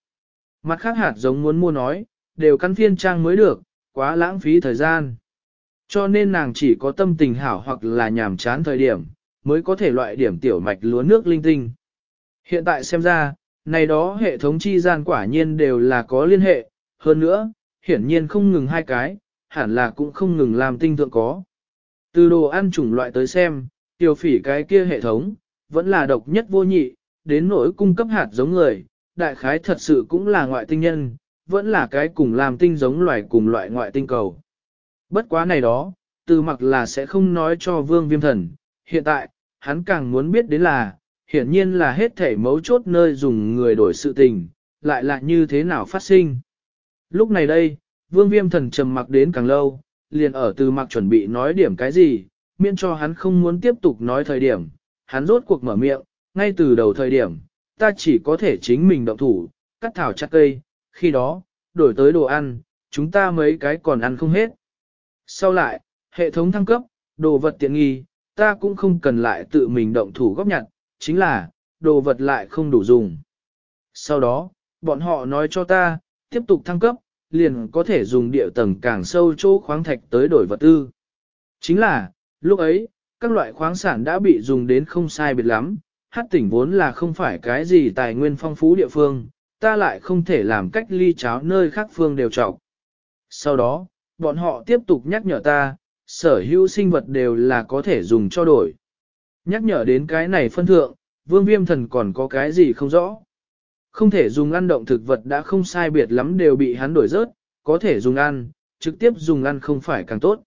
Speaker 1: Mặt khác hạt giống muốn mua nói, đều căn phiên trang mới được, quá lãng phí thời gian. Cho nên nàng chỉ có tâm tình hảo hoặc là nhàm chán thời điểm, mới có thể loại điểm tiểu mạch lúa nước linh tinh. Hiện tại xem ra, này đó hệ thống chi gian quả nhiên đều là có liên hệ, hơn nữa, hiển nhiên không ngừng hai cái, hẳn là cũng không ngừng làm tinh thượng có. Từ đồ ăn chủng loại tới xem, tiểu phỉ cái kia hệ thống, vẫn là độc nhất vô nhị, đến nỗi cung cấp hạt giống người, đại khái thật sự cũng là ngoại tinh nhân, vẫn là cái cùng làm tinh giống loài cùng loại ngoại tinh cầu. Bất quá này đó, từ mặc là sẽ không nói cho vương viêm thần, hiện tại, hắn càng muốn biết đến là, hiển nhiên là hết thể mấu chốt nơi dùng người đổi sự tình, lại là như thế nào phát sinh. Lúc này đây, vương viêm thần trầm mặc đến càng lâu, liền ở từ mặc chuẩn bị nói điểm cái gì, miễn cho hắn không muốn tiếp tục nói thời điểm, hắn rốt cuộc mở miệng, ngay từ đầu thời điểm, ta chỉ có thể chính mình động thủ, cắt thảo chặt cây, khi đó, đổi tới đồ ăn, chúng ta mấy cái còn ăn không hết. Sau lại, hệ thống thăng cấp, đồ vật tiện nghi, ta cũng không cần lại tự mình động thủ góp nhặt, chính là, đồ vật lại không đủ dùng. Sau đó, bọn họ nói cho ta, tiếp tục thăng cấp, liền có thể dùng địa tầng càng sâu chỗ khoáng thạch tới đổi vật tư. Chính là, lúc ấy, các loại khoáng sản đã bị dùng đến không sai biệt lắm, hát tỉnh vốn là không phải cái gì tài nguyên phong phú địa phương, ta lại không thể làm cách ly cháo nơi khác phương đều trọng. Sau đó, bọn họ tiếp tục nhắc nhở ta, sở hữu sinh vật đều là có thể dùng cho đổi. Nhắc nhở đến cái này phân thượng, vương viêm thần còn có cái gì không rõ. Không thể dùng ăn động thực vật đã không sai biệt lắm đều bị hắn đổi rớt, có thể dùng ăn, trực tiếp dùng ăn không phải càng tốt.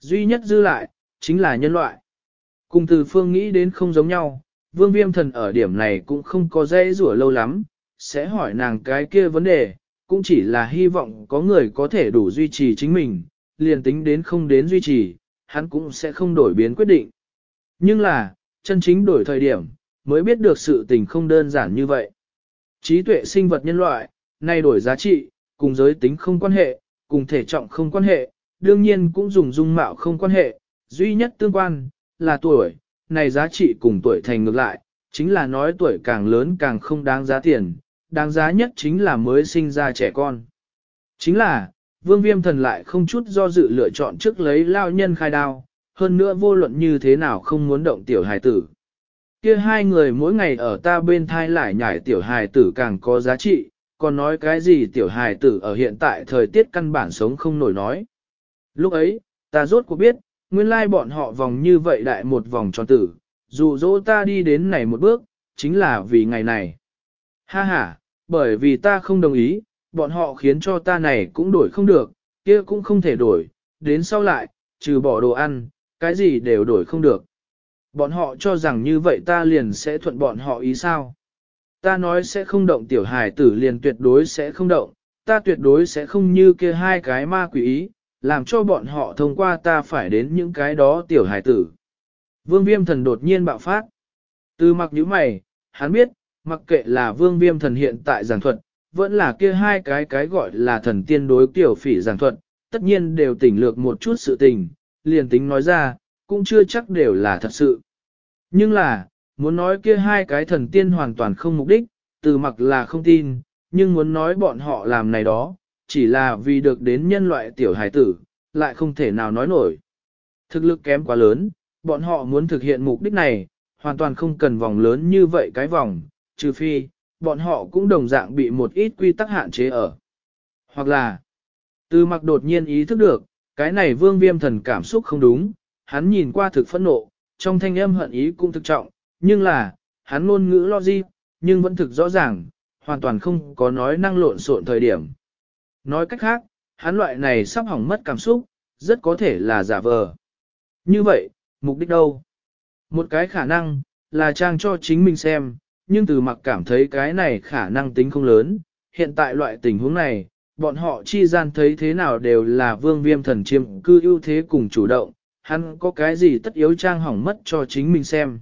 Speaker 1: Duy nhất dư lại, chính là nhân loại. Cùng từ phương nghĩ đến không giống nhau, vương viêm thần ở điểm này cũng không có dây rủa lâu lắm, sẽ hỏi nàng cái kia vấn đề, cũng chỉ là hy vọng có người có thể đủ duy trì chính mình, liền tính đến không đến duy trì, hắn cũng sẽ không đổi biến quyết định. Nhưng là, chân chính đổi thời điểm, mới biết được sự tình không đơn giản như vậy. Trí tuệ sinh vật nhân loại, nay đổi giá trị, cùng giới tính không quan hệ, cùng thể trọng không quan hệ, đương nhiên cũng dùng dung mạo không quan hệ, duy nhất tương quan, là tuổi, này giá trị cùng tuổi thành ngược lại, chính là nói tuổi càng lớn càng không đáng giá tiền, đáng giá nhất chính là mới sinh ra trẻ con. Chính là, vương viêm thần lại không chút do dự lựa chọn trước lấy lao nhân khai đao, hơn nữa vô luận như thế nào không muốn động tiểu hài tử. Kia hai người mỗi ngày ở ta bên thai lại nhảy tiểu hài tử càng có giá trị, còn nói cái gì tiểu hài tử ở hiện tại thời tiết căn bản sống không nổi nói. Lúc ấy, ta rốt cuộc biết, nguyên lai bọn họ vòng như vậy đại một vòng tròn tử, dù dỗ ta đi đến này một bước, chính là vì ngày này. Ha ha, bởi vì ta không đồng ý, bọn họ khiến cho ta này cũng đổi không được, kia cũng không thể đổi, đến sau lại, trừ bỏ đồ ăn, cái gì đều đổi không được. Bọn họ cho rằng như vậy ta liền sẽ thuận bọn họ ý sao. Ta nói sẽ không động tiểu hài tử liền tuyệt đối sẽ không động, ta tuyệt đối sẽ không như kia hai cái ma quỷ ý, làm cho bọn họ thông qua ta phải đến những cái đó tiểu hài tử. Vương viêm thần đột nhiên bạo phát. Từ mặc như mày, hắn biết, mặc kệ là vương viêm thần hiện tại giảng thuật, vẫn là kia hai cái cái gọi là thần tiên đối tiểu phỉ giảng thuật, tất nhiên đều tỉnh lược một chút sự tình, liền tính nói ra, cũng chưa chắc đều là thật sự. Nhưng là, muốn nói kia hai cái thần tiên hoàn toàn không mục đích, từ mặc là không tin, nhưng muốn nói bọn họ làm này đó, chỉ là vì được đến nhân loại tiểu hải tử, lại không thể nào nói nổi. Thực lực kém quá lớn, bọn họ muốn thực hiện mục đích này, hoàn toàn không cần vòng lớn như vậy cái vòng, trừ phi, bọn họ cũng đồng dạng bị một ít quy tắc hạn chế ở. Hoặc là, từ mặc đột nhiên ý thức được, cái này vương viêm thần cảm xúc không đúng, hắn nhìn qua thực phẫn nộ, trong thanh âm hận ý cũng thực trọng, nhưng là, hắn ngôn ngữ lo di, nhưng vẫn thực rõ ràng, hoàn toàn không có nói năng lộn xộn thời điểm. Nói cách khác, hắn loại này sắp hỏng mất cảm xúc, rất có thể là giả vờ. Như vậy, mục đích đâu? Một cái khả năng, là trang cho chính mình xem, nhưng từ mặc cảm thấy cái này khả năng tính không lớn. Hiện tại loại tình huống này, bọn họ chi gian thấy thế nào đều là vương viêm thần chiêm cư ưu thế cùng chủ động, hắn có cái gì tất yếu trang hỏng mất cho chính mình xem.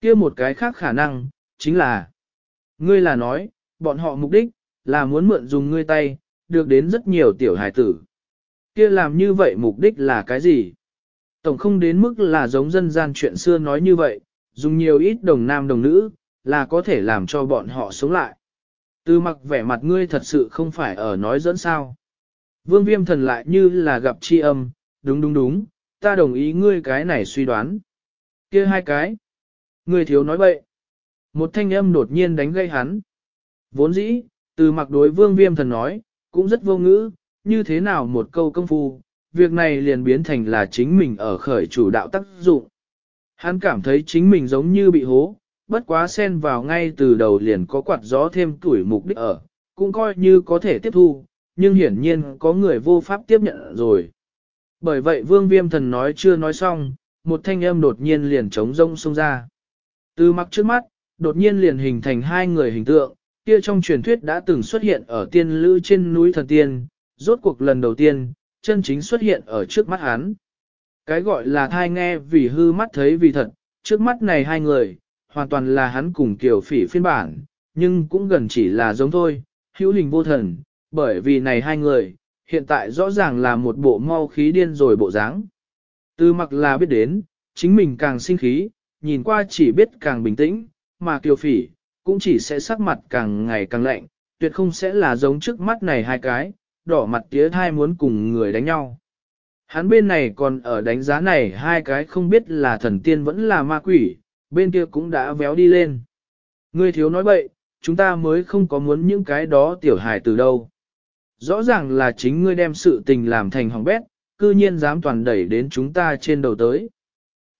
Speaker 1: kia một cái khác khả năng, chính là, ngươi là nói, bọn họ mục đích, là muốn mượn dùng ngươi tay, được đến rất nhiều tiểu hài tử. kia làm như vậy mục đích là cái gì? Tổng không đến mức là giống dân gian chuyện xưa nói như vậy, dùng nhiều ít đồng nam đồng nữ, là có thể làm cho bọn họ sống lại. Từ mặc vẻ mặt ngươi thật sự không phải ở nói dẫn sao. Vương viêm thần lại như là gặp chi âm, đúng đúng đúng, ta đồng ý ngươi cái này suy đoán. kia hai cái. Ngươi thiếu nói bậy. Một thanh âm đột nhiên đánh gây hắn. Vốn dĩ, từ mặc đối vương viêm thần nói, cũng rất vô ngữ, như thế nào một câu công phu, việc này liền biến thành là chính mình ở khởi chủ đạo tác dụng. Hắn cảm thấy chính mình giống như bị hố, bất quá xen vào ngay từ đầu liền có quạt gió thêm tuổi mục đích ở, cũng coi như có thể tiếp thu, nhưng hiển nhiên có người vô pháp tiếp nhận rồi. Bởi vậy vương viêm thần nói chưa nói xong, một thanh âm đột nhiên liền trống rông xông ra. Từ mặt trước mắt, đột nhiên liền hình thành hai người hình tượng, kia trong truyền thuyết đã từng xuất hiện ở tiên lữ trên núi thần tiên, rốt cuộc lần đầu tiên, chân chính xuất hiện ở trước mắt hắn. Cái gọi là thai nghe vì hư mắt thấy vì thật, trước mắt này hai người, hoàn toàn là hắn cùng kiểu phỉ phiên bản, nhưng cũng gần chỉ là giống thôi, hữu hình vô thần, bởi vì này hai người, hiện tại rõ ràng là một bộ mau khí điên rồi bộ dáng. Từ mặc là biết đến, chính mình càng sinh khí, nhìn qua chỉ biết càng bình tĩnh, mà kiều phỉ, cũng chỉ sẽ sắc mặt càng ngày càng lạnh, tuyệt không sẽ là giống trước mắt này hai cái, đỏ mặt tía thai muốn cùng người đánh nhau. Hắn bên này còn ở đánh giá này hai cái không biết là thần tiên vẫn là ma quỷ, bên kia cũng đã véo đi lên. Ngươi thiếu nói bậy, chúng ta mới không có muốn những cái đó tiểu hài từ đâu. Rõ ràng là chính ngươi đem sự tình làm thành hỏng bét, cư nhiên dám toàn đẩy đến chúng ta trên đầu tới.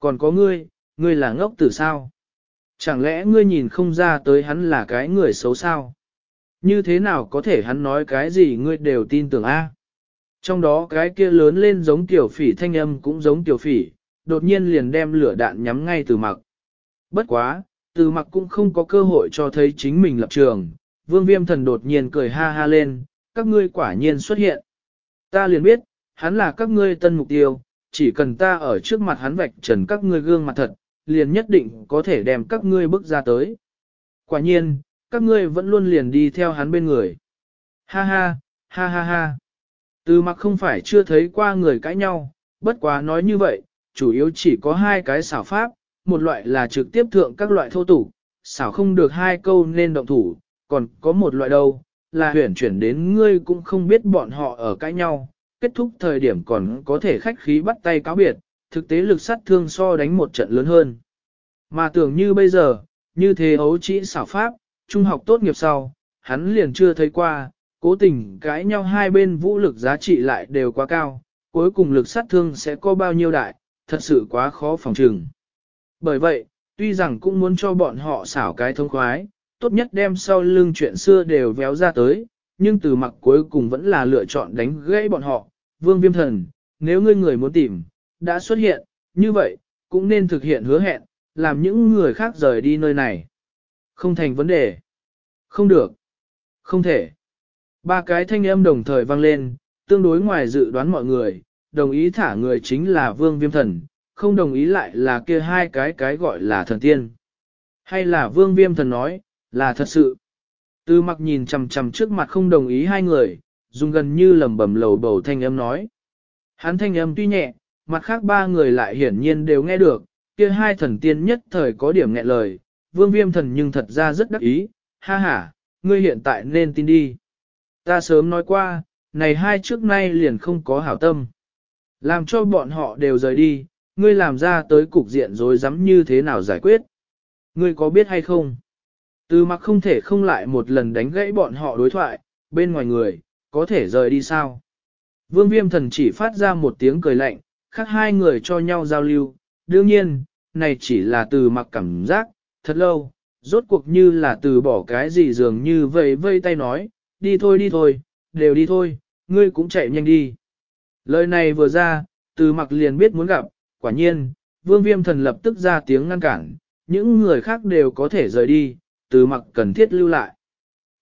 Speaker 1: Còn có ngươi, ngươi là ngốc tử sao? Chẳng lẽ ngươi nhìn không ra tới hắn là cái người xấu sao? Như thế nào có thể hắn nói cái gì ngươi đều tin tưởng a? Trong đó cái kia lớn lên giống tiểu phỉ thanh âm cũng giống tiểu phỉ, đột nhiên liền đem lửa đạn nhắm ngay từ mặc. Bất quá, từ mặc cũng không có cơ hội cho thấy chính mình lập trường, vương viêm thần đột nhiên cười ha ha lên, các ngươi quả nhiên xuất hiện. Ta liền biết, hắn là các ngươi tân mục tiêu, chỉ cần ta ở trước mặt hắn vạch trần các ngươi gương mặt thật, liền nhất định có thể đem các ngươi bước ra tới. Quả nhiên, các ngươi vẫn luôn liền đi theo hắn bên người. Ha ha, ha ha ha. Từ mặc không phải chưa thấy qua người cãi nhau, bất quá nói như vậy, chủ yếu chỉ có hai cái xảo pháp, một loại là trực tiếp thượng các loại thô tủ, xảo không được hai câu nên động thủ, còn có một loại đâu, là huyển chuyển đến ngươi cũng không biết bọn họ ở cãi nhau, kết thúc thời điểm còn có thể khách khí bắt tay cáo biệt, thực tế lực sát thương so đánh một trận lớn hơn. Mà tưởng như bây giờ, như thế ấu chỉ xảo pháp, trung học tốt nghiệp sau, hắn liền chưa thấy qua, cố tình cãi nhau hai bên vũ lực giá trị lại đều quá cao, cuối cùng lực sát thương sẽ có bao nhiêu đại, thật sự quá khó phòng trừng. Bởi vậy, tuy rằng cũng muốn cho bọn họ xảo cái thông khoái, tốt nhất đem sau lưng chuyện xưa đều véo ra tới, nhưng từ mặt cuối cùng vẫn là lựa chọn đánh gãy bọn họ. Vương Viêm Thần, nếu ngươi người muốn tìm, đã xuất hiện, như vậy, cũng nên thực hiện hứa hẹn, làm những người khác rời đi nơi này. Không thành vấn đề. Không được. Không thể. Ba cái thanh âm đồng thời vang lên, tương đối ngoài dự đoán mọi người, đồng ý thả người chính là Vương Viêm Thần, không đồng ý lại là kia hai cái cái gọi là thần tiên. Hay là Vương Viêm Thần nói, là thật sự. Tư mặc nhìn chằm chằm trước mặt không đồng ý hai người, dùng gần như lầm bầm lầu bầu thanh âm nói. Hắn thanh âm tuy nhẹ, mặt khác ba người lại hiển nhiên đều nghe được, kia hai thần tiên nhất thời có điểm nghẹn lời, vương viêm thần nhưng thật ra rất đắc ý, ha ha, ngươi hiện tại nên tin đi. Ta sớm nói qua, này hai trước nay liền không có hảo tâm. Làm cho bọn họ đều rời đi, ngươi làm ra tới cục diện rồi dám như thế nào giải quyết. Ngươi có biết hay không? Từ mặc không thể không lại một lần đánh gãy bọn họ đối thoại, bên ngoài người, có thể rời đi sao? Vương viêm thần chỉ phát ra một tiếng cười lạnh, khác hai người cho nhau giao lưu. Đương nhiên, này chỉ là từ mặc cảm giác, thật lâu, rốt cuộc như là từ bỏ cái gì dường như vây vây tay nói, đi thôi đi thôi, đều đi thôi, ngươi cũng chạy nhanh đi. Lời này vừa ra, từ mặc liền biết muốn gặp, quả nhiên, vương viêm thần lập tức ra tiếng ngăn cản, những người khác đều có thể rời đi, từ mặc cần thiết lưu lại.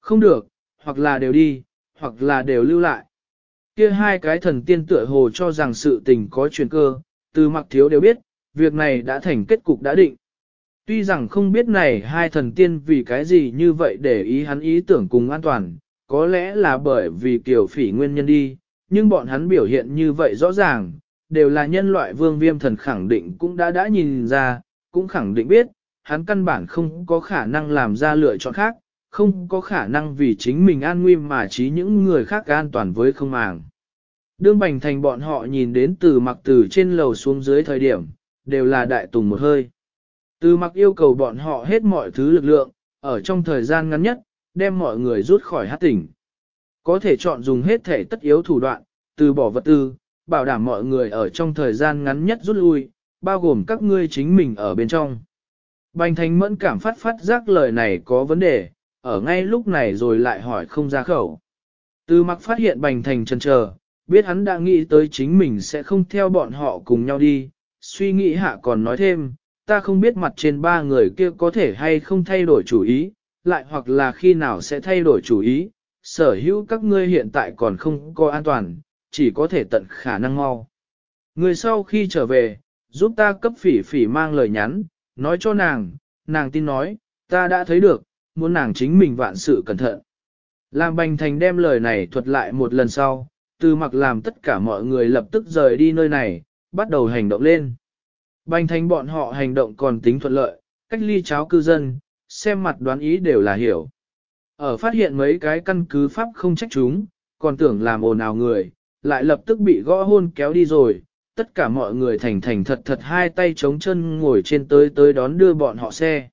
Speaker 1: Không được, hoặc là đều đi, hoặc là đều lưu lại. Kia hai cái thần tiên tựa hồ cho rằng sự tình có chuyển cơ, từ mặc thiếu đều biết, việc này đã thành kết cục đã định. Tuy rằng không biết này hai thần tiên vì cái gì như vậy để ý hắn ý tưởng cùng an toàn, có lẽ là bởi vì kiểu phỉ nguyên nhân đi, nhưng bọn hắn biểu hiện như vậy rõ ràng, đều là nhân loại vương viêm thần khẳng định cũng đã đã nhìn ra, cũng khẳng định biết, hắn căn bản không có khả năng làm ra lựa chọn khác, không có khả năng vì chính mình an nguy mà trí những người khác an toàn với không màng. Đương bành thành bọn họ nhìn đến từ mặc từ trên lầu xuống dưới thời điểm, đều là đại tùng một hơi. Từ mặc yêu cầu bọn họ hết mọi thứ lực lượng, ở trong thời gian ngắn nhất, đem mọi người rút khỏi hát tỉnh. Có thể chọn dùng hết thể tất yếu thủ đoạn, từ bỏ vật tư, bảo đảm mọi người ở trong thời gian ngắn nhất rút lui, bao gồm các ngươi chính mình ở bên trong. Bành thành mẫn cảm phát phát giác lời này có vấn đề, ở ngay lúc này rồi lại hỏi không ra khẩu. Từ mặc phát hiện bành thành chần chờ, biết hắn đã nghĩ tới chính mình sẽ không theo bọn họ cùng nhau đi, suy nghĩ hạ còn nói thêm, ta không biết mặt trên ba người kia có thể hay không thay đổi chủ ý, lại hoặc là khi nào sẽ thay đổi chủ ý, sở hữu các ngươi hiện tại còn không có an toàn, chỉ có thể tận khả năng mau. Người sau khi trở về, giúp ta cấp phỉ phỉ mang lời nhắn, nói cho nàng, nàng tin nói, ta đã thấy được, muốn nàng chính mình vạn sự cẩn thận. Làm bành thành đem lời này thuật lại một lần sau, từ mặc làm tất cả mọi người lập tức rời đi nơi này, bắt đầu hành động lên. Bành thành bọn họ hành động còn tính thuận lợi, cách ly cháo cư dân, xem mặt đoán ý đều là hiểu. Ở phát hiện mấy cái căn cứ pháp không trách chúng, còn tưởng làm ồn ào người, lại lập tức bị gõ hôn kéo đi rồi, tất cả mọi người thành thành thật thật hai tay chống chân ngồi trên tới tới đón đưa bọn họ xe.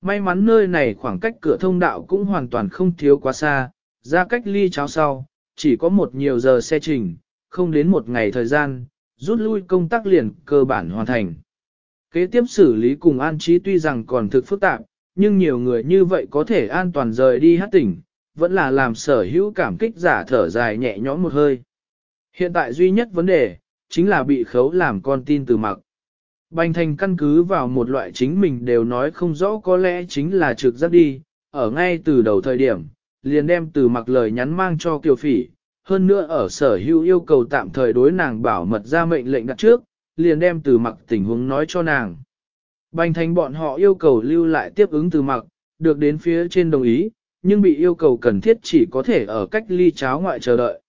Speaker 1: May mắn nơi này khoảng cách cửa thông đạo cũng hoàn toàn không thiếu quá xa, ra cách ly cháo sau, chỉ có một nhiều giờ xe trình, không đến một ngày thời gian, rút lui công tác liền cơ bản hoàn thành. Kế tiếp xử lý cùng an trí tuy rằng còn thực phức tạp, nhưng nhiều người như vậy có thể an toàn rời đi hát tỉnh, vẫn là làm sở hữu cảm kích giả thở dài nhẹ nhõm một hơi. Hiện tại duy nhất vấn đề, chính là bị khấu làm con tin từ mặc. Bành thành căn cứ vào một loại chính mình đều nói không rõ có lẽ chính là trực giác đi, ở ngay từ đầu thời điểm, liền đem từ mặc lời nhắn mang cho kiều phỉ, hơn nữa ở sở hữu yêu cầu tạm thời đối nàng bảo mật ra mệnh lệnh đặt trước, liền đem từ mặc tình huống nói cho nàng. Bành thành bọn họ yêu cầu lưu lại tiếp ứng từ mặc, được đến phía trên đồng ý, nhưng bị yêu cầu cần thiết chỉ có thể ở cách ly cháo ngoại chờ đợi.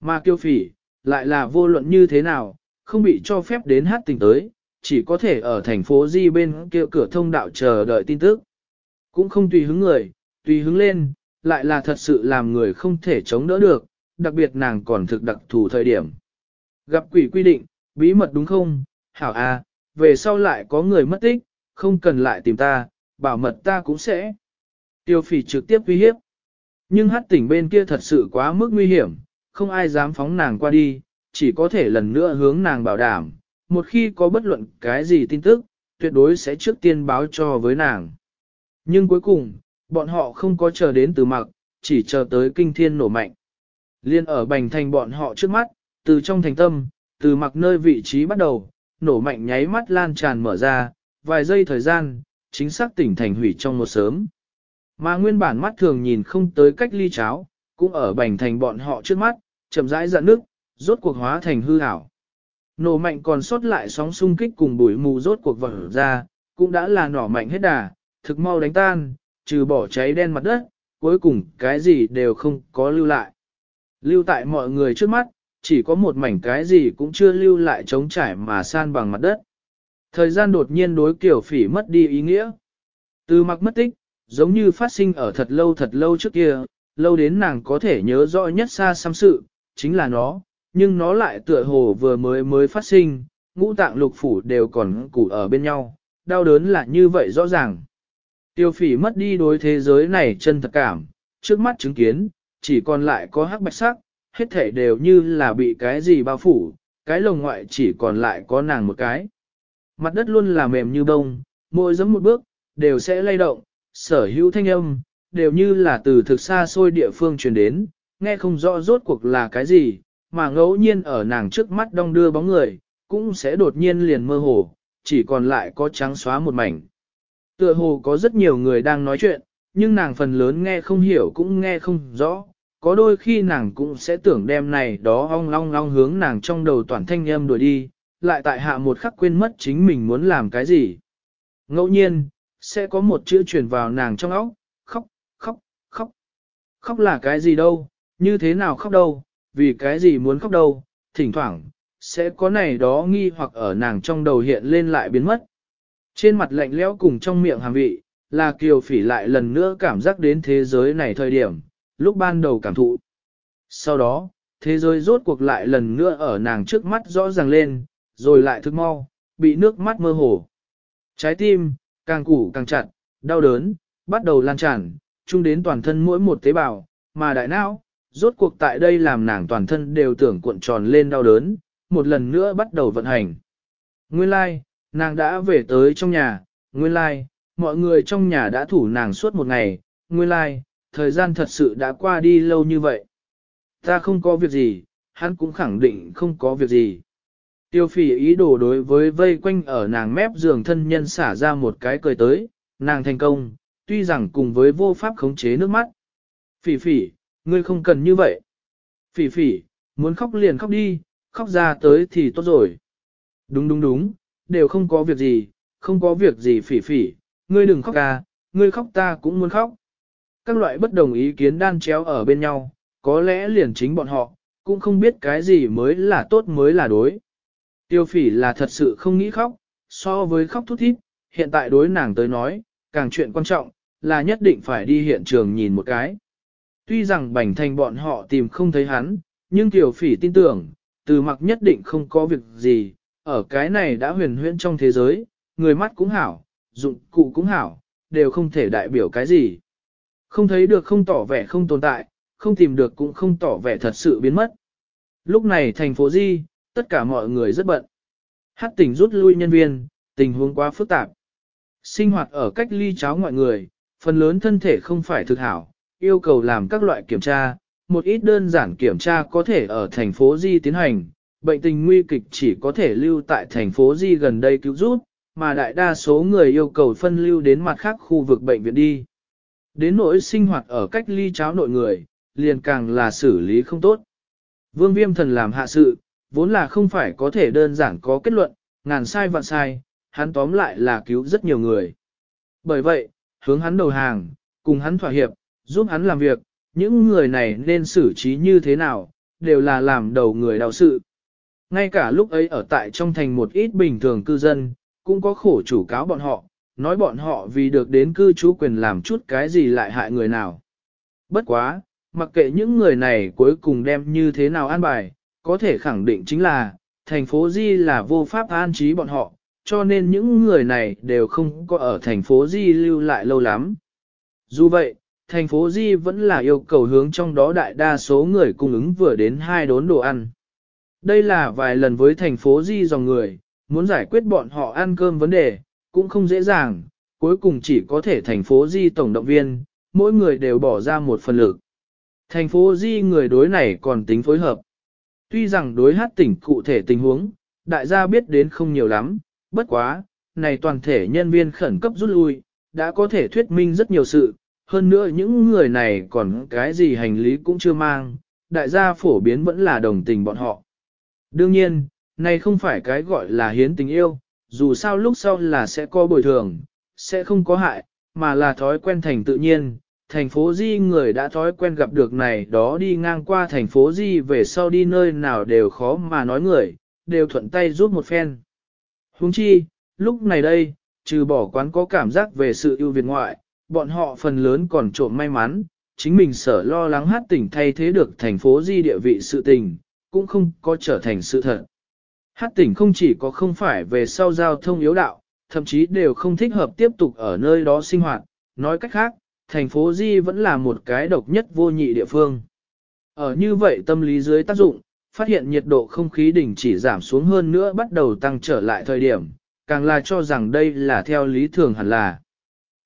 Speaker 1: Mà kiêu phỉ, lại là vô luận như thế nào, không bị cho phép đến hát tình tới, chỉ có thể ở thành phố Di bên kia cửa thông đạo chờ đợi tin tức. Cũng không tùy hứng người, tùy hứng lên, lại là thật sự làm người không thể chống đỡ được, đặc biệt nàng còn thực đặc thù thời điểm. Gặp quỷ quy định, bí mật đúng không? Hảo à, về sau lại có người mất tích, không cần lại tìm ta, bảo mật ta cũng sẽ. Tiêu phỉ trực tiếp uy hiếp. Nhưng hát tỉnh bên kia thật sự quá mức nguy hiểm, không ai dám phóng nàng qua đi, chỉ có thể lần nữa hướng nàng bảo đảm, một khi có bất luận cái gì tin tức, tuyệt đối sẽ trước tiên báo cho với nàng. Nhưng cuối cùng, bọn họ không có chờ đến từ mặc, chỉ chờ tới kinh thiên nổ mạnh. Liên ở bành thành bọn họ trước mắt, từ trong thành tâm, từ mặc nơi vị trí bắt đầu, nổ mạnh nháy mắt lan tràn mở ra, vài giây thời gian, chính xác tỉnh thành hủy trong một sớm. Mà nguyên bản mắt thường nhìn không tới cách ly cháo, cũng ở bành thành bọn họ trước mắt, chậm rãi dạn nước, rốt cuộc hóa thành hư ảo. Nổ mạnh còn sót lại sóng xung kích cùng bụi mù rốt cuộc vỡ ra, cũng đã là nỏ mạnh hết đà, thực mau đánh tan, trừ bỏ cháy đen mặt đất, cuối cùng cái gì đều không có lưu lại. Lưu tại mọi người trước mắt, chỉ có một mảnh cái gì cũng chưa lưu lại trống trải mà san bằng mặt đất. Thời gian đột nhiên đối kiểu phỉ mất đi ý nghĩa. Từ mặc mất tích, giống như phát sinh ở thật lâu thật lâu trước kia, lâu đến nàng có thể nhớ rõ nhất xa xăm sự, chính là nó, nhưng nó lại tựa hồ vừa mới mới phát sinh, ngũ tạng lục phủ đều còn củ ở bên nhau, đau đớn là như vậy rõ ràng. Tiêu phỉ mất đi đối thế giới này chân thật cảm, trước mắt chứng kiến, chỉ còn lại có hắc bạch sắc, hết thể đều như là bị cái gì bao phủ, cái lồng ngoại chỉ còn lại có nàng một cái. Mặt đất luôn là mềm như bông, mỗi giấm một bước, đều sẽ lay động, sở hữu thanh âm, đều như là từ thực xa xôi địa phương truyền đến, nghe không rõ rốt cuộc là cái gì, mà ngẫu nhiên ở nàng trước mắt đong đưa bóng người, cũng sẽ đột nhiên liền mơ hồ, chỉ còn lại có trắng xóa một mảnh. Tựa hồ có rất nhiều người đang nói chuyện, nhưng nàng phần lớn nghe không hiểu cũng nghe không rõ, có đôi khi nàng cũng sẽ tưởng đem này đó ong long long hướng nàng trong đầu toàn thanh âm đuổi đi, lại tại hạ một khắc quên mất chính mình muốn làm cái gì. Ngẫu nhiên, sẽ có một chữ truyền vào nàng trong óc, khóc, khóc, khóc. Khóc là cái gì đâu, như thế nào khóc đâu, vì cái gì muốn khóc đâu, thỉnh thoảng, sẽ có này đó nghi hoặc ở nàng trong đầu hiện lên lại biến mất. Trên mặt lạnh lẽo cùng trong miệng hàm vị, là kiều phỉ lại lần nữa cảm giác đến thế giới này thời điểm, lúc ban đầu cảm thụ. Sau đó, thế giới rốt cuộc lại lần nữa ở nàng trước mắt rõ ràng lên, rồi lại thức mau, bị nước mắt mơ hồ. Trái tim, càng củ càng chặt, đau đớn, bắt đầu lan tràn, chung đến toàn thân mỗi một tế bào, mà đại não, rốt cuộc tại đây làm nàng toàn thân đều tưởng cuộn tròn lên đau đớn, một lần nữa bắt đầu vận hành. Nguyên lai, like, nàng đã về tới trong nhà, nguyên lai, like, mọi người trong nhà đã thủ nàng suốt một ngày, nguyên lai, like, thời gian thật sự đã qua đi lâu như vậy. Ta không có việc gì, hắn cũng khẳng định không có việc gì. Tiêu phỉ ý đồ đối với vây quanh ở nàng mép giường thân nhân xả ra một cái cười tới, nàng thành công, tuy rằng cùng với vô pháp khống chế nước mắt. Phỉ phỉ, ngươi không cần như vậy. Phỉ phỉ, muốn khóc liền khóc đi, khóc ra tới thì tốt rồi. Đúng đúng đúng, đều không có việc gì, không có việc gì phỉ phỉ, ngươi đừng khóc à, ngươi khóc ta cũng muốn khóc. Các loại bất đồng ý kiến đan chéo ở bên nhau, có lẽ liền chính bọn họ, cũng không biết cái gì mới là tốt mới là đối. Tiêu phỉ là thật sự không nghĩ khóc, so với khóc thút thít, hiện tại đối nàng tới nói, càng chuyện quan trọng, là nhất định phải đi hiện trường nhìn một cái. Tuy rằng bành thành bọn họ tìm không thấy hắn, nhưng tiểu phỉ tin tưởng, từ mặc nhất định không có việc gì, ở cái này đã huyền huyễn trong thế giới, người mắt cũng hảo, dụng cụ cũng hảo, đều không thể đại biểu cái gì. Không thấy được không tỏ vẻ không tồn tại, không tìm được cũng không tỏ vẻ thật sự biến mất. Lúc này thành phố Di, tất cả mọi người rất bận. Hát tỉnh rút lui nhân viên, tình huống quá phức tạp. Sinh hoạt ở cách ly cháo ngoại người, phần lớn thân thể không phải thực hảo, yêu cầu làm các loại kiểm tra, một ít đơn giản kiểm tra có thể ở thành phố Di tiến hành, bệnh tình nguy kịch chỉ có thể lưu tại thành phố Di gần đây cứu giúp, mà đại đa số người yêu cầu phân lưu đến mặt khác khu vực bệnh viện đi. Đến nỗi sinh hoạt ở cách ly cháo nội người, liền càng là xử lý không tốt. Vương viêm thần làm hạ sự, vốn là không phải có thể đơn giản có kết luận, ngàn sai vạn sai, hắn tóm lại là cứu rất nhiều người. Bởi vậy, hướng hắn đầu hàng, cùng hắn thỏa hiệp, giúp hắn làm việc, những người này nên xử trí như thế nào, đều là làm đầu người đạo sự. Ngay cả lúc ấy ở tại trong thành một ít bình thường cư dân, cũng có khổ chủ cáo bọn họ, nói bọn họ vì được đến cư trú quyền làm chút cái gì lại hại người nào. Bất quá, mặc kệ những người này cuối cùng đem như thế nào an bài, có thể khẳng định chính là, thành phố Di là vô pháp an trí bọn họ, cho nên những người này đều không có ở thành phố Di lưu lại lâu lắm. Dù vậy, thành phố Di vẫn là yêu cầu hướng trong đó đại đa số người cung ứng vừa đến hai đốn đồ ăn. Đây là vài lần với thành phố Di dòng người, muốn giải quyết bọn họ ăn cơm vấn đề, cũng không dễ dàng, cuối cùng chỉ có thể thành phố Di tổng động viên, mỗi người đều bỏ ra một phần lực. Thành phố Di người đối này còn tính phối hợp. Tuy rằng đối hát tỉnh cụ thể tình huống, đại gia biết đến không nhiều lắm, bất quá, này toàn thể nhân viên khẩn cấp rút lui, đã có thể thuyết minh rất nhiều sự, hơn nữa những người này còn cái gì hành lý cũng chưa mang, đại gia phổ biến vẫn là đồng tình bọn họ. Đương nhiên, này không phải cái gọi là hiến tình yêu, dù sao lúc sau là sẽ có bồi thường, sẽ không có hại, mà là thói quen thành tự nhiên. Thành phố Di người đã thói quen gặp được này đó đi ngang qua thành phố Di về sau đi nơi nào đều khó mà nói người, đều thuận tay giúp một phen. Huống chi, lúc này đây, trừ bỏ quán có cảm giác về sự ưu việt ngoại, bọn họ phần lớn còn trộm may mắn, chính mình sở lo lắng hát tỉnh thay thế được thành phố Di địa vị sự tình, cũng không có trở thành sự thật. Hát tỉnh không chỉ có không phải về sau giao thông yếu đạo, thậm chí đều không thích hợp tiếp tục ở nơi đó sinh hoạt, nói cách khác, thành phố Di vẫn là một cái độc nhất vô nhị địa phương. Ở như vậy tâm lý dưới tác dụng, phát hiện nhiệt độ không khí đỉnh chỉ giảm xuống hơn nữa bắt đầu tăng trở lại thời điểm, càng là cho rằng đây là theo lý thường hẳn là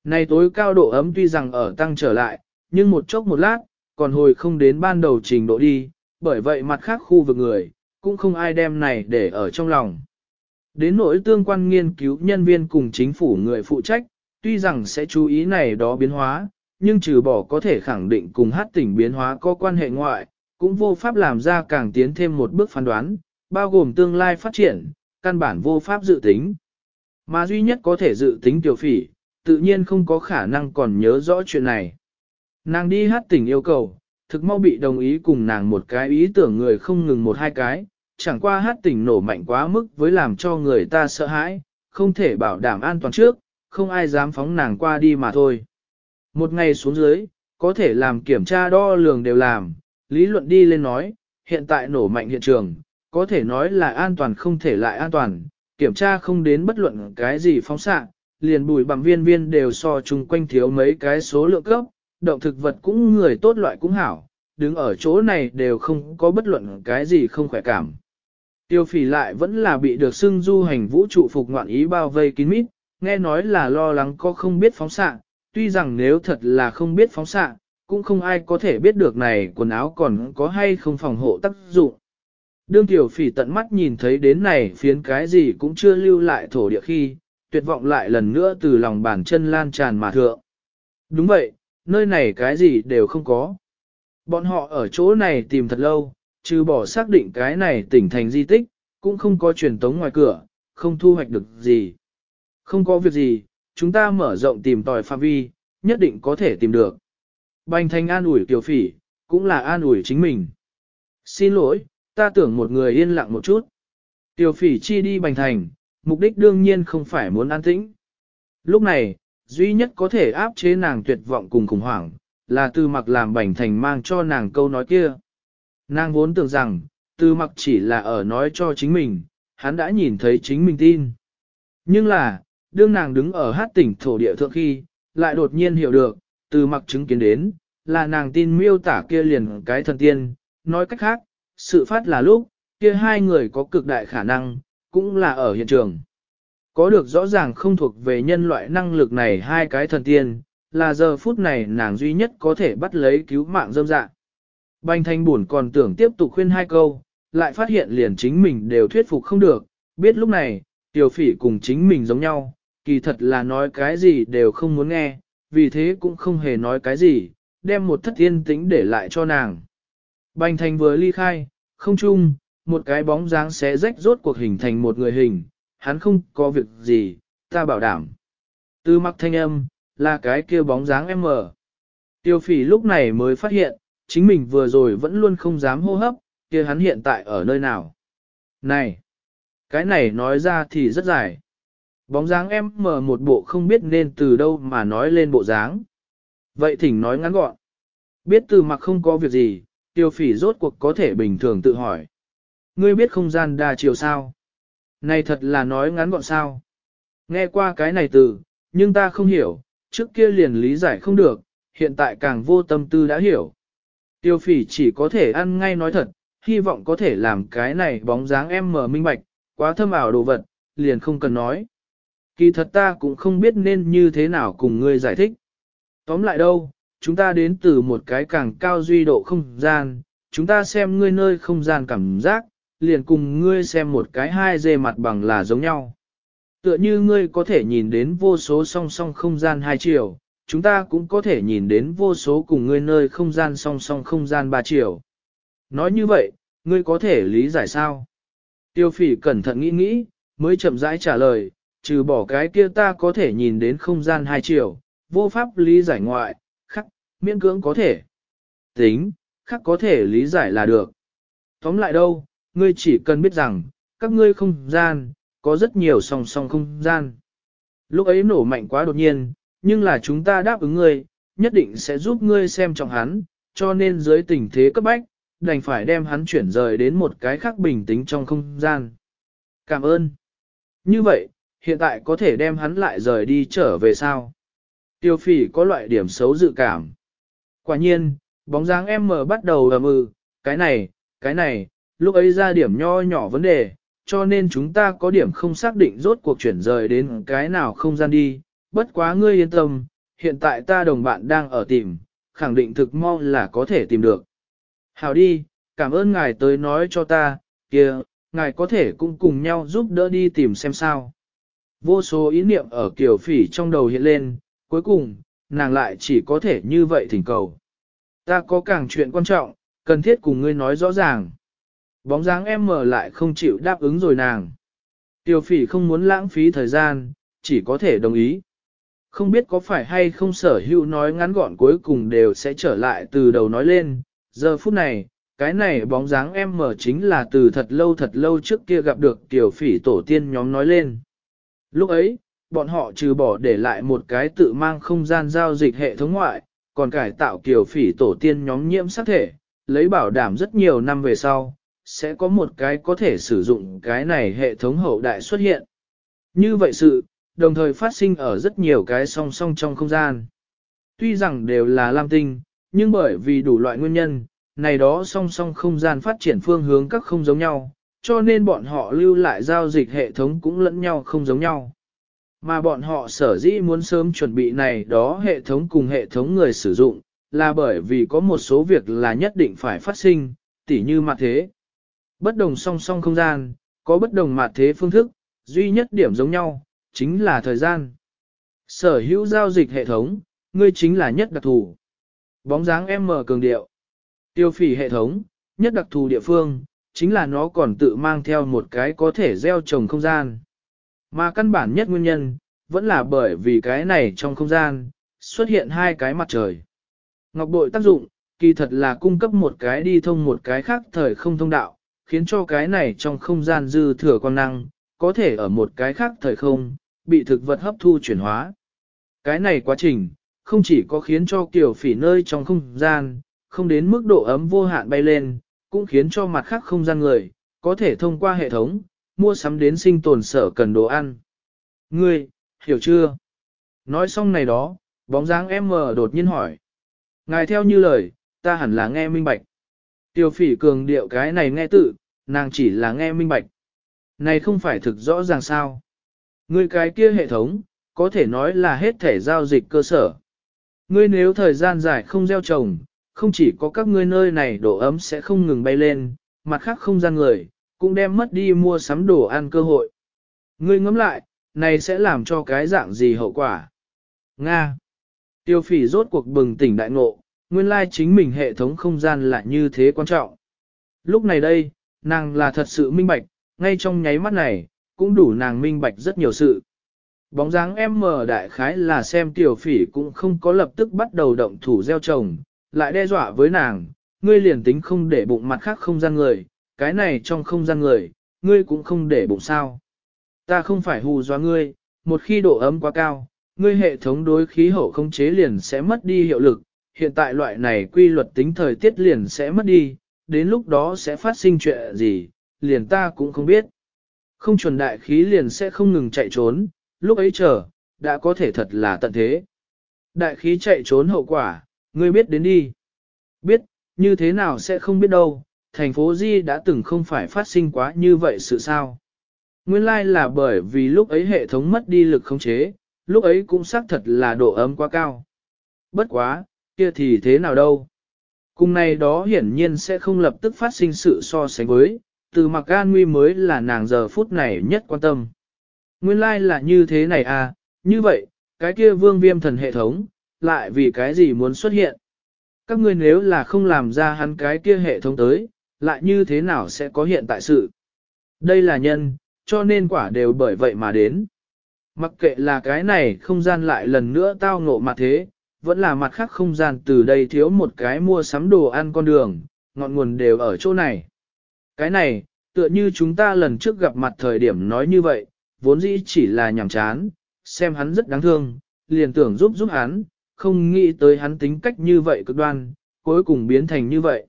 Speaker 1: này tối cao độ ấm tuy rằng ở tăng trở lại, nhưng một chốc một lát, còn hồi không đến ban đầu trình độ đi, bởi vậy mặt khác khu vực người, cũng không ai đem này để ở trong lòng. Đến nỗi tương quan nghiên cứu nhân viên cùng chính phủ người phụ trách, tuy rằng sẽ chú ý này đó biến hóa, nhưng trừ bỏ có thể khẳng định cùng hát tỉnh biến hóa có quan hệ ngoại, cũng vô pháp làm ra càng tiến thêm một bước phán đoán, bao gồm tương lai phát triển, căn bản vô pháp dự tính. Mà duy nhất có thể dự tính tiểu phỉ, tự nhiên không có khả năng còn nhớ rõ chuyện này. Nàng đi hát tỉnh yêu cầu, thực mau bị đồng ý cùng nàng một cái ý tưởng người không ngừng một hai cái, chẳng qua hát tỉnh nổ mạnh quá mức với làm cho người ta sợ hãi, không thể bảo đảm an toàn trước, không ai dám phóng nàng qua đi mà thôi. Một ngày xuống dưới, có thể làm kiểm tra đo lường đều làm, lý luận đi lên nói, hiện tại nổ mạnh hiện trường, có thể nói là an toàn không thể lại an toàn, kiểm tra không đến bất luận cái gì phóng xạ, liền bùi bằng viên viên đều so chung quanh thiếu mấy cái số lượng cấp, động thực vật cũng người tốt loại cũng hảo, đứng ở chỗ này đều không có bất luận cái gì không khỏe cảm. Tiêu phỉ lại vẫn là bị được xưng du hành vũ trụ phục ngoạn ý bao vây kín mít, nghe nói là lo lắng có không biết phóng xạ, tuy rằng nếu thật là không biết phóng xạ, cũng không ai có thể biết được này quần áo còn có hay không phòng hộ tác dụng. Đương tiểu phỉ tận mắt nhìn thấy đến này phiến cái gì cũng chưa lưu lại thổ địa khi, tuyệt vọng lại lần nữa từ lòng bàn chân lan tràn mà thượng. Đúng vậy, nơi này cái gì đều không có. Bọn họ ở chỗ này tìm thật lâu, trừ bỏ xác định cái này tỉnh thành di tích, cũng không có truyền tống ngoài cửa, không thu hoạch được gì. Không có việc gì, chúng ta mở rộng tìm tòi phạm vi, nhất định có thể tìm được. Bành thành an ủi tiểu phỉ, cũng là an ủi chính mình. Xin lỗi, ta tưởng một người yên lặng một chút. Tiểu phỉ chi đi bành thành, mục đích đương nhiên không phải muốn an tĩnh. Lúc này, duy nhất có thể áp chế nàng tuyệt vọng cùng khủng hoảng, là từ mặc làm bảnh thành mang cho nàng câu nói kia. Nàng vốn tưởng rằng, từ mặc chỉ là ở nói cho chính mình, hắn đã nhìn thấy chính mình tin. Nhưng là, đương nàng đứng ở hát tỉnh thổ địa thượng khi, lại đột nhiên hiểu được, từ mặc chứng kiến đến, là nàng tin miêu tả kia liền cái thần tiên, nói cách khác, sự phát là lúc, kia hai người có cực đại khả năng, cũng là ở hiện trường. Có được rõ ràng không thuộc về nhân loại năng lực này hai cái thần tiên, là giờ phút này nàng duy nhất có thể bắt lấy cứu mạng dâm dạ. Bành thanh buồn còn tưởng tiếp tục khuyên hai câu, lại phát hiện liền chính mình đều thuyết phục không được, biết lúc này, tiểu phỉ cùng chính mình giống nhau, kỳ thật là nói cái gì đều không muốn nghe, vì thế cũng không hề nói cái gì, đem một thất yên tĩnh để lại cho nàng. Bành thành vừa ly khai, không chung, một cái bóng dáng xé rách rốt cuộc hình thành một người hình, hắn không có việc gì, ta bảo đảm. Từ mặc thanh âm, là cái kia bóng dáng em mở. Tiêu phỉ lúc này mới phát hiện, chính mình vừa rồi vẫn luôn không dám hô hấp, kia hắn hiện tại ở nơi nào. Này, cái này nói ra thì rất dài. Bóng dáng em mở một bộ không biết nên từ đâu mà nói lên bộ dáng. Vậy thỉnh nói ngắn gọn. Biết từ mặc không có việc gì, tiêu phỉ rốt cuộc có thể bình thường tự hỏi. Ngươi biết không gian đa chiều sao? Này thật là nói ngắn gọn sao? Nghe qua cái này từ, nhưng ta không hiểu, trước kia liền lý giải không được, hiện tại càng vô tâm tư đã hiểu. Tiêu phỉ chỉ có thể ăn ngay nói thật, hy vọng có thể làm cái này bóng dáng em mở minh bạch, quá thâm ảo đồ vật, liền không cần nói. Kỳ thật ta cũng không biết nên như thế nào cùng ngươi giải thích. Tóm lại đâu, chúng ta đến từ một cái càng cao duy độ không gian, chúng ta xem ngươi nơi không gian cảm giác, liền cùng ngươi xem một cái hai dê mặt bằng là giống nhau. Tựa như ngươi có thể nhìn đến vô số song song không gian hai chiều, chúng ta cũng có thể nhìn đến vô số cùng ngươi nơi không gian song song không gian ba chiều. Nói như vậy, ngươi có thể lý giải sao? Tiêu phỉ cẩn thận nghĩ nghĩ, mới chậm rãi trả lời, trừ bỏ cái kia ta có thể nhìn đến không gian hai chiều, vô pháp lý giải ngoại, khắc, miễn cưỡng có thể. Tính, khắc có thể lý giải là được. Tóm lại đâu, ngươi chỉ cần biết rằng, các ngươi không gian, có rất nhiều song song không gian. Lúc ấy nổ mạnh quá đột nhiên, nhưng là chúng ta đáp ứng ngươi, nhất định sẽ giúp ngươi xem trọng hắn, cho nên dưới tình thế cấp bách, đành phải đem hắn chuyển rời đến một cái khác bình tĩnh trong không gian. Cảm ơn. Như vậy, hiện tại có thể đem hắn lại rời đi trở về sao? Tiêu phỉ có loại điểm xấu dự cảm. Quả nhiên, bóng dáng em mở bắt đầu ầm ừ, cái này, cái này, lúc ấy ra điểm nho nhỏ vấn đề, cho nên chúng ta có điểm không xác định rốt cuộc chuyển rời đến cái nào không gian đi, bất quá ngươi yên tâm, hiện tại ta đồng bạn đang ở tìm, khẳng định thực mong là có thể tìm được. Hảo đi, cảm ơn ngài tới nói cho ta, kia, ngài có thể cũng cùng nhau giúp đỡ đi tìm xem sao. Vô số ý niệm ở kiểu phỉ trong đầu hiện lên, cuối cùng, nàng lại chỉ có thể như vậy thỉnh cầu. Ta có càng chuyện quan trọng, cần thiết cùng ngươi nói rõ ràng. Bóng dáng em mở lại không chịu đáp ứng rồi nàng. Tiểu phỉ không muốn lãng phí thời gian, chỉ có thể đồng ý. Không biết có phải hay không sở hữu nói ngắn gọn cuối cùng đều sẽ trở lại từ đầu nói lên. Giờ phút này, cái này bóng dáng em mở chính là từ thật lâu thật lâu trước kia gặp được tiểu phỉ tổ tiên nhóm nói lên. Lúc ấy, bọn họ trừ bỏ để lại một cái tự mang không gian giao dịch hệ thống ngoại, còn cải tạo kiểu phỉ tổ tiên nhóm nhiễm sắc thể, lấy bảo đảm rất nhiều năm về sau, sẽ có một cái có thể sử dụng cái này hệ thống hậu đại xuất hiện. Như vậy sự, đồng thời phát sinh ở rất nhiều cái song song trong không gian. Tuy rằng đều là lam tinh, nhưng bởi vì đủ loại nguyên nhân, này đó song song không gian phát triển phương hướng các không giống nhau, cho nên bọn họ lưu lại giao dịch hệ thống cũng lẫn nhau không giống nhau. Mà bọn họ sở dĩ muốn sớm chuẩn bị này đó hệ thống cùng hệ thống người sử dụng, là bởi vì có một số việc là nhất định phải phát sinh, tỉ như mặt thế. Bất đồng song song không gian, có bất đồng mặt thế phương thức, duy nhất điểm giống nhau, chính là thời gian. Sở hữu giao dịch hệ thống, ngươi chính là nhất đặc thù. Bóng dáng em mở cường điệu. Tiêu phỉ hệ thống, nhất đặc thù địa phương, chính là nó còn tự mang theo một cái có thể gieo trồng không gian. Mà căn bản nhất nguyên nhân, vẫn là bởi vì cái này trong không gian, xuất hiện hai cái mặt trời. Ngọc bội tác dụng, kỳ thật là cung cấp một cái đi thông một cái khác thời không thông đạo, khiến cho cái này trong không gian dư thừa quang năng, có thể ở một cái khác thời không, bị thực vật hấp thu chuyển hóa. Cái này quá trình, không chỉ có khiến cho kiểu phỉ nơi trong không gian, không đến mức độ ấm vô hạn bay lên, cũng khiến cho mặt khác không gian người, có thể thông qua hệ thống, mua sắm đến sinh tồn sở cần đồ ăn. Ngươi, hiểu chưa? Nói xong này đó, bóng dáng em mờ đột nhiên hỏi. Ngài theo như lời, ta hẳn là nghe minh bạch. Tiêu phỉ cường điệu cái này nghe tự, nàng chỉ là nghe minh bạch. Này không phải thực rõ ràng sao. Ngươi cái kia hệ thống, có thể nói là hết thể giao dịch cơ sở. Ngươi nếu thời gian dài không gieo trồng, không chỉ có các ngươi nơi này độ ấm sẽ không ngừng bay lên, mặt khác không gian người, cũng đem mất đi mua sắm đồ ăn cơ hội. Ngươi ngẫm lại, này sẽ làm cho cái dạng gì hậu quả? Nga. Tiêu phỉ rốt cuộc bừng tỉnh đại ngộ, nguyên lai chính mình hệ thống không gian lại như thế quan trọng. Lúc này đây, nàng là thật sự minh bạch, ngay trong nháy mắt này, cũng đủ nàng minh bạch rất nhiều sự. Bóng dáng em mờ đại khái là xem tiểu phỉ cũng không có lập tức bắt đầu động thủ gieo trồng, lại đe dọa với nàng, ngươi liền tính không để bụng mặt khác không gian người, cái này trong không gian người, ngươi cũng không để bụng sao. Ta không phải hù dọa ngươi, một khi độ ấm quá cao, ngươi hệ thống đối khí hậu không chế liền sẽ mất đi hiệu lực, hiện tại loại này quy luật tính thời tiết liền sẽ mất đi, đến lúc đó sẽ phát sinh chuyện gì, liền ta cũng không biết. Không chuẩn đại khí liền sẽ không ngừng chạy trốn, lúc ấy chờ, đã có thể thật là tận thế. Đại khí chạy trốn hậu quả, ngươi biết đến đi. Biết, như thế nào sẽ không biết đâu, thành phố Di đã từng không phải phát sinh quá như vậy sự sao. Nguyên lai like là bởi vì lúc ấy hệ thống mất đi lực khống chế, lúc ấy cũng xác thật là độ ấm quá cao. Bất quá, kia thì thế nào đâu. Cùng này đó hiển nhiên sẽ không lập tức phát sinh sự so sánh với, từ mặc an nguy mới là nàng giờ phút này nhất quan tâm. Nguyên lai like là như thế này à, như vậy, cái kia vương viêm thần hệ thống, lại vì cái gì muốn xuất hiện. Các ngươi nếu là không làm ra hắn cái kia hệ thống tới, lại như thế nào sẽ có hiện tại sự. Đây là nhân, cho nên quả đều bởi vậy mà đến. Mặc kệ là cái này không gian lại lần nữa tao ngộ mặt thế, vẫn là mặt khác không gian từ đây thiếu một cái mua sắm đồ ăn con đường, ngọn nguồn đều ở chỗ này. Cái này, tựa như chúng ta lần trước gặp mặt thời điểm nói như vậy, vốn dĩ chỉ là nhảm chán, xem hắn rất đáng thương, liền tưởng giúp giúp hắn, không nghĩ tới hắn tính cách như vậy cực đoan, cuối cùng biến thành như vậy.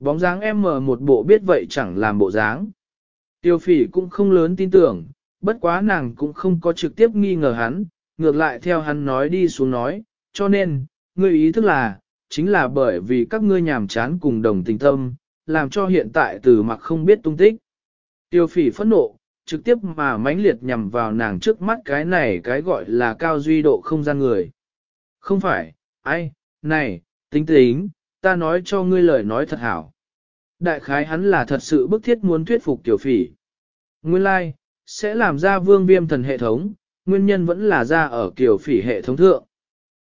Speaker 1: Bóng dáng em mở một bộ biết vậy chẳng làm bộ dáng. Tiêu phỉ cũng không lớn tin tưởng, bất quá nàng cũng không có trực tiếp nghi ngờ hắn, ngược lại theo hắn nói đi xuống nói, cho nên, ngươi ý thức là, chính là bởi vì các ngươi nhàm chán cùng đồng tình tâm, làm cho hiện tại từ mặc không biết tung tích. Tiêu phỉ phẫn nộ, trực tiếp mà mãnh liệt nhằm vào nàng trước mắt cái này cái gọi là cao duy độ không gian người. Không phải, ai, này, tính tính, ta nói cho ngươi lời nói thật hảo. Đại khái hắn là thật sự bức thiết muốn thuyết phục tiểu phỉ. Nguyên lai, like, sẽ làm ra vương viêm thần hệ thống, nguyên nhân vẫn là ra ở kiểu phỉ hệ thống thượng.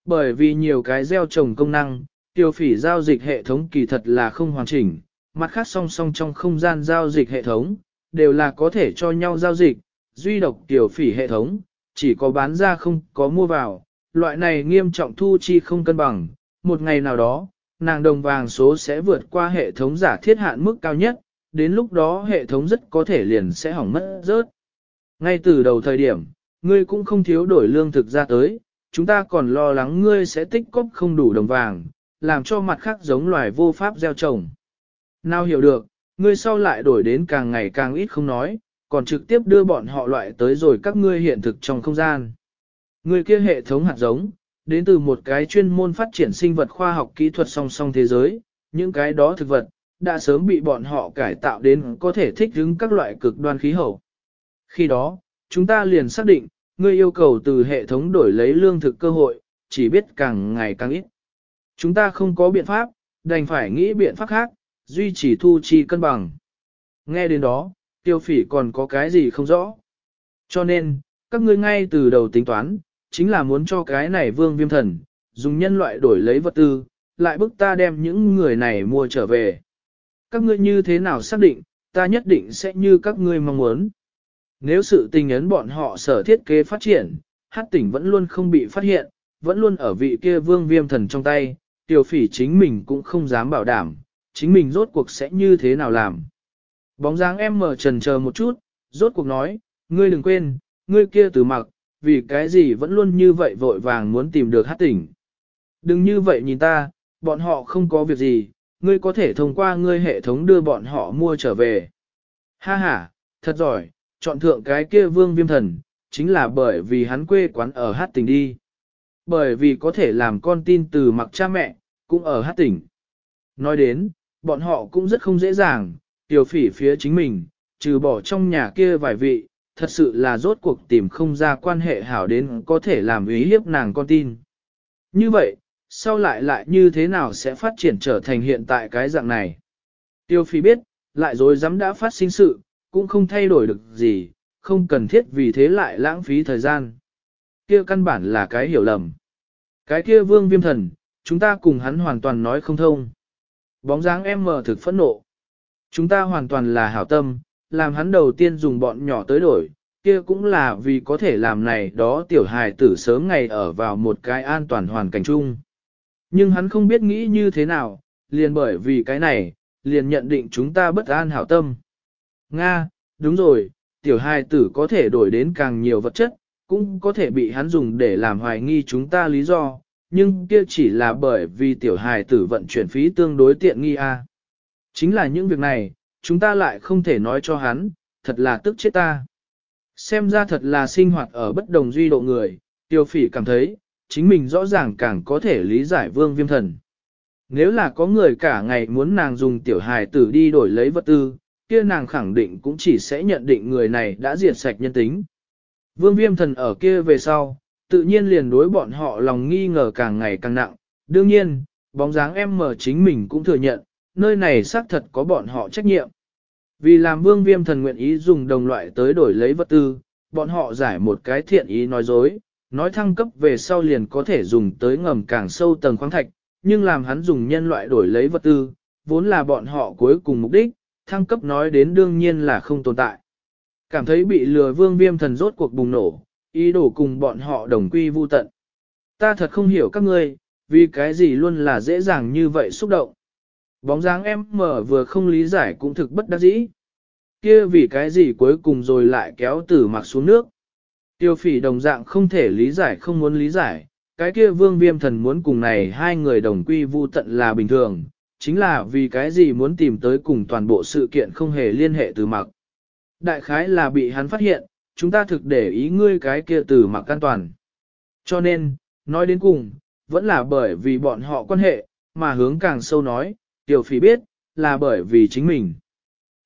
Speaker 1: Bởi vì nhiều cái gieo trồng công năng, tiểu phỉ giao dịch hệ thống kỳ thật là không hoàn chỉnh, mặt khác song song trong không gian giao dịch hệ thống, đều là có thể cho nhau giao dịch, duy độc tiểu phỉ hệ thống, chỉ có bán ra không có mua vào, loại này nghiêm trọng thu chi không cân bằng, một ngày nào đó, nàng đồng vàng số sẽ vượt qua hệ thống giả thiết hạn mức cao nhất, đến lúc đó hệ thống rất có thể liền sẽ hỏng mất rớt. Ngay từ đầu thời điểm, ngươi cũng không thiếu đổi lương thực ra tới, chúng ta còn lo lắng ngươi sẽ tích cóp không đủ đồng vàng, làm cho mặt khác giống loài vô pháp gieo trồng. Nào hiểu được, ngươi sau lại đổi đến càng ngày càng ít không nói, còn trực tiếp đưa bọn họ loại tới rồi các ngươi hiện thực trong không gian. Ngươi kia hệ thống hạt giống, đến từ một cái chuyên môn phát triển sinh vật khoa học kỹ thuật song song thế giới, những cái đó thực vật, đã sớm bị bọn họ cải tạo đến có thể thích ứng các loại cực đoan khí hậu. Khi đó, chúng ta liền xác định, ngươi yêu cầu từ hệ thống đổi lấy lương thực cơ hội, chỉ biết càng ngày càng ít. Chúng ta không có biện pháp, đành phải nghĩ biện pháp khác, duy trì thu chi cân bằng. Nghe đến đó, tiêu phỉ còn có cái gì không rõ. Cho nên, các ngươi ngay từ đầu tính toán, chính là muốn cho cái này vương viêm thần, dùng nhân loại đổi lấy vật tư, lại bức ta đem những người này mua trở về. Các ngươi như thế nào xác định, ta nhất định sẽ như các ngươi mong muốn. Nếu sự tình ấn bọn họ sở thiết kế phát triển, hát tỉnh vẫn luôn không bị phát hiện, vẫn luôn ở vị kia vương viêm thần trong tay, tiểu phỉ chính mình cũng không dám bảo đảm, chính mình rốt cuộc sẽ như thế nào làm. Bóng dáng em mở trần chờ một chút, rốt cuộc nói, ngươi đừng quên, ngươi kia từ mặc, vì cái gì vẫn luôn như vậy vội vàng muốn tìm được hát tỉnh. Đừng như vậy nhìn ta, bọn họ không có việc gì, ngươi có thể thông qua ngươi hệ thống đưa bọn họ mua trở về. Ha ha, thật giỏi, chọn thượng cái kia vương viêm thần, chính là bởi vì hắn quê quán ở hát tỉnh đi. Bởi vì có thể làm con tin từ mặc cha mẹ, cũng ở hát tỉnh. Nói đến, bọn họ cũng rất không dễ dàng, tiểu phỉ phía chính mình, trừ bỏ trong nhà kia vài vị, thật sự là rốt cuộc tìm không ra quan hệ hảo đến có thể làm ý hiếp nàng con tin. Như vậy, sau lại lại như thế nào sẽ phát triển trở thành hiện tại cái dạng này. Tiêu phi biết, lại rồi dám đã phát sinh sự, cũng không thay đổi được gì, không cần thiết vì thế lại lãng phí thời gian. Kia căn bản là cái hiểu lầm. Cái kia vương viêm thần, chúng ta cùng hắn hoàn toàn nói không thông. Bóng dáng em mờ thực phẫn nộ. Chúng ta hoàn toàn là hảo tâm, làm hắn đầu tiên dùng bọn nhỏ tới đổi, kia cũng là vì có thể làm này đó tiểu hài tử sớm ngày ở vào một cái an toàn hoàn cảnh chung. Nhưng hắn không biết nghĩ như thế nào, liền bởi vì cái này, liền nhận định chúng ta bất an hảo tâm. Nga, đúng rồi, tiểu hài tử có thể đổi đến càng nhiều vật chất, cũng có thể bị hắn dùng để làm hoài nghi chúng ta lý do, nhưng kia chỉ là bởi vì tiểu hài tử vận chuyển phí tương đối tiện nghi a. Chính là những việc này, chúng ta lại không thể nói cho hắn, thật là tức chết ta. Xem ra thật là sinh hoạt ở bất đồng duy độ người, tiêu phỉ cảm thấy, chính mình rõ ràng càng có thể lý giải vương viêm thần. Nếu là có người cả ngày muốn nàng dùng tiểu hài tử đi đổi lấy vật tư, kia nàng khẳng định cũng chỉ sẽ nhận định người này đã diệt sạch nhân tính. Vương viêm thần ở kia về sau, tự nhiên liền đối bọn họ lòng nghi ngờ càng ngày càng nặng. Đương nhiên, bóng dáng em mở chính mình cũng thừa nhận, nơi này xác thật có bọn họ trách nhiệm. Vì làm vương viêm thần nguyện ý dùng đồng loại tới đổi lấy vật tư, bọn họ giải một cái thiện ý nói dối, nói thăng cấp về sau liền có thể dùng tới ngầm càng sâu tầng khoáng thạch, nhưng làm hắn dùng nhân loại đổi lấy vật tư, vốn là bọn họ cuối cùng mục đích, thăng cấp nói đến đương nhiên là không tồn tại. Cảm thấy bị lừa vương viêm thần rốt cuộc bùng nổ, ý đồ cùng bọn họ đồng quy vu tận. Ta thật không hiểu các ngươi, vì cái gì luôn là dễ dàng như vậy xúc động. Bóng dáng em mở vừa không lý giải cũng thực bất đắc dĩ. Kia vì cái gì cuối cùng rồi lại kéo tử mặc xuống nước. Tiêu phỉ đồng dạng không thể lý giải không muốn lý giải, cái kia vương viêm thần muốn cùng này hai người đồng quy vu tận là bình thường, chính là vì cái gì muốn tìm tới cùng toàn bộ sự kiện không hề liên hệ từ mặc. Đại khái là bị hắn phát hiện, chúng ta thực để ý ngươi cái kia từ mặc an toàn. Cho nên, nói đến cùng, vẫn là bởi vì bọn họ quan hệ, mà hướng càng sâu nói, tiểu phỉ biết, là bởi vì chính mình.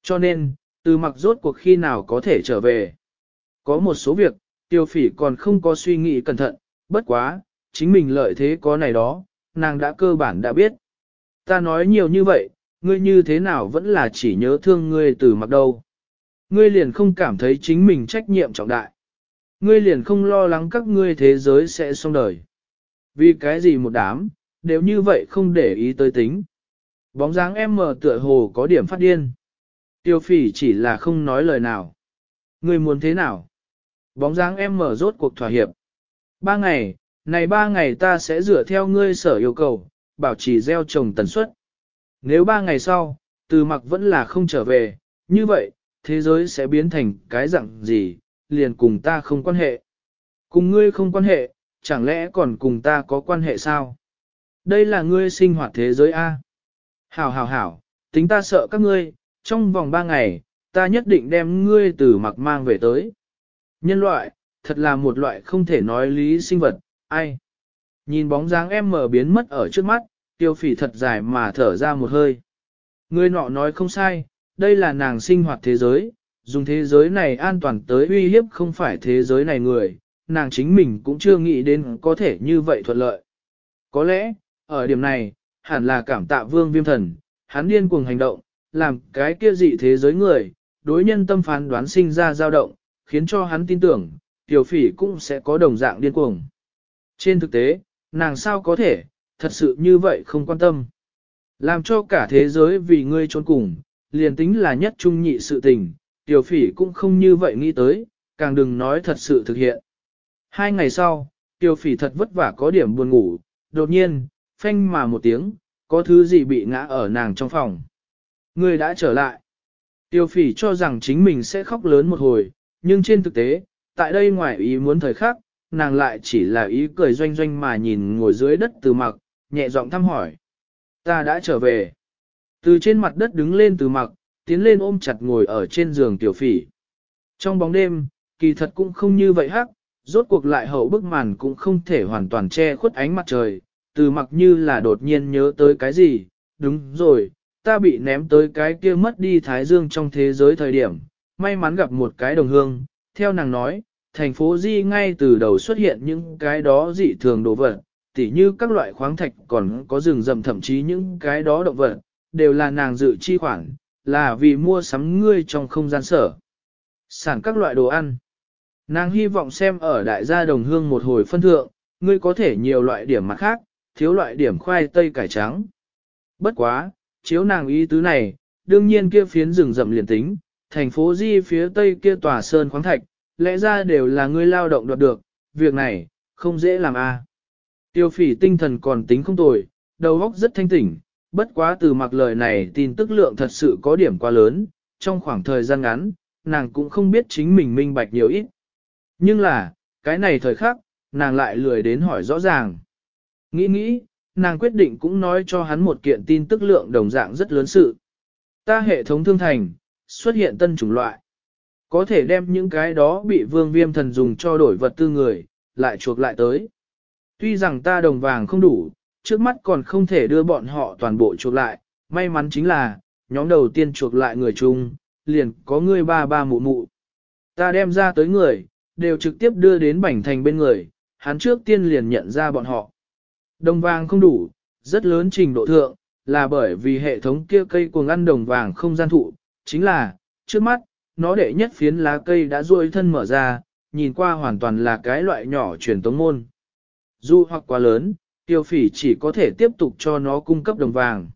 Speaker 1: Cho nên, từ mặc rốt cuộc khi nào có thể trở về. Có một số việc, tiêu phỉ còn không có suy nghĩ cẩn thận, bất quá, chính mình lợi thế có này đó, nàng đã cơ bản đã biết. Ta nói nhiều như vậy, ngươi như thế nào vẫn là chỉ nhớ thương ngươi từ mặc đâu. Ngươi liền không cảm thấy chính mình trách nhiệm trọng đại. Ngươi liền không lo lắng các ngươi thế giới sẽ xong đời. Vì cái gì một đám, đều như vậy không để ý tới tính. Bóng dáng em mờ tựa hồ có điểm phát điên. Tiêu phỉ chỉ là không nói lời nào. Ngươi muốn thế nào? Bóng dáng em mở rốt cuộc thỏa hiệp. Ba ngày, này ba ngày ta sẽ dựa theo ngươi sở yêu cầu, bảo trì gieo trồng tần suất. Nếu ba ngày sau, từ mặc vẫn là không trở về, như vậy, thế giới sẽ biến thành cái dạng gì, liền cùng ta không quan hệ. Cùng ngươi không quan hệ, chẳng lẽ còn cùng ta có quan hệ sao? Đây là ngươi sinh hoạt thế giới A. Hảo hảo hảo, tính ta sợ các ngươi, trong vòng ba ngày, ta nhất định đem ngươi từ mặc mang về tới. Nhân loại, thật là một loại không thể nói lý sinh vật, ai? Nhìn bóng dáng em mở biến mất ở trước mắt, tiêu phỉ thật dài mà thở ra một hơi. Người nọ nói không sai, đây là nàng sinh hoạt thế giới, dùng thế giới này an toàn tới uy hiếp không phải thế giới này người, nàng chính mình cũng chưa nghĩ đến có thể như vậy thuận lợi. Có lẽ, ở điểm này, hẳn là cảm tạ vương viêm thần, hắn điên cuồng hành động, làm cái kia dị thế giới người, đối nhân tâm phán đoán sinh ra dao động, khiến cho hắn tin tưởng, tiểu phỉ cũng sẽ có đồng dạng điên cuồng. Trên thực tế, nàng sao có thể, thật sự như vậy không quan tâm. Làm cho cả thế giới vì ngươi trốn cùng, liền tính là nhất trung nhị sự tình, tiểu phỉ cũng không như vậy nghĩ tới, càng đừng nói thật sự thực hiện. Hai ngày sau, tiểu phỉ thật vất vả có điểm buồn ngủ, đột nhiên, phanh mà một tiếng, có thứ gì bị ngã ở nàng trong phòng. Ngươi đã trở lại. Tiêu phỉ cho rằng chính mình sẽ khóc lớn một hồi, nhưng trên thực tế, tại đây ngoài ý muốn thời khắc, nàng lại chỉ là ý cười doanh doanh mà nhìn ngồi dưới đất từ mặc, nhẹ giọng thăm hỏi. Ta đã trở về. Từ trên mặt đất đứng lên từ mặc, tiến lên ôm chặt ngồi ở trên giường tiểu phỉ. Trong bóng đêm, kỳ thật cũng không như vậy hắc, rốt cuộc lại hậu bức màn cũng không thể hoàn toàn che khuất ánh mặt trời, từ mặc như là đột nhiên nhớ tới cái gì, đúng rồi, ta bị ném tới cái kia mất đi thái dương trong thế giới thời điểm, may mắn gặp một cái đồng hương, theo nàng nói, thành phố Di ngay từ đầu xuất hiện những cái đó dị thường đồ vật, tỉ như các loại khoáng thạch còn có rừng rậm thậm chí những cái đó động vật, đều là nàng dự chi khoản, là vì mua sắm ngươi trong không gian sở. Sản các loại đồ ăn. Nàng hy vọng xem ở đại gia đồng hương một hồi phân thượng, ngươi có thể nhiều loại điểm mặt khác, thiếu loại điểm khoai tây cải trắng. Bất quá, chiếu nàng ý tứ này, đương nhiên kia phiến rừng rậm liền tính, thành phố Di phía tây kia tòa sơn khoáng thạch, lẽ ra đều là ngươi lao động đoạt được, việc này, không dễ làm a. À. Tiêu phỉ tinh thần còn tính không tồi, đầu óc rất thanh tỉnh, bất quá từ mặc lời này tin tức lượng thật sự có điểm quá lớn, trong khoảng thời gian ngắn, nàng cũng không biết chính mình minh bạch nhiều ít. Nhưng là, cái này thời khắc, nàng lại lười đến hỏi rõ ràng. Nghĩ nghĩ, nàng quyết định cũng nói cho hắn một kiện tin tức lượng đồng dạng rất lớn sự. Ta hệ thống thương thành, xuất hiện tân chủng loại. Có thể đem những cái đó bị vương viêm thần dùng cho đổi vật tư người, lại chuộc lại tới. Tuy rằng ta đồng vàng không đủ, trước mắt còn không thể đưa bọn họ toàn bộ chuộc lại, may mắn chính là, nhóm đầu tiên chuộc lại người chung, liền có người ba ba mụ mụ. Ta đem ra tới người, đều trực tiếp đưa đến bảnh thành bên người, hắn trước tiên liền nhận ra bọn họ. Đồng vàng không đủ, rất lớn trình độ thượng, là bởi vì hệ thống kia cây cuồng ăn đồng vàng không gian thụ, chính là, trước mắt, nó đệ nhất phiến lá cây đã ruôi thân mở ra, nhìn qua hoàn toàn là cái loại nhỏ truyền tống môn. Dù hoặc quá lớn, tiêu phỉ chỉ có thể tiếp tục cho nó cung cấp đồng vàng.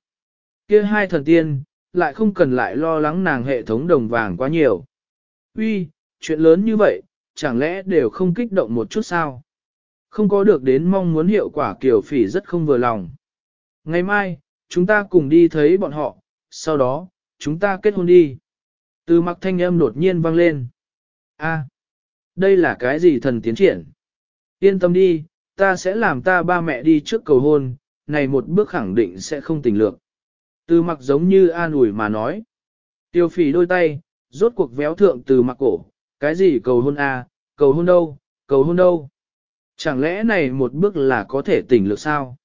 Speaker 1: Kia hai thần tiên, lại không cần lại lo lắng nàng hệ thống đồng vàng quá nhiều. Uy, chuyện lớn như vậy, chẳng lẽ đều không kích động một chút sao? Không có được đến mong muốn hiệu quả kiểu phỉ rất không vừa lòng. Ngày mai, chúng ta cùng đi thấy bọn họ, sau đó, chúng ta kết hôn đi. Từ mặc thanh âm đột nhiên vang lên. A, đây là cái gì thần tiến triển? Yên tâm đi, ta sẽ làm ta ba mẹ đi trước cầu hôn, này một bước khẳng định sẽ không tình lược. Từ mặc giống như an ủi mà nói. Tiêu phỉ đôi tay, rốt cuộc véo thượng từ mặc cổ, cái gì cầu hôn a, cầu hôn đâu, cầu hôn đâu. Chẳng lẽ này một bước là có thể tỉnh lược sao?